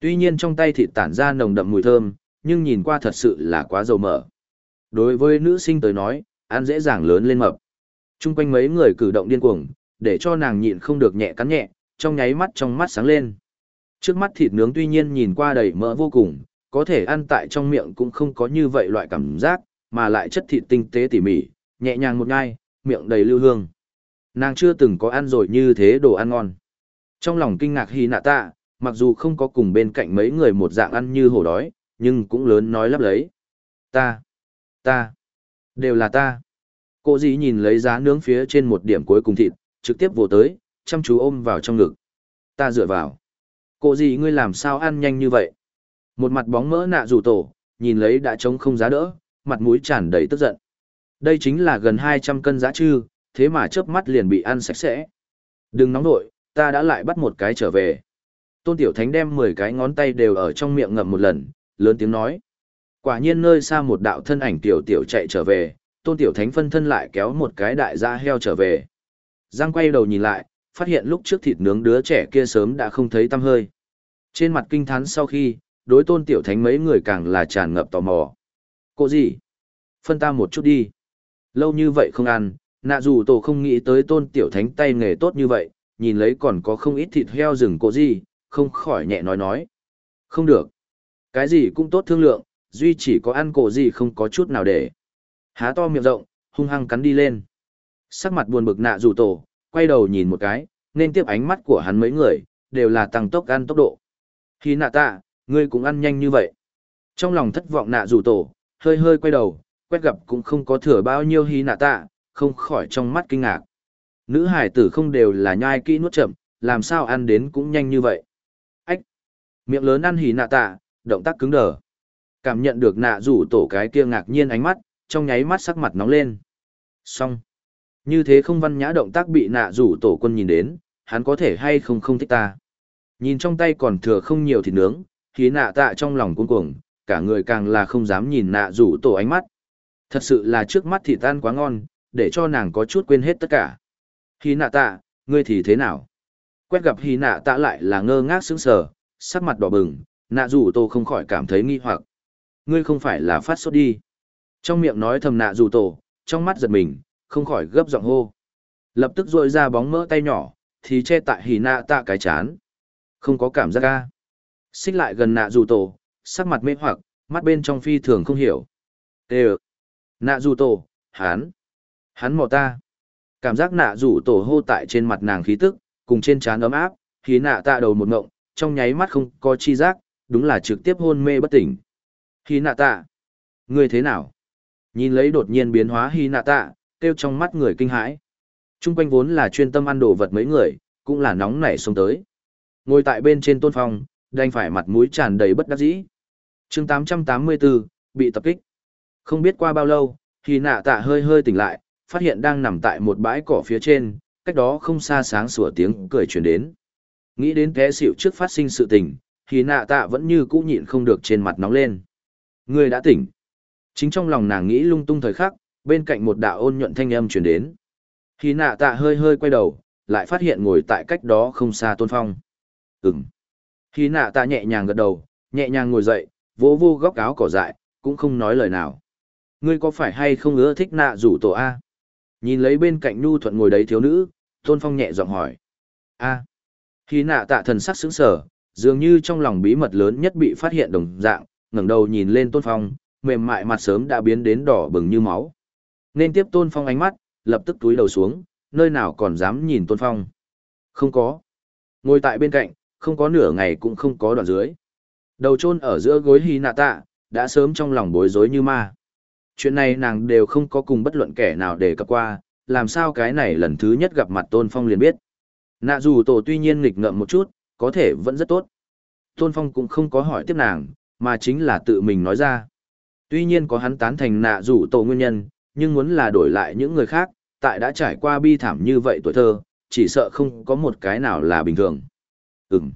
Tuy nhiên trong tay thịt tản ra nồng đậm mùi thơm, nhưng nhìn qua thật sự là quá dầu mỡ. Đối với nữ sinh tới nói, ăn dễ dàng lớn lên mập. Trung quanh mấy người cử động điên cuồng, để cho nàng nhịn không được nhẹ cắn nhẹ, trong nháy mắt trong mắt sáng lên. Trước mắt thịt nướng tuy nhiên nhìn qua đầy mỡ vô cùng, có thể ăn tại trong miệng cũng không có như vậy loại cảm giác, mà lại chất thịt tinh tế tỉ mỉ, nhẹ nhàng một ngai, miệng đầy lưu hương. Nàng chưa từng có ăn rồi như thế đồ ăn ngon. Trong lòng kinh ngạc hy nạ tạ, mặc dù không có cùng bên cạnh mấy người một dạng ăn như hổ đói, nhưng cũng lớn nói lắp lấy. Ta, ta, đều là ta. Cô dì nhìn lấy giá nướng phía trên một điểm cuối cùng thịt, trực tiếp vô tới, chăm chú ôm vào trong ngực. Ta dựa vào. Cô dì ngươi làm sao ăn nhanh như vậy? Một mặt bóng mỡ nạ rủ tổ, nhìn lấy đã trống không giá đỡ, mặt mũi tràn đầy tức giận. Đây chính là gần 200 cân giá chư, thế mà chớp mắt liền bị ăn sạch sẽ. Đừng nóng nội, ta đã lại bắt một cái trở về. Tôn Tiểu Thánh đem 10 cái ngón tay đều ở trong miệng ngậm một lần, lớn tiếng nói. Quả nhiên nơi xa một đạo thân ảnh tiểu tiểu chạy trở về, Tôn Tiểu Thánh phân thân lại kéo một cái đại da heo trở về. Giang quay đầu nhìn lại, phát hiện lúc trước thịt nướng đứa trẻ kia sớm đã không thấy tăm hơi. Trên mặt kinh thán sau khi, đối tôn tiểu thánh mấy người càng là tràn ngập tò mò. Cô gì? Phân ta một chút đi. Lâu như vậy không ăn, nạ dù tổ không nghĩ tới tôn tiểu thánh tay nghề tốt như vậy, nhìn lấy còn có không ít thịt heo rừng cô gì, không khỏi nhẹ nói nói. Không được. Cái gì cũng tốt thương lượng, duy chỉ có ăn cổ gì không có chút nào để. Há to miệng rộng, hung hăng cắn đi lên. Sắc mặt buồn bực nạ dù tổ, quay đầu nhìn một cái, nên tiếp ánh mắt của hắn mấy người, đều là tăng tốc ăn tốc độ. Khi nạ tạ, Ngươi cũng ăn nhanh như vậy. Trong lòng thất vọng nạ rủ tổ, hơi hơi quay đầu, quét gặp cũng không có thừa bao nhiêu hy nạ tạ, không khỏi trong mắt kinh ngạc. Nữ hải tử không đều là nhai kỹ nuốt chậm, làm sao ăn đến cũng nhanh như vậy. Ách! Miệng lớn ăn hì nạ tạ, động tác cứng đờ. Cảm nhận được nạ rủ tổ cái kia ngạc nhiên ánh mắt, trong nháy mắt sắc mặt nóng lên. Xong! Như thế không văn nhã động tác bị nạ rủ tổ quân nhìn đến, hắn có thể hay không không thích ta. Nhìn trong tay còn thừa không nhiều thịt nướng, khí nạ tạ trong lòng cuống cuồng, cả người càng là không dám nhìn nạ rủ tổ ánh mắt. Thật sự là trước mắt thì tan quá ngon, để cho nàng có chút quên hết tất cả. Khí nạ tạ, ngươi thì thế nào? Quét gặp hí nạ tạ lại là ngơ ngác sững sờ, sắc mặt đỏ bừng, nạ rủ tổ không khỏi cảm thấy nghi hoặc. Ngươi không phải là phát sốt đi. Trong miệng nói thầm nạ rủ tổ, trong mắt giật mình, không khỏi gấp giọng hô. Lập tức rội ra bóng mỡ tay nhỏ, thì che tại hí nạ tạ cái chán. Không có cảm giác ca. Xích lại gần nạ dù tổ, sắc mặt mê hoặc, mắt bên trong phi thường không hiểu. Tê ơ. Nạ dù tổ, hắn. Hắn mò ta. Cảm giác nạ dù tổ hô tại trên mặt nàng khí tức, cùng trên trán ấm áp, khí nạ tạ đầu một ngộng, trong nháy mắt không có chi giác, đúng là trực tiếp hôn mê bất tỉnh. Khí nạ tạ. Người thế nào? Nhìn lấy đột nhiên biến hóa hy nạ tạ, kêu trong mắt người kinh hãi. Trung quanh vốn là chuyên tâm ăn đồ vật mấy người, cũng là nóng nảy xông tới. Ngồi tại bên trên tôn phong, đành phải mặt mũi tràn đầy bất đắc dĩ. chương 884, bị tập kích. Không biết qua bao lâu, thì nạ tạ hơi hơi tỉnh lại, phát hiện đang nằm tại một bãi cỏ phía trên, cách đó không xa sáng sủa tiếng cười truyền đến. Nghĩ đến té xỉu trước phát sinh sự tình, thì nạ tạ vẫn như cũ nhịn không được trên mặt nóng lên. người đã tỉnh. Chính trong lòng nàng nghĩ lung tung thời khắc, bên cạnh một đạo ôn nhuận thanh âm truyền đến. khi nạ tạ hơi hơi quay đầu, lại phát hiện ngồi tại cách đó không xa tôn phong. Ừm. Hì nạ ta nhẹ nhàng gật đầu, nhẹ nhàng ngồi dậy, vỗ vô góc áo cỏ dại, cũng không nói lời nào. Ngươi có phải hay không ưa thích nạ rủ tổ A? Nhìn lấy bên cạnh nhu thuận ngồi đấy thiếu nữ, tôn phong nhẹ giọng hỏi. A. Hì nạ tạ thần sắc sững sờ, dường như trong lòng bí mật lớn nhất bị phát hiện đồng dạng, ngẩng đầu nhìn lên Tôn Phong, mềm mại mặt sớm đã biến đến đỏ bừng như máu. Nên tiếp Tôn Phong ánh mắt, lập tức túi đầu xuống, nơi nào còn dám nhìn Tôn Phong. Không có. Ngồi tại bên cạnh, không có nửa ngày cũng không có đoạn dưới. Đầu chôn ở giữa gối hy nạ tạ, đã sớm trong lòng bối rối như ma. Chuyện này nàng đều không có cùng bất luận kẻ nào để cập qua, làm sao cái này lần thứ nhất gặp mặt Tôn Phong liền biết. Nạ dù tổ tuy nhiên nghịch ngợm một chút, có thể vẫn rất tốt. Tôn Phong cũng không có hỏi tiếp nàng, mà chính là tự mình nói ra. Tuy nhiên có hắn tán thành nạ rủ tổ nguyên nhân, nhưng muốn là đổi lại những người khác, tại đã trải qua bi thảm như vậy tuổi thơ, chỉ sợ không có một cái nào là bình thường. Ừm.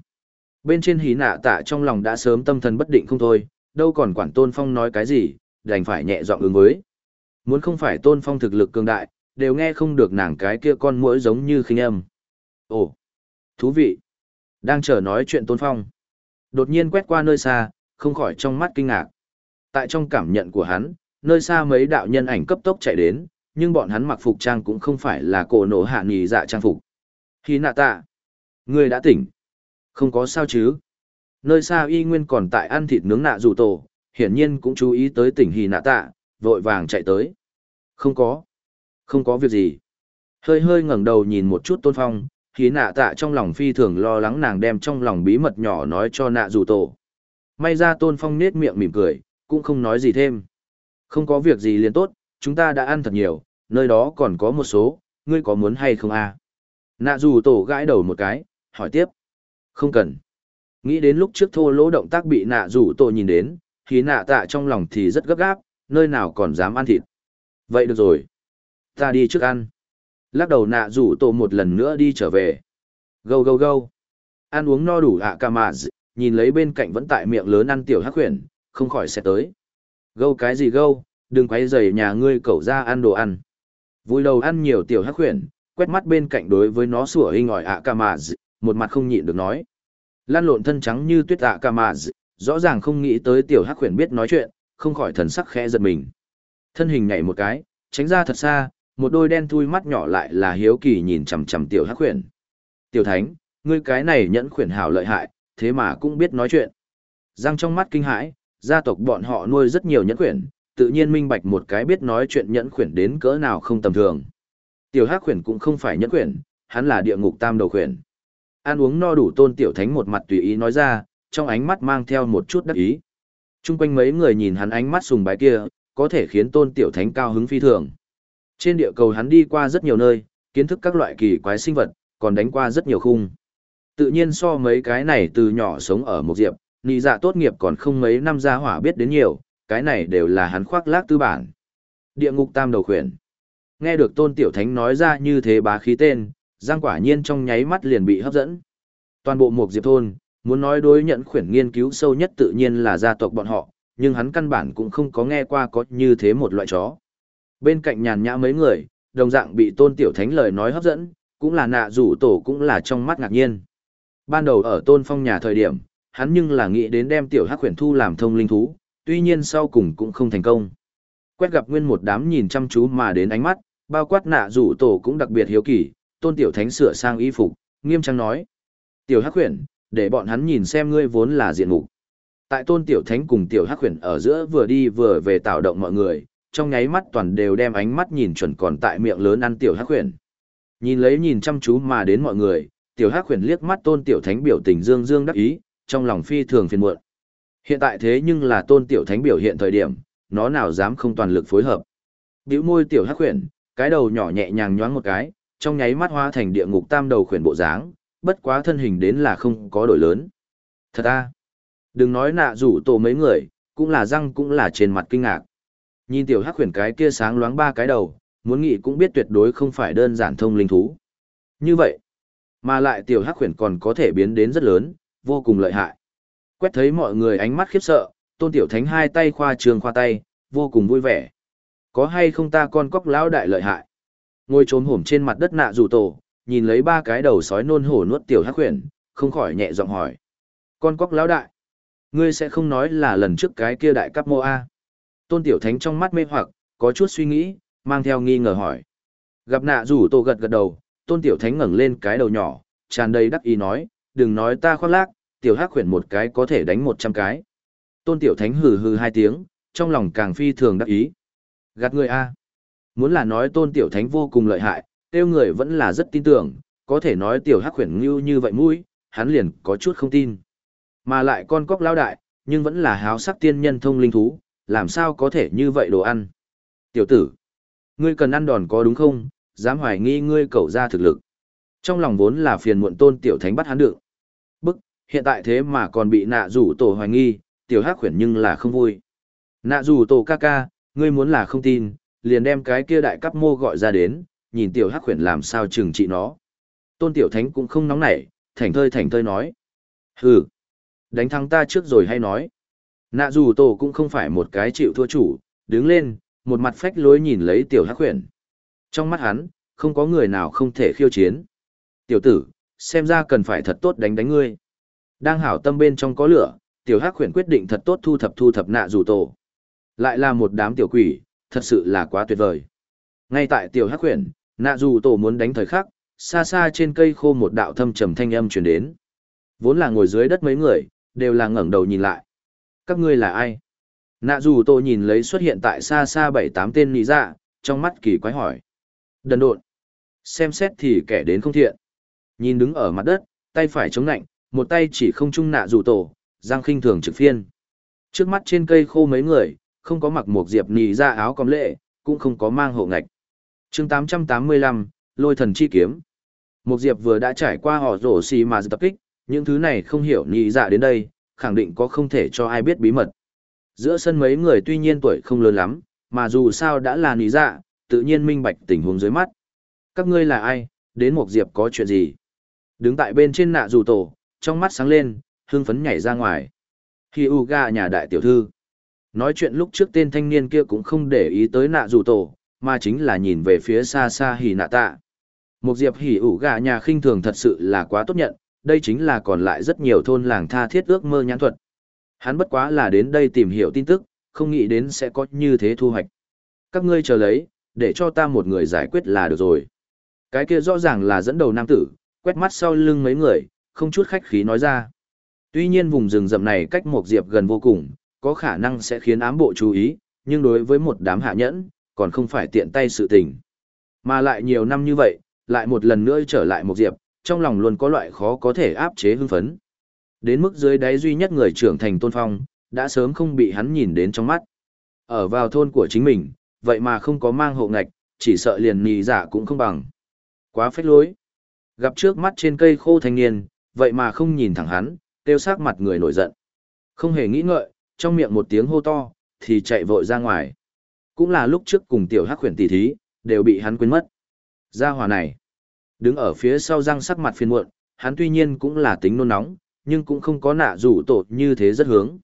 Bên trên hí nạ tạ trong lòng đã sớm tâm thần bất định không thôi, đâu còn quản Tôn Phong nói cái gì, đành phải nhẹ giọng ứng với. Muốn không phải Tôn Phong thực lực cường đại, đều nghe không được nàng cái kia con mũi giống như khinh âm. Ồ, thú vị. Đang chờ nói chuyện Tôn Phong. Đột nhiên quét qua nơi xa, không khỏi trong mắt kinh ngạc. Tại trong cảm nhận của hắn, nơi xa mấy đạo nhân ảnh cấp tốc chạy đến, nhưng bọn hắn mặc phục trang cũng không phải là cổ nổ hạ nghỉ dạ trang phục. Khi nạ tạ, người đã tỉnh. Không có sao chứ. Nơi xa y nguyên còn tại ăn thịt nướng nạ dù tổ, hiển nhiên cũng chú ý tới tỉnh hì nạ tạ, vội vàng chạy tới. Không có. Không có việc gì. Hơi hơi ngẩng đầu nhìn một chút tôn phong, hì nạ tạ trong lòng phi thường lo lắng nàng đem trong lòng bí mật nhỏ nói cho nạ dù tổ. May ra tôn phong nết miệng mỉm cười, cũng không nói gì thêm. Không có việc gì liền tốt, chúng ta đã ăn thật nhiều, nơi đó còn có một số, ngươi có muốn hay không à? Nạ dù tổ gãi đầu một cái, hỏi tiếp. Không cần. Nghĩ đến lúc trước thô lỗ động tác bị nạ rủ tổ nhìn đến, hí nạ tạ trong lòng thì rất gấp gáp, nơi nào còn dám ăn thịt. Vậy được rồi. Ta đi trước ăn lắc đầu nạ rủ tổ một lần nữa đi trở về gâu gâu gâu ăn uống no đủ ạ ca mà nhìn lấy bên cạnh vẫn tại miệng lớn ăn tiểu hắc khuyển, không khỏi sẽ tới gâu cái gì gâu đừng quay dày nhà ngươi cẩu ra ăn đồ ăn vui đầu ăn nhiều tiểu hắc khuyển, quét mắt bên cạnh đối với nó sủa hình ỏi ạ ca mà một mặt không nhịn được nói lan lộn thân trắng như tuyết ạ ca mà rõ ràng không nghĩ tới tiểu hắc khuyển biết nói chuyện không khỏi thần sắc khẽ giật mình thân hình nhảy một cái tránh ra thật xa một đôi đen thui mắt nhỏ lại là hiếu kỳ nhìn chằm chằm tiểu hắc khuyển. Tiểu thánh, ngươi cái này nhẫn khuyển hảo lợi hại, thế mà cũng biết nói chuyện. Giang trong mắt kinh hãi, gia tộc bọn họ nuôi rất nhiều nhẫn khuyển, tự nhiên minh bạch một cái biết nói chuyện nhẫn khuyển đến cỡ nào không tầm thường. Tiểu hắc khuyển cũng không phải nhẫn khuyển, hắn là địa ngục tam đầu khuyển. Ăn uống no đủ tôn tiểu thánh một mặt tùy ý nói ra, trong ánh mắt mang theo một chút đắc ý. Trung quanh mấy người nhìn hắn ánh mắt sùng bái kia, có thể khiến tôn tiểu thánh cao hứng phi thường. Trên địa cầu hắn đi qua rất nhiều nơi, kiến thức các loại kỳ quái sinh vật, còn đánh qua rất nhiều khung. Tự nhiên so mấy cái này từ nhỏ sống ở một diệp, nị dạ tốt nghiệp còn không mấy năm ra hỏa biết đến nhiều, cái này đều là hắn khoác lác tư bản. Địa ngục tam đầu khuyển. Nghe được tôn tiểu thánh nói ra như thế bá khí tên, Giang quả nhiên trong nháy mắt liền bị hấp dẫn. Toàn bộ một diệp thôn, muốn nói đối nhận khuyển nghiên cứu sâu nhất tự nhiên là gia tộc bọn họ, nhưng hắn căn bản cũng không có nghe qua có như thế một loại chó. Bên cạnh nhàn nhã mấy người, đồng dạng bị tôn tiểu thánh lời nói hấp dẫn, cũng là nạ rủ tổ cũng là trong mắt ngạc nhiên. Ban đầu ở tôn phong nhà thời điểm, hắn nhưng là nghĩ đến đem tiểu hắc khuyển thu làm thông linh thú, tuy nhiên sau cùng cũng không thành công. Quét gặp nguyên một đám nhìn chăm chú mà đến ánh mắt, bao quát nạ rủ tổ cũng đặc biệt hiếu kỳ, tôn tiểu thánh sửa sang y phục, nghiêm trang nói. Tiểu hắc khuyển, để bọn hắn nhìn xem ngươi vốn là diện mục. Tại tôn tiểu thánh cùng tiểu hắc khuyển ở giữa vừa đi vừa về tạo động mọi người, trong nháy mắt toàn đều đem ánh mắt nhìn chuẩn còn tại miệng lớn ăn tiểu hắc huyền. Nhìn lấy nhìn chăm chú mà đến mọi người, tiểu hắc huyền liếc mắt tôn tiểu thánh biểu tình dương dương đắc ý, trong lòng phi thường phiền muộn. Hiện tại thế nhưng là tôn tiểu thánh biểu hiện thời điểm, nó nào dám không toàn lực phối hợp. Biểu môi tiểu hắc huyền, cái đầu nhỏ nhẹ nhàng nhoáng một cái, trong nháy mắt hóa thành địa ngục tam đầu khuyển bộ dáng, bất quá thân hình đến là không có đổi lớn. Thật a, đừng nói nạ rủ tổ mấy người, cũng là răng cũng là trên mặt kinh ngạc. Nhìn tiểu hắc khuyển cái kia sáng loáng ba cái đầu, muốn nghĩ cũng biết tuyệt đối không phải đơn giản thông linh thú. Như vậy, mà lại tiểu hắc khuyển còn có thể biến đến rất lớn, vô cùng lợi hại. Quét thấy mọi người ánh mắt khiếp sợ, tôn tiểu thánh hai tay khoa trường khoa tay, vô cùng vui vẻ. Có hay không ta con cóc lão đại lợi hại. Ngồi trốn hổm trên mặt đất nạ rủ tổ, nhìn lấy ba cái đầu sói nôn hổ nuốt tiểu hắc huyền, không khỏi nhẹ giọng hỏi. Con cóc lão đại, ngươi sẽ không nói là lần trước cái kia đại cấp mô A. Tôn tiểu thánh trong mắt mê hoặc, có chút suy nghĩ, mang theo nghi ngờ hỏi. Gặp nạ rủ tổ gật gật đầu, tôn tiểu thánh ngẩng lên cái đầu nhỏ, tràn đầy đắc ý nói, đừng nói ta khoác lác, tiểu hắc khuyển một cái có thể đánh một trăm cái. Tôn tiểu thánh hừ hừ hai tiếng, trong lòng càng phi thường đắc ý. Gạt người A. Muốn là nói tôn tiểu thánh vô cùng lợi hại, tiêu người vẫn là rất tin tưởng, có thể nói tiểu hắc khuyển như như vậy mũi, hắn liền có chút không tin. Mà lại con cóc lao đại, nhưng vẫn là háo sắc tiên nhân thông linh thú, làm sao có thể như vậy đồ ăn. Tiểu tử, ngươi cần ăn đòn có đúng không, dám hoài nghi ngươi cầu ra thực lực. Trong lòng vốn là phiền muộn tôn tiểu thánh bắt hắn được. Bức, hiện tại thế mà còn bị nạ rủ tổ hoài nghi, tiểu hắc khuyển nhưng là không vui. Nạ rủ tổ ca ca, ngươi muốn là không tin, liền đem cái kia đại cấp mô gọi ra đến, nhìn tiểu hắc khuyển làm sao trừng trị nó. Tôn tiểu thánh cũng không nóng nảy, thảnh thơi thảnh thơi nói. Hừ, đánh thắng ta trước rồi hay nói. Nạ dù tổ cũng không phải một cái chịu thua chủ, đứng lên, một mặt phách lối nhìn lấy tiểu hắc khuyển. Trong mắt hắn, không có người nào không thể khiêu chiến. Tiểu tử, xem ra cần phải thật tốt đánh đánh ngươi. Đang hảo tâm bên trong có lửa, tiểu hắc khuyển quyết định thật tốt thu thập thu thập nạ dù tổ. Lại là một đám tiểu quỷ, thật sự là quá tuyệt vời. Ngay tại tiểu hắc huyền, nạ dù tổ muốn đánh thời khắc, xa xa trên cây khô một đạo thâm trầm thanh âm truyền đến. Vốn là ngồi dưới đất mấy người, đều là ngẩng đầu nhìn lại. Các ngươi là ai? Nạ dù tổ nhìn lấy xuất hiện tại xa xa bảy tám tên nị dạ, trong mắt kỳ quái hỏi. Đần độn. Xem xét thì kẻ đến không thiện. Nhìn đứng ở mặt đất, tay phải chống nạnh, một tay chỉ không trung nạ dù tổ, giang khinh thường trực phiên. Trước mắt trên cây khô mấy người, không có mặc một diệp nì ra áo còm lệ, cũng không có mang hộ ngạch. chương 885, lôi thần chi kiếm. Một diệp vừa đã trải qua họ rổ xì mà tập kích, những thứ này không hiểu nì dạ đến đây, khẳng định có không thể cho ai biết bí mật. Giữa sân mấy người tuy nhiên tuổi không lớn lắm, mà dù sao đã là nì dạ, tự nhiên minh bạch tình huống dưới mắt. Các ngươi là ai, đến một diệp có chuyện gì? Đứng tại bên trên nạ dù tổ, trong mắt sáng lên, hương phấn nhảy ra ngoài. Hi Uga nhà đại tiểu thư. Nói chuyện lúc trước tên thanh niên kia cũng không để ý tới nạ dù tổ, mà chính là nhìn về phía xa xa hỉ nạ tạ. Một diệp hỉ ủ gà nhà khinh thường thật sự là quá tốt nhận, đây chính là còn lại rất nhiều thôn làng tha thiết ước mơ nhãn thuật. Hắn bất quá là đến đây tìm hiểu tin tức, không nghĩ đến sẽ có như thế thu hoạch. Các ngươi chờ lấy, để cho ta một người giải quyết là được rồi. Cái kia rõ ràng là dẫn đầu nam tử, quét mắt sau lưng mấy người, không chút khách khí nói ra. Tuy nhiên vùng rừng rậm này cách một diệp gần vô cùng, có khả năng sẽ khiến ám bộ chú ý, nhưng đối với một đám hạ nhẫn, còn không phải tiện tay sự tình. Mà lại nhiều năm như vậy, lại một lần nữa trở lại một diệp, trong lòng luôn có loại khó có thể áp chế hưng phấn. Đến mức dưới đáy duy nhất người trưởng thành tôn phong, đã sớm không bị hắn nhìn đến trong mắt. Ở vào thôn của chính mình, vậy mà không có mang hộ ngạch, chỉ sợ liền nì giả cũng không bằng. Quá phách lối. Gặp trước mắt trên cây khô thanh niên, vậy mà không nhìn thẳng hắn, tiêu sắc mặt người nổi giận. Không hề nghĩ ngợi, trong miệng một tiếng hô to, thì chạy vội ra ngoài. Cũng là lúc trước cùng tiểu hắc khuyển tỷ thí, đều bị hắn quên mất. Gia hỏa này, đứng ở phía sau răng sắc mặt phiền muộn, hắn tuy nhiên cũng là tính nôn nóng, nhưng cũng không có nạ rủ tổ như thế rất hướng.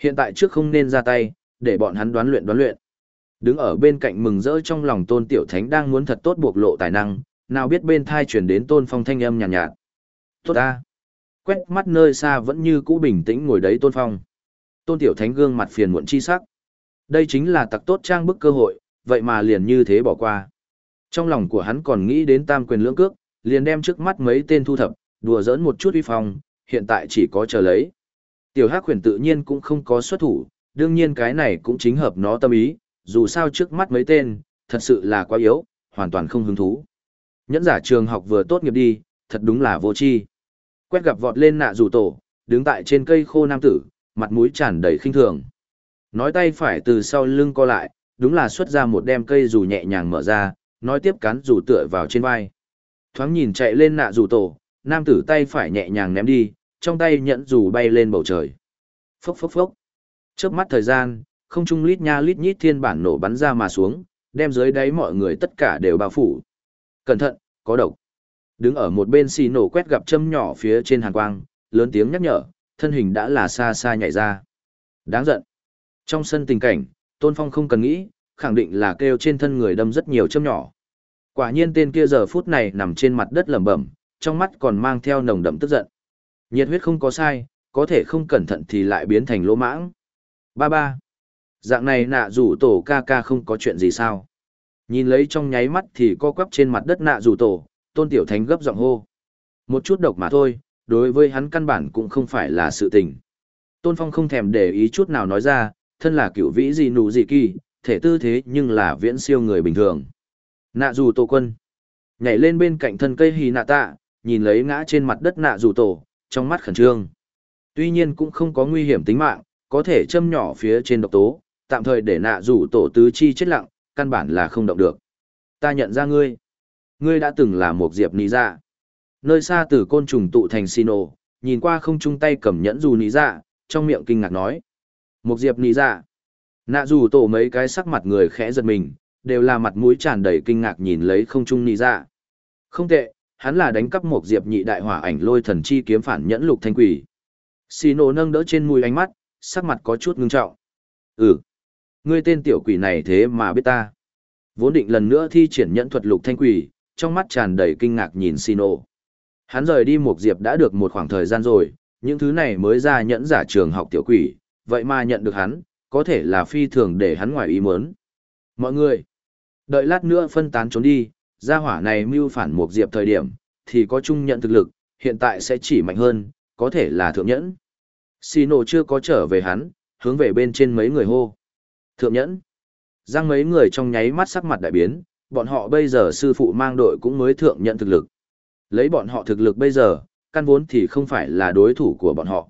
Hiện tại trước không nên ra tay, để bọn hắn đoán luyện đoán luyện. Đứng ở bên cạnh mừng rỡ trong lòng tôn tiểu thánh đang muốn thật tốt bộc lộ tài năng, nào biết bên thai chuyển đến tôn phong thanh âm nhàn nhạt, nhạt. Tốt ta! Quét mắt nơi xa vẫn như cũ bình tĩnh ngồi đấy tôn phong tôn tiểu thánh gương mặt phiền muộn chi sắc. Đây chính là tặc tốt trang bức cơ hội, vậy mà liền như thế bỏ qua. Trong lòng của hắn còn nghĩ đến tam quyền lưỡng cước, liền đem trước mắt mấy tên thu thập, đùa giỡn một chút uy phong, hiện tại chỉ có chờ lấy. Tiểu Hắc quyền tự nhiên cũng không có xuất thủ, đương nhiên cái này cũng chính hợp nó tâm ý, dù sao trước mắt mấy tên, thật sự là quá yếu, hoàn toàn không hứng thú. Nhẫn giả trường học vừa tốt nghiệp đi, thật đúng là vô tri. Quét gặp vọt lên nạ rủ tổ, đứng tại trên cây khô nam tử, mặt mũi tràn đầy khinh thường. Nói tay phải từ sau lưng co lại, đúng là xuất ra một đem cây dù nhẹ nhàng mở ra, nói tiếp cắn dù tựa vào trên vai. Thoáng nhìn chạy lên nạ dù tổ, nam tử tay phải nhẹ nhàng ném đi, trong tay nhẫn dù bay lên bầu trời. Phốc phốc phốc. Chớp mắt thời gian, không trung lít nha lít nhít thiên bản nổ bắn ra mà xuống, đem dưới đáy mọi người tất cả đều bao phủ. Cẩn thận, có độc. Đứng ở một bên xì nổ quét gặp châm nhỏ phía trên hàn quang, lớn tiếng nhắc nhở, thân hình đã là xa xa nhảy ra. Đáng giận. Trong sân tình cảnh, Tôn Phong không cần nghĩ, khẳng định là kêu trên thân người đâm rất nhiều châm nhỏ. Quả nhiên tên kia giờ phút này nằm trên mặt đất lẩm bẩm, trong mắt còn mang theo nồng đậm tức giận. Nhiệt huyết không có sai, có thể không cẩn thận thì lại biến thành lỗ mãng. Ba ba. Dạng này nạ rủ tổ ca ca không có chuyện gì sao. Nhìn lấy trong nháy mắt thì co quắp trên mặt đất nạ rủ tổ, tôn tiểu thánh gấp giọng hô. Một chút độc mà thôi, đối với hắn căn bản cũng không phải là sự tình. Tôn Phong không thèm để ý chút nào nói ra, thân là cựu vĩ gì nụ gì kỳ, thể tư thế nhưng là viễn siêu người bình thường. Nạ dù tổ quân. Nhảy lên bên cạnh thân cây hì nạ tạ, nhìn lấy ngã trên mặt đất nạ dù tổ, trong mắt khẩn trương. Tuy nhiên cũng không có nguy hiểm tính mạng, có thể châm nhỏ phía trên độc tố, tạm thời để nạ rủ tổ tứ chi chết lặng, căn bản là không động được. Ta nhận ra ngươi. Ngươi đã từng là một diệp nì ra. Dạ. Nơi xa từ côn trùng tụ thành xì nổ, nhìn qua không chung tay cầm nhẫn dù nì dạ, trong miệng kinh ngạc nói. Một diệp nì dạ. Nạ dù tổ mấy cái sắc mặt người khẽ giật mình, đều là mặt mũi tràn đầy kinh ngạc nhìn lấy không trung nì dạ. Không tệ, hắn là đánh cắp một diệp nhị đại hỏa ảnh lôi thần chi kiếm phản nhẫn lục thanh quỷ. Xì nổ nâng đỡ trên mũi ánh mắt, sắc mặt có chút ngưng trọng. Ừ, ngươi tên tiểu quỷ này thế mà biết ta. Vốn định lần nữa thi triển nhẫn thuật lục thanh quỷ, trong mắt tràn đầy kinh ngạc nhìn xì nổ. Hắn rời đi một diệp đã được một khoảng thời gian rồi, những thứ này mới ra nhẫn giả trường học tiểu quỷ, vậy mà nhận được hắn, có thể là phi thường để hắn ngoài ý muốn. Mọi người, đợi lát nữa phân tán trốn đi, gia hỏa này mưu phản một diệp thời điểm, thì có chung nhận thực lực, hiện tại sẽ chỉ mạnh hơn, có thể là thượng nhẫn. Xì nổ chưa có trở về hắn, hướng về bên trên mấy người hô. Thượng nhẫn. Giang mấy người trong nháy mắt sắc mặt đại biến, bọn họ bây giờ sư phụ mang đội cũng mới thượng nhận thực lực. Lấy bọn họ thực lực bây giờ, căn vốn thì không phải là đối thủ của bọn họ.